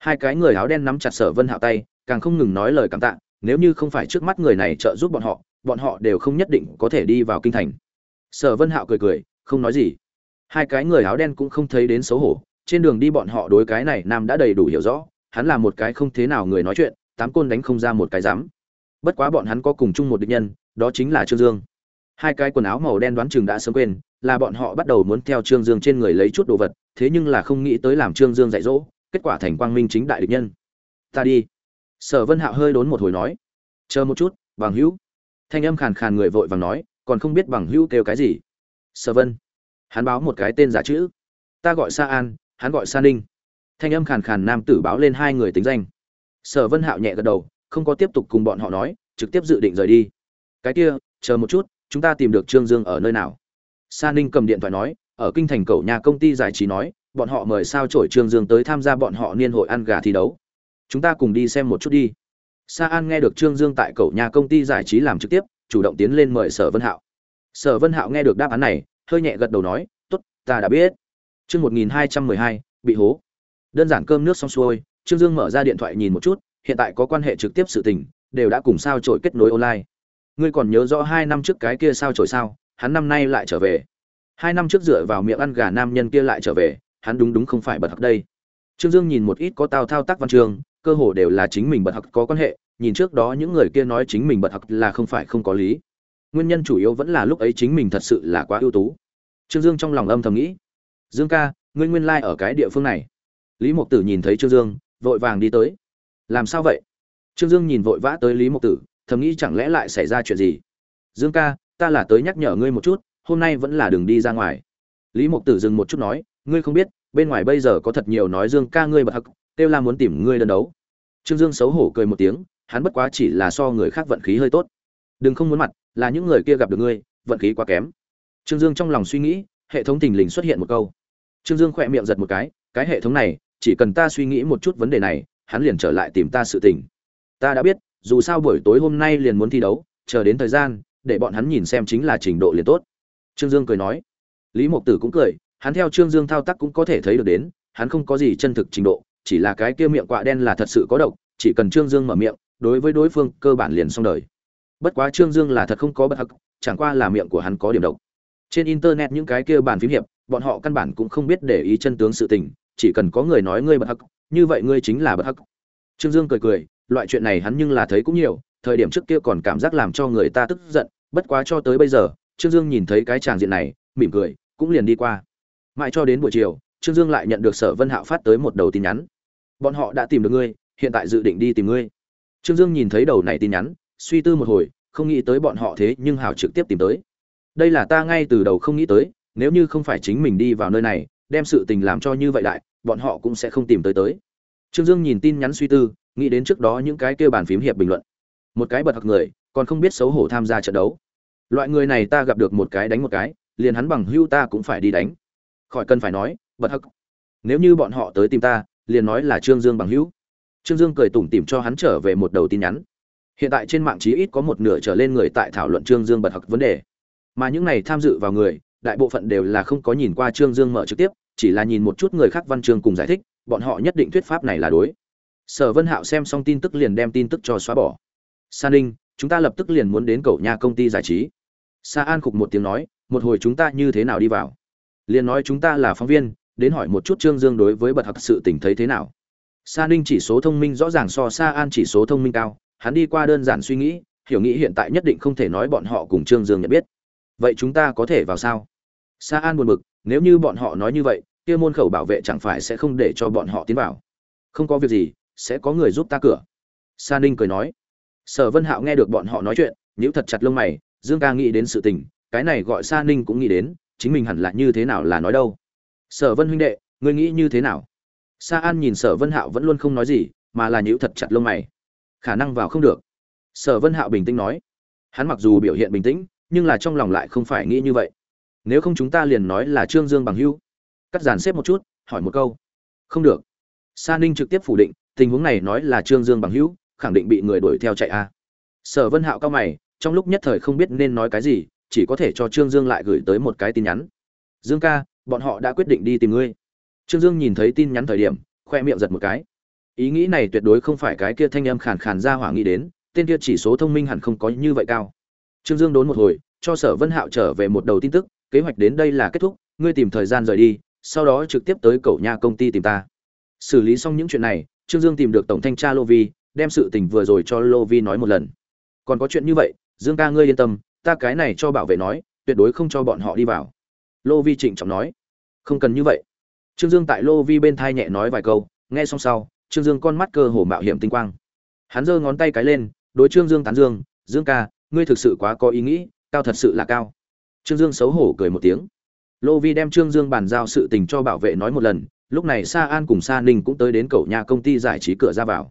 hai cái người áo đen nắm chặt sở vân hạo tay, càng không ngừng nói lời cảm tạ, nếu như không phải trước mắt người này trợ giúp bọn họ bọn họ đều không nhất định có thể đi vào kinh thành. Sở vân hạo cười cười, không nói gì. Hai cái người áo đen cũng không thấy đến xấu hổ, trên đường đi bọn họ đối cái này nam đã đầy đủ hiểu rõ, hắn là một cái không thế nào người nói chuyện, tám côn đánh không ra một cái dám. Bất quá bọn hắn có cùng chung một địch nhân, đó chính là trương dương. Hai cái quần áo màu đen đoán chừng đã sớm quên, là bọn họ bắt đầu muốn theo trương dương trên người lấy chút đồ vật, thế nhưng là không nghĩ tới làm trương dương dạy dỗ kết quả thành quang minh chính đại địch nhân. Ta đi. Sở vân hạo hơi đốn một hồi nói. Chờ một chút, bằng hữu. Thanh âm khàn khàn người vội vàng nói, còn không biết bằng hữu kêu cái gì. Sở vân. Hắn báo một cái tên giả chữ. Ta gọi sa an, hắn gọi sa ninh. Thanh âm khàn khàn nam tử báo lên hai người tính danh. Sở vân hạo nhẹ gật đầu, không có tiếp tục cùng bọn họ nói, trực tiếp dự định rời đi. Cái kia, chờ một chút, chúng ta tìm được trương dương ở nơi nào? Sa ninh cầm điện thoại nói, ở kinh thành cầu nhà công ty giải trí nói bọn họ mời sao trổi trương dương tới tham gia bọn họ niên hội ăn gà thi đấu. Chúng ta cùng đi xem một chút đi. Sa an nghe được trương dương tại cầu nhà công ty giải trí làm trực tiếp, chủ động tiến lên mời sở vân hạo. Sở vân hạo nghe được đáp án này, hơi nhẹ gật đầu nói t ố t ta đã biết. Chương một nghìn hai trăm mười hai, bị hố. Đơn giản cơm nước xong xuôi, trương dương mở ra điện thoại nhìn một chút, hiện tại có quan hệ trực tiếp sự tình, đều đã cùng sao trổi kết nối online. Ngươi còn nhớ rõ hai năm trước cái kia sao trổi sao, hắn năm nay lại trở về. Hai năm trước dựa vào miệng ăn gà nam nhân kia lại trở về hắn đúng đúng không phải bật học đây. Trương dương nhìn một ít có tao thao tác văn trường, cơ hồ đều là chính mình bật học có quan hệ nhìn trước đó những người kia nói chính mình bật học là không phải không có lý. Nguyên nhân chủ yếu vẫn là lúc ấy chính mình thật sự là quá ưu tú. Trương dương trong lòng âm thầm nghĩ dương ca ngươi nguyên lai、like、ở cái địa phương này. Lý mộc tử nhìn thấy trương dương vội vàng đi tới. Làm sao vậy? Trương dương nhìn vội vã tới lý mộc tử thầm nghĩ chẳng lẽ lại xảy ra chuyện gì? Dương ca ta là tới nhắc nhở ngươi một chút hôm nay vẫn là đường đi ra ngoài. Lý mộc tử dừng một chút nói ngươi không biết, bên ngoài bây giờ có thật nhiều nói dương ca ngươi bật hắc, kêu la muốn tìm ngươi đơn đấu. Trương dương xấu hổ cười một tiếng, hắn bất quá chỉ là so người khác vận khí hơi tốt. Đừng không muốn mặt, là những người kia gặp được ngươi, vận khí quá kém. Trương dương trong lòng suy nghĩ, hệ thống tình lình xuất hiện một câu. Trương dương khỏe miệng giật một cái cái hệ thống này, chỉ cần ta suy nghĩ một chút vấn đề này, hắn liền trở lại tìm ta sự tình. Ta đã biết, dù sao buổi tối hôm nay liền muốn thi đấu, chờ đến thời gian, để bọn hắn nhìn xem chính là trình độ liền tốt. Trương dương cười nói. Lý mộc tử cũng cười hắn theo trương dương thao tác cũng có thể thấy được đến, hắn không có gì chân thực trình độ, chỉ là cái kia miệng quạ đen là thật sự có độc, chỉ cần trương dương mở miệng, đối với đối phương cơ bản liền xong đời. Bất quá trương dương là thật không có bất hắc, chẳng qua là miệng của hắn có điểm độc. Trên internet những cái kia bản phím hiệp, bọn họ căn bản cũng không biết để ý chân tướng sự tình, chỉ cần có người nói ngươi bất hắc, như vậy ngươi chính là bất hắc. Trương dương cười cười, loại chuyện này hắn nhưng là thấy cũng nhiều, thời điểm trước kia còn cảm giác làm cho người ta tức giận, bất quá cho tới bây giờ, trương dương nhìn thấy cái tràng diện này, mỉm cười, cũng liền đi qua mãi cho đến buổi chiều, trương dương lại nhận được sở vân hạo phát tới một đầu tin nhắn. Bọn họ đã tìm được ngươi, hiện tại dự định đi tìm ngươi. Trương dương nhìn thấy đầu này tin nhắn, suy tư một hồi, không nghĩ tới bọn họ thế nhưng hào trực tiếp tìm tới. Đây là ta ngay từ đầu không nghĩ tới, nếu như không phải chính mình đi vào nơi này, đem sự tình làm cho như vậy đại, bọn họ cũng sẽ không tìm tới tới. Trương dương nhìn tin nhắn suy tư, nghĩ đến trước đó những cái kêu bàn phím hiệp bình luận. Một cái bật hặc người, còn không biết xấu hổ tham gia trận đấu. Loại người này ta gặp được một cái đánh một cái, liền hắn bằng hưu ta cũng phải đi đánh khỏi cần phải nói, bật hắc nếu như bọn họ tới tìm ta, liền nói là trương dương bằng hữu. Trương dương cười tủm tỉm cho hắn trở về một đầu tin nhắn. Hiện tại trên mạng chí ít có một nửa trở lên người tại thảo luận trương dương bật hặc vấn đề. Mà những này tham dự vào người, đại bộ phận đều là không có nhìn qua trương dương mở trực tiếp, chỉ là nhìn một chút người khác văn chương cùng giải thích, bọn họ nhất định thuyết pháp này là đối. Sở vân hạo xem xong tin tức liền đem tin tức cho xóa bỏ. Sa ninh, chúng ta lập tức liền muốn đến cầu nhà công ty giải trí. Sa an khục một tiếng nói, một hồi chúng ta như thế nào đi vào? Liền nói chúng ta là phóng viên, đến hỏi một chút trương dương đối với bật học sự tình thấy thế nào. Sa ninh chỉ số thông minh rõ ràng so sa an chỉ số thông minh cao, hắn đi qua đơn giản suy nghĩ, hiểu nghĩ hiện tại nhất định không thể nói bọn họ cùng trương dương nhận biết. Vậy chúng ta có thể vào sao? Sa an buồn bực, nếu như bọn họ nói như vậy, kia môn khẩu bảo vệ chẳng phải sẽ không để cho bọn họ tiến vào. Không có việc gì, sẽ có người giúp ta cửa. Sa ninh cười nói. Sở vân hạo nghe được bọn họ nói chuyện, nhíu thật chặt lông mày, dương ca nghĩ đến sự tình, cái này gọi sa ninh cũng nghĩ đến chính mình hẳn là như thế nào là nói đâu. Sở vân huynh đệ, ngươi nghĩ như thế nào? Sa an nhìn sở vân hạo vẫn luôn không nói gì, mà là nhíu thật chặt lông mày. Khả năng vào không được. Sở vân hạo bình tĩnh nói. Hắn mặc dù biểu hiện bình tĩnh, nhưng là trong lòng lại không phải nghĩ như vậy. Nếu không chúng ta liền nói là trương dương bằng hưu cắt dàn xếp một chút, hỏi một câu. Không được. Sa ninh trực tiếp phủ định, tình huống này nói là trương dương bằng hữu, khẳng định bị người đuổi theo chạy a sở vân hạo cao mày, trong lúc nhất thời không biết nên nói cái gì chỉ có thể cho trương dương lại gửi tới một cái tin nhắn. Dương ca, bọn họ đã quyết định đi tìm ngươi. Trương dương nhìn thấy tin nhắn thời điểm, khoe miệng giật một cái. Ý nghĩ này tuyệt đối không phải cái kia thanh âm khàn khàn ra hỏa nghĩ đến, tên kia chỉ số thông minh hẳn không có như vậy cao. Trương dương đốn một hồi, cho sở vân hạo trở về một đầu tin tức, kế hoạch đến đây là kết thúc, ngươi tìm thời gian rời đi, sau đó trực tiếp tới cậu nhà công ty tìm ta. Xử lý xong những chuyện này, trương dương tìm được tổng thanh tra lô vi, đem sự tình vừa rồi cho lô vi nói một lần. Còn có chuyện như vậy, dương ca ngươi yên tâm ta cái này cho bảo vệ nói, tuyệt đối không cho bọn họ đi vào. Lô vi trịnh trọng nói. Không cần như vậy. Trương dương tại lô vi bên thai nhẹ nói vài câu, nghe xong sau, trương dương con mắt cơ hồ mạo hiểm tinh quang. Hắn giơ ngón tay cái lên, đối trương dương tán dương dương ca, ngươi thực sự quá có ý nghĩ, cao thật sự là cao. Trương dương xấu hổ cười một tiếng. Lô vi đem trương dương bàn giao sự tình cho bảo vệ nói một lần, lúc này sa an cùng sa ninh cũng tới đến cầu nhà công ty giải trí cửa ra vào.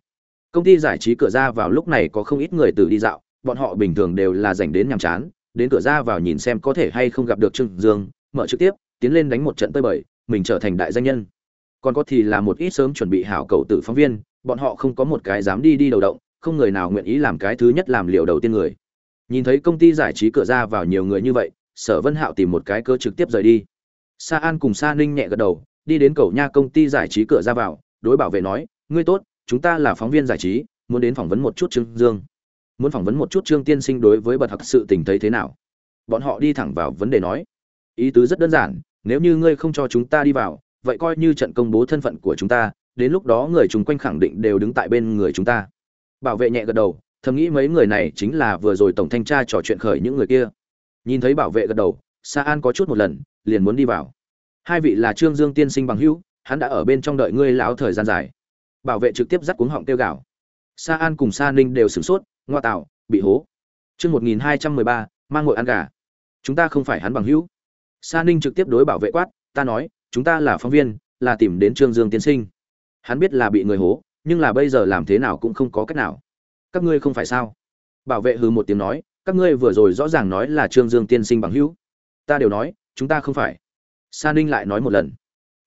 Công ty giải trí cửa ra vào lúc này có không ít người từ đi dạo bọn họ bình thường đều là dành đến nhàm chán, đến cửa ra vào nhìn xem có thể hay không gặp được trương dương, mở trực tiếp, tiến lên đánh một trận tơi bời, mình trở thành đại danh nhân. Còn có thì là một ít sớm chuẩn bị hảo cầu tử phóng viên, bọn họ không có một cái dám đi đi đầu động, không người nào nguyện ý làm cái thứ nhất làm liệu đầu tiên người. Nhìn thấy công ty giải trí cửa ra vào nhiều người như vậy, sở vân hạo tìm một cái cơ trực tiếp rời đi. Sa an cùng sa ninh nhẹ gật đầu, đi đến cầu nha công ty giải trí cửa ra vào, đối bảo vệ nói, ngươi tốt, chúng ta là phóng viên giải trí, muốn đến phỏng vấn một chút trương dương muốn phỏng vấn một chút trương tiên sinh đối với bật thật sự tình thấy thế nào? Bọn họ đi thẳng vào vấn đề nói. Ý tứ rất đơn giản, nếu như ngươi không cho chúng ta đi vào, vậy coi như trận công bố thân phận của chúng ta, đến lúc đó người chung quanh khẳng định đều đứng tại bên người chúng ta. Bảo vệ nhẹ gật đầu, thầm nghĩ mấy người này chính là vừa rồi tổng thanh tra trò chuyện khởi những người kia. Nhìn thấy bảo vệ gật đầu, sa an có chút một lần, liền muốn đi vào. Hai vị là trương dương tiên sinh bằng hữu, hắn đã ở bên trong đợi ngươi lão thời gian dài. Bảo vệ trực tiếp dắt cuống họng tiêu gạo sa an cùng sa ninh đều sửng sốt ngoa tạo bị hố. Chương một nghìn hai trăm mười ba, mang ngồi ăn gà. Chúng ta không phải hắn bằng hữu. Sa ninh trực tiếp đối bảo vệ quát, ta nói, chúng ta là phóng viên, là tìm đến trương dương tiên sinh. Hắn biết là bị người hố, nhưng là bây giờ làm thế nào cũng không có cách nào. Các ngươi không phải sao? Bảo vệ hừ một tiếng nói, các ngươi vừa rồi rõ ràng nói là trương dương tiên sinh bằng hữu. Ta đều nói, chúng ta không phải. Sa ninh lại nói một lần.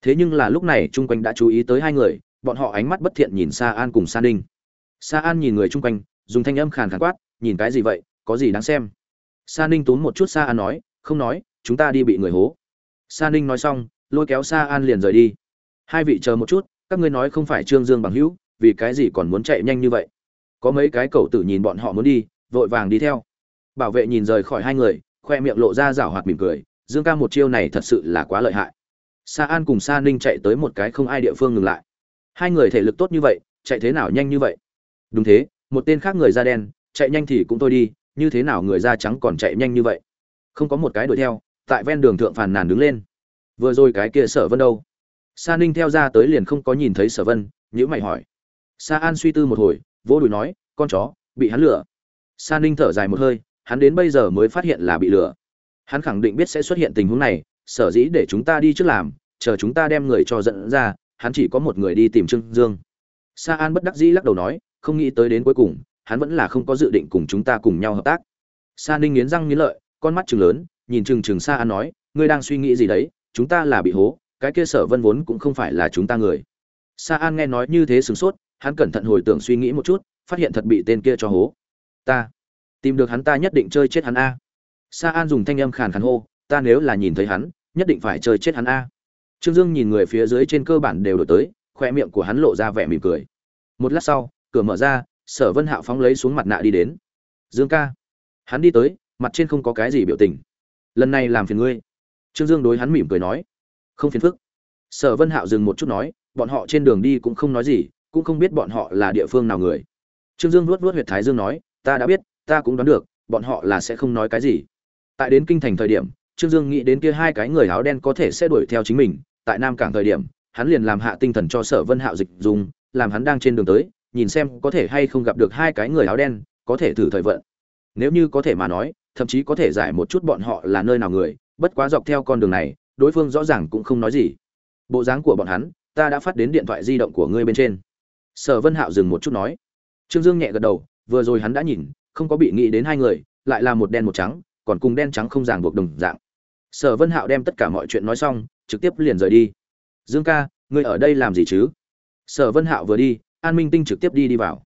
Thế nhưng là lúc này chung quanh đã chú ý tới hai người, bọn họ ánh mắt bất thiện nhìn sa an cùng sa ninh. Sa an nhìn người chung quanh dùng thanh âm khàn khàn quát, nhìn cái gì vậy? Có gì đáng xem? Sa ninh tốn một chút sa an nói, không nói, chúng ta đi bị người hố. Sa ninh nói xong, lôi kéo sa an liền rời đi. Hai vị chờ một chút, các ngươi nói không phải trương dương bằng hữu, vì cái gì còn muốn chạy nhanh như vậy? Có mấy cái cậu tử nhìn bọn họ muốn đi, vội vàng đi theo. Bảo vệ nhìn rời khỏi hai người, khoe miệng lộ ra rảo hoạt mỉm cười, dương ca một chiêu này thật sự là quá lợi hại. Sa an cùng sa ninh chạy tới một cái không ai địa phương ngừng lại. Hai người thể lực tốt như vậy, chạy thế nào nhanh như vậy? Đúng thế một tên khác người da đen, chạy nhanh thì cũng thôi đi, như thế nào người da trắng còn chạy nhanh như vậy? Không có một cái đuổi theo, tại ven đường thượng phàn nàn đứng lên. Vừa rồi cái kia sở vân đâu? Sa ninh theo ra tới liền không có nhìn thấy sở vân nhữ mày hỏi. Sa an suy tư một hồi, vỗ đùi nói, con chó, bị hắn lừa. Sa ninh thở dài một hơi, hắn đến bây giờ mới phát hiện là bị lừa. Hắn khẳng định biết sẽ xuất hiện tình huống này, sở dĩ để chúng ta đi trước làm, chờ chúng ta đem người cho dẫn ra, hắn chỉ có một người đi tìm trương dương. Sa an bất đắc dĩ lắc đầu nói không nghĩ tới đến cuối cùng, hắn vẫn là không có dự định cùng chúng ta cùng nhau hợp tác. Sa ninh nghiến răng nghiến lợi, con mắt chừng lớn, nhìn chừng chừng sa an nói, ngươi đang suy nghĩ gì đấy? Chúng ta là bị hố, cái kia sở vân vốn cũng không phải là chúng ta người. Sa an nghe nói như thế sửng sốt, hắn cẩn thận hồi tưởng suy nghĩ một chút, phát hiện thật bị tên kia cho hố. Ta, tìm được hắn ta nhất định chơi chết hắn a. Sa an dùng thanh âm khàn khàn hô, ta nếu là nhìn thấy hắn, nhất định phải chơi chết hắn a. Trương dương nhìn người phía dưới trên cơ bản đều đổi tới khoe miệng của hắn lộ ra vẻ mỉm cười. Một lát sau cửa mở ra, sở vân hạo phóng lấy xuống mặt nạ đi đến. Dương ca, hắn đi tới, mặt trên không có cái gì biểu tình. Lần này làm phiền ngươi. Trương dương đối hắn mỉm cười nói. Không phiền phức. Sở vân hạo dừng một chút nói, bọn họ trên đường đi cũng không nói gì, cũng không biết bọn họ là địa phương nào người. Trương dương luốt luốt huyệt thái dương nói, ta đã biết, ta cũng đoán được, bọn họ là sẽ không nói cái gì. Tại đến kinh thành thời điểm, trương dương nghĩ đến kia hai cái người áo đen có thể sẽ đuổi theo chính mình. Tại nam cảng thời điểm, hắn liền làm hạ tinh thần cho sở vân hạo dịch dùng, làm hắn đang trên đường tới nhìn xem có thể hay không gặp được hai cái người áo đen, có thể thử thời vận. Nếu như có thể mà nói, thậm chí có thể giải một chút bọn họ là nơi nào người, bất quá dọc theo con đường này, đối phương rõ ràng cũng không nói gì. Bộ dáng của bọn hắn, ta đã phát đến điện thoại di động của ngươi bên trên. Sở vân hạo dừng một chút nói. Trương dương nhẹ gật đầu, vừa rồi hắn đã nhìn, không có bị nghĩ đến hai người, lại là một đen một trắng, còn cùng đen trắng không ràng buộc đồng dạng. Sở vân hạo đem tất cả mọi chuyện nói xong, trực tiếp liền rời đi. Dương ca, ngươi ở đây làm gì chứ? Sở vân hạo vừa đi an minh tinh trực tiếp đi đi vào.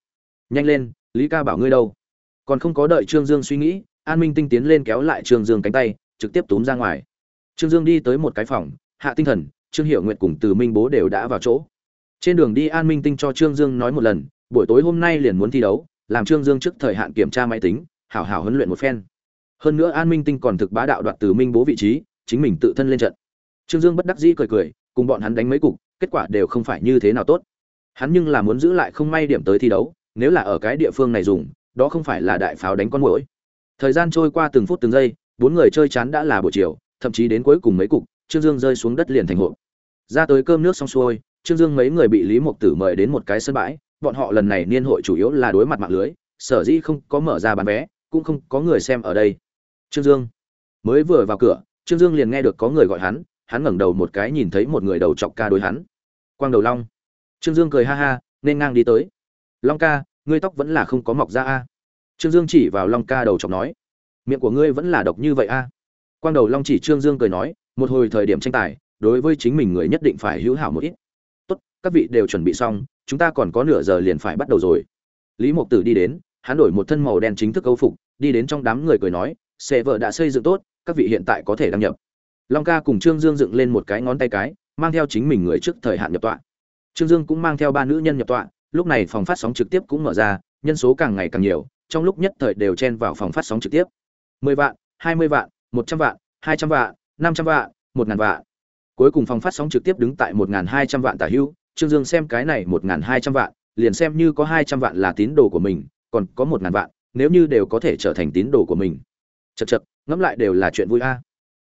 Nhanh lên, lý ca bảo ngươi đâu? Còn không có đợi trương dương suy nghĩ, an minh tinh tiến lên kéo lại trương dương cánh tay, trực tiếp túm ra ngoài. Trương dương đi tới một cái phòng, hạ tinh thần, trương hiệu nguyện cùng từ minh bố đều đã vào chỗ. Trên đường đi an minh tinh cho trương dương nói một lần, buổi tối hôm nay liền muốn thi đấu, làm trương dương trước thời hạn kiểm tra máy tính, hảo hảo huấn luyện một phen. Hơn nữa an minh tinh còn thực bá đạo đoạt từ minh bố vị trí, chính mình tự thân lên trận. Trương dương bất đắc dĩ cười cười, cùng bọn hắn đánh mấy cục, kết quả đều không phải như thế nào tốt hắn nhưng là muốn giữ lại không may điểm tới thi đấu, nếu là ở cái địa phương này dùng, đó không phải là đại pháo đánh con mũi thời gian trôi qua từng phút từng giây, bốn người chơi chán đã là buổi chiều, thậm chí đến cuối cùng mấy cục, trương dương rơi xuống đất liền thành hộp. Ra tới cơm nước xong xuôi, trương dương mấy người bị lý mộc tử mời đến một cái sân bãi, bọn họ lần này niên hội chủ yếu là đối mặt mạng lưới, sở dĩ không có mở ra bán vé, cũng không có người xem ở đây. Trương dương mới vừa vào cửa, trương dương liền nghe được có người gọi hắn hắn ngẩng đầu một cái nhìn thấy một người đầu chọc ca đối hắn. Quang đầu long trương dương cười ha ha, nên ngang đi tới. Long ca, ngươi tóc vẫn là không có mọc ra a. Trương dương chỉ vào long ca đầu chọc nói. Miệng của ngươi vẫn là độc như vậy a. Quang đầu long chỉ trương dương cười nói, một hồi thời điểm tranh tài, đối với chính mình người nhất định phải hữu hảo một ít. Tốt, các vị đều chuẩn bị xong, chúng ta còn có nửa giờ liền phải bắt đầu rồi. Lý mộc tử đi đến, hắn đổi một thân màu đen chính thức câu phục, đi đến trong đám người cười nói xe vợ đã xây dựng tốt, các vị hiện tại có thể đăng nhập. Long ca cùng trương dương dựng lên một cái ngón tay cái, mang theo chính mình người trước thời hạn nhập tọa trương dương cũng mang theo ba nữ nhân nhập tọa lúc này phòng phát sóng trực tiếp cũng mở ra nhân số càng ngày càng nhiều trong lúc nhất thời đều chen vào phòng phát sóng trực tiếp. mười vạn hai mươi vạn một trăm vạn hai trăm vạn năm trăm vạn một ngàn vạn. Cuối cùng phòng phát sóng trực tiếp đứng tại một ngàn hai trăm vạn tả hữu trương dương xem cái này một ngàn hai trăm vạn liền xem như có hai trăm vạn là tín đồ của mình còn có một ngàn vạn nếu như đều có thể trở thành tín đồ của mình. Chậc chậc, ngẫm lại đều là chuyện vui a.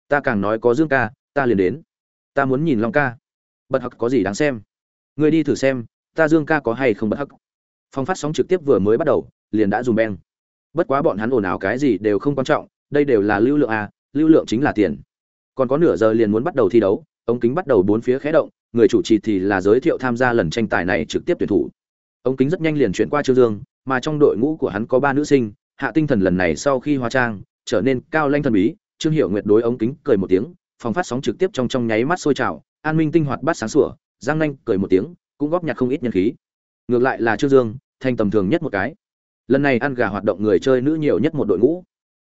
Ta càng nói có dương ca ta liền đến. Ta muốn nhìn long ca. Bật học có gì đáng xem? Người đi thử xem, ta dương ca có hay không bất hắc. phong phát sóng trực tiếp vừa mới bắt đầu, liền đã dùng beng bất quá bọn hắn ồn ào cái gì đều không quan trọng, đây đều là lưu lượng à? lưu lượng chính là tiền còn có nửa giờ liền muốn bắt đầu thi đấu, ống kính bắt đầu bốn phía khé động, người chủ trì thì là giới thiệu tham gia lần tranh tài này trực tiếp tuyển thủ ống kính rất nhanh liền chuyển qua trương dương, mà trong đội ngũ của hắn có ba nữ sinh, hạ tinh thần lần này sau khi hóa trang, trở nên cao lanh thần bí, trương hiệu nguyệt đối ống kính cười một tiếng phòng phát sóng trực tiếp trong trong nháy mắt sôi trào, an minh tinh hoạt bát sáng sủa giang nanh cười một tiếng, cũng góp nhặt không ít nhân khí. Ngược lại là trương dương, thành tầm thường nhất một cái. Lần này ăn gà hoạt động người chơi nữ nhiều nhất một đội ngũ.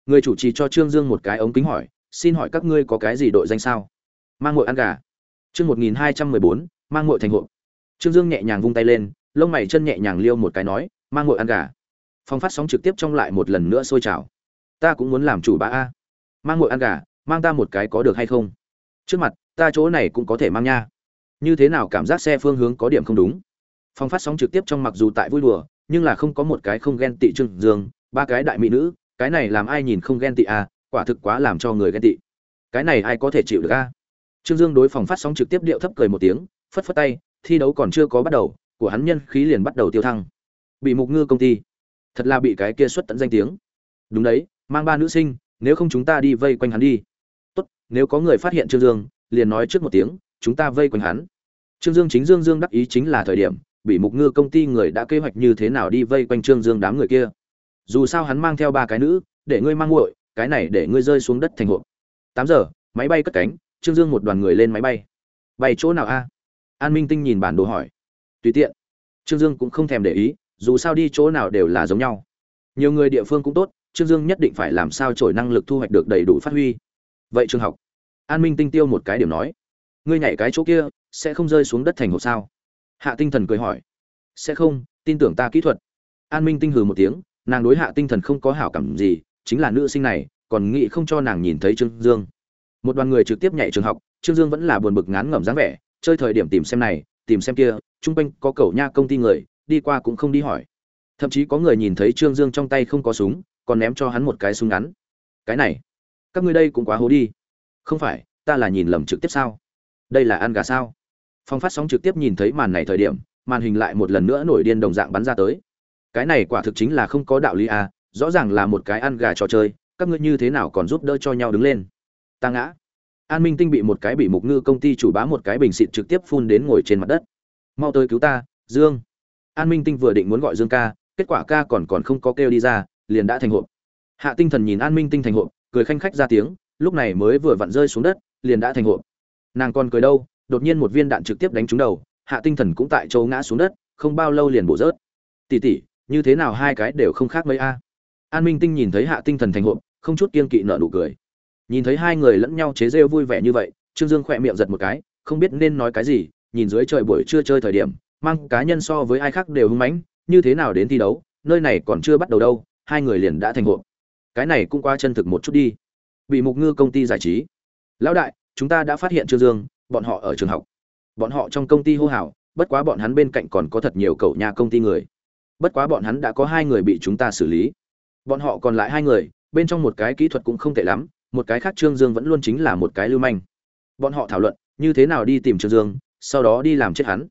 Người chủ trì cho trương dương một cái ống kính hỏi, xin hỏi các ngươi có cái gì đội danh sao? Mang ngội ăn gà. Chương một nghìn hai trăm mười bốn, mang ngội thành hộ. Trương dương nhẹ nhàng vung tay lên, lông mày chân nhẹ nhàng liêu một cái nói, mang ngội ăn gà. Phong phát sóng trực tiếp trong lại một lần nữa sôi trào. Ta cũng muốn làm chủ bá a. Mang ngội ăn gà, mang ta một cái có được hay không? Trước mặt, ta chỗ này cũng có thể mang nha như thế nào cảm giác xe phương hướng có điểm không đúng. Phong phát sóng trực tiếp trong mặc dù tại vui đùa, nhưng là không có một cái không ghen tị trương dương, ba cái đại mỹ nữ, cái này làm ai nhìn không ghen tị à quả thực quá làm cho người ghen tị. Cái này ai có thể chịu được a trương dương đối phòng phát sóng trực tiếp điệu thấp cười một tiếng, phất phất tay, thi đấu còn chưa có bắt đầu, của hắn nhân khí liền bắt đầu tiêu thăng. Bị mục ngư công ty. Thật là bị cái kia xuất tận danh tiếng. Đúng đấy, mang ba nữ sinh, nếu không chúng ta đi vây quanh hắn đi. Tốt, nếu có người phát hiện trương dương, liền nói trước một tiếng chúng ta vây quanh hắn. Trương dương chính dương dương đắc ý chính là thời điểm, bị mục ngư công ty người đã kế hoạch như thế nào đi vây quanh trương dương đám người kia. Dù sao hắn mang theo ba cái nữ, để ngươi mang nguội cái này để ngươi rơi xuống đất thành hộp. Tám giờ, máy bay cất cánh, trương dương một đoàn người lên máy bay. Bay chỗ nào a? An minh tinh nhìn bản đồ hỏi. Tùy tiện. Trương dương cũng không thèm để ý, dù sao đi chỗ nào đều là giống nhau. Nhiều người địa phương cũng tốt, trương dương nhất định phải làm sao trổi năng lực thu hoạch được đầy đủ phát huy. Vậy trường học, an minh tinh tiêu một cái điểm nói ngươi nhảy cái chỗ kia, sẽ không rơi xuống đất thành hộp sao? Hạ tinh thần cười hỏi. Sẽ không, tin tưởng ta kỹ thuật. An minh tinh hừ một tiếng, nàng đối hạ tinh thần không có hảo cảm gì, chính là nữ sinh này, còn nghĩ không cho nàng nhìn thấy trương dương. Một đoàn người trực tiếp nhảy trường học, trương dương vẫn là buồn bực ngán ngẩm dáng vẻ, chơi thời điểm tìm xem này, tìm xem kia, chung quanh có cầu nha công ty người, đi qua cũng không đi hỏi. Thậm chí có người nhìn thấy trương dương trong tay không có súng, còn ném cho hắn một cái súng ngắn. Cái này, các ngươi đây cũng quá hố đi. Không phải, ta là nhìn lầm trực tiếp sao? Đây là ăn gà sao? Phong phát sóng trực tiếp nhìn thấy màn này thời điểm, màn hình lại một lần nữa nổi điên đồng dạng bắn ra tới. Cái này quả thực chính là không có đạo lý à rõ ràng là một cái ăn gà trò chơi, các ngươi như thế nào còn giúp đỡ cho nhau đứng lên? Ta ngã. An minh tinh bị một cái bị mục ngư công ty chủ bá một cái bình xịt trực tiếp phun đến ngồi trên mặt đất. Mau tới cứu ta, dương. An minh tinh vừa định muốn gọi dương ca, kết quả ca còn còn không có kêu đi ra, liền đã thành hộp. Hạ tinh thần nhìn an minh tinh thành hộp, cười khanh khách ra tiếng, lúc này mới vừa vặn rơi xuống đất, liền đã thành hộp nàng còn cười đâu, đột nhiên một viên đạn trực tiếp đánh trúng đầu, hạ tinh thần cũng tại chỗ ngã xuống đất, không bao lâu liền bổ rớt. Tỉ tỉ như thế nào hai cái đều không khác mấy a? An minh tinh nhìn thấy hạ tinh thần thành hộp, không chút kiên kỵ nợ nụ cười. Nhìn thấy hai người lẫn nhau chế rêu vui vẻ như vậy, trương dương khỏe miệng giật một cái, không biết nên nói cái gì, nhìn dưới trời buổi trưa chơi thời điểm, mang cá nhân so với ai khác đều hưng mãnh, như thế nào đến thi đấu, nơi này còn chưa bắt đầu đâu, hai người liền đã thành hộp. Cái này cũng qua chân thực một chút đi. Bị mục ngư công ty giải trí. Lão đại chúng ta đã phát hiện trương dương, bọn họ ở trường học. Bọn họ trong công ty hô hào, bất quá bọn hắn bên cạnh còn có thật nhiều cậu nhà công ty người. Bất quá bọn hắn đã có hai người bị chúng ta xử lý. Bọn họ còn lại hai người, bên trong một cái kỹ thuật cũng không tệ lắm, một cái khác trương dương vẫn luôn chính là một cái lưu manh. Bọn họ thảo luận, như thế nào đi tìm trương dương, sau đó đi làm chết hắn.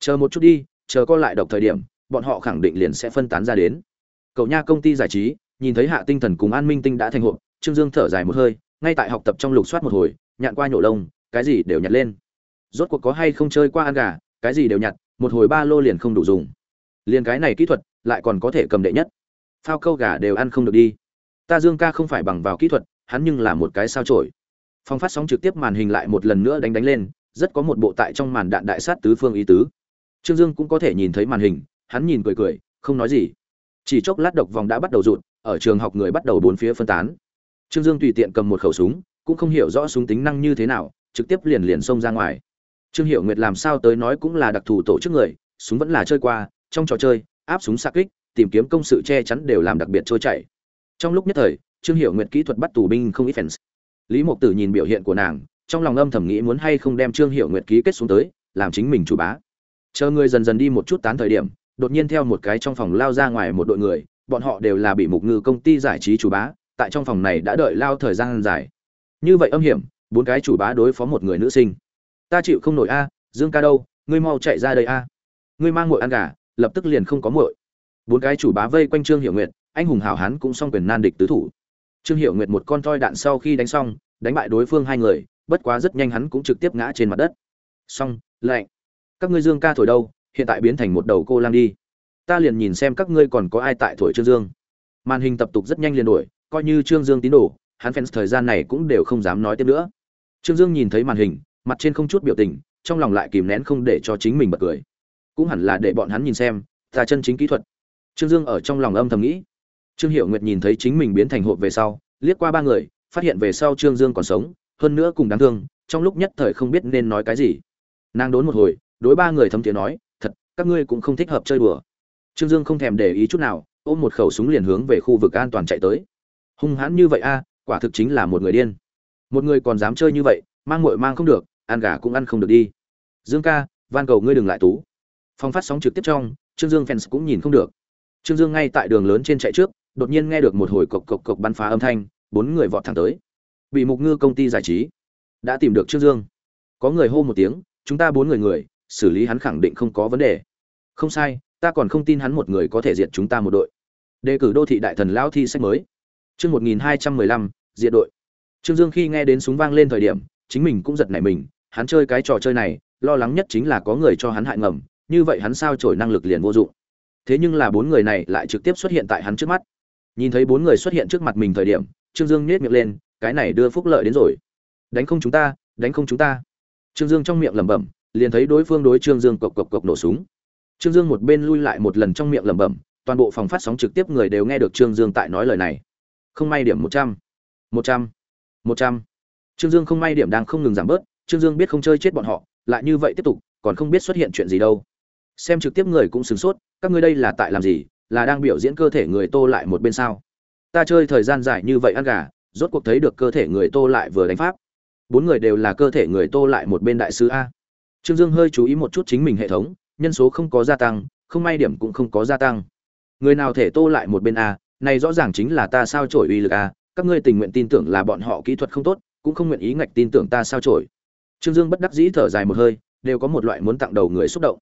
Chờ một chút đi, chờ co lại độc thời điểm, bọn họ khẳng định liền sẽ phân tán ra đến. Cậu nha công ty giải trí, nhìn thấy hạ tinh thần cùng an minh tinh đã thành hộp, trương dương thở dài một hơi, ngay tại học tập trong lục soát một hồi nhạn qua nhổ lông, cái gì đều nhặt lên. Rốt cuộc có hay không chơi qua ăn gà, cái gì đều nhặt, một hồi ba lô liền không đủ dùng. Liền cái này kỹ thuật, lại còn có thể cầm đệ nhất. Phao câu gà đều ăn không được đi. Ta dương ca không phải bằng vào kỹ thuật, hắn nhưng là một cái sao trổi phong phát sóng trực tiếp màn hình lại một lần nữa đánh đánh lên, rất có một bộ tại trong màn đạn đại sát tứ phương ý tứ. Trương dương cũng có thể nhìn thấy màn hình, hắn nhìn cười cười, không nói gì. Chỉ chốc lát độc vòng đã bắt đầu rụt, ở trường học người bắt đầu bốn phía phân tán. Trương dương tùy tiện cầm một khẩu súng cũng không hiểu rõ súng tính năng như thế nào, trực tiếp liền liền xông ra ngoài. Trương hiệu nguyệt làm sao tới nói cũng là đặc thù tổ chức người, súng vẫn là chơi qua, trong trò chơi, áp súng xa kích, tìm kiếm công sự che chắn đều làm đặc biệt trôi chảy. Trong lúc nhất thời, trương hiệu nguyệt kỹ thuật bắt tù binh không ít fans. Lý mộc tử nhìn biểu hiện của nàng, trong lòng âm thầm nghĩ muốn hay không đem trương hiệu nguyệt ký kết xuống tới, làm chính mình chủ bá. Chờ người dần dần đi một chút tán thời điểm, đột nhiên theo một cái trong phòng lao ra ngoài một đội người, bọn họ đều là bị mục ngư công ty giải trí chủ bá, tại trong phòng này đã đợi lao thời gian dài như vậy âm hiểm, bốn cái chủ bá đối phó một người nữ sinh. Ta chịu không nổi a, dương ca đâu, ngươi mau chạy ra đây a. Ngươi mang muội ăn gà, lập tức liền không có muội. Bốn cái chủ bá vây quanh trương hiệu nguyệt, anh hùng hảo hán cũng xong quyền nan địch tứ thủ. Trương hiệu nguyệt một con toi đạn sau khi đánh xong, đánh bại đối phương hai người, bất quá rất nhanh hắn cũng trực tiếp ngã trên mặt đất. Xong, lạnh. Các ngươi dương ca thổi đâu, hiện tại biến thành một đầu cô lang đi. Ta liền nhìn xem các ngươi còn có ai tại thổi trương dương. Màn hình tập tục rất nhanh liền đổi, coi như trương dương tín đồ hắn fans thời gian này cũng đều không dám nói tiếp nữa. Trương dương nhìn thấy màn hình, mặt trên không chút biểu tình, trong lòng lại kìm nén không để cho chính mình bật cười. Cũng hẳn là để bọn hắn nhìn xem, ta chân chính kỹ thuật. Trương dương ở trong lòng âm thầm nghĩ. Trương Hiểu nguyệt nhìn thấy chính mình biến thành hộp về sau, liếc qua ba người, phát hiện về sau trương dương còn sống, hơn nữa cùng đáng thương, trong lúc nhất thời không biết nên nói cái gì. Nàng đốn một hồi, đối ba người thấm tiếng nói, thật, các ngươi cũng không thích hợp chơi đùa. Trương dương không thèm để ý chút nào, ôm một khẩu súng liền hướng về khu vực an toàn chạy tới. Hung hãn như vậy a quả thực chính là một người điên. Một người còn dám chơi như vậy, mang muội mang không được, ăn gà cũng ăn không được đi. Dương ca, van cầu ngươi đừng lại tú. Phong phát sóng trực tiếp trong, trương dương fans cũng nhìn không được. Trương dương ngay tại đường lớn trên chạy trước, đột nhiên nghe được một hồi cộc cộc cộc bắn phá âm thanh, bốn người vọt thẳng tới. Bị mục ngư công ty giải trí đã tìm được trương dương. Có người hô một tiếng, chúng ta bốn người người, xử lý hắn khẳng định không có vấn đề. Không sai, ta còn không tin hắn một người có thể diệt chúng ta một đội. Đề cử đô thị đại thần lão thi sách mới. Chương một nghìn hai trăm mười lăm diệt đội. Trương dương khi nghe đến súng vang lên thời điểm, chính mình cũng giật nảy mình, hắn chơi cái trò chơi này, lo lắng nhất chính là có người cho hắn hại ngầm, như vậy hắn sao trổi năng lực liền vô dụng. Thế nhưng là bốn người này lại trực tiếp xuất hiện tại hắn trước mắt. Nhìn thấy bốn người xuất hiện trước mặt mình thời điểm, trương dương nhếch miệng lên, cái này đưa phúc lợi đến rồi. Đánh không chúng ta, đánh không chúng ta. Trương dương trong miệng lẩm bẩm, liền thấy đối phương đối trương dương cộc cộc cộc nổ súng. Trương dương một bên lui lại một lần trong miệng lẩm bẩm, toàn bộ phòng phát sóng trực tiếp người đều nghe được trương dương tại nói lời này. Không may điểm một trăm một trăm. Một trăm. Trương dương không may điểm đang không ngừng giảm bớt, trương dương biết không chơi chết bọn họ, lại như vậy tiếp tục, còn không biết xuất hiện chuyện gì đâu. Xem trực tiếp người cũng sửng sốt, các ngươi đây là tại làm gì, là đang biểu diễn cơ thể người tô lại một bên sao? Ta chơi thời gian dài như vậy ăn gà, rốt cuộc thấy được cơ thể người tô lại vừa đánh pháp. Bốn người đều là cơ thể người tô lại một bên đại sứ a. Trương dương hơi chú ý một chút chính mình hệ thống, nhân số không có gia tăng, không may điểm cũng không có gia tăng. Người nào thể tô lại một bên a, này rõ ràng chính là ta sao trổi uy lực a các ngươi tình nguyện tin tưởng là bọn họ kỹ thuật không tốt, cũng không nguyện ý ngạch tin tưởng ta sao trổi trương dương bất đắc dĩ thở dài một hơi, đều có một loại muốn tặng đầu người xúc động.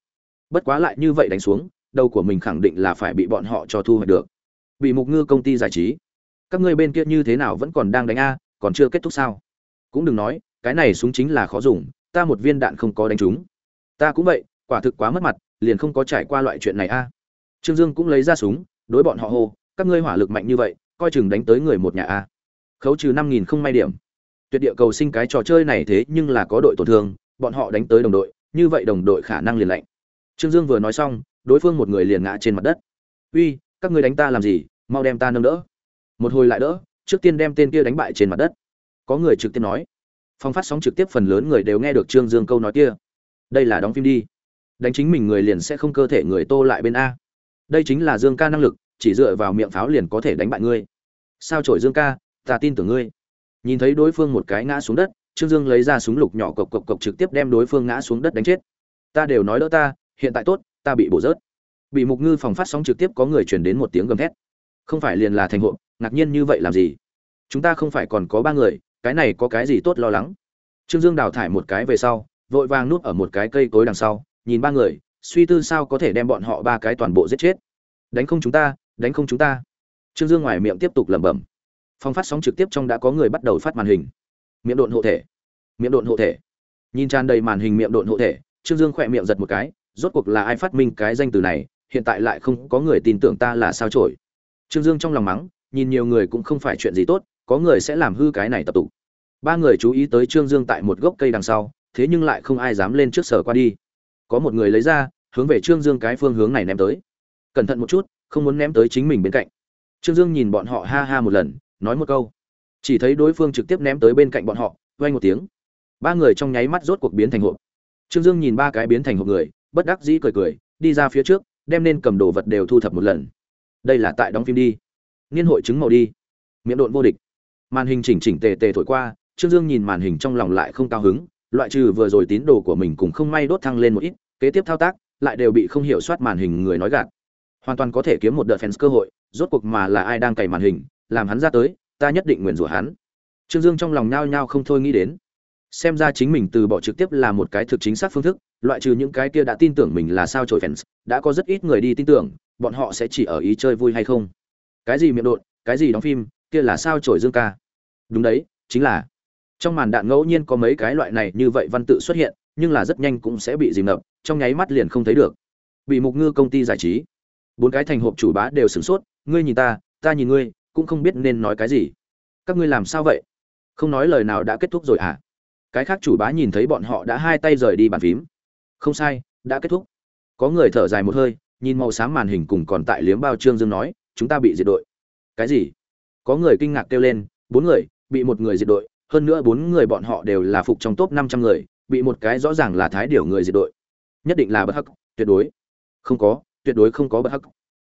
Bất quá lại như vậy đánh xuống, đầu của mình khẳng định là phải bị bọn họ cho thu hoạch được. Bị mục ngư công ty giải trí. Các ngươi bên kia như thế nào vẫn còn đang đánh a, còn chưa kết thúc sao? Cũng đừng nói, cái này súng chính là khó dùng, ta một viên đạn không có đánh trúng. Ta cũng vậy, quả thực quá mất mặt, liền không có trải qua loại chuyện này a. Trương dương cũng lấy ra súng, đối bọn họ hô, các ngươi hỏa lực mạnh như vậy coi chừng đánh tới người một nhà a. Khấu trừ năm nghìn không may điểm. Tuyệt địa cầu sinh cái trò chơi này thế nhưng là có đội tổn thương, bọn họ đánh tới đồng đội, như vậy đồng đội khả năng liền lạnh. Trương dương vừa nói xong, đối phương một người liền ngã trên mặt đất. Uy, các ngươi đánh ta làm gì? Mau đem ta nâng đỡ. Một hồi lại đỡ, trước tiên đem tên kia đánh bại trên mặt đất. Có người trực tiếp nói. Phong phát sóng trực tiếp phần lớn người đều nghe được trương dương câu nói kia. Đây là đóng phim đi. Đánh chính mình người liền sẽ không cơ thể người tô lại bên a. Đây chính là dương ca năng lực chỉ dựa vào miệng pháo liền có thể đánh bại ngươi. Sao trổi dương ca, ta tin tưởng ngươi. Nhìn thấy đối phương một cái ngã xuống đất, trương dương lấy ra súng lục nhỏ cộc cộc cộc trực tiếp đem đối phương ngã xuống đất đánh chết. Ta đều nói đỡ ta, hiện tại tốt, ta bị bổ rớt. Bị mục ngư phòng phát sóng trực tiếp có người truyền đến một tiếng gầm thét. Không phải liền là thành hộ, ngạc nhiên như vậy làm gì? Chúng ta không phải còn có ba người, cái này có cái gì tốt lo lắng? Trương dương đào thải một cái về sau, vội vàng núp ở một cái cây cối đằng sau, nhìn ba người, suy tư sao có thể đem bọn họ ba cái toàn bộ giết chết. Đánh không chúng ta đánh không chúng ta. Trương dương ngoài miệng tiếp tục lẩm bẩm. Phong phát sóng trực tiếp trong đã có người bắt đầu phát màn hình. Miệng độn hộ thể. Miệng độn hộ thể. Nhìn tràn đầy màn hình miệng độn hộ thể, trương dương khỏe miệng giật một cái, rốt cuộc là ai phát minh cái danh từ này, hiện tại lại không có người tin tưởng ta là sao trổi trương dương trong lòng mắng, nhìn nhiều người cũng không phải chuyện gì tốt, có người sẽ làm hư cái này tập tụ ba người chú ý tới trương dương tại một gốc cây đằng sau, thế nhưng lại không ai dám lên trước sở qua đi. Có một người lấy ra, hướng về trương dương cái phương hướng này ném tới. Cẩn thận một chút không muốn ném tới chính mình bên cạnh. Trương dương nhìn bọn họ ha ha một lần, nói một câu. Chỉ thấy đối phương trực tiếp ném tới bên cạnh bọn họ vay một tiếng. Ba người trong nháy mắt rốt cuộc biến thành hộp. Trương dương nhìn ba cái biến thành hộp người, bất đắc dĩ cười cười, đi ra phía trước, đem nên cầm đồ vật đều thu thập một lần. Đây là tại đóng phim đi. Niên hội chứng màu đi. Miệng độn vô địch. Màn hình chỉnh chỉnh tề tề thổi qua, trương dương nhìn màn hình trong lòng lại không cao hứng, loại trừ vừa rồi tín đồ của mình cũng không may đốt thăng lên một ít, kế tiếp thao tác, lại đều bị không hiểu soát màn hình người nói gạt hoàn toàn có thể kiếm một đợt fans cơ hội, rốt cuộc mà là ai đang cày màn hình, làm hắn ra tới, ta nhất định nguyền rủa hắn. Trương dương trong lòng nhao nhao không thôi nghĩ đến. Xem ra chính mình từ bỏ trực tiếp là một cái thực chính xác phương thức, loại trừ những cái kia đã tin tưởng mình là sao trổi fans, đã có rất ít người đi tin tưởng, bọn họ sẽ chỉ ở ý chơi vui hay không. Cái gì miệng đột cái gì đóng phim, kia là sao trổi dương ca. Đúng đấy, chính là. Trong màn đạn ngẫu nhiên có mấy cái loại này như vậy văn tự xuất hiện, nhưng là rất nhanh cũng sẽ bị dìm ngập, trong nháy mắt liền không thấy được. Bị mục ngư công ty giải trí bốn cái thành hộp chủ bá đều sửng sốt, ngươi nhìn ta ta nhìn ngươi, cũng không biết nên nói cái gì. Các ngươi làm sao vậy? Không nói lời nào đã kết thúc rồi à cái khác chủ bá nhìn thấy bọn họ đã hai tay rời đi bàn phím. Không sai, đã kết thúc. Có người thở dài một hơi, nhìn màu xám màn hình cùng còn tại liếm bao trương dương nói, chúng ta bị diệt đội. Cái gì? Có người kinh ngạc kêu lên, bốn người, bị một người diệt đội, hơn nữa bốn người bọn họ đều là phục trong top năm trăm người, bị một cái rõ ràng là thái điểu người diệt đội. Nhất định là bất hắc, tuyệt đối. Không có tuyệt đối không có bất hắc.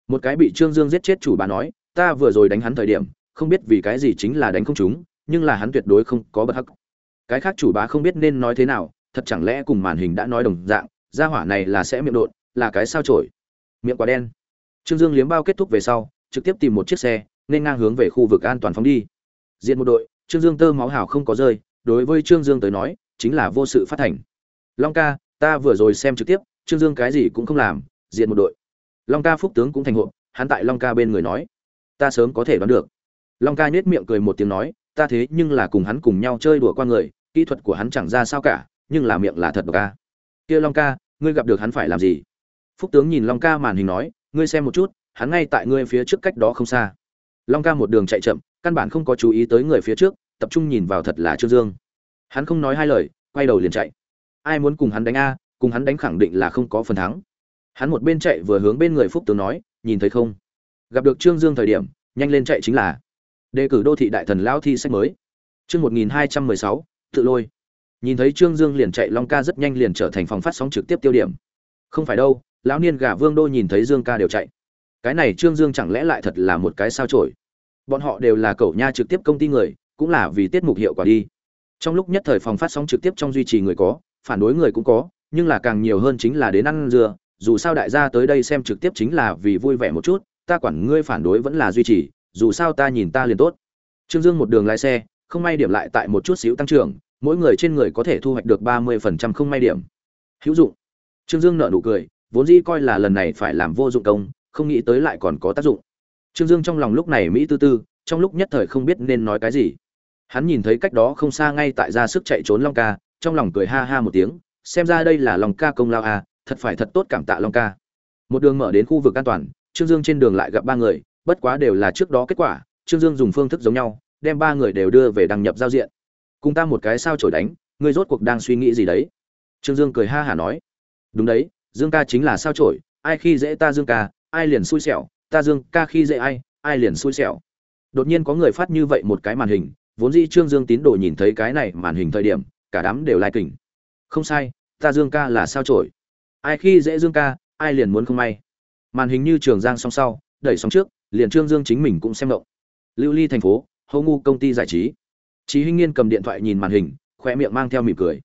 Một cái bị trương dương giết chết chủ bà nói, ta vừa rồi đánh hắn thời điểm, không biết vì cái gì chính là đánh không chúng nhưng là hắn tuyệt đối không có bất hắc. Cái khác chủ bá không biết nên nói thế nào, thật chẳng lẽ cùng màn hình đã nói đồng dạng, gia hỏa này là sẽ miệng đột là cái sao trổi miệng quá đen. Trương dương liếm bao kết thúc về sau, trực tiếp tìm một chiếc xe, nên ngang hướng về khu vực an toàn phóng đi. Diện một đội, trương dương tơ máu hào không có rơi, đối với trương dương tới nói, chính là vô sự phát thành long ca, ta vừa rồi xem trực tiếp, trương dương cái gì cũng không làm, diện một đội long ca phúc tướng cũng thành hộ, hắn tại long ca bên người nói, ta sớm có thể đoán được. Long ca nhếch miệng cười một tiếng nói, ta thế nhưng là cùng hắn cùng nhau chơi đùa qua người, kỹ thuật của hắn chẳng ra sao cả, nhưng là miệng là thật độc ca kia long ca, ngươi gặp được hắn phải làm gì? Phúc tướng nhìn long ca màn hình nói, ngươi xem một chút, hắn ngay tại ngươi phía trước cách đó không xa. Long ca một đường chạy chậm, căn bản không có chú ý tới người phía trước, tập trung nhìn vào thật là trương dương. Hắn không nói hai lời, quay đầu liền chạy. Ai muốn cùng hắn đánh a, cùng hắn đánh khẳng định là không có phần thắng hắn một bên chạy vừa hướng bên người phúc tướng nói, nhìn thấy không? Gặp được trương dương thời điểm, nhanh lên chạy chính là đề cử đô thị đại thần lao thi sách mới. Chương một nghìn hai trăm mười sáu, tự lôi. Nhìn thấy trương dương liền chạy long ca rất nhanh liền trở thành phòng phát sóng trực tiếp tiêu điểm. Không phải đâu, lão niên gà vương đô nhìn thấy dương ca đều chạy. Cái này trương dương chẳng lẽ lại thật là một cái sao trổi bọn họ đều là cậu nha trực tiếp công ty người, cũng là vì tiết mục hiệu quả đi. Trong lúc nhất thời phòng phát sóng trực tiếp trong duy trì người có, phản đối người cũng có, nhưng là càng nhiều hơn chính là đến ăn dừa dù sao đại gia tới đây xem trực tiếp chính là vì vui vẻ một chút, ta quản ngươi phản đối vẫn là duy trì, dù sao ta nhìn ta liền tốt. Trương dương một đường lái xe, không may điểm lại tại một chút xíu tăng trưởng, mỗi người trên người có thể thu hoạch được ba mươi phần trăm không may điểm. Hữu dụng. Trương dương nợ nụ cười, vốn dĩ coi là lần này phải làm vô dụng công, không nghĩ tới lại còn có tác dụng. Trương dương trong lòng lúc này mỹ tư tư, trong lúc nhất thời không biết nên nói cái gì. Hắn nhìn thấy cách đó không xa ngay tại ra sức chạy trốn long ca, trong lòng cười ha ha một tiếng, xem ra đây là lòng ca công lao à thật phải thật tốt cảm tạ long ca. Một đường mở đến khu vực an toàn, trương dương trên đường lại gặp ba người, bất quá đều là trước đó kết quả, trương dương dùng phương thức giống nhau, đem ba người đều đưa về đăng nhập giao diện. Cùng ta một cái sao trổi đánh, ngươi rốt cuộc đang suy nghĩ gì đấy? Trương dương cười ha hả nói. Đúng đấy, dương ca chính là sao trổi ai khi dễ ta dương ca, ai liền xui xẻo, ta dương ca khi dễ ai ai liền xui xẻo. Đột nhiên có người phát như vậy một cái màn hình, vốn dĩ trương dương tín đồ nhìn thấy cái này màn hình thời điểm, cả đám đều lai kình không sai, ta dương ca là sao trổi ai khi dễ dương ca ai liền muốn không may màn hình như trường giang song sau đẩy sóng trước liền trương dương chính mình cũng xem động lưu ly thành phố hầu ngu công ty giải trí Chí Hinh Nghiên cầm điện thoại nhìn màn hình, khoe miệng mang theo mỉm cười.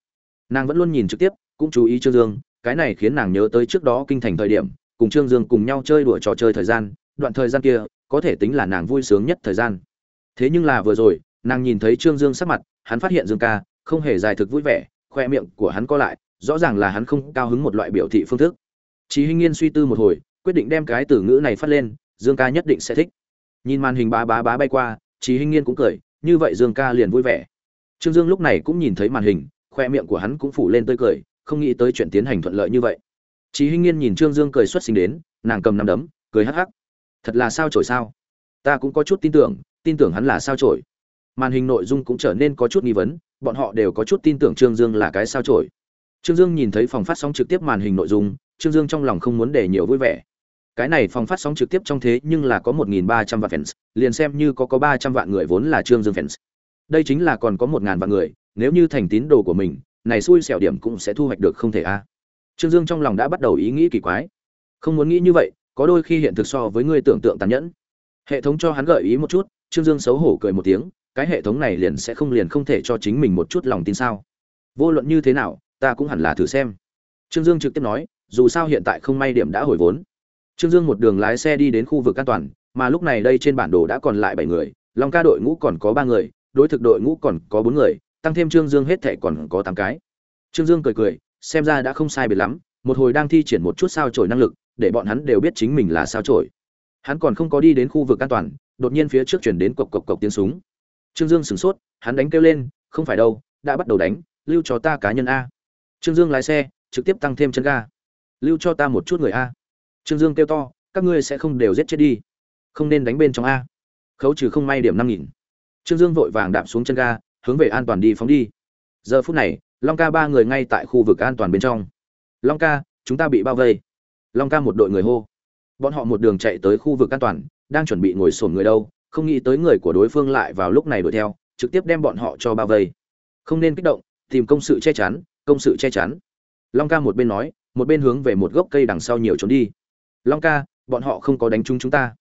Nàng vẫn luôn nhìn trực tiếp, cũng chú ý Trương Dương, cái này khiến nàng nhớ tới trước đó kinh thành thời điểm, cùng Trương Dương cùng nhau chơi đùa trò chơi thời gian, đoạn thời gian kia, có thể tính là nàng vui sướng nhất thời gian. Thế nhưng là vừa rồi, nàng nhìn thấy Trương Dương sắc mặt, hắn phát hiện Dương ca không hề dài thực vui vẻ, khoe miệng của hắn co lại, rõ ràng là hắn không cao hứng một loại biểu thị phương thức. Chí Hinh Nghiên suy tư một hồi, quyết định đem cái từ ngữ này phát lên, Dương ca nhất định sẽ thích. Nhìn màn hình bá bá bá bay qua, Chí Hinh Nghiên cũng cười, như vậy Dương ca liền vui vẻ. Trương Dương lúc này cũng nhìn thấy màn hình, khoe miệng của hắn cũng phủ lên tươi cười, không nghĩ tới chuyện tiến hành thuận lợi như vậy. Chí Hinh Nghiên nhìn Trương Dương cười xuất sinh đến, nàng cầm nắm đấm, cười hắc hắc. Thật là sao chổi sao? Ta cũng có chút tin tưởng, tin tưởng hắn là sao chổi. Màn hình nội dung cũng trở nên có chút nghi vấn, bọn họ đều có chút tin tưởng Trương Dương là cái sao chổi. Trương Dương nhìn thấy phòng phát sóng trực tiếp màn hình nội dung, Trương Dương trong lòng không muốn để nhiều vui vẻ. Cái này phòng phát sóng trực tiếp trong thế nhưng là có 1300 vạn fans, liền xem như có có 300 vạn người vốn là Trương Dương fans. Đây chính là còn có 1000 vạn người, nếu như thành tín đồ của mình, này xui xẻo điểm cũng sẽ thu hoạch được không thể a. Trương Dương trong lòng đã bắt đầu ý nghĩ kỳ quái. Không muốn nghĩ như vậy, có đôi khi hiện thực so với người tưởng tượng tàn nhẫn. Hệ thống cho hắn gợi ý một chút, Trương Dương xấu hổ cười một tiếng, cái hệ thống này liền sẽ không liền không thể cho chính mình một chút lòng tin sao? Vô luận như thế nào, ta cũng hẳn là thử xem. Trương Dương trực tiếp nói, dù sao hiện tại không may điểm đã hồi vốn. Trương Dương một đường lái xe đi đến khu vực an toàn, mà lúc này đây trên bản đồ đã còn lại bảy người, Long ca đội ngũ còn có ba người, đối thực đội ngũ còn có bốn người, tăng thêm Trương Dương hết thảy còn có tám cái. Trương Dương cười cười, xem ra đã không sai biệt lắm, một hồi đang thi triển một chút sao chổi năng lực, để bọn hắn đều biết chính mình là sao chổi. Hắn còn không có đi đến khu vực an toàn, đột nhiên phía trước chuyển đến cộc cộc cộc tiếng súng. Trương Dương sửng sốt, hắn đánh kêu lên, không phải đâu, đã bắt đầu đánh, lưu cho ta cá nhân a. Trương Dương lái xe, trực tiếp tăng thêm chân ga. Lưu cho ta một chút người a. Trương Dương kêu to, các ngươi sẽ không đều giết chết đi. Không nên đánh bên trong a. Khấu trừ không may điểm năm nghìn. Trương Dương vội vàng đạp xuống chân ga, hướng về an toàn đi phóng đi. Giờ phút này, Long Ca ba người ngay tại khu vực an toàn bên trong. Long Ca, chúng ta bị bao vây. Long Ca một đội người hô. Bọn họ một đường chạy tới khu vực an toàn, đang chuẩn bị ngồi xổm người đâu, không nghĩ tới người của đối phương lại vào lúc này đuổi theo, trực tiếp đem bọn họ cho bao vây. Không nên kích động, tìm công sự che chắn, công sự che chắn. Long Ca một bên nói, một bên hướng về một gốc cây đằng sau nhiều trốn đi. Long Ca, bọn họ không có đánh trúng chúng ta.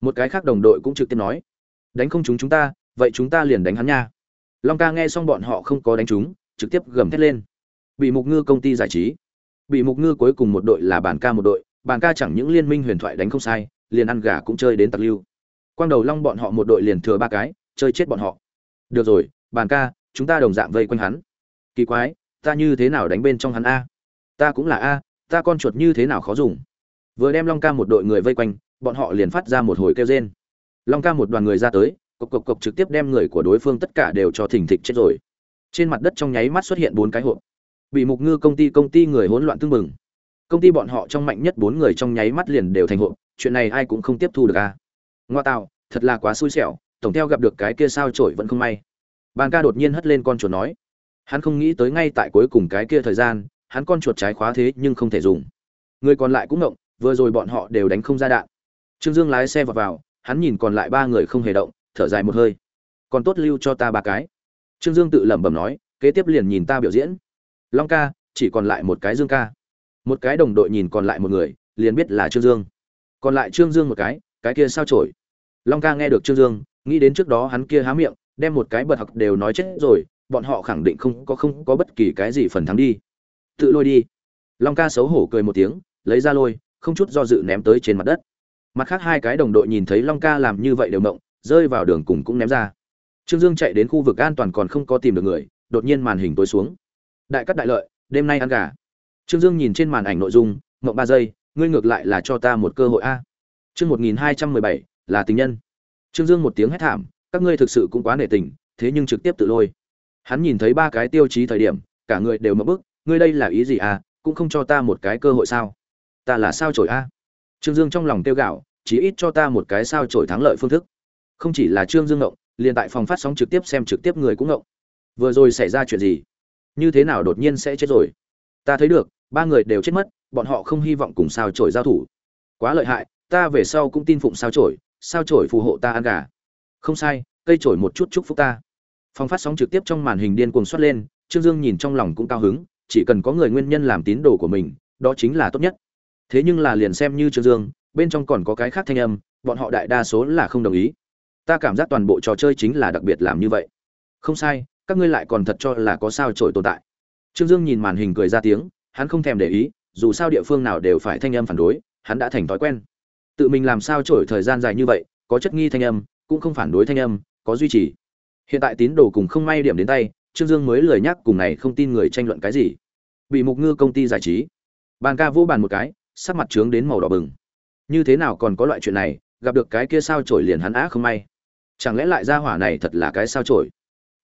Một cái khác đồng đội cũng trực tiếp nói, đánh không trúng chúng ta, vậy chúng ta liền đánh hắn nha. Long Ca nghe xong bọn họ không có đánh trúng, trực tiếp gầm thét lên. Bị Mục Ngư công ty giải trí. Bị Mục Ngư cuối cùng một đội là bản ca một đội, bản ca chẳng những liên minh huyền thoại đánh không sai, liền ăn gà cũng chơi đến tặc lưu. Quang đầu Long bọn họ một đội liền thừa ba cái, chơi chết bọn họ. Được rồi, bản ca, chúng ta đồng dạng vây quanh hắn. Kỳ quái, ta như thế nào đánh bên trong hắn a? Ta cũng là a, ta con chuột như thế nào khó dùng. Vừa đem Long ca một đội người vây quanh, bọn họ liền phát ra một hồi kêu rên. Long ca một đoàn người ra tới, cộc cộc cộc trực tiếp đem người của đối phương tất cả đều cho thình thịch chết rồi. Trên mặt đất trong nháy mắt xuất hiện bốn cái hộp. Bị Mục Ngư công ty công ty người hỗn loạn tưng mừng. Công ty bọn họ trong mạnh nhất bốn người trong nháy mắt liền đều thành hộp, chuyện này ai cũng không tiếp thu được a. Ngoa tạo, thật là quá xui xẻo, tổng theo gặp được cái kia sao chổi vẫn không may. Bàn ca đột nhiên hất lên con chuột nói, hắn không nghĩ tới ngay tại cuối cùng cái kia thời gian, hắn con chuột trái khóa thế nhưng không thể dùng. Người còn lại cũng ngộng, vừa rồi bọn họ đều đánh không ra đạn. Trương dương lái xe vào vào hắn nhìn còn lại ba người không hề động thở dài một hơi. Còn tốt lưu cho ta ba cái. Trương dương tự lẩm bẩm nói kế tiếp liền nhìn ta biểu diễn. Long ca chỉ còn lại một cái dương ca. Một cái đồng đội nhìn còn lại một người liền biết là trương dương. Còn lại trương dương một cái cái kia sao trổi long ca nghe được trương dương nghĩ đến trước đó hắn kia há miệng đem một cái bật học đều nói chết rồi bọn họ khẳng định không có không có bất kỳ cái gì phần thắng đi. Tự lôi đi. Long ca xấu hổ cười một tiếng, lấy ra lôi, không chút do dự ném tới trên mặt đất. Mặt khác hai cái đồng đội nhìn thấy long ca làm như vậy đều mộng rơi vào đường cùng cũng ném ra. Trương dương chạy đến khu vực an toàn còn không có tìm được người, đột nhiên màn hình tối xuống. Đại cắt đại lợi, đêm nay ăn gà. Trương dương nhìn trên màn ảnh nội dung mộng ba giây, ngươi ngược lại là cho ta một cơ hội a. Chương một nghìn hai trăm mười bảy, là tình nhân. Trương dương một tiếng hét thảm, các ngươi thực sự cũng quá nể tình, thế nhưng trực tiếp tự lôi hắn nhìn thấy ba cái tiêu chí thời điểm, cả người đều mất bức, ngươi đây là ý gì à? Cũng không cho ta một cái cơ hội sao? Ta là sao trổi a? Trương dương trong lòng tiêu gạo chỉ ít cho ta một cái sao trổi thắng lợi phương thức. Không chỉ là trương dương ngộng, liền tại phòng phát sóng trực tiếp xem trực tiếp người cũng ngộng. Vừa rồi xảy ra chuyện gì? Như thế nào đột nhiên sẽ chết rồi? Ta thấy được, ba người đều chết mất, bọn họ không hy vọng cùng sao trổi giao thủ. Quá lợi hại, ta về sau cũng tin phụng sao trổi sao trổi phù hộ ta ăn gà. Không sai, cây trổi một chút chúc phúc ta phòng phát sóng trực tiếp trong màn hình điên cuồng xuất lên, trương dương nhìn trong lòng cũng cao hứng, chỉ cần có người nguyên nhân làm tín đồ của mình, đó chính là tốt nhất. Thế nhưng là liền xem như trương dương, bên trong còn có cái khác thanh âm, bọn họ đại đa số là không đồng ý. Ta cảm giác toàn bộ trò chơi chính là đặc biệt làm như vậy. Không sai, các ngươi lại còn thật cho là có sao trổi tồn tại. Trương dương nhìn màn hình cười ra tiếng, hắn không thèm để ý, dù sao địa phương nào đều phải thanh âm phản đối, hắn đã thành thói quen. Tự mình làm sao trổi thời gian dài như vậy, có chất nghi thanh âm, cũng không phản đối thanh âm, có duy trì hiện tại tín đồ cùng không may điểm đến tay, trương dương mới lời nhắc cùng này không tin người tranh luận cái gì. Bị mục ngư công ty giải trí. Bàn ca vỗ bàn một cái, sắc mặt trướng đến màu đỏ bừng. Như thế nào còn có loại chuyện này, gặp được cái kia sao trổi liền hắn á không may. Chẳng lẽ lại ra hỏa này thật là cái sao trổi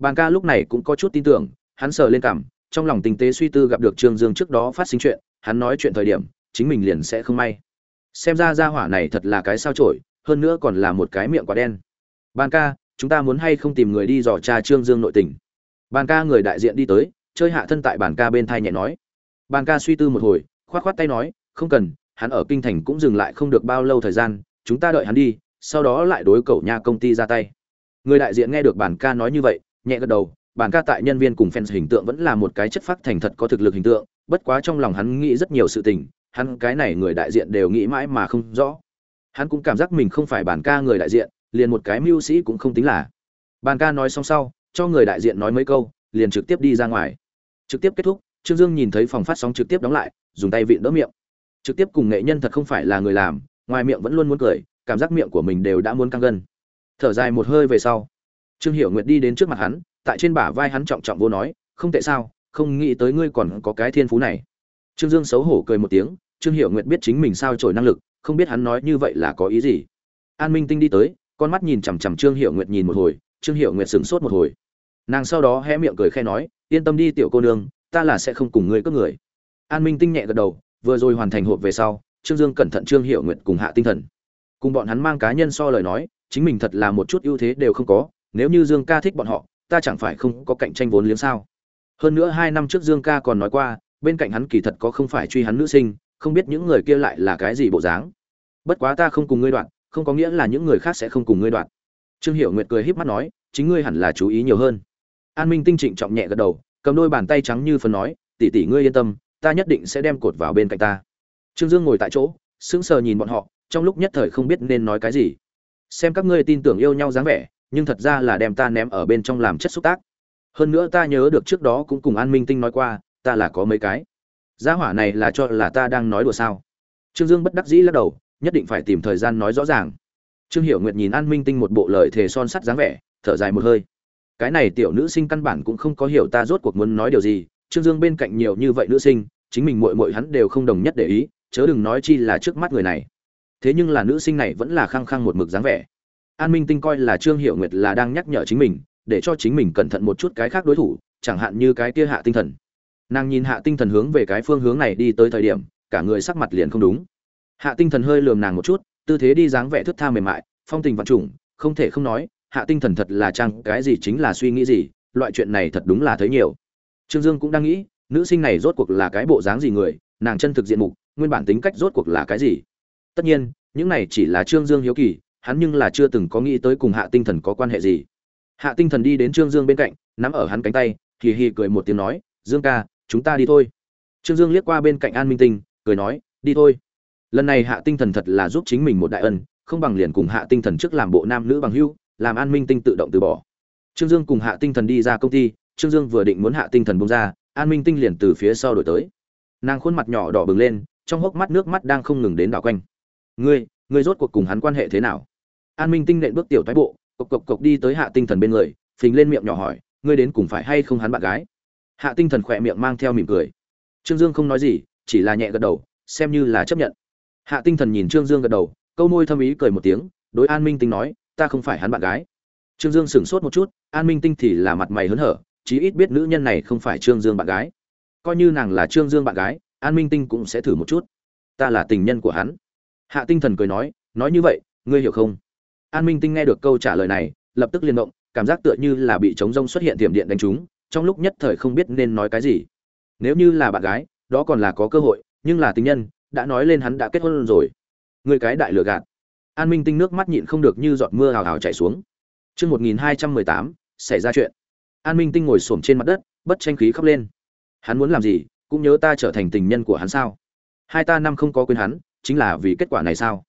bàn ca lúc này cũng có chút tin tưởng, hắn sờ lên cảm, trong lòng tinh tế suy tư gặp được trương dương trước đó phát sinh chuyện, hắn nói chuyện thời điểm, chính mình liền sẽ không may. Xem ra ra hỏa này thật là cái sao trổi hơn nữa còn là một cái miệng quả đen. Bàn ca chúng ta muốn hay không tìm người đi dò tra trương dương nội tình? Bàn ca người đại diện đi tới, chơi hạ thân tại bàn ca bên thai nhẹ nói. Bàn ca suy tư một hồi, khoát khoát tay nói, không cần, hắn ở kinh thành cũng dừng lại không được bao lâu thời gian, chúng ta đợi hắn đi, sau đó lại đối cậu nhà công ty ra tay. Người đại diện nghe được bàn ca nói như vậy, nhẹ gật đầu, bàn ca tại nhân viên cùng fans hình tượng vẫn là một cái chất phác thành thật có thực lực hình tượng, bất quá trong lòng hắn nghĩ rất nhiều sự tình, hắn cái này người đại diện đều nghĩ mãi mà không rõ. Hắn cũng cảm giác mình không phải bàn ca người đại diện liền một cái mưu sĩ cũng không tính là. Bàn ca nói xong sau, cho người đại diện nói mấy câu, liền trực tiếp đi ra ngoài. Trực tiếp kết thúc, trương dương nhìn thấy phòng phát sóng trực tiếp đóng lại, dùng tay vịn đỡ miệng. Trực tiếp cùng nghệ nhân thật không phải là người làm, ngoài miệng vẫn luôn muốn cười, cảm giác miệng của mình đều đã muốn căng gân. Thở dài một hơi về sau, trương hiểu nguyệt đi đến trước mặt hắn, tại trên bả vai hắn trọng trọng vô nói, không tệ sao, không nghĩ tới ngươi còn có cái thiên phú này. Trương dương xấu hổ cười một tiếng, trương hiểu nguyệt biết chính mình sao trổi năng lực, không biết hắn nói như vậy là có ý gì. An minh tinh đi tới con mắt nhìn chằm chằm trương hiểu nguyệt nhìn một hồi, trương hiểu nguyệt sửng sốt một hồi. Nàng sau đó hé miệng cười khe nói, yên tâm đi, tiểu cô nương, ta là sẽ không cùng ngươi cướp người. An minh tinh nhẹ gật đầu, vừa rồi hoàn thành hộp về sau, trương dương cẩn thận trương hiểu nguyệt cùng hạ tinh thần. Cùng bọn hắn mang cá nhân so lời nói, chính mình thật là một chút ưu thế đều không có, nếu như dương ca thích bọn họ, ta chẳng phải không có cạnh tranh vốn liếng sao? Hơn nữa hai năm trước dương ca còn nói qua, bên cạnh hắn kỳ thật có không phải truy hắn nữ sinh, không biết những người kia lại là cái gì bộ dáng. Bất quá ta không cùng ngươi đoạn không có nghĩa là những người khác sẽ không cùng ngươi đoạn trương hiểu nguyệt cười híp mắt nói, chính ngươi hẳn là chú ý nhiều hơn. An minh tinh trịnh trọng nhẹ gật đầu, cầm đôi bàn tay trắng như phần nói, tỷ tỷ ngươi yên tâm, ta nhất định sẽ đem cột vào bên cạnh ta. Trương dương ngồi tại chỗ, sững sờ nhìn bọn họ, trong lúc nhất thời không biết nên nói cái gì. Xem các ngươi tin tưởng yêu nhau dáng vẻ, nhưng thật ra là đem ta ném ở bên trong làm chất xúc tác. Hơn nữa ta nhớ được trước đó cũng cùng an minh tinh nói qua, ta là có mấy cái. Gia hỏa này là cho là ta đang nói đùa sao? Trương dương bất đắc dĩ lắc đầu nhất định phải tìm thời gian nói rõ ràng. Trương hiểu nguyệt nhìn an minh tinh một bộ lời thề son sắt dáng vẻ, thở dài một hơi. Cái này tiểu nữ sinh căn bản cũng không có hiểu ta rốt cuộc muốn nói điều gì, trương dương bên cạnh nhiều như vậy nữ sinh, chính mình muội muội hắn đều không đồng nhất để ý, chớ đừng nói chi là trước mắt người này. Thế nhưng là nữ sinh này vẫn là khăng khăng một mực dáng vẻ. An minh tinh coi là trương hiệu nguyệt là đang nhắc nhở chính mình, để cho chính mình cẩn thận một chút cái khác đối thủ, chẳng hạn như cái kia hạ tinh thần. Nàng nhìn hạ tinh thần hướng về cái phương hướng này đi tới thời điểm, cả người sắc mặt liền không đúng hạ tinh thần hơi lườm nàng một chút, tư thế đi dáng vẻ thức tha mềm mại, phong tình vạn trùng, không thể không nói, hạ tinh thần thật là chăng cái gì chính là suy nghĩ gì, loại chuyện này thật đúng là thấy nhiều. Trương dương cũng đang nghĩ, nữ sinh này rốt cuộc là cái bộ dáng gì người, nàng chân thực diện mục, nguyên bản tính cách rốt cuộc là cái gì. Tất nhiên, những này chỉ là trương dương hiếu kỳ, hắn nhưng là chưa từng có nghĩ tới cùng hạ tinh thần có quan hệ gì. Hạ tinh thần đi đến trương dương bên cạnh, nắm ở hắn cánh tay, hì hì cười một tiếng nói, dương ca, chúng ta đi thôi. Trương dương liếc qua bên cạnh an minh tinh, cười nói, đi thôi lần này hạ tinh thần thật là giúp chính mình một đại ân, không bằng liền cùng hạ tinh thần trước làm bộ nam nữ bằng hưu làm an minh tinh tự động từ bỏ. Trương dương cùng hạ tinh thần đi ra công ty, trương dương vừa định muốn hạ tinh thần bông ra, an minh tinh liền từ phía sau đổi tới. Nàng khuôn mặt nhỏ đỏ bừng lên, trong hốc mắt nước mắt đang không ngừng đến đảo quanh. Ngươi ngươi rốt cuộc cùng hắn quan hệ thế nào? An minh tinh nện bước tiểu thái bộ, cộc cộc cộc đi tới hạ tinh thần bên người, phình lên miệng nhỏ hỏi, ngươi đến cùng phải hay không hắn bạn gái? Hạ tinh thần khỏe miệng mang theo mỉm cười. Trương dương không nói gì, chỉ là nhẹ gật đầu, xem như là chấp nhận hạ tinh thần nhìn trương dương gật đầu, câu môi thâm ý cười một tiếng, đối an minh tinh nói, ta không phải hắn bạn gái. Trương dương sửng sốt một chút, an minh tinh thì là mặt mày hớn hở, chí ít biết nữ nhân này không phải trương dương bạn gái. Coi như nàng là trương dương bạn gái, an minh tinh cũng sẽ thử một chút. Ta là tình nhân của hắn. Hạ tinh thần cười nói nói như vậy, ngươi hiểu không? An minh tinh nghe được câu trả lời này, lập tức liên động, cảm giác tựa như là bị trống rông xuất hiện tiềm điện đánh trúng, trong lúc nhất thời không biết nên nói cái gì. Nếu như là bạn gái, đó còn là có cơ hội, nhưng là tình nhân đã nói lên hắn đã kết hôn rồi. Người cái đại lừa gạt. An minh tinh nước mắt nhịn không được như giọt mưa hào hào chảy xuống. Chương một nghìn hai trăm mười tám, xảy ra chuyện. An minh tinh ngồi xổm trên mặt đất, bất tranh khí khóc lên. Hắn muốn làm gì, cũng nhớ ta trở thành tình nhân của hắn sao? Hai ta năm không có quên hắn, chính là vì kết quả này sao?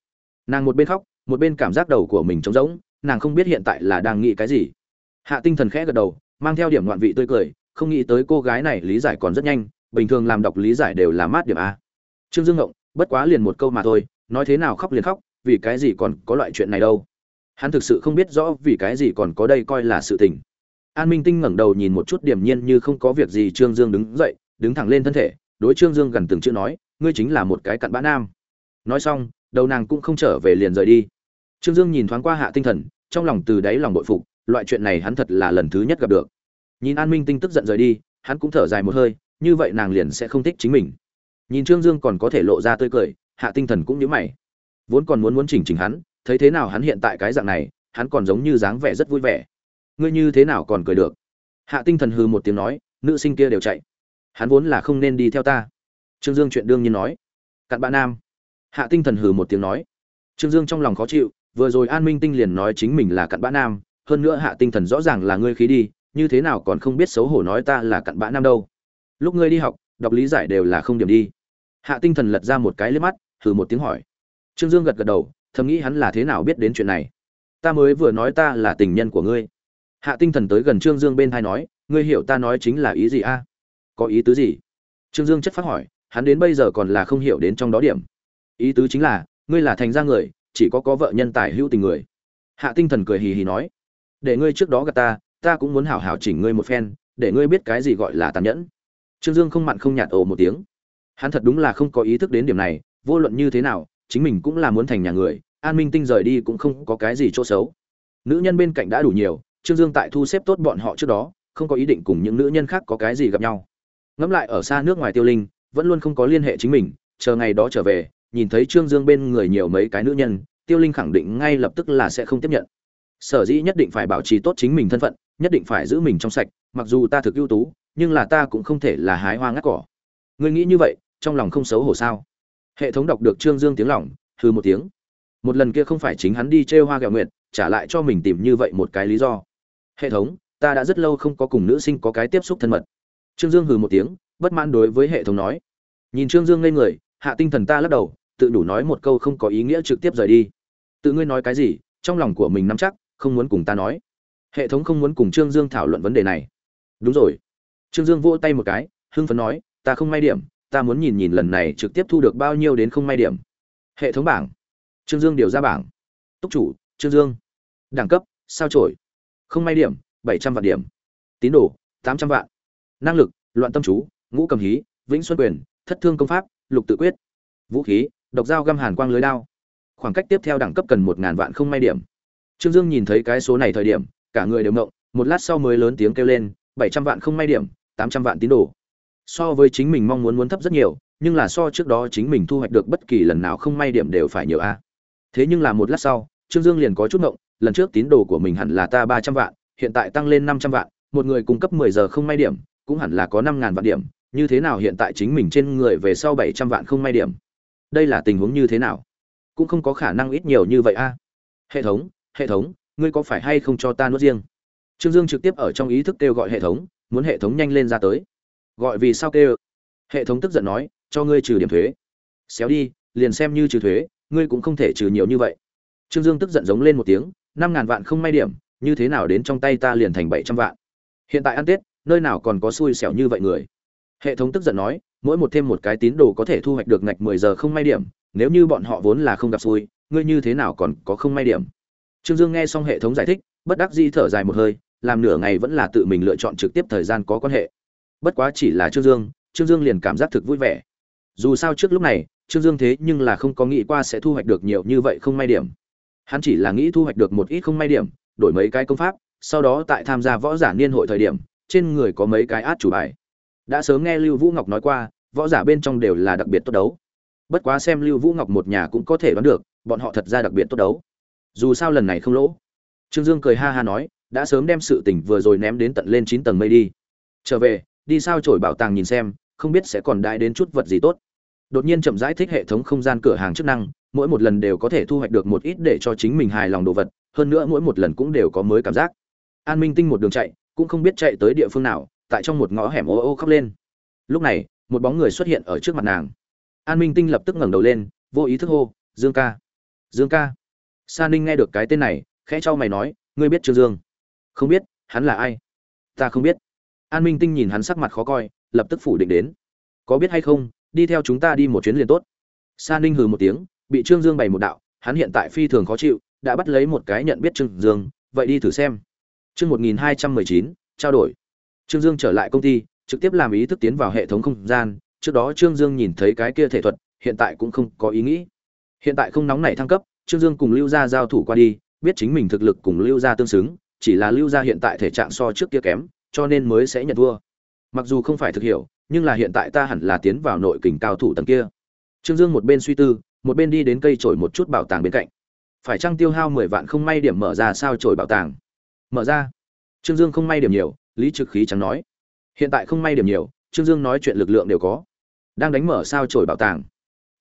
Nàng một bên khóc, một bên cảm giác đầu của mình trống rỗng, nàng không biết hiện tại là đang nghĩ cái gì. Hạ tinh thần khẽ gật đầu, mang theo điểm ngoạn vị tươi cười, không nghĩ tới cô gái này lý giải còn rất nhanh, bình thường làm đọc lý giải đều là mát điểm a trương dương ngộng, bất quá liền một câu mà thôi, nói thế nào khóc liền khóc, vì cái gì còn có loại chuyện này đâu? Hắn thực sự không biết rõ vì cái gì còn có đây coi là sự tình. An minh tinh ngẩng đầu nhìn một chút điềm nhiên như không có việc gì trương dương đứng dậy, đứng thẳng lên thân thể, đối trương dương gần từng chữ nói, ngươi chính là một cái cặn bã nam. Nói xong, đầu nàng cũng không trở về liền rời đi. Trương dương nhìn thoáng qua hạ tinh thần, trong lòng từ đáy lòng bội phục, loại chuyện này hắn thật là lần thứ nhất gặp được. Nhìn an minh tinh tức giận rời đi, hắn cũng thở dài một hơi, như vậy nàng liền sẽ không thích chính mình nhìn trương dương còn có thể lộ ra tươi cười, hạ tinh thần cũng nhớ mày. Vốn còn muốn muốn chỉnh chỉnh hắn, thấy thế nào hắn hiện tại cái dạng này, hắn còn giống như dáng vẻ rất vui vẻ. Ngươi như thế nào còn cười được? Hạ tinh thần hừ một tiếng nói, nữ sinh kia đều chạy. Hắn vốn là không nên đi theo ta. Trương dương chuyện đương nhiên nói. Cặn bạn nam. Hạ tinh thần hừ một tiếng nói. Trương dương trong lòng khó chịu, vừa rồi an minh tinh liền nói chính mình là cặn bã nam, hơn nữa hạ tinh thần rõ ràng là ngươi khí đi, như thế nào còn không biết xấu hổ nói ta là cặn bã nam đâu. Lúc ngươi đi học, đọc lý giải đều là không điểm đi hạ tinh thần lật ra một cái liếc mắt thử một tiếng hỏi. Trương dương gật gật đầu, thầm nghĩ hắn là thế nào biết đến chuyện này. Ta mới vừa nói ta là tình nhân của ngươi. Hạ tinh thần tới gần trương dương bên thai nói, ngươi hiểu ta nói chính là ý gì a? Có ý tứ gì? Trương dương chất phát hỏi, hắn đến bây giờ còn là không hiểu đến trong đó điểm. Ý tứ chính là, ngươi là thành ra người, chỉ có có vợ nhân tài hữu tình người. Hạ tinh thần cười hì hì nói, để ngươi trước đó gặp ta ta cũng muốn hảo hảo chỉnh ngươi một phen, để ngươi biết cái gì gọi là tàn nhẫn. Trương dương không mặn không nhạt ồ một tiếng hắn thật đúng là không có ý thức đến điểm này, vô luận như thế nào, chính mình cũng là muốn thành nhà người, an minh tinh rời đi cũng không có cái gì chỗ xấu. Nữ nhân bên cạnh đã đủ nhiều, trương dương tại thu xếp tốt bọn họ trước đó, không có ý định cùng những nữ nhân khác có cái gì gặp nhau. Ngẫm lại ở xa nước ngoài tiêu linh, vẫn luôn không có liên hệ chính mình, chờ ngày đó trở về, nhìn thấy trương dương bên người nhiều mấy cái nữ nhân, tiêu linh khẳng định ngay lập tức là sẽ không tiếp nhận. Sở dĩ nhất định phải bảo trì tốt chính mình thân phận, nhất định phải giữ mình trong sạch, mặc dù ta thực ưu tú, nhưng là ta cũng không thể là hái hoa ngắt cỏ. Ngươi nghĩ như vậy trong lòng không xấu hổ sao? Hệ thống đọc được trương dương tiếng lỏng hư một tiếng. Một lần kia không phải chính hắn đi trêu hoa gạo nguyện trả lại cho mình tìm như vậy một cái lý do. Hệ thống, ta đã rất lâu không có cùng nữ sinh có cái tiếp xúc thân mật. Trương dương hừ một tiếng, bất mãn đối với hệ thống nói. Nhìn trương dương ngây người, hạ tinh thần ta lắc đầu, tự đủ nói một câu không có ý nghĩa trực tiếp rời đi. Tự ngươi nói cái gì, trong lòng của mình nắm chắc, không muốn cùng ta nói. Hệ thống không muốn cùng trương dương thảo luận vấn đề này. Đúng rồi. Trương dương vỗ tay một cái, hưng phấn nói, ta không may điểm ta muốn nhìn nhìn lần này trực tiếp thu được bao nhiêu đến không may điểm. Hệ thống bảng. Trương dương điều ra bảng. Túc chủ, trương dương. Đẳng cấp, sao trổi không may điểm, bảy trăm vạn điểm. Tín đồ, tám trăm vạn. Năng lực, loạn tâm chú, ngũ cầm hí, vĩnh xuân quyền, thất thương công pháp, lục tự quyết. Vũ khí, độc dao găm hàn quang lưới đao. Khoảng cách tiếp theo đẳng cấp cần một ngàn vạn không may điểm. Trương dương nhìn thấy cái số này thời điểm, cả người đều mộng một lát sau mới lớn tiếng kêu lên, bảy trăm vạn không may điểm, tám trăm vạn tín đồ so với chính mình mong muốn muốn thấp rất nhiều, nhưng là so trước đó chính mình thu hoạch được bất kỳ lần nào không may điểm đều phải nhiều a. Thế nhưng là một lát sau, trương dương liền có chút ngộng, lần trước tín đồ của mình hẳn là ta ba trăm vạn, hiện tại tăng lên năm trăm vạn, một người cung cấp mười giờ không may điểm, cũng hẳn là có năm ngàn vạn điểm, như thế nào hiện tại chính mình trên người về sau bảy trăm vạn không may điểm? Đây là tình huống như thế nào? Cũng không có khả năng ít nhiều như vậy a. Hệ thống hệ thống, ngươi có phải hay không cho ta nuốt riêng? Trương dương trực tiếp ở trong ý thức kêu gọi hệ thống, muốn hệ thống nhanh lên ra tới gọi vì sao kêu. Hệ thống tức giận nói, cho ngươi trừ điểm thuế. Xéo đi, liền xem như trừ thuế, ngươi cũng không thể trừ nhiều như vậy. Trương dương tức giận giống lên một tiếng, năm ngàn vạn không may điểm, như thế nào đến trong tay ta liền thành bảy trăm vạn. Hiện tại ăn tết, nơi nào còn có xui xẻo như vậy người. Hệ thống tức giận nói, mỗi một thêm một cái tín đồ có thể thu hoạch được ngạch mười giờ không may điểm, nếu như bọn họ vốn là không gặp xui, ngươi như thế nào còn có không may điểm. Trương dương nghe xong hệ thống giải thích, bất đắc di thở dài một hơi, làm nửa ngày vẫn là tự mình lựa chọn trực tiếp thời gian có quan hệ bất quá chỉ là trương dương trương dương liền cảm giác thực vui vẻ. Dù sao trước lúc này, trương dương thế nhưng là không có nghĩ qua sẽ thu hoạch được nhiều như vậy không may điểm. Hắn chỉ là nghĩ thu hoạch được một ít không may điểm, đổi mấy cái công pháp, sau đó tại tham gia võ giả niên hội thời điểm, trên người có mấy cái át chủ bài. Đã sớm nghe lưu vũ ngọc nói qua, võ giả bên trong đều là đặc biệt tốt đấu. Bất quá xem lưu vũ ngọc một nhà cũng có thể đoán được, bọn họ thật ra đặc biệt tốt đấu. Dù sao lần này không lỗ. Trương dương cười ha ha nói, đã sớm đem sự tình vừa rồi ném đến tận lên chín tầng mây đi. Trở về đi sao chổi bảo tàng nhìn xem, không biết sẽ còn đại đến chút vật gì tốt. Đột nhiên chậm rãi thích hệ thống không gian cửa hàng chức năng, mỗi một lần đều có thể thu hoạch được một ít để cho chính mình hài lòng đồ vật, hơn nữa mỗi một lần cũng đều có mới cảm giác. An minh tinh một đường chạy, cũng không biết chạy tới địa phương nào, tại trong một ngõ hẻm ô ô khóc lên. Lúc này, một bóng người xuất hiện ở trước mặt nàng. An minh tinh lập tức ngẩng đầu lên, vô ý thức hô, dương ca. Dương ca? Sa ninh nghe được cái tên này, khẽ cho mày nói, ngươi biết trương dương? Không biết, hắn là ai? Ta không biết an minh tinh nhìn hắn sắc mặt khó coi, lập tức phủ định đến. Có biết hay không, đi theo chúng ta đi một chuyến liền tốt. Sa ninh hừ một tiếng, bị trương dương bày một đạo, hắn hiện tại phi thường khó chịu, đã bắt lấy một cái nhận biết trương dương, vậy đi thử xem. Chương một nghìn hai trăm mười chín, trao đổi. Trương dương trở lại công ty, trực tiếp làm ý thức tiến vào hệ thống không gian, trước đó trương dương nhìn thấy cái kia thể thuật, hiện tại cũng không có ý nghĩ. Hiện tại không nóng nảy thăng cấp, trương dương cùng lưu gia giao thủ qua đi, biết chính mình thực lực cùng lưu gia tương xứng, chỉ là lưu gia hiện tại thể trạng so trước kia kém cho nên mới sẽ nhận thua mặc dù không phải thực hiểu, nhưng là hiện tại ta hẳn là tiến vào nội kình cao thủ tầng kia. Trương dương một bên suy tư, một bên đi đến cây trổi một chút bảo tàng bên cạnh. Phải chăng tiêu hao mười vạn không may điểm mở ra sao trổi bảo tàng? Mở ra. Trương dương không may điểm nhiều, lý trực khí chẳng nói. Hiện tại không may điểm nhiều, trương dương nói chuyện lực lượng đều có. Đang đánh mở sao trổi bảo tàng.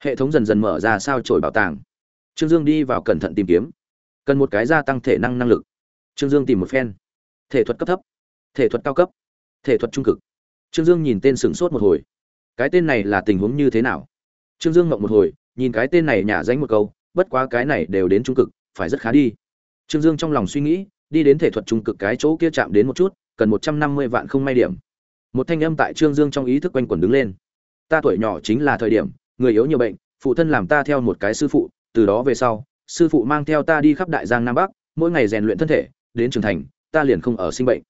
Hệ thống dần dần mở ra sao trổi bảo tàng. Trương dương đi vào cẩn thận tìm kiếm. Cần một cái gia tăng thể năng năng lực. Trương dương tìm một phen. Thể thuật cấp thấp thể thuật cao cấp, thể thuật trung cực. Trương dương nhìn tên sửng sốt một hồi. Cái tên này là tình huống như thế nào? Trương dương mộng một hồi, nhìn cái tên này nhả danh một câu, bất quá cái này đều đến trung cực, phải rất khá đi. Trương dương trong lòng suy nghĩ, đi đến thể thuật trung cực cái chỗ kia chạm đến một chút, cần một trăm năm mươi vạn không may điểm. Một thanh âm tại trương dương trong ý thức quanh quẩn đứng lên. Ta tuổi nhỏ chính là thời điểm, người yếu nhiều bệnh, phụ thân làm ta theo một cái sư phụ, từ đó về sau, sư phụ mang theo ta đi khắp đại giang nam bắc, mỗi ngày rèn luyện thân thể, đến trưởng thành, ta liền không ở sinh bệnh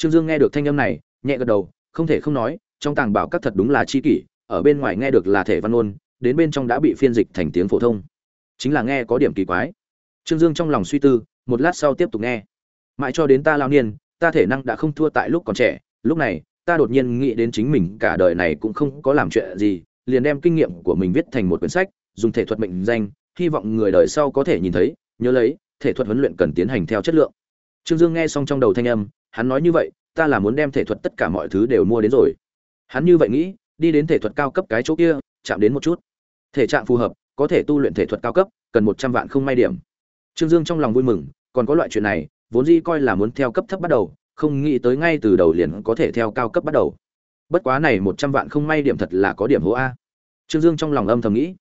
trương dương nghe được thanh âm này nhẹ gật đầu không thể không nói trong tàng bảo các thật đúng là chi kỷ ở bên ngoài nghe được là thể văn ngôn, đến bên trong đã bị phiên dịch thành tiếng phổ thông. Chính là nghe có điểm kỳ quái. Trương dương trong lòng suy tư một lát sau tiếp tục nghe. Mãi cho đến ta lao niên ta thể năng đã không thua tại lúc còn trẻ lúc này ta đột nhiên nghĩ đến chính mình cả đời này cũng không có làm chuyện gì liền đem kinh nghiệm của mình viết thành một quyển sách dùng thể thuật mệnh danh hy vọng người đời sau có thể nhìn thấy nhớ lấy thể thuật huấn luyện cần tiến hành theo chất lượng. Trương dương nghe xong trong đầu thanh âm hắn nói như vậy, ta là muốn đem thể thuật tất cả mọi thứ đều mua đến rồi. Hắn như vậy nghĩ, đi đến thể thuật cao cấp cái chỗ kia, chạm đến một chút. Thể trạng phù hợp, có thể tu luyện thể thuật cao cấp, cần một trăm vạn không may điểm. Trương dương trong lòng vui mừng, còn có loại chuyện này, vốn dĩ coi là muốn theo cấp thấp bắt đầu, không nghĩ tới ngay từ đầu liền có thể theo cao cấp bắt đầu. Bất quá này một trăm vạn không may điểm thật là có điểm hố a. Trương dương trong lòng âm thầm nghĩ.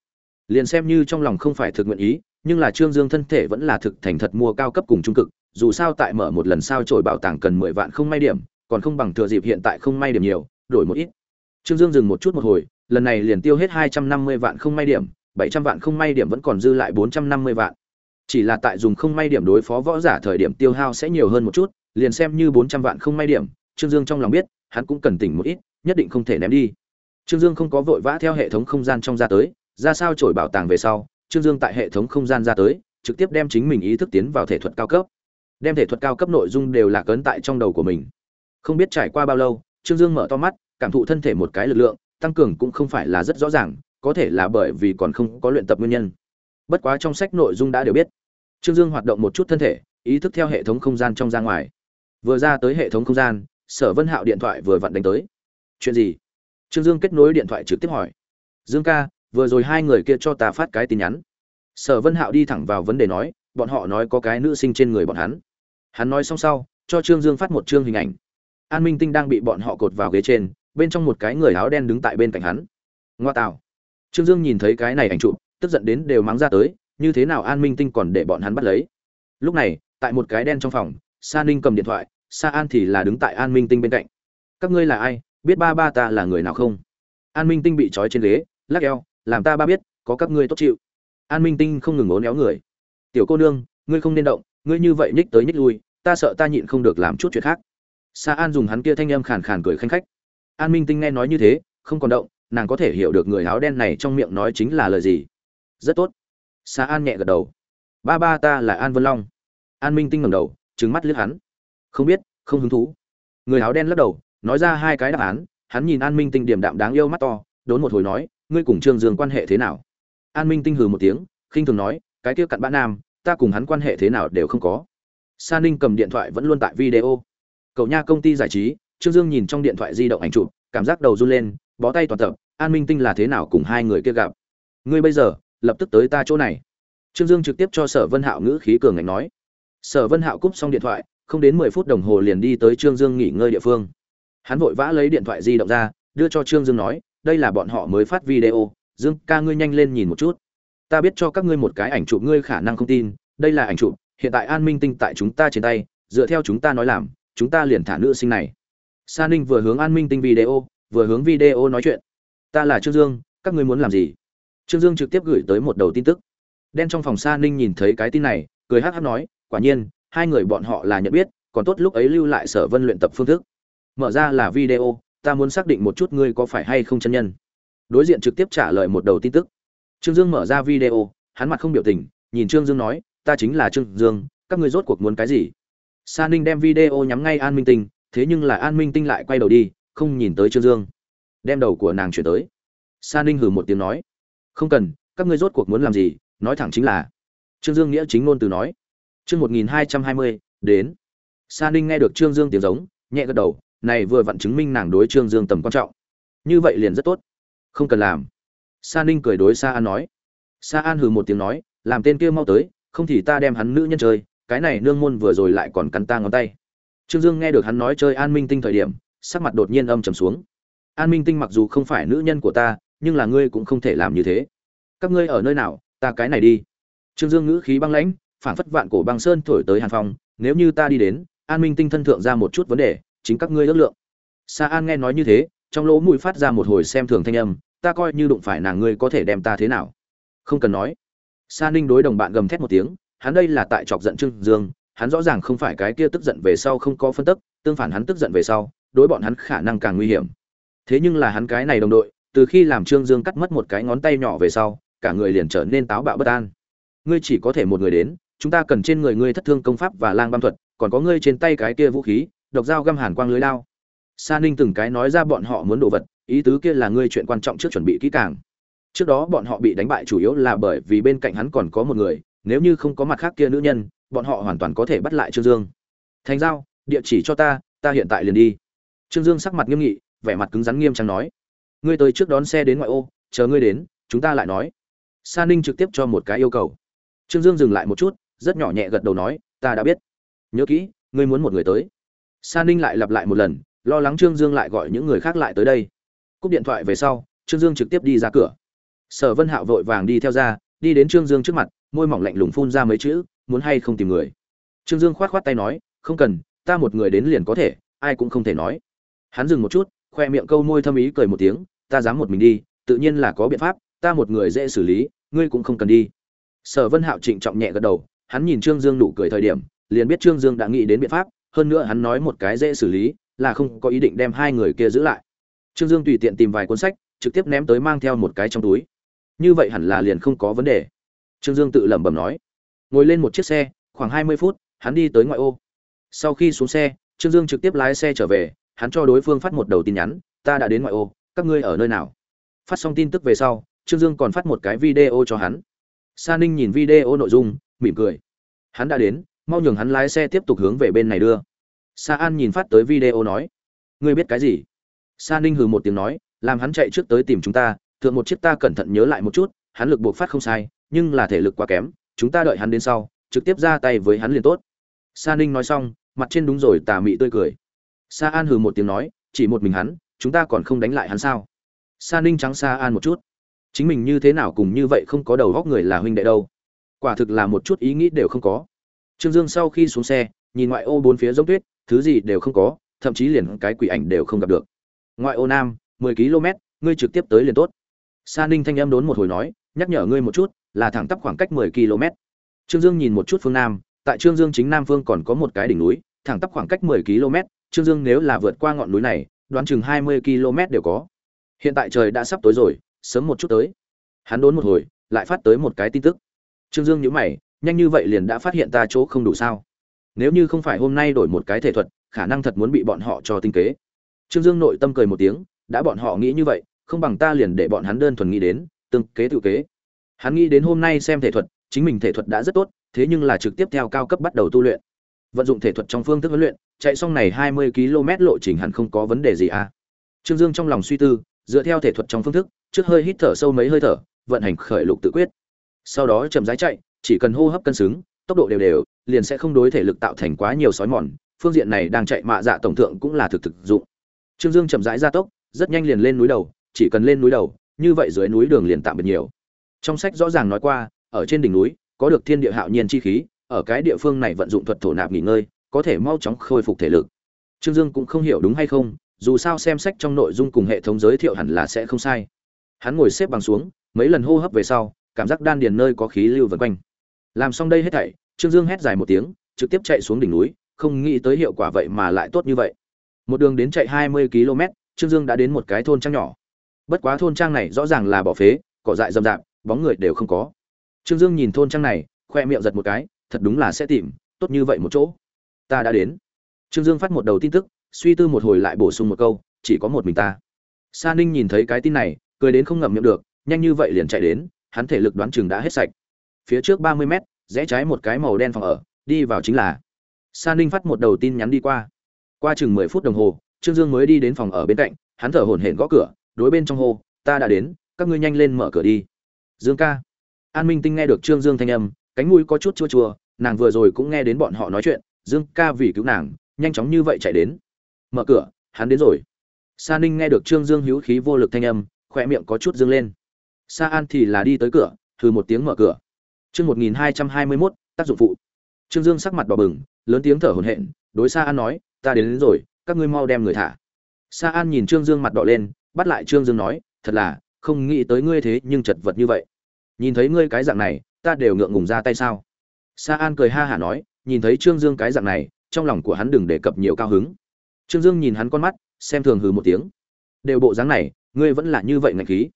Liền xem như trong lòng không phải thực nguyện ý, nhưng là trương dương thân thể vẫn là thực thành thật mua cao cấp cùng trung cực dù sao tại mở một lần sao trổi bảo tàng cần mười vạn không may điểm, còn không bằng thừa dịp hiện tại không may điểm nhiều, đổi một ít. Trương dương dừng một chút một hồi, lần này liền tiêu hết hai trăm năm mươi vạn không may điểm, bảy trăm vạn không may điểm vẫn còn dư lại bốn trăm năm mươi vạn. Chỉ là tại dùng không may điểm đối phó võ giả thời điểm tiêu hao sẽ nhiều hơn một chút, liền xem như bốn trăm vạn không may điểm, trương dương trong lòng biết, hắn cũng cần tỉnh một ít, nhất định không thể ném đi. Trương dương không có vội vã theo hệ thống không gian trong ra tới, ra sao trổi bảo tàng về sau, trương dương tại hệ thống không gian ra tới, trực tiếp đem chính mình ý thức tiến vào thể thuật cao cấp đem thể thuật cao cấp nội dung đều là cấn tại trong đầu của mình. Không biết trải qua bao lâu, trương dương mở to mắt, cảm thụ thân thể một cái lực lượng, tăng cường cũng không phải là rất rõ ràng, có thể là bởi vì còn không có luyện tập nguyên nhân. Bất quá trong sách nội dung đã đều biết. Trương dương hoạt động một chút thân thể, ý thức theo hệ thống không gian trong ra ngoài. Vừa ra tới hệ thống không gian, sở vân hạo điện thoại vừa vặn đánh tới. Chuyện gì? Trương dương kết nối điện thoại trực tiếp hỏi. Dương ca, vừa rồi hai người kia cho ta phát cái tin nhắn. Sở vân hạo đi thẳng vào vấn đề nói, bọn họ nói có cái nữ sinh trên người bọn hắn hắn nói xong sau, cho trương dương phát một chương hình ảnh. An minh tinh đang bị bọn họ cột vào ghế trên, bên trong một cái người áo đen đứng tại bên cạnh hắn. Ngoa tạo. Trương dương nhìn thấy cái này ảnh chụp, tức giận đến đều mắng ra tới, như thế nào an minh tinh còn để bọn hắn bắt lấy? Lúc này, tại một cái đen trong phòng, sa ninh cầm điện thoại, sa an thì là đứng tại an minh tinh bên cạnh. Các ngươi là ai? Biết ba ba ta là người nào không? An minh tinh bị trói trên ghế, lắc eo, làm ta ba biết, có các ngươi tốt chịu. An minh tinh không ngừng ốn éo người. Tiểu cô nương, ngươi không nên động ngươi như vậy nhích tới nhích lui, ta sợ ta nhịn không được làm chút chuyện khác. Sa an dùng hắn kia thanh âm khàn khàn cười khanh khách. An minh tinh nghe nói như thế, không còn động, nàng có thể hiểu được người áo đen này trong miệng nói chính là lời gì. Rất tốt. Sa an nhẹ gật đầu. Ba ba ta là an vân long. An minh tinh ngẩng đầu, trừng mắt liếc hắn. Không biết, không hứng thú. Người áo đen lắc đầu, nói ra hai cái đáp án, hắn nhìn an minh tinh điểm đạm đáng yêu mắt to, đốn một hồi nói, ngươi cùng trương dương quan hệ thế nào? An minh tinh hừ một tiếng, khinh thường nói, cái kia cặn bã nam ta cùng hắn quan hệ thế nào đều không có. Sa ninh cầm điện thoại vẫn luôn tại video. Cậu nha công ty giải trí, trương dương nhìn trong điện thoại di động ảnh chụp, cảm giác đầu run lên, bó tay toàn tập, an minh tinh là thế nào cùng hai người kia gặp? Ngươi bây giờ, lập tức tới ta chỗ này. Trương dương trực tiếp cho sở vân hạo ngữ khí cường ngạnh nói. Sở vân hạo cúp xong điện thoại, không đến mười phút đồng hồ liền đi tới trương dương nghỉ ngơi địa phương. Hắn vội vã lấy điện thoại di động ra, đưa cho trương dương nói, đây là bọn họ mới phát video, dương ca ngươi nhanh lên nhìn một chút ta biết cho các ngươi một cái ảnh chụp ngươi khả năng không tin, đây là ảnh chụp, hiện tại an minh tinh tại chúng ta trên tay, dựa theo chúng ta nói làm, chúng ta liền thả nữ sinh này. Sa ninh vừa hướng an minh tinh video, vừa hướng video nói chuyện. Ta là trương dương, các ngươi muốn làm gì? Trương dương trực tiếp gửi tới một đầu tin tức. Đen trong phòng sa ninh nhìn thấy cái tin này, cười hắc hắc nói, quả nhiên, hai người bọn họ là nhận biết, còn tốt lúc ấy lưu lại sở vân luyện tập phương thức. Mở ra là video, ta muốn xác định một chút ngươi có phải hay không chân nhân. Đối diện trực tiếp trả lời một đầu tin tức trương dương mở ra video, hắn mặt không biểu tình, nhìn trương dương nói, ta chính là trương dương, các ngươi rốt cuộc muốn cái gì? Sa ninh đem video nhắm ngay an minh tinh, thế nhưng là an minh tinh lại quay đầu đi, không nhìn tới trương dương. Đem đầu của nàng chuyển tới. Sa ninh hừ một tiếng nói, không cần, các ngươi rốt cuộc muốn làm gì, nói thẳng chính là. Trương dương nghĩa chính ngôn từ nói, chương một nghìn hai trăm hai mươi, đến. Sa ninh nghe được trương dương tiếng giống, nhẹ gật đầu, này vừa vặn chứng minh nàng đối trương dương tầm quan trọng. Như vậy liền rất tốt. Không cần làm sa ninh cười đối sa an nói. Sa an hừ một tiếng nói, làm tên kia mau tới, không thì ta đem hắn nữ nhân chơi, cái này nương môn vừa rồi lại còn cắn ta ngón tay. Trương dương nghe được hắn nói chơi an minh tinh thời điểm, sắc mặt đột nhiên âm trầm xuống. An minh tinh mặc dù không phải nữ nhân của ta, nhưng là ngươi cũng không thể làm như thế. Các ngươi ở nơi nào, ta cái này đi. Trương dương ngữ khí băng lãnh phản phất vạn cổ băng sơn thổi tới hàn phòng. nếu như ta đi đến, an minh tinh thân thượng ra một chút vấn đề, chính các ngươi ước lượng. Sa an nghe nói như thế, trong lỗ mũi phát ra một hồi xem thường thanh âm ta coi như đụng phải nàng ngươi có thể đem ta thế nào? Không cần nói. Sa ninh đối đồng bạn gầm thét một tiếng, hắn đây là tại chọc giận trương dương, hắn rõ ràng không phải cái kia tức giận về sau không có phân tức, tương phản hắn tức giận về sau, đối bọn hắn khả năng càng nguy hiểm. Thế nhưng là hắn cái này đồng đội, từ khi làm trương dương cắt mất một cái ngón tay nhỏ về sau, cả người liền trở nên táo bạo bất an. Ngươi chỉ có thể một người đến, chúng ta cần trên người ngươi thất thương công pháp và lang băm thuật, còn có ngươi trên tay cái kia vũ khí, độc dao găm hàn quang lưới lao. Sa ninh từng cái nói ra bọn họ muốn đồ vật ý tứ kia là ngươi chuyện quan trọng trước chuẩn bị kỹ càng. Trước đó bọn họ bị đánh bại chủ yếu là bởi vì bên cạnh hắn còn có một người, nếu như không có mặt khác kia nữ nhân, bọn họ hoàn toàn có thể bắt lại trương dương. Thành giao, địa chỉ cho ta ta hiện tại liền đi. Trương dương sắc mặt nghiêm nghị, vẻ mặt cứng rắn nghiêm trang nói. Ngươi tới trước đón xe đến ngoại ô, chờ ngươi đến, chúng ta lại nói. Sa ninh trực tiếp cho một cái yêu cầu. Trương dương dừng lại một chút, rất nhỏ nhẹ gật đầu nói, ta đã biết. Nhớ kỹ, ngươi muốn một người tới. Sa ninh lại lặp lại một lần, lo lắng trương dương lại gọi những người khác lại tới đây cúp điện thoại về sau, trương dương trực tiếp đi ra cửa. Sở vân hạo vội vàng đi theo ra, đi đến trương dương trước mặt, môi mỏng lạnh lùng phun ra mấy chữ, muốn hay không tìm người. Trương dương khoát khoát tay nói, không cần, ta một người đến liền có thể, ai cũng không thể nói. Hắn dừng một chút, khoe miệng câu môi thâm ý cười một tiếng, ta dám một mình đi, tự nhiên là có biện pháp, ta một người dễ xử lý, ngươi cũng không cần đi. Sở vân hạo trịnh trọng nhẹ gật đầu, hắn nhìn trương dương nụ cười thời điểm, liền biết trương dương đã nghĩ đến biện pháp, hơn nữa hắn nói một cái dễ xử lý, là không có ý định đem hai người kia giữ lại trương dương tùy tiện tìm vài cuốn sách, trực tiếp ném tới mang theo một cái trong túi. Như vậy hẳn là liền không có vấn đề. Trương dương tự lẩm bẩm nói. Ngồi lên một chiếc xe, khoảng hai mươi phút, hắn đi tới ngoại ô. Sau khi xuống xe, trương dương trực tiếp lái xe trở về, hắn cho đối phương phát một đầu tin nhắn, ta đã đến ngoại ô, các ngươi ở nơi nào? Phát xong tin tức về sau, trương dương còn phát một cái video cho hắn. Sa ninh nhìn video nội dung, mỉm cười. Hắn đã đến, mau nhường hắn lái xe tiếp tục hướng về bên này đưa. Sa an nhìn phát tới video nói. Ngươi biết cái gì? Sa ninh hừ một tiếng nói, làm hắn chạy trước tới tìm chúng ta, thượng một chiếc ta cẩn thận nhớ lại một chút, hắn lực buộc phát không sai, nhưng là thể lực quá kém, chúng ta đợi hắn đến sau, trực tiếp ra tay với hắn liền tốt. Sa ninh nói xong, mặt trên đúng rồi, tà mị tươi cười. Sa an hừ một tiếng nói, chỉ một mình hắn, chúng ta còn không đánh lại hắn sao? Sa ninh trắng sa an một chút. Chính mình như thế nào cùng như vậy không có đầu góc người là huynh đệ đâu. Quả thực là một chút ý nghĩ đều không có. Trương dương sau khi xuống xe, nhìn ngoại ô bốn phía giống tuyết, thứ gì đều không có, thậm chí liền cái quỷ ảnh đều không gặp được ngoại ô nam, mười km, ngươi trực tiếp tới liền tốt. Sa ninh thanh âm đốn một hồi nói, nhắc nhở ngươi một chút, là thẳng tắp khoảng cách mười km. Trương dương nhìn một chút phương nam, tại trương dương chính nam phương còn có một cái đỉnh núi, thẳng tắp khoảng cách mười km, trương dương nếu là vượt qua ngọn núi này, đoán chừng hai mươi km đều có. Hiện tại trời đã sắp tối rồi, sớm một chút tới. Hắn đốn một hồi, lại phát tới một cái tin tức. Trương dương nhíu mày, nhanh như vậy liền đã phát hiện ta chỗ không đủ sao? Nếu như không phải hôm nay đổi một cái thể thuật, khả năng thật muốn bị bọn họ cho tinh kế trương dương nội tâm cười một tiếng, đã bọn họ nghĩ như vậy, không bằng ta liền để bọn hắn đơn thuần nghĩ đến, tương kế tự kế. Hắn nghĩ đến hôm nay xem thể thuật, chính mình thể thuật đã rất tốt, thế nhưng là trực tiếp theo cao cấp bắt đầu tu luyện. Vận dụng thể thuật trong phương thức huấn luyện, chạy xong này hai mươi km lộ trình hẳn không có vấn đề gì à. Trương dương trong lòng suy tư, dựa theo thể thuật trong phương thức, trước hơi hít thở sâu mấy hơi thở, vận hành khởi lục tự quyết. Sau đó chậm rãi chạy, chỉ cần hô hấp cân xứng, tốc độ đều đều, liền sẽ không đối thể lực tạo thành quá nhiều sói mòn. Phương diện này đang chạy mạ dạ tổng thượng cũng là thực thực dụng trương dương chậm rãi ra tốc, rất nhanh liền lên núi đầu, chỉ cần lên núi đầu, như vậy dưới núi đường liền tạm biệt nhiều. Trong sách rõ ràng nói qua, ở trên đỉnh núi, có được thiên địa hạo nhiên chi khí, ở cái địa phương này vận dụng thuật thổ nạp nghỉ ngơi, có thể mau chóng khôi phục thể lực. Trương dương cũng không hiểu đúng hay không, dù sao xem sách trong nội dung cùng hệ thống giới thiệu hẳn là sẽ không sai. Hắn ngồi xếp bằng xuống, mấy lần hô hấp về sau, cảm giác đan điền nơi có khí lưu vần quanh. Làm xong đây hết thảy, trương dương hét dài một tiếng, trực tiếp chạy xuống đỉnh núi, không nghĩ tới hiệu quả vậy mà lại tốt như vậy một đường đến chạy hai mươi km, trương dương đã đến một cái thôn trang nhỏ. Bất quá thôn trang này rõ ràng là bỏ phế, cỏ dại rậm rạp, bóng người đều không có. Trương dương nhìn thôn trang này, khoe miệng giật một cái, thật đúng là sẽ tìm, tốt như vậy một chỗ. Ta đã đến. Trương dương phát một đầu tin tức, suy tư một hồi lại bổ sung một câu, chỉ có một mình ta. Sa ninh nhìn thấy cái tin này, cười đến không ngậm miệng được, nhanh như vậy liền chạy đến, hắn thể lực đoán chừng đã hết sạch. Phía trước ba mươi mét, rẽ trái một cái màu đen phòng ở, đi vào chính là. Sa ninh phát một đầu tin nhắn đi qua qua chừng mười phút đồng hồ, trương dương mới đi đến phòng ở bên cạnh, hắn thở hổn hển gõ cửa, đối bên trong hồ ta đã đến, các ngươi nhanh lên mở cửa đi. Dương ca. An minh tinh nghe được trương dương thanh âm, cánh mũi có chút chua chua, nàng vừa rồi cũng nghe đến bọn họ nói chuyện, dương ca vì cứu nàng, nhanh chóng như vậy chạy đến. Mở cửa, hắn đến rồi. Sa ninh nghe được trương dương hữu khí vô lực thanh âm khỏe miệng có chút dương lên. Sa an thì là đi tới cửa thử một tiếng mở cửa. Chương một nghìn hai trăm hai mươi mốt, tác dụng phụ. Trương dương sắc mặt đỏ bừng, lớn tiếng thở hổn hển, đối sa an nói ta đến, đến rồi các ngươi mau đem người thả. Sa an nhìn trương dương mặt đỏ lên bắt lại trương dương nói thật là không nghĩ tới ngươi thế nhưng chật vật như vậy. Nhìn thấy ngươi cái dạng này ta đều ngượng ngùng ra tay sao? Sa an cười ha hả nói nhìn thấy trương dương cái dạng này trong lòng của hắn đừng đề cập nhiều cao hứng. Trương dương nhìn hắn con mắt xem thường hừ một tiếng. Đều bộ dáng này ngươi vẫn là như vậy ngạch khí.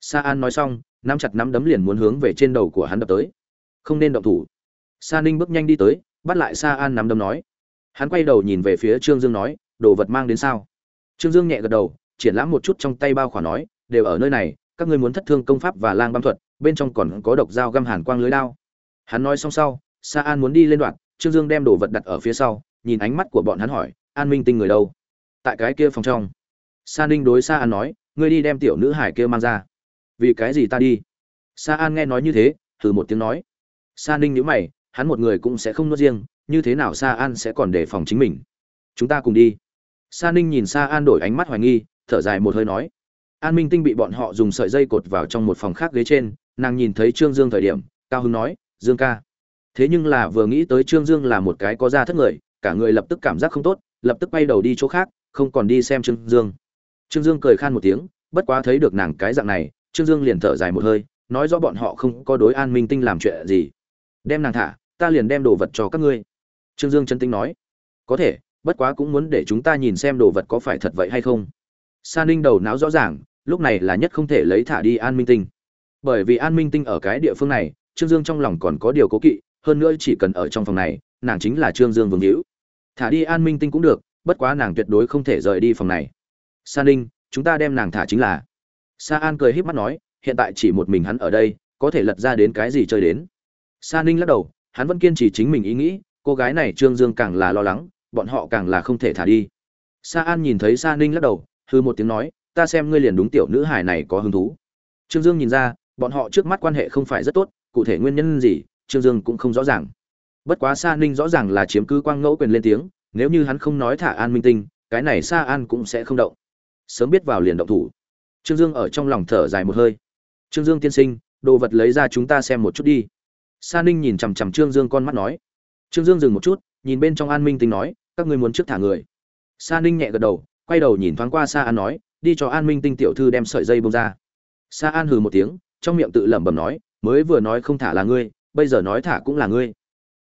Sa an nói xong nắm chặt nắm đấm liền muốn hướng về trên đầu của hắn đập tới. Không nên động thủ. Sa ninh bước nhanh đi tới bắt lại sa an nắm đấm nói hắn quay đầu nhìn về phía trương dương nói, đồ vật mang đến sao? Trương dương nhẹ gật đầu, triển lãm một chút trong tay bao khỏa nói, đều ở nơi này, các ngươi muốn thất thương công pháp và lang băm thuật, bên trong còn có độc dao găm hàn quang lưới lao. hắn nói xong sau, sa an muốn đi lên đoạn, trương dương đem đồ vật đặt ở phía sau, nhìn ánh mắt của bọn hắn hỏi, an minh tinh người đâu? Tại cái kia phòng trong. Sa ninh đối sa an nói, ngươi đi đem tiểu nữ hải kia mang ra. Vì cái gì ta đi? Sa an nghe nói như thế thử một tiếng nói. Sa ninh nhữ mày, hắn một người cũng sẽ không nuốt riêng như thế nào sa an sẽ còn đề phòng chính mình? Chúng ta cùng đi. Sa ninh nhìn sa an đổi ánh mắt hoài nghi, thở dài một hơi nói. An minh tinh bị bọn họ dùng sợi dây cột vào trong một phòng khác ghế trên, nàng nhìn thấy trương dương thời điểm, cao hưng nói, dương ca. Thế nhưng là vừa nghĩ tới trương dương là một cái có da thất người, cả người lập tức cảm giác không tốt, lập tức bay đầu đi chỗ khác, không còn đi xem trương dương. Trương dương cười khan một tiếng, bất quá thấy được nàng cái dạng này, trương dương liền thở dài một hơi, nói rõ bọn họ không có đối an minh tinh làm chuyện gì. Đem nàng thả, ta liền đem đồ vật cho các ngươi trương dương chân tinh nói, có thể, bất quá cũng muốn để chúng ta nhìn xem đồ vật có phải thật vậy hay không. Sa ninh đầu não rõ ràng, lúc này là nhất không thể lấy thả đi an minh tinh. Bởi vì an minh tinh ở cái địa phương này, trương dương trong lòng còn có điều cố kỵ, hơn nữa chỉ cần ở trong phòng này, nàng chính là trương dương vương hữu. Thả đi an minh tinh cũng được, bất quá nàng tuyệt đối không thể rời đi phòng này. Sa ninh, chúng ta đem nàng thả chính là. Sa an cười híp mắt nói, hiện tại chỉ một mình hắn ở đây, có thể lật ra đến cái gì chơi đến? Sa ninh lắc đầu, hắn vẫn kiên trì chính mình ý nghĩ cô gái này trương dương càng là lo lắng, bọn họ càng là không thể thả đi. Sa an nhìn thấy sa ninh lắc đầu, hư một tiếng nói, ta xem ngươi liền đúng tiểu nữ hải này có hứng thú. Trương dương nhìn ra, bọn họ trước mắt quan hệ không phải rất tốt, cụ thể nguyên nhân gì, trương dương cũng không rõ ràng. Bất quá sa ninh rõ ràng là chiếm cứ quang ngẫu quyền lên tiếng, nếu như hắn không nói thả an minh tinh, cái này sa an cũng sẽ không động. Sớm biết vào liền động thủ. Trương dương ở trong lòng thở dài một hơi. Trương dương tiên sinh, đồ vật lấy ra chúng ta xem một chút đi. Sa ninh nhìn chằm chằm trương dương con mắt nói trương dương dừng một chút, nhìn bên trong an minh tinh nói, các ngươi muốn trước thả người. Sa ninh nhẹ gật đầu, quay đầu nhìn thoáng qua sa an nói, đi cho an minh tinh tiểu thư đem sợi dây bông ra. Sa an hừ một tiếng, trong miệng tự lẩm bẩm nói, mới vừa nói không thả là ngươi, bây giờ nói thả cũng là ngươi.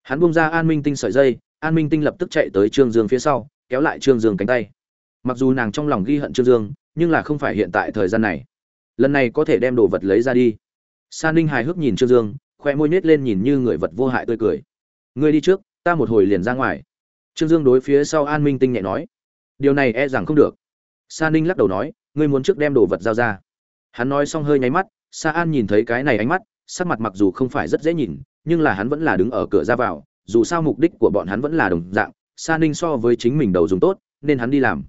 Hắn bông ra an minh tinh sợi dây, an minh tinh lập tức chạy tới trương dương phía sau, kéo lại trương dương cánh tay. Mặc dù nàng trong lòng ghi hận trương dương, nhưng là không phải hiện tại thời gian này. Lần này có thể đem đồ vật lấy ra đi. Sa ninh hài hước nhìn trương dương, khoe môi nết lên nhìn như người vật vô hại tươi cười ngươi đi trước, ta một hồi liền ra ngoài. Trương dương đối phía sau an minh tinh nhẹ nói, điều này e rằng không được. Sa ninh lắc đầu nói, ngươi muốn trước đem đồ vật giao ra. Hắn nói xong hơi nháy mắt, sa an nhìn thấy cái này ánh mắt, sắc mặt mặc dù không phải rất dễ nhìn, nhưng là hắn vẫn là đứng ở cửa ra vào, dù sao mục đích của bọn hắn vẫn là đồng dạng, sa ninh so với chính mình đầu dùng tốt, nên hắn đi làm.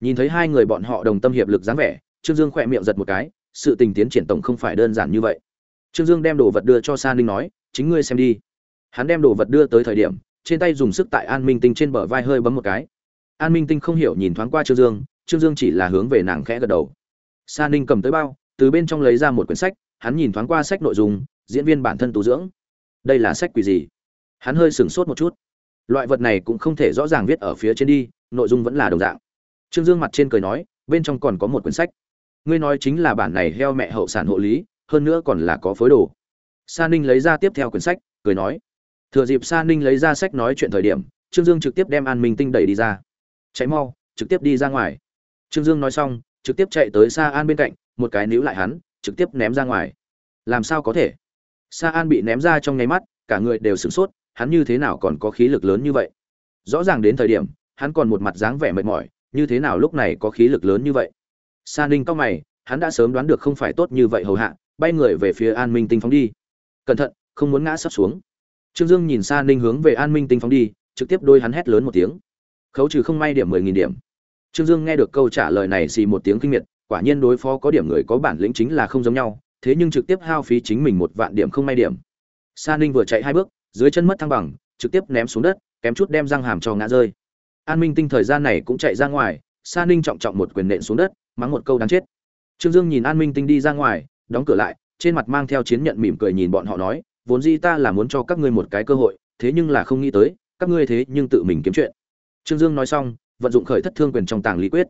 Nhìn thấy hai người bọn họ đồng tâm hiệp lực dáng vẻ, trương dương khỏe miệng giật một cái, sự tình tiến triển tổng không phải đơn giản như vậy. Trương dương đem đồ vật đưa cho sa ninh nói, chính ngươi xem đi hắn đem đồ vật đưa tới thời điểm, trên tay dùng sức tại an minh tinh trên bờ vai hơi bấm một cái. An minh tinh không hiểu nhìn thoáng qua trương dương trương dương chỉ là hướng về nàng khẽ gật đầu. Sa ninh cầm tới bao, từ bên trong lấy ra một quyển sách, hắn nhìn thoáng qua sách nội dung, diễn viên bản thân tu dưỡng. Đây là sách quỷ gì? Hắn hơi sửng sốt một chút. Loại vật này cũng không thể rõ ràng viết ở phía trên đi, nội dung vẫn là đồng dạng. Trương dương mặt trên cười nói, bên trong còn có một quyển sách. Ngươi nói chính là bản này heo mẹ hậu sản hộ lý, hơn nữa còn là có phối đồ. Sa ninh lấy ra tiếp theo quyển sách, cười nói thừa dịp sa ninh lấy ra sách nói chuyện thời điểm, trương dương trực tiếp đem an minh tinh đẩy đi ra. Cháy mau, trực tiếp đi ra ngoài. Trương dương nói xong, trực tiếp chạy tới sa an bên cạnh, một cái níu lại hắn, trực tiếp ném ra ngoài. Làm sao có thể? Sa an bị ném ra trong nháy mắt, cả người đều sửng sốt, hắn như thế nào còn có khí lực lớn như vậy? Rõ ràng đến thời điểm, hắn còn một mặt dáng vẻ mệt mỏi, như thế nào lúc này có khí lực lớn như vậy? Sa ninh cao mày, hắn đã sớm đoán được không phải tốt như vậy hầu hạ, bay người về phía an minh tinh phóng đi. Cẩn thận, không muốn ngã sắp xuống trương dương nhìn xa ninh hướng về an minh tinh phóng đi, trực tiếp đôi hắn hét lớn một tiếng. Khấu trừ không may điểm mười nghìn điểm. Trương dương nghe được câu trả lời này xì một tiếng kinh miệt, quả nhiên đối phó có điểm người có bản lĩnh chính là không giống nhau, thế nhưng trực tiếp hao phí chính mình một vạn điểm không may điểm. Sa ninh vừa chạy hai bước, dưới chân mất thăng bằng, trực tiếp ném xuống đất, kém chút đem răng hàm cho ngã rơi. An minh tinh thời gian này cũng chạy ra ngoài, sa ninh trọng trọng một quyền nện xuống đất, mắng một câu đáng chết. Trương dương nhìn an minh tinh đi ra ngoài, đóng cửa lại, trên mặt mang theo chiến nhận mỉm cười nhìn bọn họ nói vốn dĩ ta là muốn cho các ngươi một cái cơ hội, thế nhưng là không nghĩ tới, các ngươi thế nhưng tự mình kiếm chuyện. Trương Dương nói xong, vận dụng khởi thất thương quyền trong tàng lý quyết.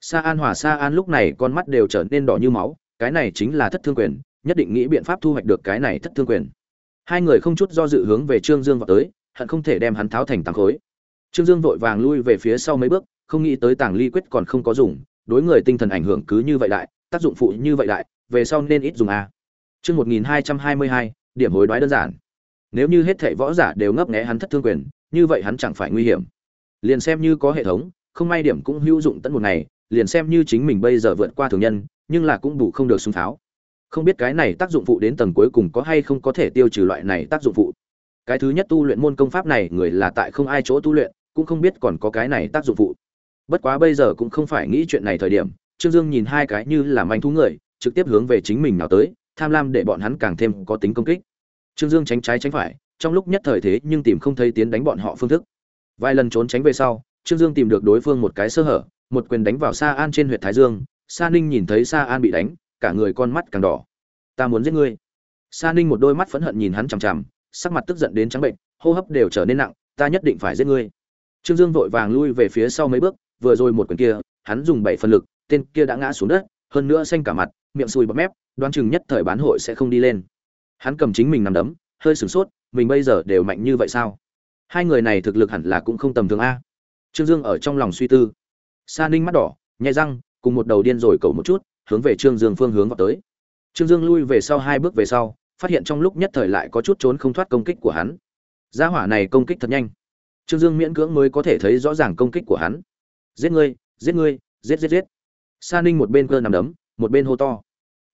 Sa An Hỏa Sa An lúc này con mắt đều trở nên đỏ như máu, cái này chính là thất thương quyền, nhất định nghĩ biện pháp thu hoạch được cái này thất thương quyền. Hai người không chút do dự hướng về Trương Dương vào tới, hận không thể đem hắn tháo thành tám khối. Trương Dương vội vàng lui về phía sau mấy bước, không nghĩ tới tàng ly quyết còn không có dùng, đối người tinh thần ảnh hưởng cứ như vậy đại, tác dụng phụ như vậy đại, về sau nên ít dùng a. Chương 1222, điểm hối đoái đơn giản. Nếu như hết thảy võ giả đều ngấp nghé hắn thất thương quyền, như vậy hắn chẳng phải nguy hiểm. Liền xem như có hệ thống, không may điểm cũng hữu dụng tận một ngày, liền xem như chính mình bây giờ vượt qua thường nhân, nhưng là cũng bù không được súng pháo không biết cái này tác dụng phụ đến tầng cuối cùng có hay không có thể tiêu trừ loại này tác dụng phụ. Cái thứ nhất tu luyện môn công pháp này, người là tại không ai chỗ tu luyện, cũng không biết còn có cái này tác dụng phụ. Bất quá bây giờ cũng không phải nghĩ chuyện này thời điểm, trương dương nhìn hai cái như là manh thú người, trực tiếp hướng về chính mình nào tới tham lam để bọn hắn càng thêm có tính công kích. Trương dương tránh trái tránh phải, trong lúc nhất thời thế nhưng tìm không thấy tiến đánh bọn họ phương thức. Vài lần trốn tránh về sau, trương dương tìm được đối phương một cái sơ hở, một quyền đánh vào sa an trên huyện thái dương. Sa ninh nhìn thấy sa an bị đánh, cả người con mắt càng đỏ. Ta muốn giết ngươi. Sa ninh một đôi mắt phẫn hận nhìn hắn chằm chằm, sắc mặt tức giận đến trắng bệnh, hô hấp đều trở nên nặng, ta nhất định phải giết ngươi. Trương dương vội vàng lui về phía sau mấy bước, vừa rồi một quyền kia, hắn dùng bảy phần lực, tên kia đã ngã xuống đất, hơn nữa xanh cả mặt, miệng sùi bọt mép đoán chừng nhất thời bán hội sẽ không đi lên. Hắn cầm chính mình nằm đấm, hơi sửng sốt, mình bây giờ đều mạnh như vậy sao? Hai người này thực lực hẳn là cũng không tầm thường a. Trương dương ở trong lòng suy tư. Sa ninh mắt đỏ nhai răng, cùng một đầu điên rồi cầu một chút, hướng về trương dương phương hướng vào tới. Trương dương lui về sau hai bước về sau, phát hiện trong lúc nhất thời lại có chút trốn không thoát công kích của hắn. Gia hỏa này công kích thật nhanh. Trương dương miễn cưỡng mới có thể thấy rõ ràng công kích của hắn. Giết ngươi giết ngươi, giết giết giết. Sa ninh một bên cơ nằm đấm, một bên hô to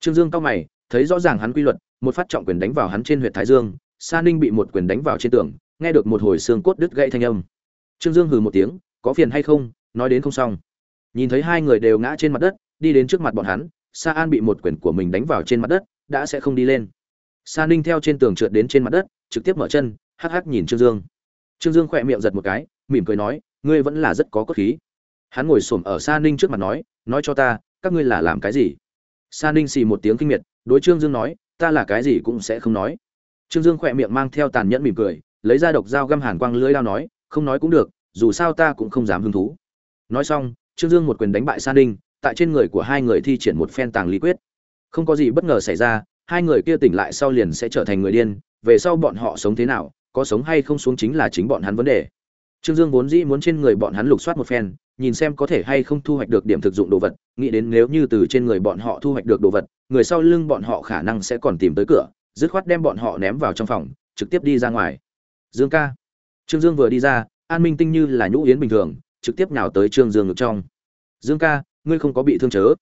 trương dương cao mày, thấy rõ ràng hắn quy luật, một phát trọng quyền đánh vào hắn trên huyệt thái dương, sa ninh bị một quyền đánh vào trên tường, nghe được một hồi xương cốt đứt gãy thanh âm. Trương dương hừ một tiếng, có phiền hay không, nói đến không xong. Nhìn thấy hai người đều ngã trên mặt đất, đi đến trước mặt bọn hắn, sa an bị một quyền của mình đánh vào trên mặt đất, đã sẽ không đi lên. Sa ninh theo trên tường trượt đến trên mặt đất, trực tiếp mở chân, hắc hắc nhìn trương dương. Trương dương khỏe miệng giật một cái, mỉm cười nói, ngươi vẫn là rất có cốt khí. Hắn ngồi xổm ở sa ninh trước mặt nói nói cho ta, các ngươi là làm cái gì? Sa ninh xì một tiếng kinh miệt, đối trương dương nói, ta là cái gì cũng sẽ không nói. Trương dương khỏe miệng mang theo tàn nhẫn mỉm cười, lấy ra độc dao găm hàn quang lưỡi lao nói, không nói cũng được, dù sao ta cũng không dám hứng thú. Nói xong, trương dương một quyền đánh bại sa ninh, tại trên người của hai người thi triển một phen tàng lý quyết. Không có gì bất ngờ xảy ra, hai người kia tỉnh lại sau liền sẽ trở thành người điên, về sau bọn họ sống thế nào, có sống hay không xuống chính là chính bọn hắn vấn đề. Trương dương vốn dĩ muốn trên người bọn hắn lục soát một phen nhìn xem có thể hay không thu hoạch được điểm thực dụng đồ vật, nghĩ đến nếu như từ trên người bọn họ thu hoạch được đồ vật, người sau lưng bọn họ khả năng sẽ còn tìm tới cửa, dứt khoát đem bọn họ ném vào trong phòng, trực tiếp đi ra ngoài. Dương ca. Trương dương vừa đi ra, an minh tinh như là nhũ yến bình thường, trực tiếp nào tới trương dương ngực trong. Dương ca, ngươi không có bị thương chớ.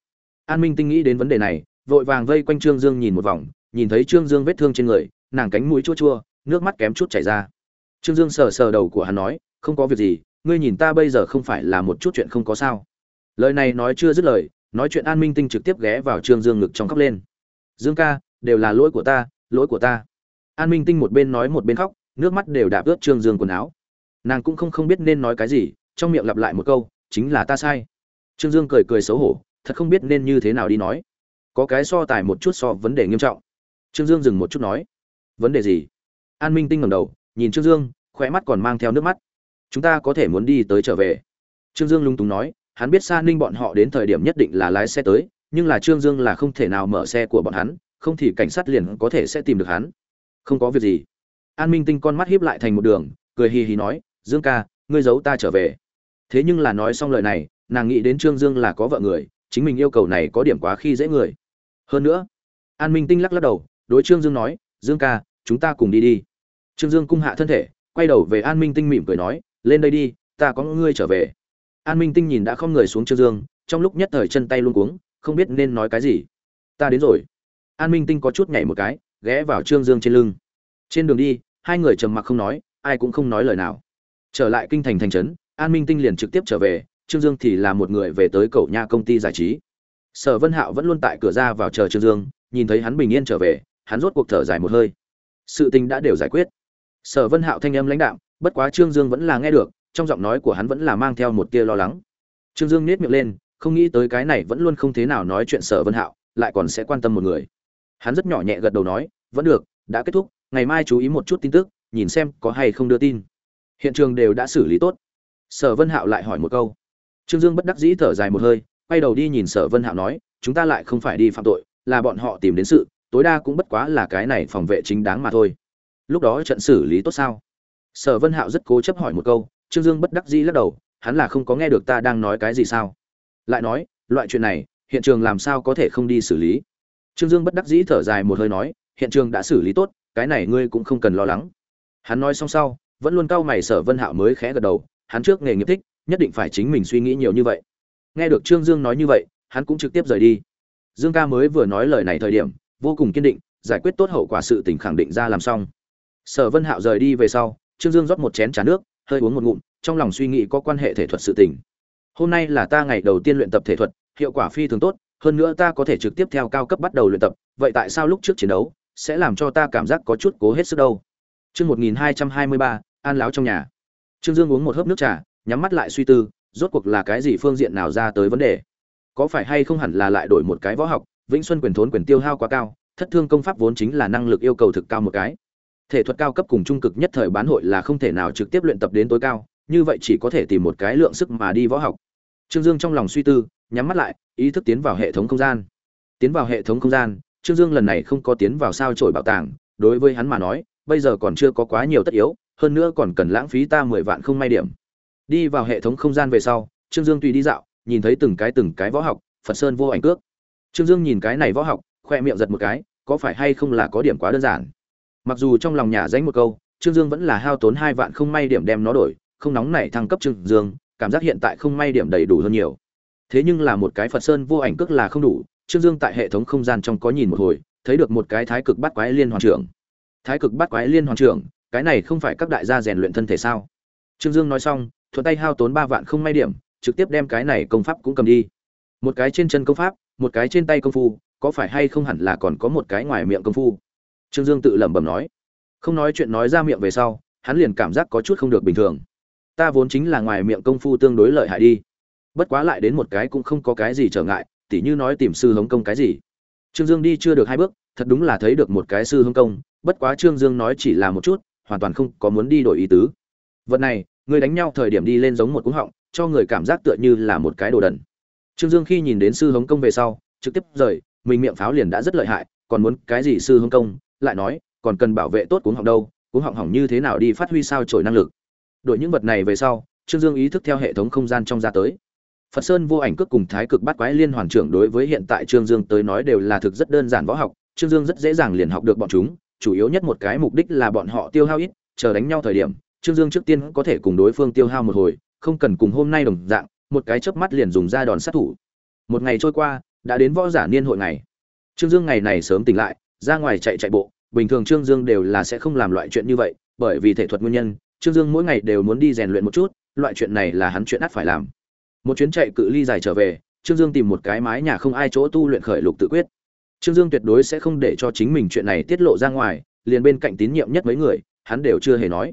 An minh tinh nghĩ đến vấn đề này, vội vàng vây quanh trương dương nhìn một vòng, nhìn thấy trương dương vết thương trên người, nàng cánh mũi chua chua, nước mắt kém chút chảy ra. Trương dương sờ sờ đầu của hắn nói, không có việc gì ngươi nhìn ta bây giờ không phải là một chút chuyện không có sao. Lời này nói chưa dứt lời, nói chuyện an minh tinh trực tiếp ghé vào trương dương ngực trong khóc lên. Dương ca, đều là lỗi của ta, lỗi của ta. An minh tinh một bên nói một bên khóc, nước mắt đều đạp ướt trương dương quần áo. Nàng cũng không không biết nên nói cái gì, trong miệng lặp lại một câu, chính là ta sai. Trương dương cười cười xấu hổ, thật không biết nên như thế nào đi nói. Có cái so tài một chút so vấn đề nghiêm trọng. Trương dương dừng một chút nói. Vấn đề gì? An minh tinh ngẩng đầu, nhìn trương dương, khóe mắt còn mang theo nước mắt chúng ta có thể muốn đi tới trở về trương dương lung túng nói hắn biết Sa Ninh bọn họ đến thời điểm nhất định là lái xe tới, nhưng là Trương Dương là không thể nào mở xe của bọn hắn, không thì cảnh sát liền có thể sẽ tìm được hắn. Không có việc gì. An Minh Tinh con mắt hiếp lại thành một đường, cười hì hì nói, "Dương ca, ngươi giấu ta trở về." Thế nhưng là nói xong lời này, nàng nghĩ đến Trương Dương là có vợ người, chính mình yêu cầu này có điểm quá khi dễ người. Hơn nữa, An Minh Tinh lắc lắc đầu, đối Trương Dương nói, "Dương ca, chúng ta cùng đi đi." Trương Dương cung hạ thân thể, quay đầu về An Minh Tinh mỉm cười nói, "Lên đây đi, ta có ngươi trở về." an minh tinh nhìn đã không người xuống trương dương trong lúc nhất thời chân tay luôn cuống không biết nên nói cái gì. Ta đến rồi. An minh tinh có chút nhảy một cái ghé vào trương dương trên lưng. Trên đường đi hai người trầm mặc không nói ai cũng không nói lời nào. Trở lại kinh thành thành trấn an minh tinh liền trực tiếp trở về trương dương thì là một người về tới cầu nhà công ty giải trí. Sở vân hạo vẫn luôn tại cửa ra vào chờ trương dương nhìn thấy hắn bình yên trở về hắn rốt cuộc thở dài một hơi. Sự tình đã đều giải quyết. Sở vân hạo thanh âm lãnh đạo bất quá trương dương vẫn là nghe được, trong giọng nói của hắn vẫn là mang theo một tia lo lắng. Trương dương nhếch miệng lên, không nghĩ tới cái này vẫn luôn không thế nào nói chuyện sở vân hạo, lại còn sẽ quan tâm một người. Hắn rất nhỏ nhẹ gật đầu nói, vẫn được, đã kết thúc, ngày mai chú ý một chút tin tức, nhìn xem có hay không đưa tin. Hiện trường đều đã xử lý tốt. Sở vân hạo lại hỏi một câu. Trương dương bất đắc dĩ thở dài một hơi, quay đầu đi nhìn sở vân hạo nói, chúng ta lại không phải đi phạm tội, là bọn họ tìm đến sự, tối đa cũng bất quá là cái này phòng vệ chính đáng mà thôi. Lúc đó trận xử lý tốt sao? Sở vân hạo rất cố chấp hỏi một câu Trương Dương bất đắc dĩ lắc đầu, hắn là không có nghe được ta đang nói cái gì sao? Lại nói, loại chuyện này, hiện trường làm sao có thể không đi xử lý? Trương Dương bất đắc dĩ thở dài một hơi nói, hiện trường đã xử lý tốt, cái này ngươi cũng không cần lo lắng. Hắn nói xong sau, vẫn luôn cau mày Sở Vân Hạo mới khẽ gật đầu, hắn trước nghề nghiệp thích, nhất định phải chính mình suy nghĩ nhiều như vậy. Nghe được Trương Dương nói như vậy, hắn cũng trực tiếp rời đi. Dương ca mới vừa nói lời này thời điểm, vô cùng kiên định, giải quyết tốt hậu quả sự tình khẳng định ra làm xong. Sở Vân Hạo rời đi về sau, Trương Dương rót một chén trà nước, hơi uống một ngụm trong lòng suy nghĩ có quan hệ thể thuật sự tình. Hôm nay là ta ngày đầu tiên luyện tập thể thuật hiệu quả phi thường tốt hơn nữa ta có thể trực tiếp theo cao cấp bắt đầu luyện tập vậy tại sao lúc trước chiến đấu sẽ làm cho ta cảm giác có chút cố hết sức đâu? Chương một nghìn hai trăm hai mươi ba an láo trong nhà. Trương dương uống một hớp nước trà nhắm mắt lại suy tư rốt cuộc là cái gì phương diện nào ra tới vấn đề? Có phải hay không hẳn là lại đổi một cái võ học? Vĩnh xuân quyền thốn quyền tiêu hao quá cao thất thương công pháp vốn chính là năng lực yêu cầu thực cao một cái thể thuật cao cấp cùng trung cực nhất thời bán hội là không thể nào trực tiếp luyện tập đến tối cao, như vậy chỉ có thể tìm một cái lượng sức mà đi võ học. Trương dương trong lòng suy tư, nhắm mắt lại, ý thức tiến vào hệ thống không gian. Tiến vào hệ thống không gian, trương dương lần này không có tiến vào sao trổi bảo tàng, đối với hắn mà nói, bây giờ còn chưa có quá nhiều tất yếu, hơn nữa còn cần lãng phí ta mười vạn không may điểm. Đi vào hệ thống không gian về sau, trương dương tùy đi dạo, nhìn thấy từng cái từng cái võ học, phật sơn vô ảnh cước. Trương dương nhìn cái này võ học, khoe miệng giật một cái, có phải hay không là có điểm quá đơn giản? Mặc dù trong lòng nhà danh một câu, trương dương vẫn là hao tốn hai vạn không may điểm đem nó đổi, không nóng này thăng cấp trương dương, cảm giác hiện tại không may điểm đầy đủ hơn nhiều. Thế nhưng là một cái phật sơn vô ảnh cước là không đủ, trương dương tại hệ thống không gian trong có nhìn một hồi, thấy được một cái thái cực bắt quái liên hoàn trưởng. Thái cực bắt quái liên hoàn trưởng, cái này không phải các đại gia rèn luyện thân thể sao? Trương dương nói xong, thuận tay hao tốn ba vạn không may điểm, trực tiếp đem cái này công pháp cũng cầm đi. Một cái trên chân công pháp, một cái trên tay công phu, có phải hay không hẳn là còn có một cái ngoài miệng công phu? Trương dương tự lẩm bẩm nói. Không nói chuyện nói ra miệng về sau, hắn liền cảm giác có chút không được bình thường. Ta vốn chính là ngoài miệng công phu tương đối lợi hại đi. Bất quá lại đến một cái cũng không có cái gì trở ngại, tỉ như nói tìm sư hống công cái gì. Trương dương đi chưa được hai bước, thật đúng là thấy được một cái sư hống công, bất quá trương dương nói chỉ là một chút, hoàn toàn không có muốn đi đổi ý tứ. Vật này, người đánh nhau thời điểm đi lên giống một cú họng, cho người cảm giác tựa như là một cái đồ đần. Trương dương khi nhìn đến sư hống công về sau, trực tiếp rời, mình miệng pháo liền đã rất lợi hại, còn muốn cái gì sư hống công lại nói, còn cần bảo vệ tốt cuống họng đâu, cuống họng hỏng như thế nào đi phát huy sao trổi năng lực. Đội những vật này về sau, trương dương ý thức theo hệ thống không gian trong ra tới. Phật sơn vô ảnh cước cùng thái cực bắt quái liên hoàn trưởng đối với hiện tại trương dương tới nói đều là thực rất đơn giản võ học, trương dương rất dễ dàng liền học được bọn chúng, chủ yếu nhất một cái mục đích là bọn họ tiêu hao ít, chờ đánh nhau thời điểm, trương dương trước tiên có thể cùng đối phương tiêu hao một hồi, không cần cùng hôm nay đồng dạng, một cái chớp mắt liền dùng ra đòn sát thủ. Một ngày trôi qua, đã đến võ giả niên hội ngày. Trương dương ngày này sớm tỉnh lại ra ngoài chạy chạy bộ, bình thường trương dương đều là sẽ không làm loại chuyện như vậy, bởi vì thể thuật nguyên nhân, trương dương mỗi ngày đều muốn đi rèn luyện một chút, loại chuyện này là hắn chuyện ắt phải làm. Một chuyến chạy cự ly dài trở về, trương dương tìm một cái mái nhà không ai chỗ tu luyện khởi lục tự quyết. Trương dương tuyệt đối sẽ không để cho chính mình chuyện này tiết lộ ra ngoài, liền bên cạnh tín nhiệm nhất mấy người, hắn đều chưa hề nói.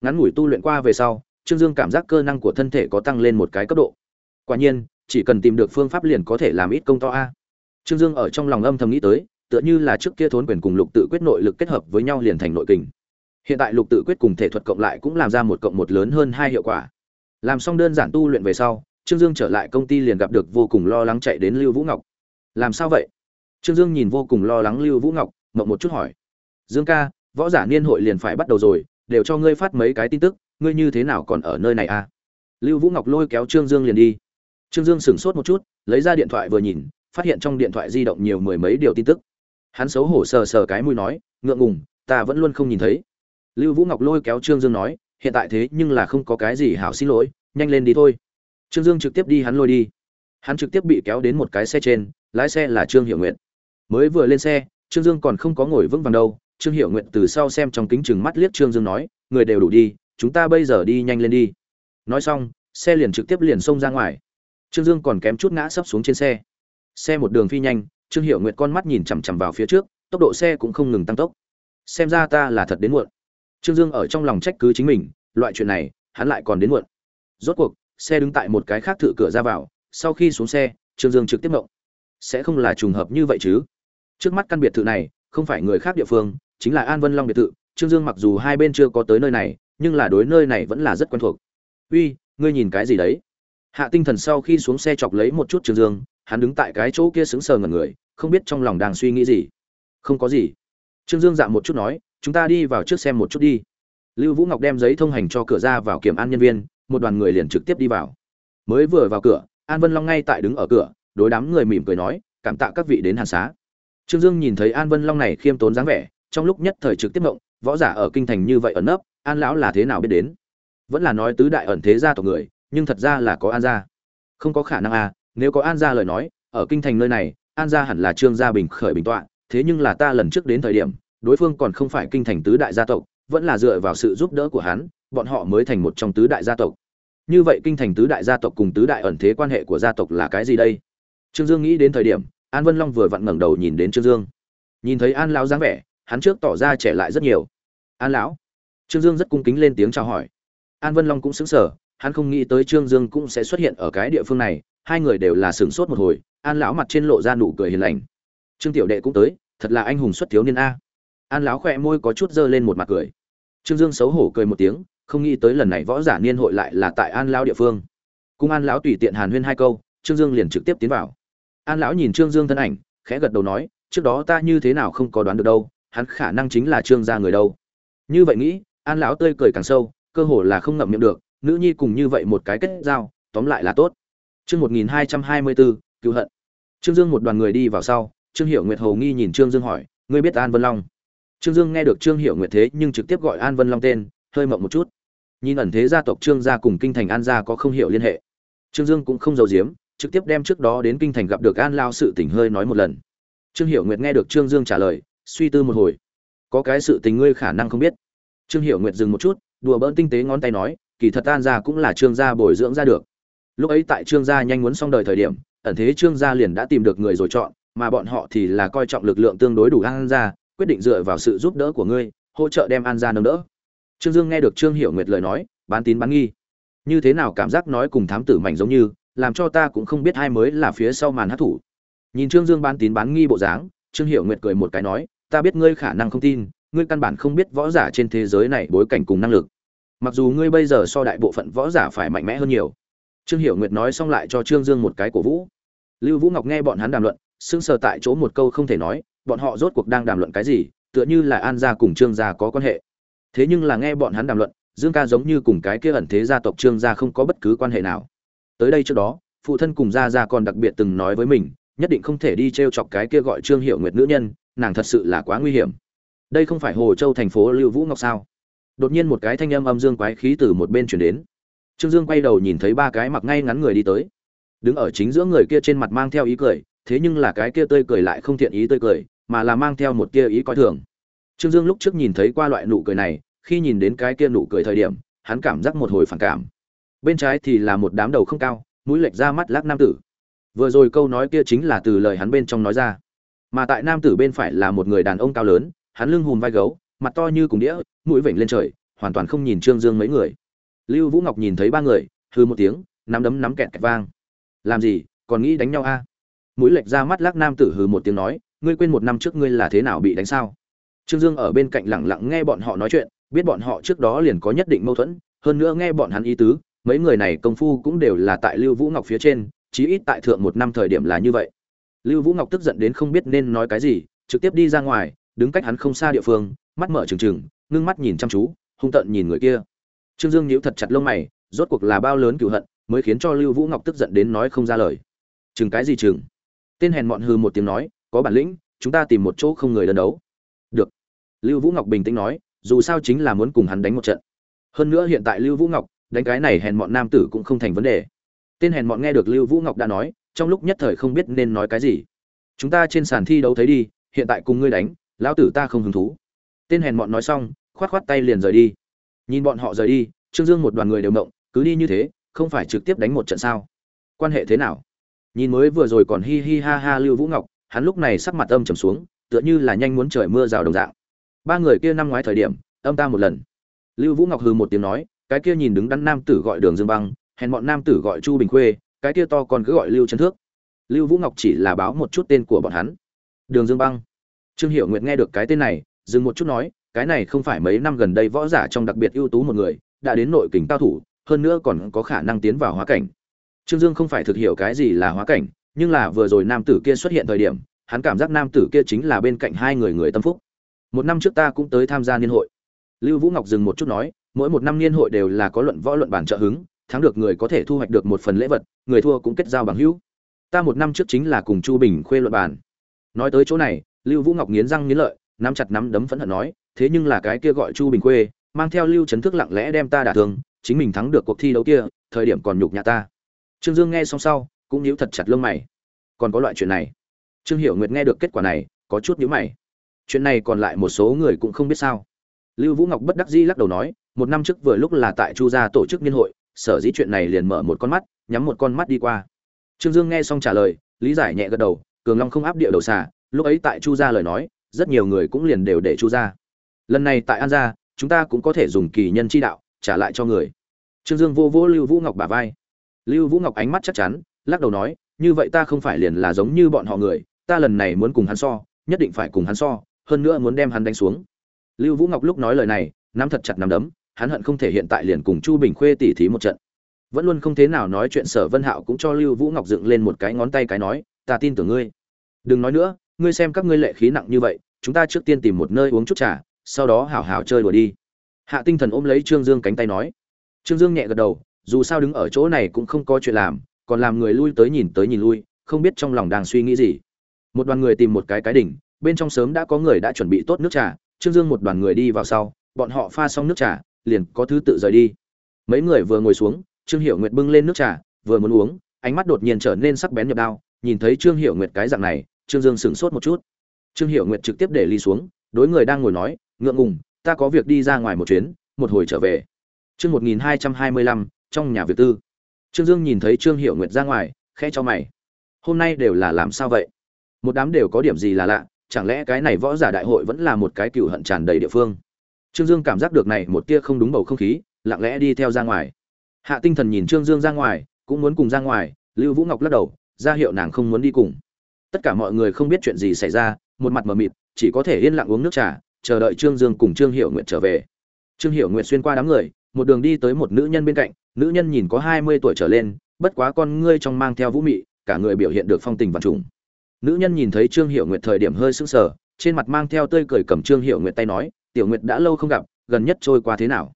Ngắn ngủi tu luyện qua về sau, trương dương cảm giác cơ năng của thân thể có tăng lên một cái cấp độ. Quả nhiên, chỉ cần tìm được phương pháp liền có thể làm ít công to a. Trương dương ở trong lòng âm thầm nghĩ tới tựa như là trước kia thốn quyền cùng lục tự quyết nội lực kết hợp với nhau liền thành nội kình. Hiện tại lục tự quyết cùng thể thuật cộng lại cũng làm ra một cộng một lớn hơn hai hiệu quả. Làm xong đơn giản tu luyện về sau, trương dương trở lại công ty liền gặp được vô cùng lo lắng chạy đến lưu vũ ngọc. Làm sao vậy? Trương dương nhìn vô cùng lo lắng lưu vũ ngọc, mộng một chút hỏi. Dương ca, võ giả niên hội liền phải bắt đầu rồi, đều cho ngươi phát mấy cái tin tức, ngươi như thế nào còn ở nơi này à? Lưu vũ ngọc lôi kéo trương dương liền đi. Trương dương sửng sốt một chút, lấy ra điện thoại vừa nhìn, phát hiện trong điện thoại di động nhiều mười mấy điều tin tức hắn xấu hổ sờ sờ cái mũi nói, ngượng ngùng, ta vẫn luôn không nhìn thấy. Lưu vũ ngọc lôi kéo trương dương nói, hiện tại thế nhưng là không có cái gì hảo xin lỗi, nhanh lên đi thôi. Trương dương trực tiếp đi hắn lôi đi. Hắn trực tiếp bị kéo đến một cái xe trên, lái xe là trương hiệu nguyện mới vừa lên xe, trương dương còn không có ngồi vững vàng đâu. Trương hiệu nguyện từ sau xem trong kính chừng mắt liếc trương dương nói, người đều đủ đi, chúng ta bây giờ đi nhanh lên đi. Nói xong, xe liền trực tiếp liền xông ra ngoài. Trương dương còn kém chút ngã sấp xuống trên xe. Xe một đường phi nhanh trương hiệu nguyệt con mắt nhìn chằm chằm vào phía trước, tốc độ xe cũng không ngừng tăng tốc. Xem ra ta là thật đến muộn. Trương dương ở trong lòng trách cứ chính mình, loại chuyện này, hắn lại còn đến muộn. Rốt cuộc, xe đứng tại một cái khác thự cửa ra vào, sau khi xuống xe, trương dương trực tiếp mộng sẽ không là trùng hợp như vậy chứ? Trước mắt căn biệt thự này, không phải người khác địa phương, chính là an vân long biệt thự. Trương dương mặc dù hai bên chưa có tới nơi này, nhưng là đối nơi này vẫn là rất quen thuộc. Uy, ngươi nhìn cái gì đấy? Hạ tinh thần sau khi xuống xe chọc lấy một chút trương dương, hắn đứng tại cái chỗ kia sững sờ ngẩn người không biết trong lòng đang suy nghĩ gì. Không có gì. Trương dương dạ một chút nói, chúng ta đi vào trước xem một chút đi. Lưu vũ ngọc đem giấy thông hành cho cửa ra vào kiểm an nhân viên, một đoàn người liền trực tiếp đi vào. Mới vừa vào cửa, an vân long ngay tại đứng ở cửa, đối đám người mỉm cười nói, cảm tạ các vị đến hàn xá. Trương dương nhìn thấy an vân long này khiêm tốn dáng vẻ, trong lúc nhất thời trực tiếp mộng võ giả ở kinh thành như vậy ẩn nấp, an lão là thế nào biết đến? Vẫn là nói tứ đại ẩn thế gia tộc người, nhưng thật ra là có an gia. Không có khả năng à nếu có an gia lời nói, ở kinh thành nơi này an gia hẳn là trương gia bình khởi bình tọa, thế nhưng là ta lần trước đến thời điểm, đối phương còn không phải kinh thành tứ đại gia tộc, vẫn là dựa vào sự giúp đỡ của hắn, bọn họ mới thành một trong tứ đại gia tộc. Như vậy kinh thành tứ đại gia tộc cùng tứ đại ẩn thế quan hệ của gia tộc là cái gì đây? Trương dương nghĩ đến thời điểm, an vân long vừa vặn ngẩng đầu nhìn đến trương dương. Nhìn thấy an lão dáng vẻ, hắn trước tỏ ra trẻ lại rất nhiều. An lão? Trương dương rất cung kính lên tiếng chào hỏi. An vân long cũng xứng sở hắn không nghĩ tới trương dương cũng sẽ xuất hiện ở cái địa phương này, hai người đều là sửng sốt một hồi an lão mặt trên lộ ra nụ cười hiền lành. Trương tiểu đệ cũng tới, thật là anh hùng xuất thiếu niên a. An lão khỏe môi có chút dơ lên một mặt cười. Trương dương xấu hổ cười một tiếng, không nghĩ tới lần này võ giả niên hội lại là tại an lão địa phương. Cung an lão tùy tiện hàn huyên hai câu, trương dương liền trực tiếp tiến vào. An lão nhìn trương dương thân ảnh, khẽ gật đầu nói, trước đó ta như thế nào không có đoán được đâu, hắn khả năng chính là trương gia người đâu. Như vậy nghĩ, an lão tươi cười càng sâu, cơ hồ là không ngậm miệng được, nữ nhi cùng như vậy một cái kết giao, tóm lại là tốt. Chương một nghìn hai trăm hai mươi bốn cứu hận. Trương dương một đoàn người đi vào sau, trương hiệu nguyệt hầu nghi nhìn trương dương hỏi, ngươi biết an vân long? Trương dương nghe được trương hiệu nguyệt thế nhưng trực tiếp gọi an vân long tên, hơi mộng một chút. Nhìn ẩn thế gia tộc trương gia cùng kinh thành an gia có không hiểu liên hệ. Trương dương cũng không giấu giếm, trực tiếp đem trước đó đến kinh thành gặp được an lao sự tình hơi nói một lần. Trương hiệu nguyệt nghe được trương dương trả lời, suy tư một hồi. Có cái sự tình ngươi khả năng không biết. Trương hiệu nguyệt dừng một chút, đùa bỡn tinh tế ngón tay nói, kỳ thật an gia cũng là trương gia bồi dưỡng ra được. Lúc ấy tại trương gia nhanh muốn xong đời thời điểm ẩn thế trương gia liền đã tìm được người rồi chọn, mà bọn họ thì là coi trọng lực lượng tương đối đủ an gia quyết định dựa vào sự giúp đỡ của ngươi, hỗ trợ đem an gia nâng đỡ. Trương dương nghe được trương hiểu nguyệt lời nói, bán tín bán nghi. Như thế nào cảm giác nói cùng thám tử mảnh giống như, làm cho ta cũng không biết ai mới là phía sau màn hát thủ. Nhìn trương dương bán tín bán nghi bộ dáng, trương hiểu nguyệt cười một cái nói, ta biết ngươi khả năng không tin, ngươi căn bản không biết võ giả trên thế giới này bối cảnh cùng năng lực. Mặc dù ngươi bây giờ so đại bộ phận võ giả phải mạnh mẽ hơn nhiều. Trương hiểu nguyệt nói xong lại cho trương dương một cái cổ vũ lưu vũ ngọc nghe bọn hắn đàm luận, sững sờ tại chỗ một câu không thể nói, bọn họ rốt cuộc đang đàm luận cái gì, tựa như là an gia cùng trương gia có quan hệ. Thế nhưng là nghe bọn hắn đàm luận, dương ca giống như cùng cái kia ẩn thế gia tộc trương gia không có bất cứ quan hệ nào. Tới đây trước đó, phụ thân cùng gia gia còn đặc biệt từng nói với mình, nhất định không thể đi t r e o chọc cái kia gọi trương hiệu nguyệt nữ nhân, nàng thật sự là quá nguy hiểm. Đây không phải hồ châu thành phố lưu vũ ngọc sao? Đột nhiên một cái thanh âm âm dương quái khí từ một bên chuyển đến. Trương dương quay đầu nhìn thấy ba cái mặc ngay ngắn người đi tới đứng ở chính giữa người kia trên mặt mang theo ý cười thế nhưng là cái kia tươi cười lại không thiện ý tươi cười mà là mang theo một kia ý coi thường Trương Dương lúc trước nhìn thấy qua loại nụ cười này, khi nhìn đến cái kia nụ cười thời điểm, hắn cảm giác một hồi phản cảm. Bên trái thì là một đám đầu không cao, mũi lệch ra mắt lác nam tử. Vừa rồi câu nói kia chính là từ lời hắn bên trong nói ra. Mà tại nam tử bên phải là một người đàn ông cao lớn, hắn lưng hùm vai gấu, mặt to như cùng đĩa, mũi vểnh lên trời, hoàn toàn không nhìn Trương Dương mấy người. Lưu Vũ Ngọc nhìn thấy ba người, hừ một tiếng, nắm đấm nắm kẹt kẹt vang. Làm gì, còn nghĩ đánh nhau a? mũi lệch ra mắt lác nam tử hừ một tiếng nói ngươi quên một năm trước ngươi là thế nào bị đánh sao? Trương dương ở bên cạnh lẳng lặng nghe bọn họ nói chuyện biết bọn họ trước đó liền có nhất định mâu thuẫn hơn nữa nghe bọn hắn ý tứ mấy người này công phu cũng đều là tại lưu vũ ngọc phía trên chí ít tại thượng một năm thời điểm là như vậy. Lưu vũ ngọc tức giận đến không biết nên nói cái gì trực tiếp đi ra ngoài đứng cách hắn không xa địa phương mắt mở trừng trừng ngưng mắt nhìn chăm chú hung tợn nhìn người kia. Trương dương nhíu thật chặt lông mày rốt cuộc là bao lớn cựu hận mới khiến cho lưu vũ ngọc tức giận đến nói không ra lời. Chừng cái gì chừng? Tên hèn mọn hư một tiếng nói, có bản lĩnh, chúng ta tìm một chỗ không người đơn đấu. Được. Lưu vũ ngọc bình tĩnh nói, dù sao chính là muốn cùng hắn đánh một trận. Hơn nữa hiện tại lưu vũ ngọc, đánh cái này hèn mọn nam tử cũng không thành vấn đề. Tên hèn mọn nghe được lưu vũ ngọc đã nói, trong lúc nhất thời không biết nên nói cái gì. Chúng ta trên sàn thi đấu thấy đi, hiện tại cùng ngươi đánh, lão tử ta không hứng thú. Tên hèn mọn nói xong, khoát khoát tay liền rời đi. Nhìn bọn họ rời đi, trương dương một đoàn người đều mộng cứ đi như thế không phải trực tiếp đánh một trận sao? Quan hệ thế nào? Nhìn mới vừa rồi còn hi hi ha ha lưu vũ ngọc, hắn lúc này sắc mặt âm trầm xuống, tựa như là nhanh muốn trời mưa rào đồng dạng. Ba người kia năm ngoái thời điểm, âm ta một lần. Lưu vũ ngọc hừ một tiếng nói, cái kia nhìn đứng đắn nam tử gọi đường dương băng, hèn bọn nam tử gọi chu bình khuê, cái kia to còn cứ gọi lưu trấn thước. Lưu vũ ngọc chỉ là báo một chút tên của bọn hắn. Đường dương băng. Trương hiệu nguyệt nghe được cái tên này, dừng một chút nói, cái này không phải mấy năm gần đây võ giả trong đặc biệt ưu tú một người, đã đến nội kình cao thủ hơn nữa còn có khả năng tiến vào hóa cảnh. Trương dương không phải thực hiểu cái gì là hóa cảnh, nhưng là vừa rồi nam tử kia xuất hiện thời điểm, hắn cảm giác nam tử kia chính là bên cạnh hai người người tâm phúc. Một năm trước ta cũng tới tham gia niên hội. Lưu vũ ngọc dừng một chút nói, mỗi một năm niên hội đều là có luận võ luận bản trợ hứng, thắng được người có thể thu hoạch được một phần lễ vật, người thua cũng kết giao bằng hữu. Ta một năm trước chính là cùng chu bình khuê luận bản nói tới chỗ này, lưu vũ ngọc nghiến răng nghiến lợi, nắm chặt nắm đấm phẫn hận nói, thế nhưng là cái kia gọi chu bình khuê, mang theo lưu chấn thức lặng lẽ đem ta đả thương chính mình thắng được cuộc thi đấu kia, thời điểm còn nhục nhã ta. Trương dương nghe xong sau, cũng nhíu thật chặt lông mày. Còn có loại chuyện này. Trương hiểu nguyệt nghe được kết quả này, có chút nhíu mày. Chuyện này còn lại một số người cũng không biết sao. Lưu vũ ngọc bất đắc dĩ lắc đầu nói, một năm trước vừa lúc là tại chu gia tổ chức niên hội, sở dĩ chuyện này liền mở một con mắt, nhắm một con mắt đi qua. Trương dương nghe xong trả lời, lý giải nhẹ gật đầu, cường long không áp địa đầu xả. lúc ấy tại chu gia lời nói, rất nhiều người cũng liền đều để chu gia. Lần này tại an gia, chúng ta cũng có thể dùng kỳ nhân chi đạo trả lại cho người. Trương dương vô vô lưu vũ ngọc bả vai. Lưu vũ ngọc ánh mắt chắc chắn, lắc đầu nói, như vậy ta không phải liền là giống như bọn họ người, ta lần này muốn cùng hắn so, nhất định phải cùng hắn so, hơn nữa muốn đem hắn đánh xuống. Lưu vũ ngọc lúc nói lời này, nắm thật chặt nắm đấm, hắn hận không thể hiện tại liền cùng chu bình khuê tỉ thí một trận. Vẫn luôn không thế nào nói chuyện sở vân hạo cũng cho lưu vũ ngọc dựng lên một cái ngón tay cái nói, ta tin tưởng ngươi. Đừng nói nữa, ngươi xem các ngươi lệ khí nặng như vậy, chúng ta trước tiên tìm một nơi uống chút trà, sau đó hảo hảo chơi đùa đi hạ tinh thần ôm lấy trương dương cánh tay nói. Trương dương nhẹ gật đầu, dù sao đứng ở chỗ này cũng không có chuyện làm, còn làm người lui tới nhìn tới nhìn lui, không biết trong lòng đang suy nghĩ gì. Một đoàn người tìm một cái cái đỉnh, bên trong sớm đã có người đã chuẩn bị tốt nước trà, trương dương một đoàn người đi vào sau, bọn họ pha xong nước trà, liền có thứ tự rời đi. Mấy người vừa ngồi xuống, trương hiểu nguyệt bưng lên nước trà, vừa muốn uống, ánh mắt đột nhiên trở nên sắc bén nhập đao, nhìn thấy trương hiểu nguyệt cái dạng này, trương dương sửng sốt một chút. Trương hiểu nguyệt trực tiếp để ly xuống, đối người đang ngồi nói, ngượng ngùng ta có việc đi ra ngoài một chuyến, một hồi trở về. Chương một nghìn hai trăm hai mươi lăm, trong nhà việc tư. Trương dương nhìn thấy trương hiểu nguyệt ra ngoài, khẽ cho mày. Hôm nay đều là làm sao vậy? Một đám đều có điểm gì là lạ, chẳng lẽ cái này võ giả đại hội vẫn là một cái cừu hận tràn đầy địa phương? Trương dương cảm giác được này một tia không đúng bầu không khí, lặng lẽ đi theo ra ngoài. Hạ tinh thần nhìn trương dương ra ngoài, cũng muốn cùng ra ngoài, lưu vũ ngọc lắc đầu, ra hiệu nàng không muốn đi cùng. Tất cả mọi người không biết chuyện gì xảy ra, một mặt mờ mịt, chỉ có thể yên lặng uống nước trà chờ đợi trương dương cùng trương hiểu nguyện trở về. Trương hiểu nguyện xuyên qua đám người, một đường đi tới một nữ nhân bên cạnh. Nữ nhân nhìn có hai mươi tuổi trở lên, bất quá con ngươi trong mang theo vũ mị, cả người biểu hiện được phong tình vạn trùng. Nữ nhân nhìn thấy trương hiểu nguyệt thời điểm hơi sững sờ, trên mặt mang theo tươi cười cầm trương hiểu nguyệt tay nói, tiểu nguyệt đã lâu không gặp, gần nhất trôi qua thế nào?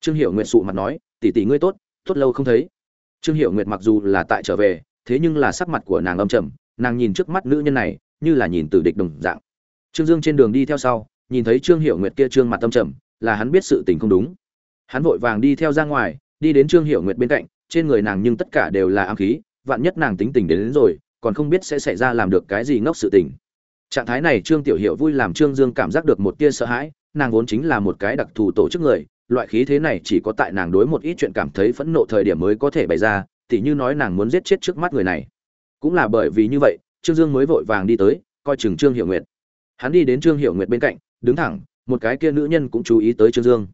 Trương hiểu nguyệt sụ mặt nói, tỷ tỷ ngươi tốt tốt lâu không thấy. Trương hiểu nguyệt mặc dù là tại trở về, thế nhưng là sắc mặt của nàng âm trầm, nàng nhìn trước mắt nữ nhân này, như là nhìn từ địch đồng dạng. Trương dương trên đường đi theo sau nhìn thấy trương hiệu nguyệt kia trương mặt tâm trầm là hắn biết sự tình không đúng. Hắn vội vàng đi theo ra ngoài đi đến trương hiệu nguyệt bên cạnh trên người nàng nhưng tất cả đều là ám khí vạn nhất nàng tính tình đến, đến rồi còn không biết sẽ xảy ra làm được cái gì ngốc sự tình. Trạng thái này trương tiểu hiệu vui làm trương dương cảm giác được một tia sợ hãi nàng vốn chính là một cái đặc thù tổ chức người loại khí thế này chỉ có tại nàng đối một ít chuyện cảm thấy phẫn nộ thời điểm mới có thể bày ra tỉ như nói nàng muốn giết chết trước mắt người này. Cũng là bởi vì như vậy trương dương mới vội vàng đi tới coi chừng trương hiệu nguyệt. Hắn đi đến trương hiệu nguyệt bên cạnh đứng thẳng, một cái kia nữ nhân cũng chú ý tới trương dương.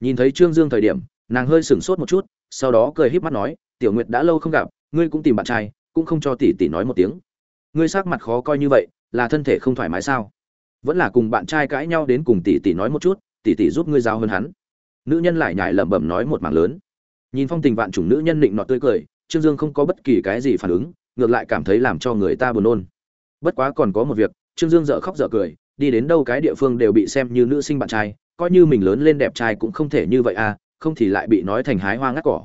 Nhìn thấy trương dương thời điểm, nàng hơi sửng sốt một chút, sau đó cười híp mắt nói, tiểu nguyệt đã lâu không gặp, ngươi cũng tìm bạn trai, cũng không cho tỷ tỷ nói một tiếng. Ngươi sắc mặt khó coi như vậy, là thân thể không thoải mái sao? Vẫn là cùng bạn trai cãi nhau đến cùng tỷ tỷ nói một chút, tỷ tỷ giúp ngươi giao hơn hắn. Nữ nhân lại nhải lẩm bẩm nói một mảng lớn. Nhìn phong tình vạn chủng nữ nhân định nọ tươi cười, trương dương không có bất kỳ cái gì phản ứng, ngược lại cảm thấy làm cho người ta buồn nôn. Bất quá còn có một việc, trương dương dợ khóc dợ cười đi đến đâu cái địa phương đều bị xem như nữ sinh bạn trai, coi như mình lớn lên đẹp trai cũng không thể như vậy à không thì lại bị nói thành hái hoa ngắt cỏ.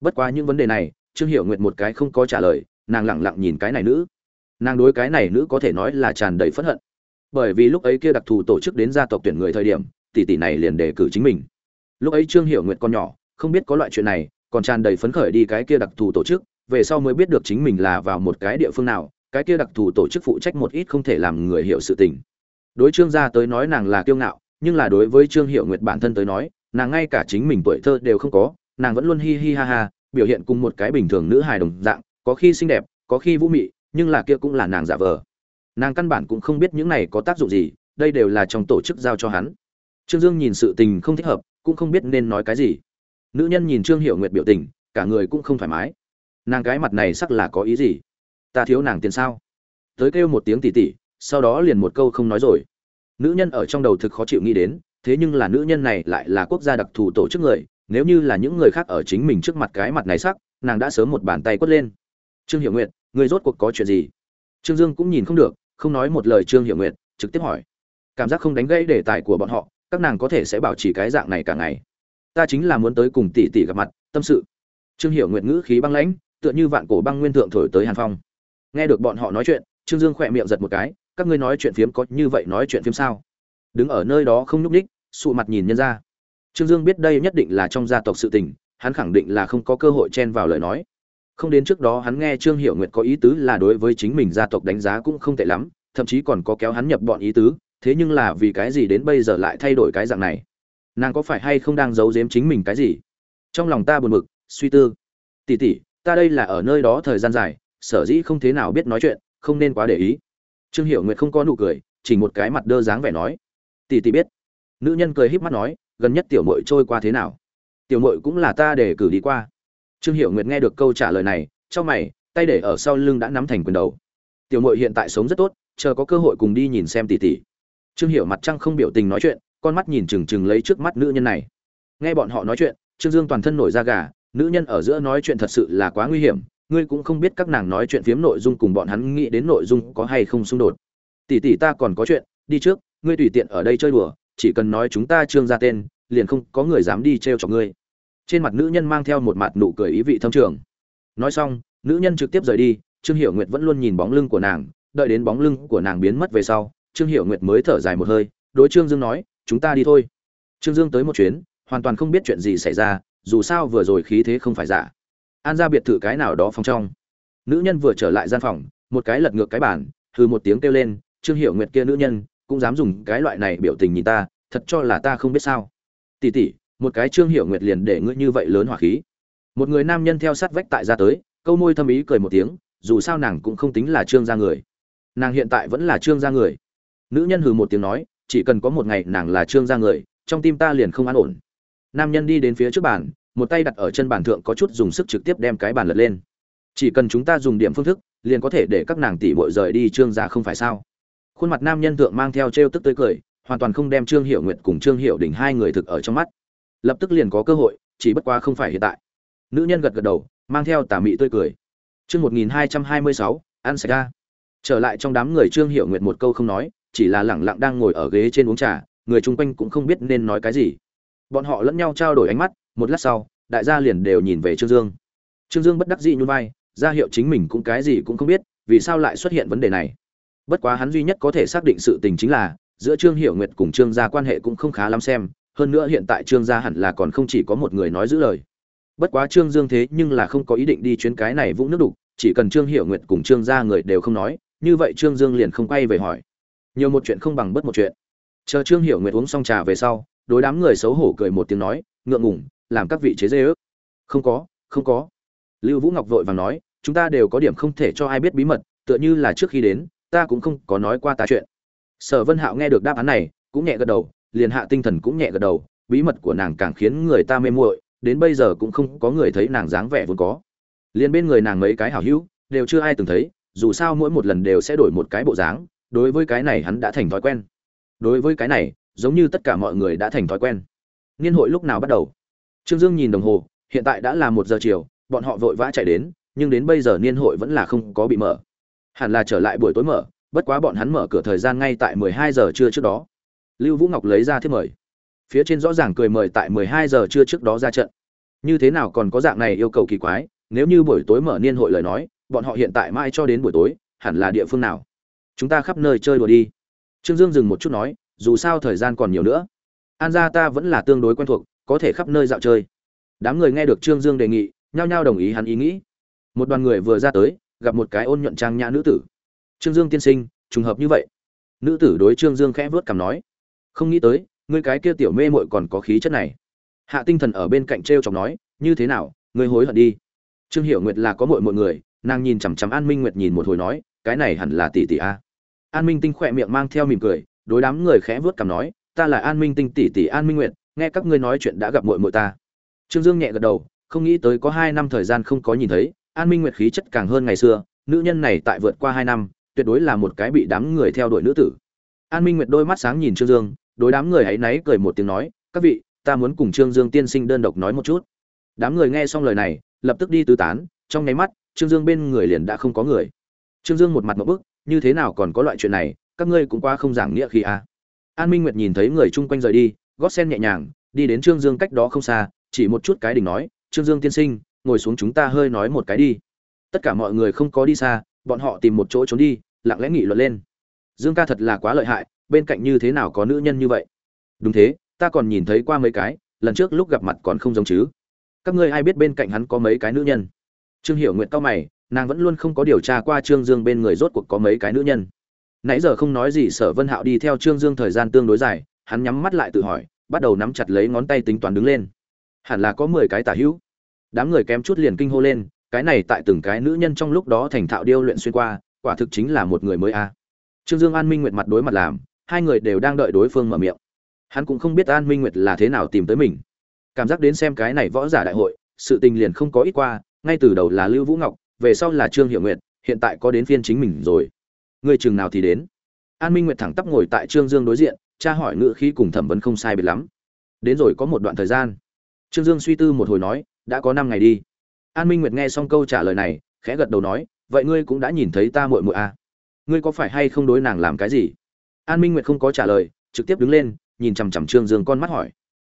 Bất quá những vấn đề này, trương hiểu nguyện một cái không có trả lời, nàng lẳng lặng nhìn cái này nữ. Nàng đối cái này nữ có thể nói là tràn đầy phẫn hận. Bởi vì lúc ấy kia đặc thù tổ chức đến gia tộc tuyển người thời điểm, tỷ tỷ này liền đề cử chính mình. Lúc ấy trương hiểu nguyện con nhỏ, không biết có loại chuyện này, còn tràn đầy phấn khởi đi cái kia đặc thù tổ chức, về sau mới biết được chính mình là vào một cái địa phương nào, cái kia đặc thù tổ chức phụ trách một ít không thể làm người hiểu sự tình đối trương gia tới nói nàng là kiêu ngạo, nhưng là đối với trương hiệu nguyệt bản thân tới nói, nàng ngay cả chính mình tuổi thơ đều không có, nàng vẫn luôn hi hi ha ha, biểu hiện cùng một cái bình thường nữ hài đồng dạng, có khi xinh đẹp, có khi vũ mị, nhưng là kia cũng là nàng giả vờ. Nàng căn bản cũng không biết những này có tác dụng gì, đây đều là trong tổ chức giao cho hắn. Trương dương nhìn sự tình không thích hợp, cũng không biết nên nói cái gì. Nữ nhân nhìn trương hiệu nguyệt biểu tình, cả người cũng không thoải mái. Nàng cái mặt này sắc là có ý gì? Ta thiếu nàng tiền sao? Tới kêu một tiếng tỉ tỉ sau đó liền một câu không nói rồi. Nữ nhân ở trong đầu thực khó chịu nghĩ đến, thế nhưng là nữ nhân này lại là quốc gia đặc thù tổ chức người, nếu như là những người khác ở chính mình trước mặt cái mặt này sắc, nàng đã sớm một bàn tay quất lên. Trương hiểu nguyện người rốt cuộc có chuyện gì? Trương dương cũng nhìn không được, không nói một lời trương hiểu nguyện trực tiếp hỏi. Cảm giác không đánh gãy đề tài của bọn họ, các nàng có thể sẽ bảo trì cái dạng này cả ngày. Ta chính là muốn tới cùng tỷ tỷ gặp mặt, tâm sự. Trương hiểu nguyện ngữ khí băng lãnh, tựa như vạn cổ băng nguyên thượng thổi tới hàn phong. Nghe được bọn họ nói chuyện, trương dương khỏe miệng giật một cái các ngươi nói chuyện phiếm có như vậy nói chuyện phiếm sao? Đứng ở nơi đó không nhúc ních sụ mặt nhìn nhân ra trương dương biết đây nhất định là trong gia tộc sự tình, hắn khẳng định là không có cơ hội chen vào lời nói. Không đến trước đó hắn nghe trương hiểu nguyệt có ý tứ là đối với chính mình gia tộc đánh giá cũng không tệ lắm, thậm chí còn có kéo hắn nhập bọn ý tứ, thế nhưng là vì cái gì đến bây giờ lại thay đổi cái dạng này? Nàng có phải hay không đang giấu giếm chính mình cái gì? Trong lòng ta buồn bực, suy tư. Tỉ tỉ ta đây là ở nơi đó thời gian dài, sở dĩ không thế nào biết nói chuyện, không nên quá để ý trương hiểu nguyệt không có nụ cười, chỉ một cái mặt đơ dáng vẻ nói, tỷ tỷ biết. Nữ nhân cười híp mắt nói, gần nhất tiểu muội trôi qua thế nào? Tiểu muội cũng là ta để cử đi qua. Trương hiểu nguyệt nghe được câu trả lời này trong mày, tay để ở sau lưng đã nắm thành quyền đầu. Tiểu muội hiện tại sống rất tốt, chờ có cơ hội cùng đi nhìn xem tỷ tỷ. Trương hiểu mặt trăng không biểu tình nói chuyện, con mắt nhìn chừng chừng lấy trước mắt nữ nhân này. Nghe bọn họ nói chuyện, trương dương toàn thân nổi da gà, nữ nhân ở giữa nói chuyện thật sự là quá nguy hiểm ngươi cũng không biết các nàng nói chuyện phiếm nội dung cùng bọn hắn nghĩ đến nội dung có hay không xung đột. Tỷ tỷ ta còn có chuyện, đi trước, ngươi tùy tiện ở đây chơi đùa, chỉ cần nói chúng ta trương ra tên, liền không có người dám đi t r e o chọc ngươi. Trên mặt nữ nhân mang theo một mặt nụ cười ý vị thâm trường. Nói xong, nữ nhân trực tiếp rời đi, trương hiểu nguyệt vẫn luôn nhìn bóng lưng của nàng, đợi đến bóng lưng của nàng biến mất về sau, trương hiểu nguyệt mới thở dài một hơi, đối trương dương nói, chúng ta đi thôi. Trương dương tới một chuyến, hoàn toàn không biết chuyện gì xảy ra, dù sao vừa rồi khí thế không phải giả an ra biệt thự cái nào đó phòng trong. Nữ nhân vừa trở lại gian phòng, một cái lật ngược cái bàn, hừ một tiếng kêu lên, trương hiệu nguyệt kia nữ nhân, cũng dám dùng cái loại này biểu tình nhìn ta, thật cho là ta không biết sao. Tỉ tỉ một cái trương hiệu nguyệt liền để ngươi như vậy lớn hỏa khí. Một người nam nhân theo sát vách tại ra tới, câu môi thâm ý cười một tiếng, dù sao nàng cũng không tính là trương gia người. Nàng hiện tại vẫn là trương gia người. Nữ nhân hừ một tiếng nói, chỉ cần có một ngày nàng là trương gia người, trong tim ta liền không an ổn. Nam nhân đi đến phía trước bàn một tay đặt ở chân bàn thượng có chút dùng sức trực tiếp đem cái bàn lật lên. Chỉ cần chúng ta dùng điểm phương thức, liền có thể để các nàng tỷ bội rời đi trương gia không phải sao? Khuôn mặt nam nhân thượng mang theo trêu tức tươi cười, hoàn toàn không đem trương hiệu nguyện cùng trương hiệu đỉnh hai người thực ở trong mắt. Lập tức liền có cơ hội, chỉ bất quá không phải hiện tại. Nữ nhân gật gật đầu, mang theo tà mị tươi cười. Chương một nghìn hai trăm hai mươi sáu, ăn sạch ra trở lại trong đám người trương hiệu nguyện một câu không nói, chỉ là lẳng lặng đang ngồi ở ghế trên uống trà, người chung quanh cũng không biết nên nói cái gì. Bọn họ lẫn nhau trao đổi ánh mắt một lát sau, đại gia liền đều nhìn về trương dương. Trương dương bất đắc dĩ nhún vai, ra hiệu chính mình cũng cái gì cũng không biết, vì sao lại xuất hiện vấn đề này? Bất quá hắn duy nhất có thể xác định sự tình chính là, giữa trương hiểu nguyệt cùng trương gia quan hệ cũng không khá lắm xem, hơn nữa hiện tại trương gia hẳn là còn không chỉ có một người nói giữ lời. Bất quá trương dương thế nhưng là không có ý định đi chuyến cái này vũng nước đục, chỉ cần trương hiểu nguyệt cùng trương gia người đều không nói, như vậy trương dương liền không quay về hỏi. Nhiều một chuyện không bằng bất một chuyện. Chờ trương hiểu nguyệt uống xong trà về sau, đối đám người xấu hổ cười một tiếng nói, ngượng ngủng làm các vị chế dê ước không có không có. Lưu vũ ngọc vội vàng nói, chúng ta đều có điểm không thể cho ai biết bí mật, tựa như là trước khi đến, ta cũng không có nói qua ta chuyện. Sở vân hạo nghe được đáp án này, cũng nhẹ gật đầu, liền hạ tinh thần cũng nhẹ gật đầu, bí mật của nàng càng khiến người ta mê muội, đến bây giờ cũng không có người thấy nàng dáng vẻ vốn có. Liền bên người nàng mấy cái hảo hữu, đều chưa ai từng thấy, dù sao mỗi một lần đều sẽ đổi một cái bộ dáng, đối với cái này hắn đã thành thói quen. Đối với cái này, giống như tất cả mọi người đã thành thói quen. Niên hội lúc nào bắt đầu? Trương dương nhìn đồng hồ, hiện tại đã là một giờ chiều, bọn họ vội vã chạy đến, nhưng đến bây giờ niên hội vẫn là không có bị mở. Hẳn là trở lại buổi tối mở, bất quá bọn hắn mở cửa thời gian ngay tại mười hai giờ trưa trước đó. Lưu vũ ngọc lấy ra thiết mời. Phía trên rõ ràng cười mời tại mười hai giờ trưa trước đó ra trận. Như thế nào còn có dạng này yêu cầu kỳ quái, nếu như buổi tối mở niên hội lời nói, bọn họ hiện tại mai cho đến buổi tối, hẳn là địa phương nào? Chúng ta khắp nơi chơi đùa đi. Trương dương dừng một chút nói, dù sao thời gian còn nhiều nữa. An gia ta vẫn là tương đối quen thuộc có thể khắp nơi dạo chơi. Đám người nghe được trương dương đề nghị, nhao nhao đồng ý hắn ý nghĩ. Một đoàn người vừa ra tới, gặp một cái ôn nhuận trang nhã nữ tử. Trương dương tiên sinh, trùng hợp như vậy. Nữ tử đối trương dương khẽ vớt cằm nói. Không nghĩ tới, ngươi cái kia tiểu mê muội còn có khí chất này. Hạ tinh thần ở bên cạnh t r e o chọc nói, như thế nào, ngươi hối hận đi. Trương hiểu nguyệt là có muội mọi người, nàng nhìn chằm chằm an minh nguyệt nhìn một hồi nói, cái này hẳn là tỷ tỷ a. An minh tinh khỏe miệng mang theo mỉm cười, đối đám người khẽ vớt cằm nói, ta là an minh tinh tỷ tỷ an minh nguyệt nghe các ngươi nói chuyện đã gặp muội muội ta. Trương dương nhẹ gật đầu, không nghĩ tới có hai năm thời gian không có nhìn thấy, an minh nguyệt khí chất càng hơn ngày xưa, nữ nhân này tại vượt qua hai năm, tuyệt đối là một cái bị đám người theo đuổi nữ tử. An minh nguyệt đôi mắt sáng nhìn trương dương, đối đám người hãy náy cười một tiếng nói, các vị, ta muốn cùng trương dương tiên sinh đơn độc nói một chút. Đám người nghe xong lời này, lập tức đi tứ tán, trong nháy mắt, trương dương bên người liền đã không có người. Trương dương một mặt một bức, như thế nào còn có loại chuyện này, các ngươi cũng qua không giảng nghĩa khi à. an minh nguyệt nhìn thấy người chung quanh rời đi gót sen nhẹ nhàng, đi đến trương dương cách đó không xa, chỉ một chút cái đỉnh nói, trương dương tiên sinh, ngồi xuống chúng ta hơi nói một cái đi. Tất cả mọi người không có đi xa, bọn họ tìm một chỗ trốn đi, lặng lẽ nghị luận lên. Dương ca thật là quá lợi hại, bên cạnh như thế nào có nữ nhân như vậy? Đúng thế, ta còn nhìn thấy qua mấy cái, lần trước lúc gặp mặt còn không giống chứ. Các ngươi ai biết bên cạnh hắn có mấy cái nữ nhân? Trương hiểu nguyện cao mày, nàng vẫn luôn không có điều tra qua trương dương bên người rốt cuộc có mấy cái nữ nhân. Nãy giờ không nói gì, sở vân hạo đi theo trương dương thời gian tương đối dài hắn nhắm mắt lại tự hỏi, bắt đầu nắm chặt lấy ngón tay tính toán đứng lên. Hẳn là có mười cái tả hữu. Đám người kém chút liền kinh hô lên, cái này tại từng cái nữ nhân trong lúc đó thành thạo điêu luyện xuyên qua, quả thực chính là một người mới a. Trương dương an minh nguyệt mặt đối mặt làm, hai người đều đang đợi đối phương mở miệng. Hắn cũng không biết an minh nguyệt là thế nào tìm tới mình. Cảm giác đến xem cái này võ giả đại hội, sự tình liền không có ít qua, ngay từ đầu là lưu vũ ngọc, về sau là trương hiệu nguyệt, hiện tại có đến phiên chính mình rồi. Người chừng nào thì đến. An minh nguyệt thẳng tắp ngồi tại trương dương đối diện tra hỏi ngữ khí cùng thẩm vấn không sai biệt lắm. Đến rồi có một đoạn thời gian. Trương dương suy tư một hồi nói, đã có năm ngày đi. An minh nguyệt nghe xong câu trả lời này, khẽ gật đầu nói, vậy ngươi cũng đã nhìn thấy ta muội muội à? ngươi có phải hay không đối nàng làm cái gì? An minh nguyệt không có trả lời, trực tiếp đứng lên, nhìn chằm chằm trương dương con mắt hỏi.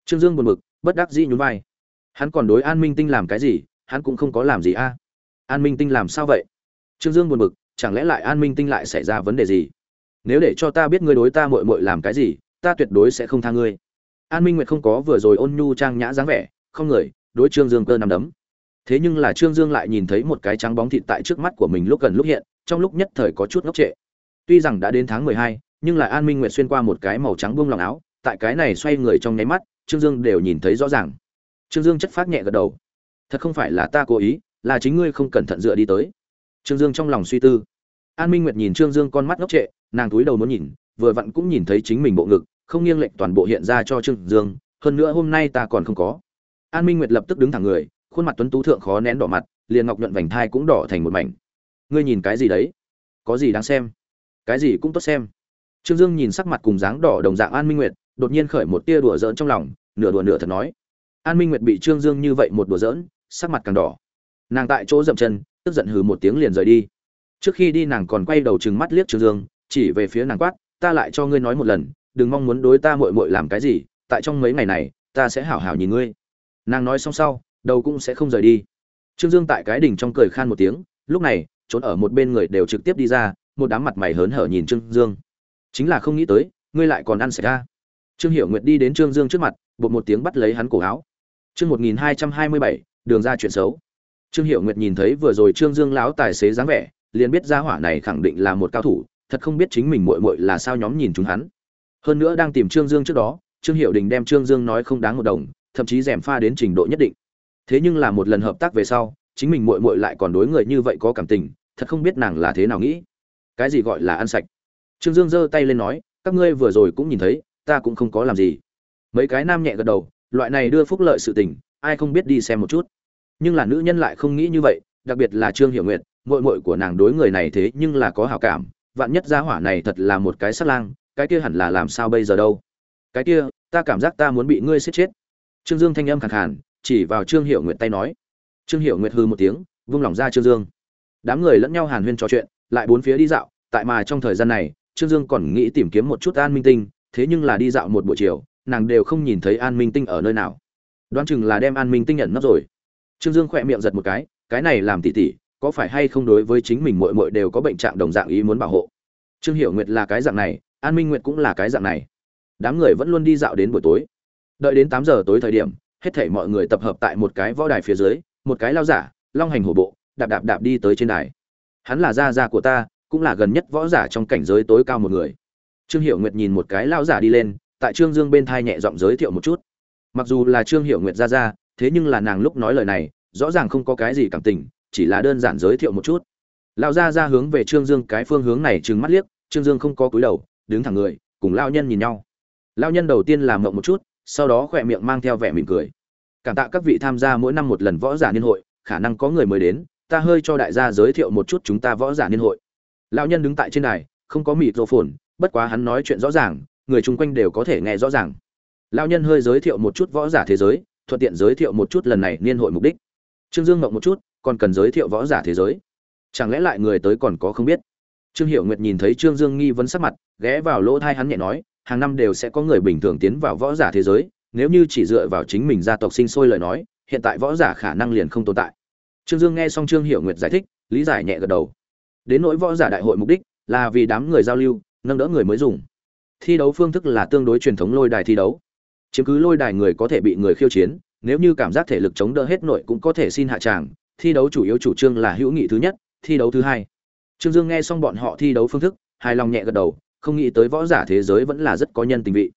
Trương dương buồn bực, bất đắc dĩ nhún vai. Hắn còn đối an minh tinh làm cái gì, hắn cũng không có làm gì a an minh tinh làm sao vậy? Trương dương buồn bực, chẳng lẽ lại an minh tinh lại xảy ra vấn đề gì? Nếu để cho ta biết ngươi đối ta muội muội làm cái gì, ta tuyệt đối sẽ không tha ngươi. An minh nguyệt không có vừa rồi ôn nhu trang nhã dáng vẻ, không người, đối trương dương cơ nằm đấm. Thế nhưng là trương dương lại nhìn thấy một cái trắng bóng thịt tại trước mắt của mình lúc gần lúc hiện, trong lúc nhất thời có chút ngốc trệ. Tuy rằng đã đến tháng mười hai, nhưng lại an minh nguyệt xuyên qua một cái màu trắng buông lòng áo, tại cái này xoay người trong nháy mắt, trương dương đều nhìn thấy rõ ràng. Trương dương chất phát nhẹ gật đầu. Thật không phải là ta cố ý, là chính ngươi không cẩn thận dựa đi tới. Trương dương trong lòng suy tư an minh nguyệt nhìn trương dương con mắt ngốc trệ, nàng túi đầu muốn nhìn, vừa vặn cũng nhìn thấy chính mình bộ ngực, không nghiêng lệch toàn bộ hiện ra cho trương dương, hơn nữa hôm nay ta còn không có. An minh nguyệt lập tức đứng thẳng người, khuôn mặt tuấn tú thượng khó nén đỏ mặt, liền ngọc nhuận vành thai cũng đỏ thành một mảnh. Ngươi nhìn cái gì đấy? Có gì đáng xem? Cái gì cũng tốt xem. Trương dương nhìn sắc mặt cùng dáng đỏ đồng dạng an minh nguyệt, đột nhiên khởi một tia đùa giỡn trong lòng, nửa đùa nửa thật nói. An minh nguyệt bị trương dương như vậy một đùa giỡn, sắc mặt càng đỏ. Nàng tại chỗ dậm chân, tức giận hừ một tiếng liền rời đi trước khi đi nàng còn quay đầu trừng mắt liếc trương dương, chỉ về phía nàng quát, ta lại cho ngươi nói một lần, đừng mong muốn đối ta mội mội làm cái gì, tại trong mấy ngày này, ta sẽ hảo hảo nhìn ngươi. Nàng nói xong sau, đầu cũng sẽ không rời đi. Trương dương tại cái đỉnh trong cười khan một tiếng, lúc này, trốn ở một bên người đều trực tiếp đi ra, một đám mặt mày hớn hở nhìn trương dương. Chính là không nghĩ tới, ngươi lại còn ăn xảy ra. Trương hiểu nguyệt đi đến trương dương trước mặt, bột một tiếng bắt lấy hắn cổ áo. Chương một nghìn hai trăm hai mươi bảy, đường ra chuyện xấu. Trương hiểu nguyệt nhìn thấy vừa rồi trương dương lão tài xế dáng vẻ liền biết gia hỏa này khẳng định là một cao thủ, thật không biết chính mình muội muội là sao nhóm nhìn chúng hắn. Hơn nữa đang tìm trương dương trước đó, trương hiểu đình đem trương dương nói không đáng một đồng, thậm chí rèm pha đến trình độ nhất định. Thế nhưng là một lần hợp tác về sau, chính mình muội muội lại còn đối người như vậy có cảm tình, thật không biết nàng là thế nào nghĩ. Cái gì gọi là ăn sạch? Trương dương giơ tay lên nói, các ngươi vừa rồi cũng nhìn thấy, ta cũng không có làm gì. Mấy cái nam nhẹ gật đầu, loại này đưa phúc lợi sự tình, ai không biết đi xem một chút. Nhưng là nữ nhân lại không nghĩ như vậy, đặc biệt là trương hiểu nguyệt muội muội của nàng đối người này thế nhưng là có hảo cảm, vạn nhất gia hỏa này thật là một cái sát lang, cái kia hẳn là làm sao bây giờ đâu? Cái kia, ta cảm giác ta muốn bị ngươi giết chết. Trương dương thanh âm khàn khàn, chỉ vào trương Hiểu nguyệt tay nói. Trương Hiểu nguyệt hư một tiếng, vung lòng ra trương dương. Đám người lẫn nhau hàn huyên trò chuyện, lại bốn phía đi dạo, tại mà trong thời gian này, trương dương còn nghĩ tìm kiếm một chút an minh tinh, thế nhưng là đi dạo một buổi chiều, nàng đều không nhìn thấy an minh tinh ở nơi nào. Đoán chừng là đem an minh tinh nhận nấp rồi. Trương dương khỏe miệng giật một cái cái này làm tỉ tỉ có phải hay không đối với chính mình mọi mọi đều có bệnh trạng đồng dạng ý muốn bảo hộ? Trương hiểu nguyệt là cái dạng này, an minh nguyệt cũng là cái dạng này. Đám người vẫn luôn đi dạo đến buổi tối. Đợi đến tám giờ tối thời điểm, hết thảy mọi người tập hợp tại một cái võ đài phía dưới, một cái lao giả, long hành hổ bộ, đạp đạp đạp đi tới trên đài. Hắn là gia gia của ta, cũng là gần nhất võ giả trong cảnh giới tối cao một người. Trương hiểu nguyệt nhìn một cái lao giả đi lên, tại trương dương bên thai nhẹ giọng giới thiệu một chút. Mặc dù là trương hiểu nguyệt gia gia, thế nhưng là nàng lúc nói lời này, rõ ràng không có cái gì cảm tình chỉ là đơn giản giới thiệu một chút. Lão gia ra hướng về trương dương cái phương hướng này trừng mắt liếc, trương dương không có cúi đầu, đứng thẳng người, cùng lao nhân nhìn nhau. Lao nhân đầu tiên làm mộng một chút, sau đó khỏe miệng mang theo vẻ mỉm cười. Cảm tạ các vị tham gia mỗi năm một lần võ giả niên hội, khả năng có người mới đến, ta hơi cho đại gia giới thiệu một chút chúng ta võ giả niên hội. Lão nhân đứng tại trên đài, không có mịt rô phồn bất quá hắn nói chuyện rõ ràng, người chung quanh đều có thể nghe rõ ràng. Lão nhân hơi giới thiệu một chút võ giả thế giới, thuận tiện giới thiệu một chút lần này niên hội mục đích. Trương dương mộng một chút còn cần giới thiệu võ giả thế giới. Chẳng lẽ lại người tới còn có không biết? Trương hiệu nguyệt nhìn thấy trương dương nghi vấn sắc mặt, ghé vào lỗ thai hắn nhẹ nói, hàng năm đều sẽ có người bình thường tiến vào võ giả thế giới, nếu như chỉ dựa vào chính mình gia tộc sinh sôi lời nói, hiện tại võ giả khả năng liền không tồn tại. Trương dương nghe xong trương hiệu nguyệt giải thích, lý giải nhẹ gật đầu. Đến nỗi võ giả đại hội mục đích, là vì đám người giao lưu, nâng đỡ người mới dùng. Thi đấu phương thức là tương đối truyền thống lôi đài thi đấu. Chiếm cứ lôi đài người có thể bị người khiêu chiến, nếu như cảm giác thể lực chống đỡ hết nội cũng có thể xin hạ tràng thi đấu chủ yếu chủ trương là hữu nghị thứ nhất thi đấu thứ hai. Trương dương nghe xong bọn họ thi đấu phương thức hài lòng nhẹ gật đầu không nghĩ tới võ giả thế giới vẫn là rất có nhân tình vị.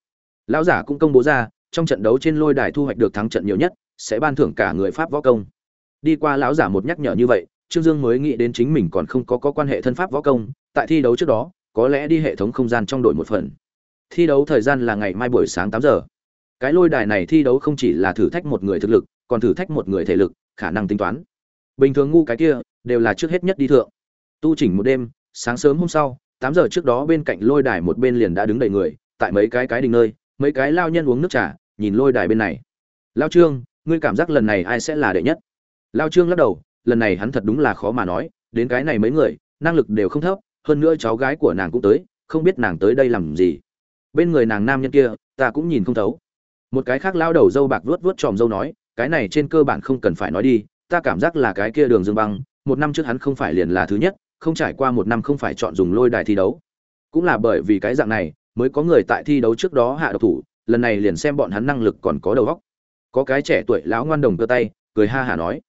Lão giả cũng công bố ra trong trận đấu trên lôi đài thu hoạch được thắng trận nhiều nhất sẽ ban thưởng cả người pháp võ công. Đi qua lão giả một nhắc nhở như vậy trương dương mới nghĩ đến chính mình còn không có, có quan hệ thân pháp võ công tại thi đấu trước đó có lẽ đi hệ thống không gian trong đội một phần. Thi đấu thời gian là ngày mai buổi sáng tám giờ. Cái lôi đài này thi đấu không chỉ là thử thách một người thực lực còn thử thách một người thể lực khả năng tính toán bình thường ngu cái kia, đều là trước hết nhất đi thượng. Tu chỉnh một đêm, sáng sớm hôm sau, tám giờ trước đó bên cạnh lôi đài một bên liền đã đứng đầy người, tại mấy cái cái đình nơi, mấy cái lao nhân uống nước trà, nhìn lôi đài bên này. Lao trương, ngươi cảm giác lần này ai sẽ là đệ nhất? Lao trương lắc đầu, lần này hắn thật đúng là khó mà nói, đến cái này mấy người, năng lực đều không thấp, hơn nữa cháu gái của nàng cũng tới, không biết nàng tới đây làm gì. Bên người nàng nam nhân kia, ta cũng nhìn không thấu. Một cái khác lao đầu dâu bạc vuốt vuốt tròm dâu nói, cái này trên cơ bản không cần phải nói đi ta cảm giác là cái kia đường dương băng, một năm trước hắn không phải liền là thứ nhất, không trải qua một năm không phải chọn dùng lôi đài thi đấu. Cũng là bởi vì cái dạng này, mới có người tại thi đấu trước đó hạ độc thủ, lần này liền xem bọn hắn năng lực còn có đầu óc. Có cái trẻ tuổi lão ngoan đồng cơ tay, cười ha hả nói.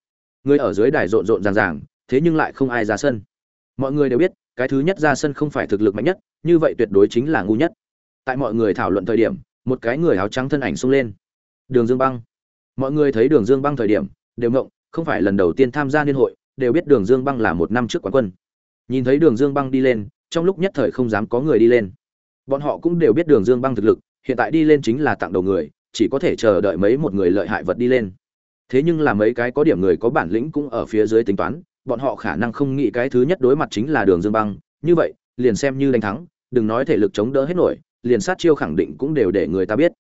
Người ở dưới đài rộn rộn ràng ràng, thế nhưng lại không ai ra sân. Mọi người đều biết, cái thứ nhất ra sân không phải thực lực mạnh nhất, như vậy tuyệt đối chính là ngu nhất. Tại mọi người thảo luận thời điểm, một cái người áo trắng thân ảnh xông lên. Đường dương băng. Mọi người thấy đường dương băng thời điểm, đều ngộng không phải lần đầu tiên tham gia liên hội, đều biết đường dương băng là một năm trước quán quân. Nhìn thấy đường dương băng đi lên, trong lúc nhất thời không dám có người đi lên. Bọn họ cũng đều biết đường dương băng thực lực, hiện tại đi lên chính là tặng đầu người, chỉ có thể chờ đợi mấy một người lợi hại vật đi lên. Thế nhưng là mấy cái có điểm người có bản lĩnh cũng ở phía dưới tính toán, bọn họ khả năng không nghĩ cái thứ nhất đối mặt chính là đường dương băng. Như vậy, liền xem như đánh thắng, đừng nói thể lực chống đỡ hết nổi, liền sát chiêu khẳng định cũng đều để người ta biết.